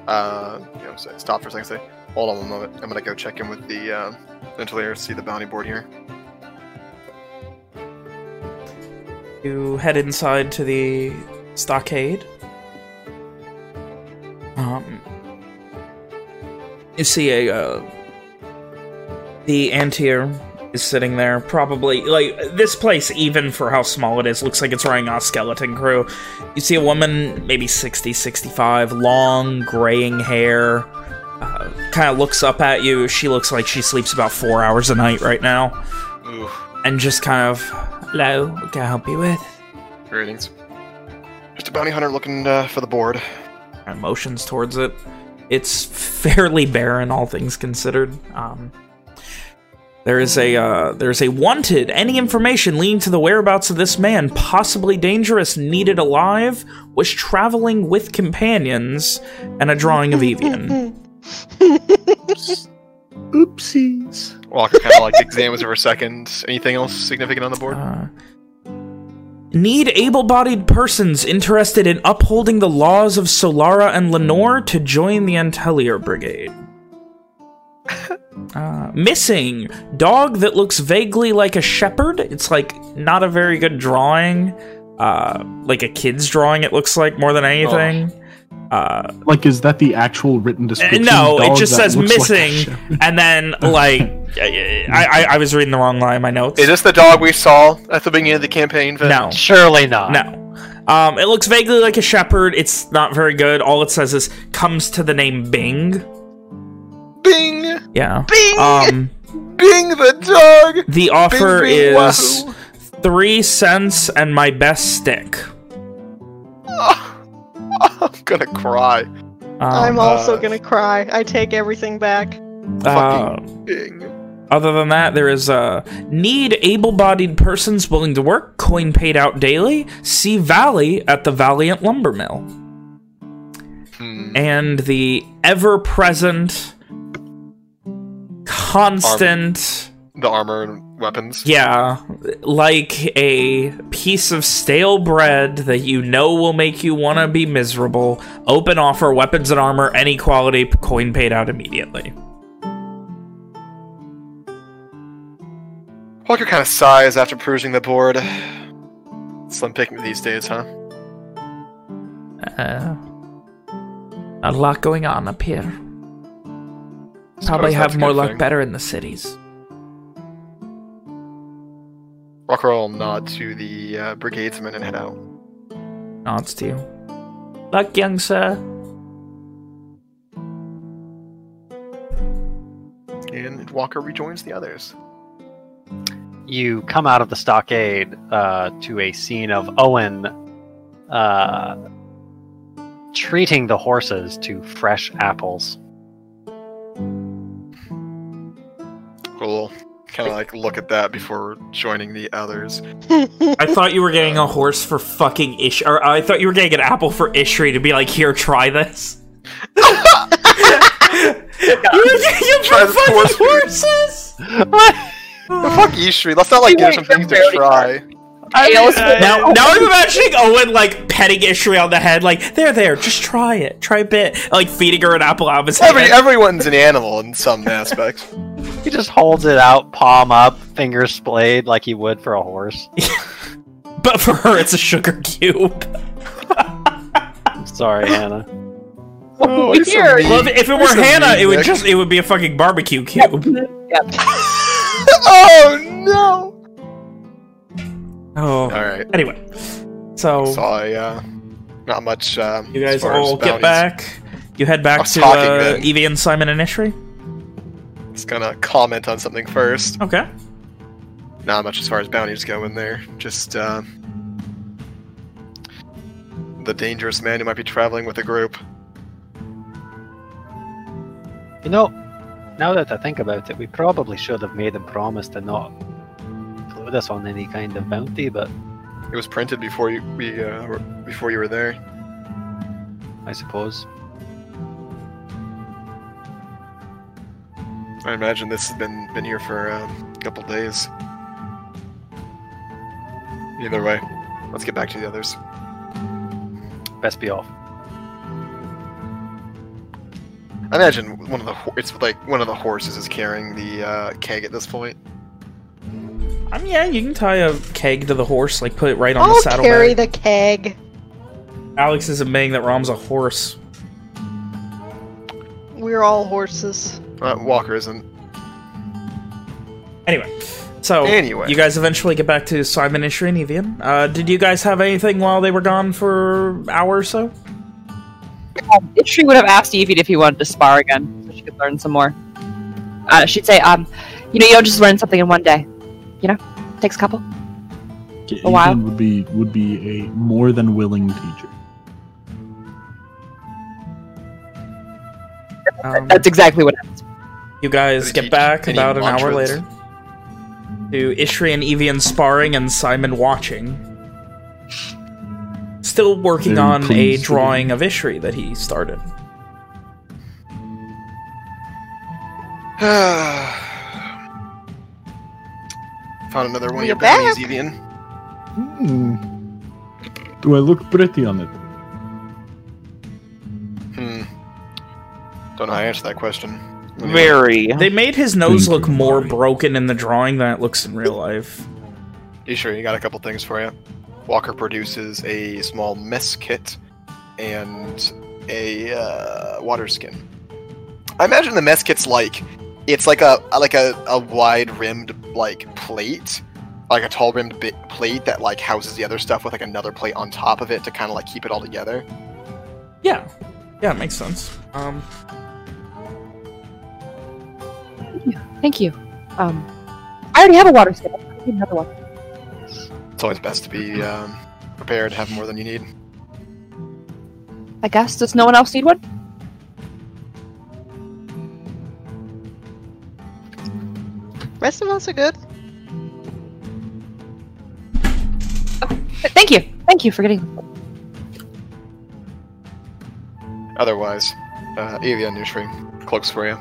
uh, you know, say, stop for a second. Say, hold on a moment. I'm gonna go check in with the uh, Antelier, see the bounty board here. You head inside to the stockade. Um, you see a uh, the Antelier is sitting there. Probably like this place, even for how small it is, looks like it's running a skeleton crew. You see a woman, maybe 60, 65, long graying hair. Uh, kind of looks up at you. She looks like she sleeps about four hours a night right now, Ooh, and just kind of, hello, what can I help you with? greetings. Just a bounty hunter looking uh, for the board. and motions towards it. It's fairly barren, all things considered. Um, there is a uh, there's a wanted. Any information leading to the whereabouts of this man, possibly dangerous, needed alive, was traveling with companions, and a drawing of Evian. Oopsies. Walker kind of like examines it for a second. Anything else significant on the board? Uh, Need able-bodied persons interested in upholding the laws of Solara and Lenore to join the Antelier Brigade. Uh, missing. Dog that looks vaguely like a shepherd. It's like not a very good drawing. Uh, like a kid's drawing it looks like more than anything. Uh, Like, is that the actual written description? no, it just says looks like missing, and then like I, I I was reading the wrong line in my notes. Is this the dog we saw at the beginning of the campaign? Vin? No. Surely not. No. Um, it looks vaguely like a shepherd. It's not very good. All it says is comes to the name Bing. Bing! Yeah. Bing! Um, Bing the dog! the offer Bing, bing, is wahoo. three cents and my best stick. I'm gonna cry. Um, I'm also uh, gonna cry. I take everything back. uh, Bing. other than that, there is uh, need able-bodied persons willing to work. Coin paid out daily. See Valley at the Valiant Lumber Mill. Hmm. and the ever-present, constant, The armor and weapons. yeah, like a piece of stale bread that you know will make you want to be miserable. Open offer, weapons and armor, any quality, coin paid out immediately. Walker kind of sighs after perusing the board. Slim picking these days, huh? Uh, a lot going on up here. Probably have more luck thing. better in the cities. Walker will nod to the uh, brigadesman and head out. Nods to you. Luck, young sir. And Walker rejoins the others. You come out of the stockade uh, to a scene of Owen uh, treating the horses to fresh apples. Kind of like look at that before joining the others. I thought you were getting a horse for fucking Ish, or I thought you were getting an apple for Ishri to be like, here, try this. you you Try for this fucking horse. horses. The fuck Ishri, let's not like give some things to try. Now, now I'm imagining Owen like petting Ishri on the head, like, there, there, just try it, try a bit, like feeding her an apple out of his Every, hand. everyone's an animal in some aspects. He just holds it out, palm up, fingers splayed like he would for a horse. But for her, it's a sugar cube. Sorry, Hannah. Oh, he's so Here. Well, if, if it were so Hannah, mean, it would Nick. just it would be a fucking barbecue cube. oh no! Oh, Alright, anyway, so so I, uh, not much, um, you guys far as all get bounties. back. You head back to talking uh, then. Evie and Simon and Ishri. Just gonna comment on something first. Okay. Not much as far as bounties go in there. Just, uh, the dangerous man who might be traveling with a group. You know, now that I think about it, we probably should have made him promise to not us on any kind of bounty, but It was printed before you we uh, were- before you were there. I suppose. I imagine this has been been here for um, a couple days. Either way, let's get back to the others. Best be off. I imagine one of the it's like one of the horses is carrying the uh, keg at this point. I mean, yeah, you can tie a keg to the horse, like put it right on the saddle. I'll saddle. carry the keg. Alex is admitting that Rom's a horse. We're all horses. Uh, Walker isn't. Anyway, so Anyway. you guys eventually get back to Simon, and Evian. Uh, did you guys have anything while they were gone for an hour or so? Um, Ishri would have asked Evie if he wanted to spar again, so she could learn some more. Uh, she'd say, um, you know, you don't just learn something in one day. You know, takes a couple. A while. Ethan would be would be a more than willing teacher. Um, That's exactly what happens. You guys get back about an hour later to Ishri and Evian sparring and Simon watching. Still working Very on a pleased with drawing of Ishri that he started. Found another one of We're your bounties, back. Evian. Hmm. Do I look pretty on it? Hmm. Don't know how to answer that question. Anyway. Very. They made his nose look more broken in the drawing than it looks in real life. You sure? You got a couple things for you. Walker produces a small mess kit and a uh, water skin. I imagine the mess kit's like it's like a like a, a wide rimmed like plate, like a tall rimmed bit plate that like houses the other stuff with like another plate on top of it to kind of like keep it all together. Yeah. Yeah, it makes sense. Um, Thank you. Um, I already have a water skin. I need another one. It's always best to be um, prepared, have more than you need. I guess. Does no one else need one? Rest of us are good. Th- Thank you. Thank you for getting. Otherwise, uh, Avia Newsfree cloaks for you.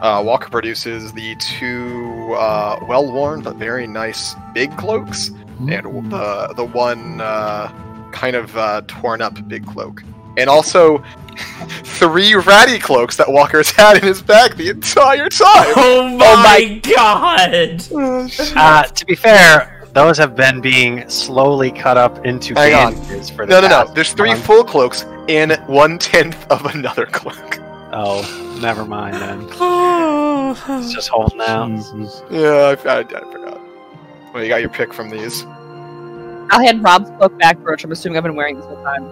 Uh, Walker produces the two uh, well-worn but very nice big cloaks, and the the one uh, kind of uh, torn up big cloak, and also three ratty cloaks that Walker's had in his bag the entire time. oh my god! Uh, to be fair, those have been being slowly cut up into Hang on. for the No, no, no. There's three month. full cloaks and one tenth of another cloak. Oh, never mind then. It's just holding out. Jesus. Yeah, I, I, I forgot. Well, you got your pick from these. I'll hand Rob's cloak back, which I'm assuming I've been wearing this whole time.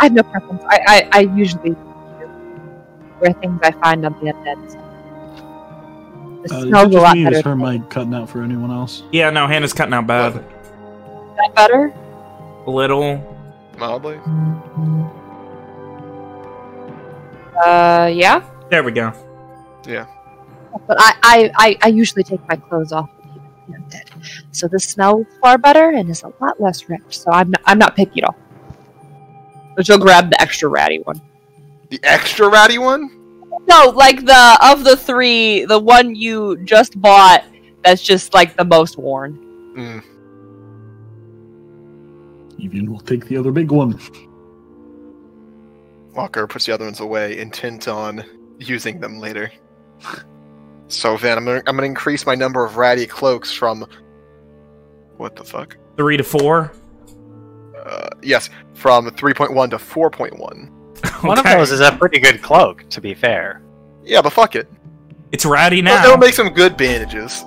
I have no preference. I, I, I usually wear things I find on the undead. so. This Uh, smells it a just lot me? better. Is her than mic cutting out for anyone else? Yeah, no, Hannah's cutting out bad. that better? A little. Mildly. Uh, yeah. There we go. Yeah. But I, I, I, I usually take my clothes off when I'm undead. So this smells far better and is a lot less rich. So I'm not, I'm not picky at all. But she'll grab the extra ratty one. The extra ratty one? No, like the of the three, the one you just bought that's just like the most worn. Mm. Evian will take the other big one. Walker puts the other ones away, intent on using them later. So, Van, I'm gonna, I'm gonna increase my number of ratty cloaks from. What the fuck? Three to four. Uh, yes, from 3.1 to 4.1. One of those is a pretty good cloak, to be fair. Yeah, but fuck it. It's ratty Now. now. That'll make some good bandages.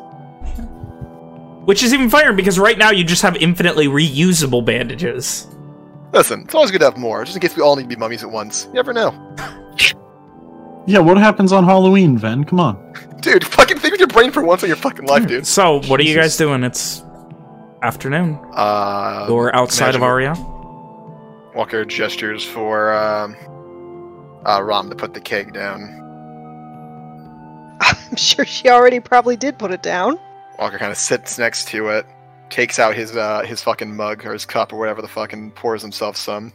Which is even funnier because right now you just have infinitely reusable bandages. Listen, it's always good to have more, just in case we all need to be mummies at once. You never know. Yeah, what happens on Halloween, Ven? Come on. Dude, fucking think with your brain for once in your fucking life, dude. So, what are you guys doing? It's afternoon. Uh, Or outside of Aria. Walker gestures for um, uh, Rom to put the keg down. I'm sure she already probably did put it down. Walker kind of sits next to it, takes out his uh, his fucking mug or his cup or whatever the fucking pours himself some.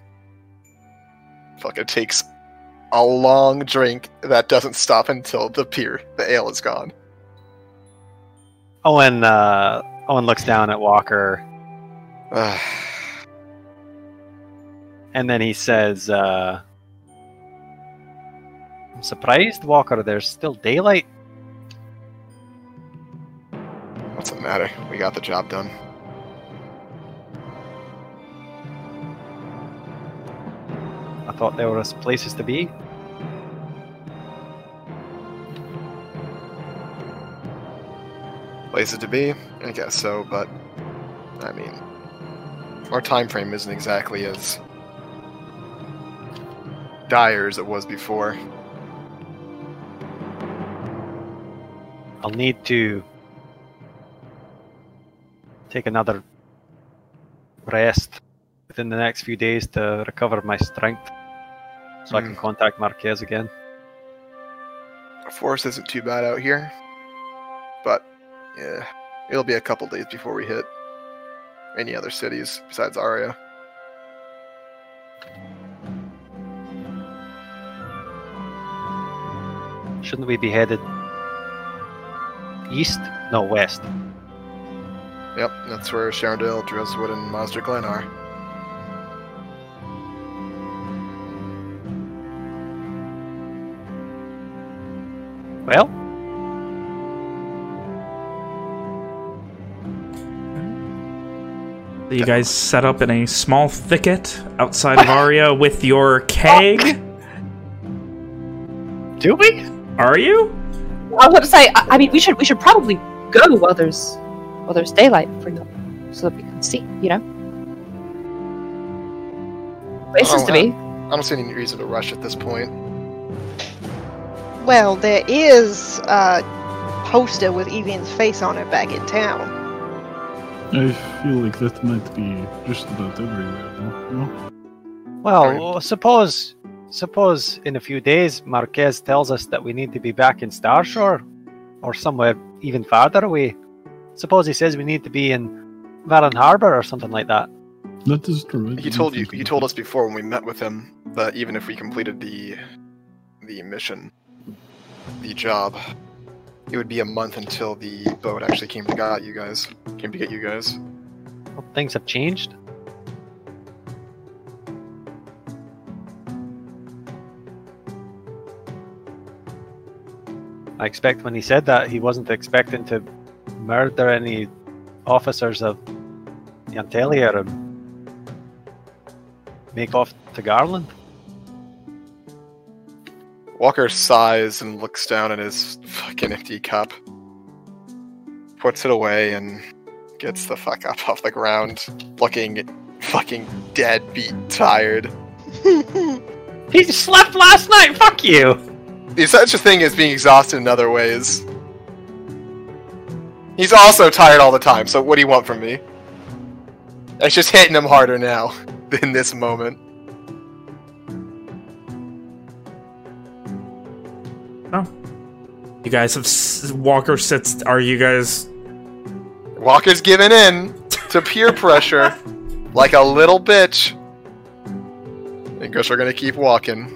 Fucking takes a long drink that doesn't stop until the beer, the ale is gone. Owen, uh, Owen looks down at Walker, and then he says, uh, "I'm surprised, Walker. There's still daylight." What's the matter? We got the job done. I thought there was places to be. Places to be? I guess so, but I mean, our time frame isn't exactly as dire as it was before. I'll need to take another rest within the next few days to recover my strength, so I can hmm. contact Marquez again. Our force isn't too bad out here, but yeah, it'll be a couple days before we hit any other cities besides Aria. Shouldn't we be headed east? No, west. Yep, that's where Sharondale, Dreswood, and Monster Glen are. Well, You guys set up in a small thicket outside of Aria with your keg. do we? Are you? I was about to say. I, I mean, we should we should probably go while there's while there's daylight for you, so that we can see. You know, places Oh, to be. I don't see any reason to rush at this point. Well, there is a poster with Evian's face on it back in town. I feel like that might be just about everywhere, though. No? Well, suppose suppose in a few days Marquez tells us that we need to be back in Starshore or somewhere even farther away. Suppose he says we need to be in Varen Harbor or something like that. That is true. I He told you. He told us before when we met with him that even if we completed the the mission, the job, it would be a month until the boat actually came to got you guys. Came to get you guys. Well, things have changed. I expect when he said that he wasn't expecting to murder any officers of Antelier and make off to Garland. Walker sighs and looks down at his fucking empty cup, puts it away, and gets the fuck up off the ground, looking fucking dead beat tired. He slept last night. Fuck you. There's such a thing as being exhausted in other ways. He's also tired all the time, so what do you want from me? It's just hitting him harder now in this moment. You guys have s- Walker sits. Are you guys? Walker's giving in to peer pressure like a little bitch. I guess we're gonna keep walking.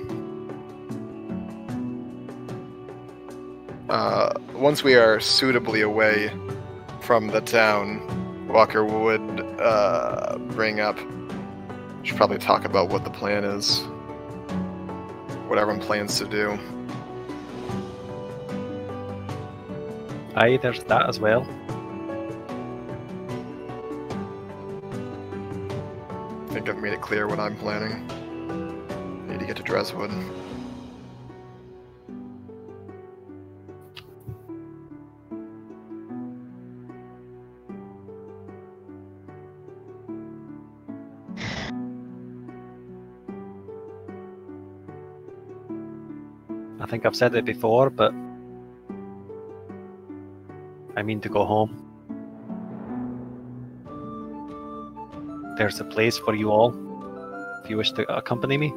Uh, once we are suitably away from the town, Walker would uh, bring up. Should probably talk about what the plan is. What everyone plans to do. Aye, there's that as well. I think I've made it clear what I'm planning. I Need to get to Dreswood. I think I've said it before, but I mean to go home. There's a place for you all if you wish to accompany me.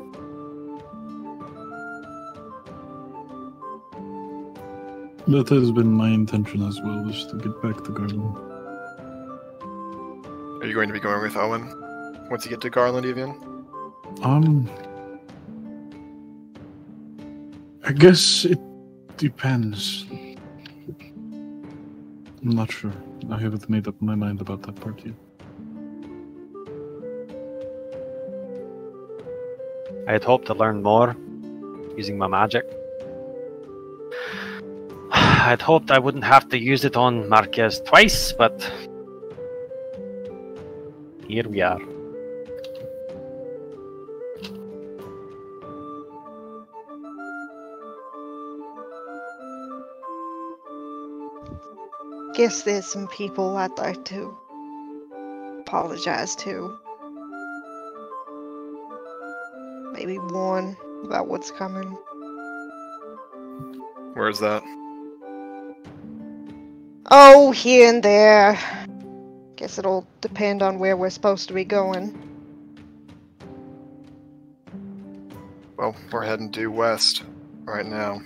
That has been my intention as well, is to get back to Garland. Are you going to be going with Owen once you get to Garland, even? Um, I guess it depends. I'm not sure. I haven't made up my mind about that part yet. I had hoped to learn more using my magic. I'd hoped I wouldn't have to use it on Marquez twice, but here we are. Guess there's some people I'd like to apologize to. Maybe warn about what's coming. Where's that? Oh, here and there. Guess it'll depend on where we're supposed to be going. Well, we're heading due west right now.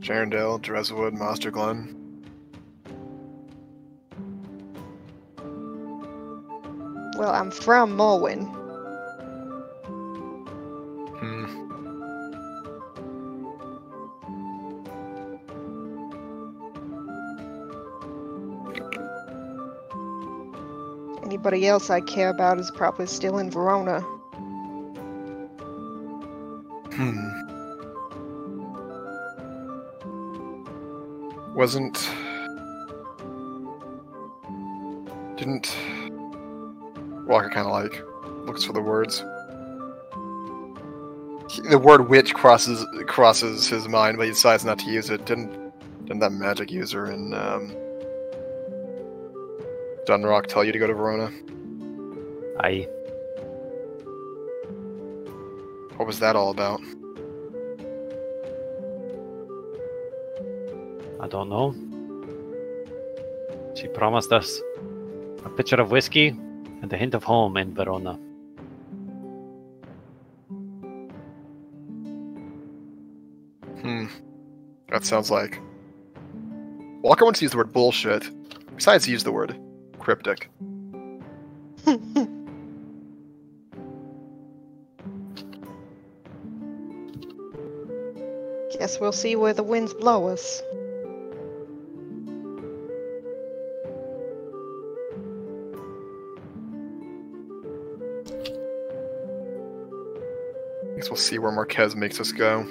Sharondale, Dreswood, Master Glen. Well, I'm from Mulwyn. Hmm. Anybody else I care about is probably still in Verona. Hmm. Wasn't. Didn't. Walker kind of like looks for the words. He- The word witch crosses crosses his mind, but he decides not to use it. Didn't didn't that magic user in um, Dunrock tell you to go to Verona? Aye. What was that all about? I don't know. She promised us a pitcher of whiskey and a hint of home in Verona. Hmm. That sounds like. Walker wants to use the word bullshit. Besides, he used the word cryptic. Guess we'll see where the winds blow us. Guess we'll see where Marquez makes us go.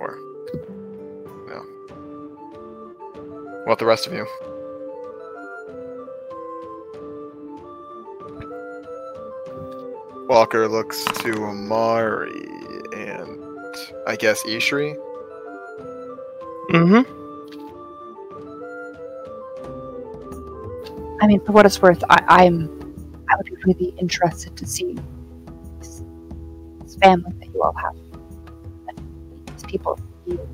Or. No. What the rest of you? Walker looks to Amari and I guess Ishri. Mm-hmm. I mean, for what it's worth, I, I'm I would be really interested to see this, this family that you all have. These people you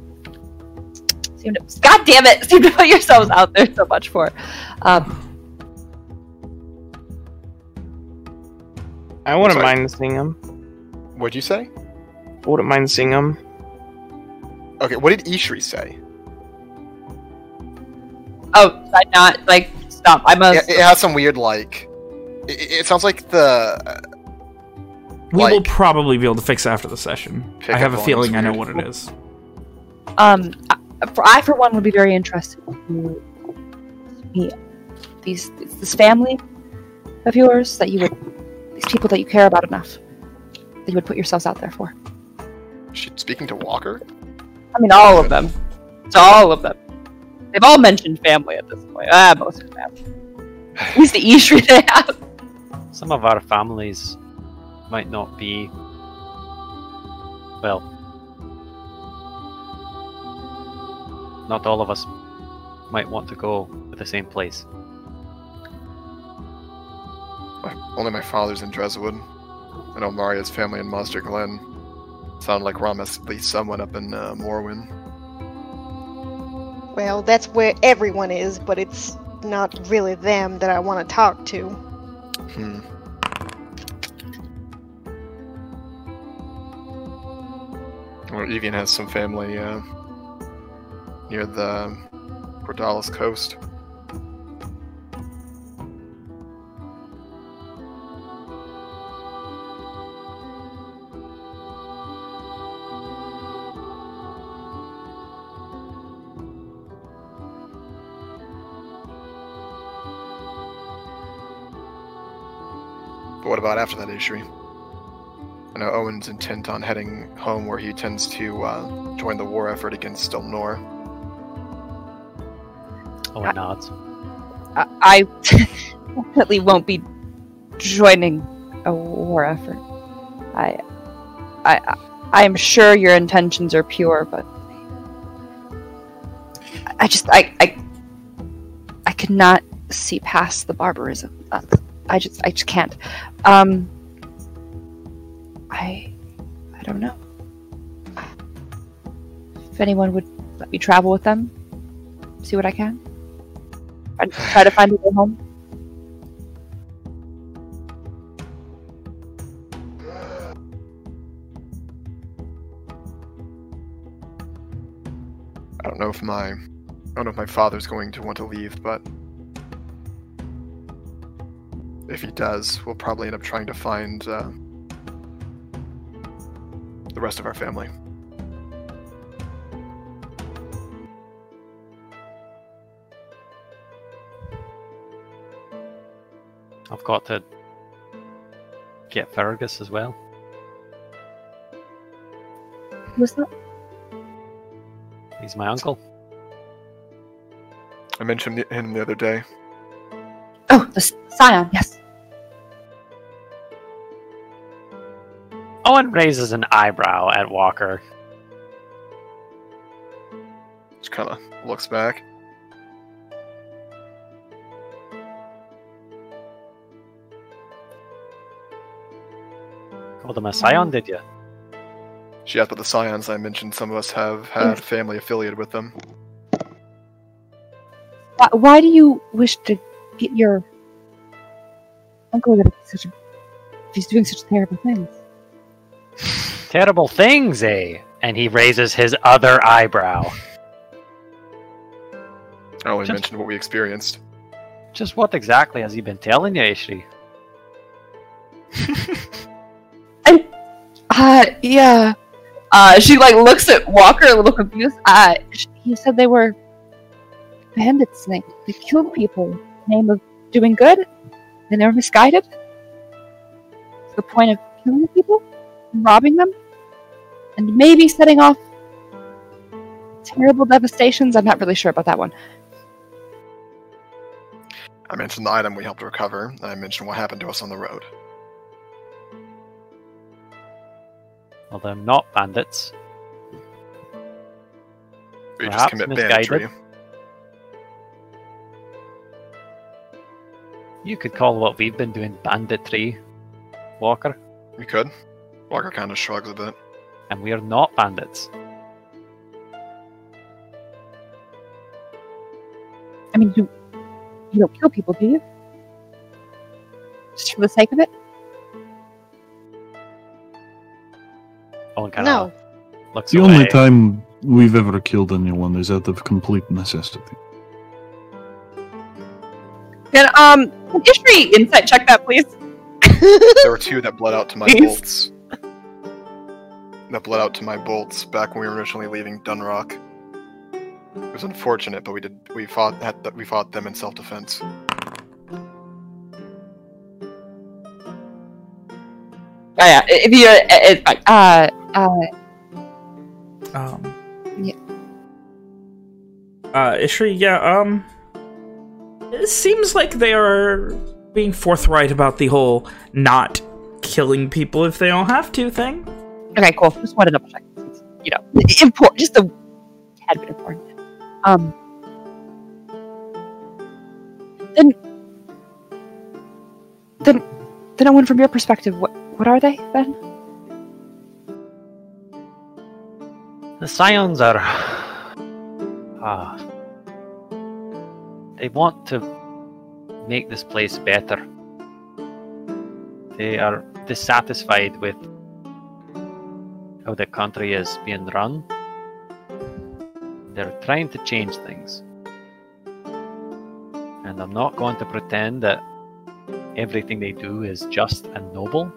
seem to God damn it, seem to put yourselves out there so much for. Um, I wouldn't Sorry. mind seeing him. What'd you say? I wouldn't mind seeing him. Okay, what did Ishri say? oh, I not like stop. I'm a It, it has some weird like. It, it sounds like the. We will probably be able to fix it after the session. I have a feeling this I know what it is. um I- for I for one would be very interested to meet these this family of yours that you would these people that you care about enough that you would put yourselves out there for. She speaking to Walker. I mean, all of them. It's all of them. They've all mentioned family at this point. Ah, most of them. At least the Ishri they have. Some of our families might not be. Well, not all of us might want to go to the same place. Only my father's in Dreswood. I know Maria's family in Monster Glen. Sounded like Ramus at least someone up in uh, Morwin. Well, that's where everyone is, but it's not really them that I want to talk to. Hmm. Well, Evian has some family uh, near the Cordalis coast. But what about after that, Ishri? I know Owen's intent on heading home where he intends to uh, join the war effort against Stelnor. Oh, it nods. I, I definitely won't be joining a war effort. I, I, I am sure your intentions are pure, but I just, I, I, I cannot see past the barbarism. I just, I just can't. Um, I, I don't know. If anyone would let me travel with them, see what I can. Try- Try to find a way home. I don't know if my I don't know if my father's going to want to leave, but if he does, we'll probably end up trying to find uh, rest of our family. I've got to get Fergus as well. Who's that? He's my uncle. I mentioned him the other day. Oh, the Scion, yes. Owen raises an eyebrow at Walker. Just kind of looks back. Called him a scion, did you? She asked about the scions I mentioned. Some of us have had family affiliated with them. Why, why do you wish to get your uncle to such a, if he's doing such terrible things? Terrible things, eh? And he raises his other eyebrow. I only Just- mentioned what we experienced. Just what exactly has he been telling you, Ishri? Uh, yeah. Uh, she like looks at Walker a little confused. Uh, he said they were bandits. They, they killed people in the name of doing good. And they were misguided. To the point of killing people, and robbing them, and maybe setting off terrible devastations. I'm not really sure about that one. I mentioned the item we helped recover, and I mentioned what happened to us on the road. Well, they're not bandits. We just Perhaps commit misguided. banditry. You could call what we've been doing banditry, Walker, We could. Walker kind of shrugs a bit. and we are not bandits. I mean, you you don't kill people, do you? Just for the sake of it? Owen kind No. of looks The away. only time we've ever killed anyone is out of complete necessity. Can um, can Ishri insight check that, please? There were two that bled out to my Please. bolts. That bled out to my bolts back when we were originally leaving Dunrock. It was unfortunate, but we did we fought had that we fought them in self-defense. Oh yeah, if you uh, uh, uh, Um. Yeah. Uh, Ishri, yeah, um. It seems like they are being forthright about the whole not killing people if they don't have to thing. Okay, cool. Just wanted to double check. You know, important, just a tad bit important. Um, then, then, then, Owen, from your perspective, what what are they then? The Scions are. Ah. they want to make this place better. They are dissatisfied with how the country is being run. They're trying to change things. And I'm not going to pretend that everything they do is just and noble.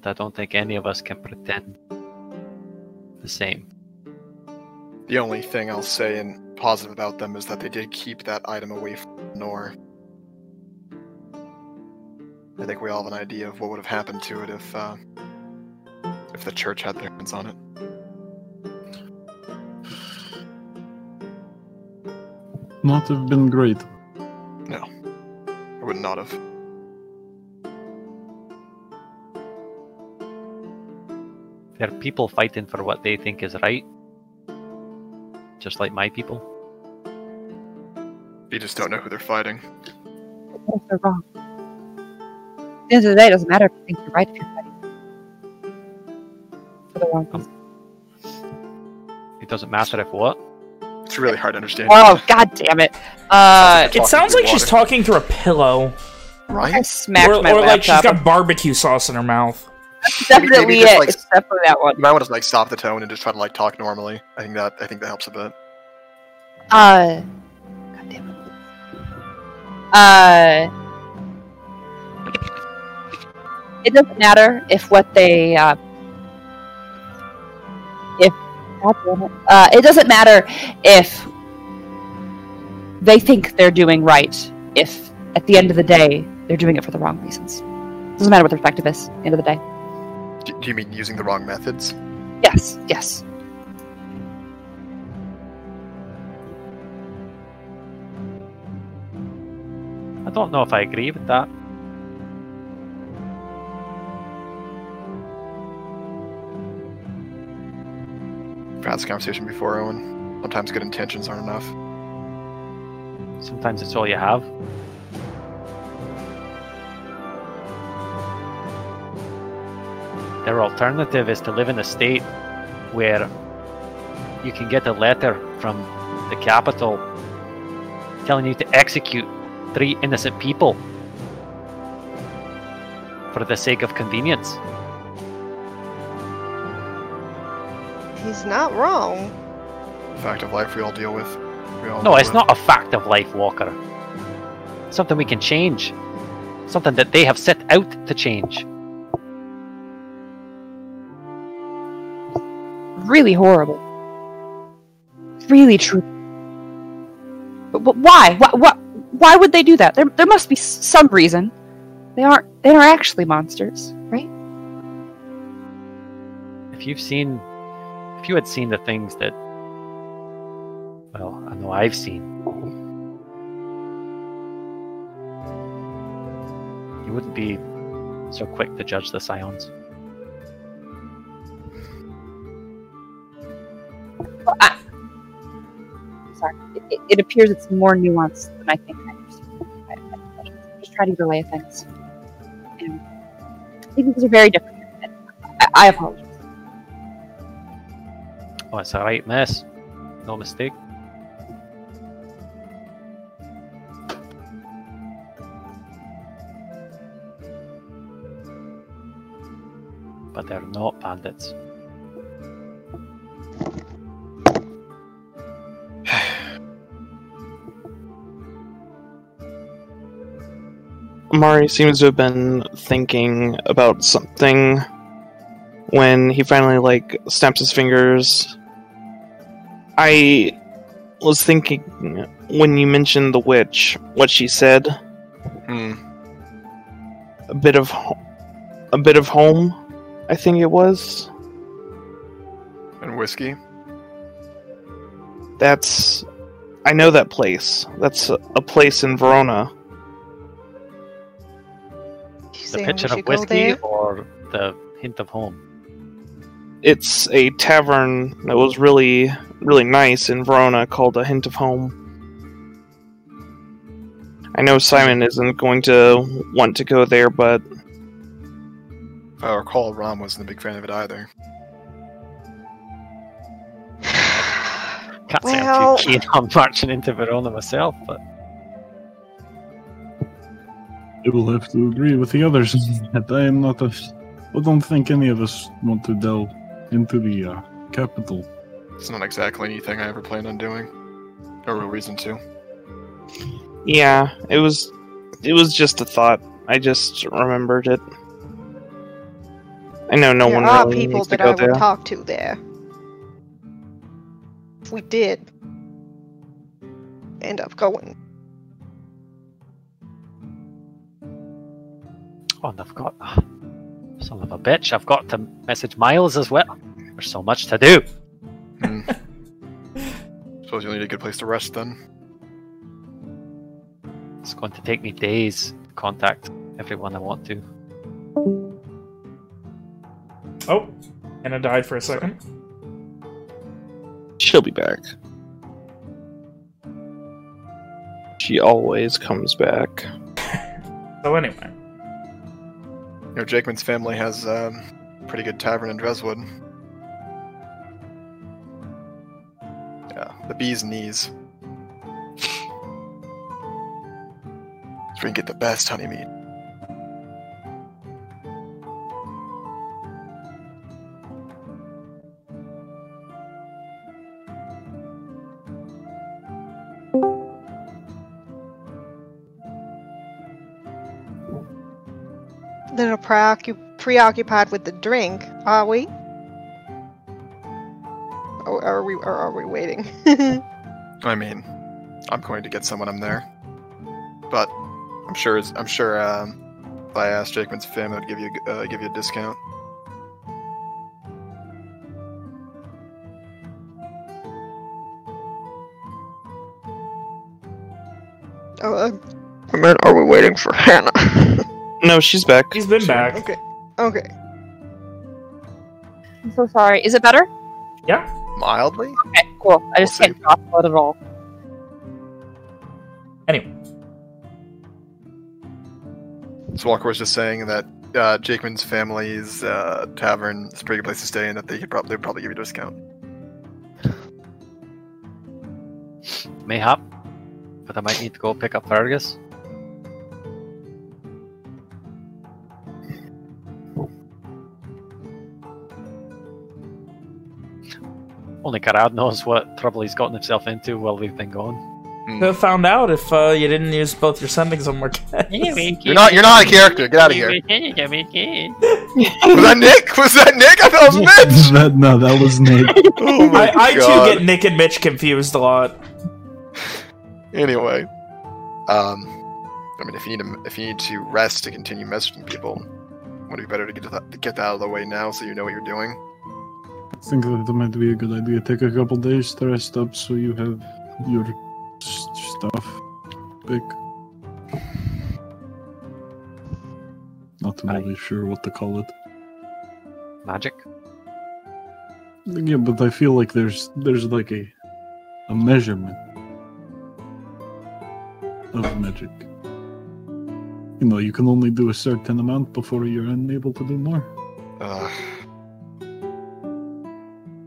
But I don't think any of us can pretend the same. The only thing I'll say in positive about them is that they did keep that item away from Nor. I think we all have an idea of what would have happened to it if uh, if the church had their hands on it. Not have been great. No, I would not have. There are people fighting for what they think is right. Just like my people. You just don't know who they're fighting. If they're wrong. At the end of the day, it doesn't matter if you think you're right if you're fighting for the wrong reason. It doesn't matter if what. It's really hard to understand. Oh, god damn it! Uh, It sounds like she's talking through a pillow. I Right? smacked or my or like she's laptop. got barbecue sauce in her mouth. That's definitely Maybe just, it, like, except for that one. You might want to like stop the tone and just try to like talk normally. I think that I think that helps a bit. Uh, god damn it. Uh, it doesn't matter if what they uh, if it. Uh, it doesn't matter if they think they're doing right if at the end of the day, they're doing it for the wrong reasons. it Doesn't matter what their perspective is. At the end of the day. Do, do you mean using the wrong methods? Yes. Yes. I don't know if I agree with that. Had this conversation before, Owen. Sometimes good intentions aren't enough. Sometimes it's all you have. Their alternative is to live in a state where you can get a letter from the capital telling you to execute three innocent people for the sake of convenience. He's not wrong. Fact of life we all deal with. We all No, deal it's with. not a fact of life, Walker. Something we can change. Something that they have set out to change. Really horrible. Really true. But, but why? Why? Why? Why would they do that? There, there must be some reason. They aren't. They aren't actually monsters, right? If you've seen, if you had seen the things that, well, I know I've seen, you wouldn't be so quick to judge the Scions. Well, I, sorry. It, it, appears it's more nuanced than I think I understand. Just either way of things. And I think these are very different. I, I apologize. Oh, it's a right mess. No mistake. But they're not bandits. Mari seems to have been thinking about something when he finally like snaps his fingers. I was thinking when you mentioned the witch, what she said, Hmm. a bit of a bit of home, I think it was. And whiskey. That's I know that place. That's a, a place in Verona. The saying we pitcher should of whiskey or the hint of home? It's a tavern that was really really nice in Verona called a Hint of Home. I know Simon isn't going to want to go there, but If I recall, Rom wasn't a big fan of it either. Can't say Well- I'm too keen on marching into Verona myself, but I will have to agree with the others that I am not a. I don't think any of us want to delve into the uh, capital. It's not exactly anything I ever planned on doing. No real reason to. yeah, it was it was just a thought. I just remembered it. I know no there one are really people needs to that go I would there. talk to there. If we did end up going. oh, and I've got ah, son of a bitch. I've got to message Miles as well. There's so much to do. Hmm. Suppose you'll need a good place to rest then. It's going to take me days to contact everyone I want to. Oh, Anna died for a second. She'll be back. She always comes back. So anyway, You know, Jakeman's family has um, a pretty good tavern in Dreswood. The bee's knees. It's where you get the best honey meat. They're preoccup- preoccupied with the drink, are we? Or are we? Or are we waiting? I mean, I'm going to get someone I'm there. But I'm sure. It's, I'm sure. Um, if I asked Jakeman's family, would give you uh, give you a discount. Oh, uh, I mean, are we waiting for Hannah? No, she's back. He's been back. okay. Okay. I'm so sorry. Is it better? Yeah. Mildly. Okay, cool. I just We'll can't drop blood at all. Anyway, So Walker was just saying that uh, Jakeman's family's uh, tavern is a pretty good place to stay, and that they could probably they'd probably give you a discount. Mayhap. But I might need to go pick up Fergus. Only Karad knows what trouble he's gotten himself into while we've been gone. Hmm. could have found out if uh, you didn't use both your sendings on Marquez. You're not. You're not a character. Get out of here. was that Nick? Was that Nick? I thought it was Mitch. that, no, that was Nate. Oh my I, I God. too get Nick and Mitch confused a lot. Anyway, um, I mean, if you need to, if you need to rest to continue messaging people, would it be better to get that to get that out of the way now, so you know what you're doing? I think that might be a good idea. Take a couple days to rest up so you have your s- stuff back. Not really sure what to call it. Magic? Yeah, but I feel like there's there's like a a measurement of magic. You know, you can only do a certain amount before you're unable to do more. Uh,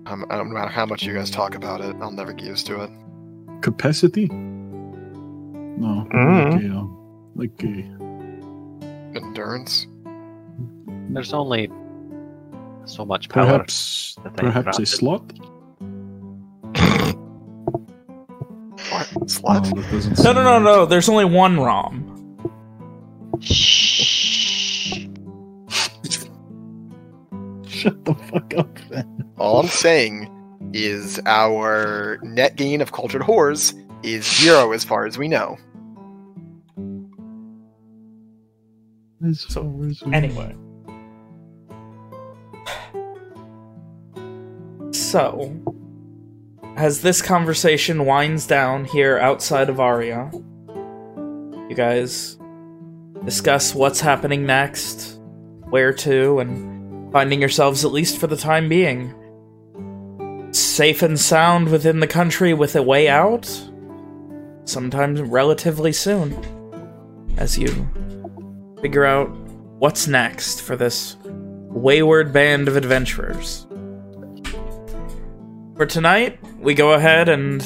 I'm, I don't matter how much you guys talk about it, I'll never get used to it. Capacity? No, Mm. like, a, um, like a Endurance. There's only so much power. perhaps that they perhaps a granted. slot. What? No, Slut? that doesn't No, no, no, no. There's only one ROM. Shut the fuck up, then. All I'm saying is our net gain of cultured whores is zero as far as we know. As So, far as we- Anyway. So, as this conversation winds down here outside of Aria, you guys discuss what's happening next, where to, and finding yourselves, at least for the time being, safe and sound within the country with a way out, sometimes relatively soon, as you figure out what's next for this wayward band of adventurers. For tonight, we go ahead and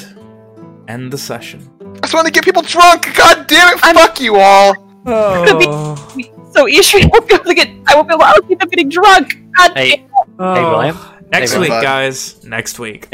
end the session. I just want to get people drunk. God damn it! Fuck you all. Oh, So Ishri won't be able to get. I won't be able to keep them getting drunk. God Hey, damn it. Oh, hey, William. Next Hey, week, guys. Next week.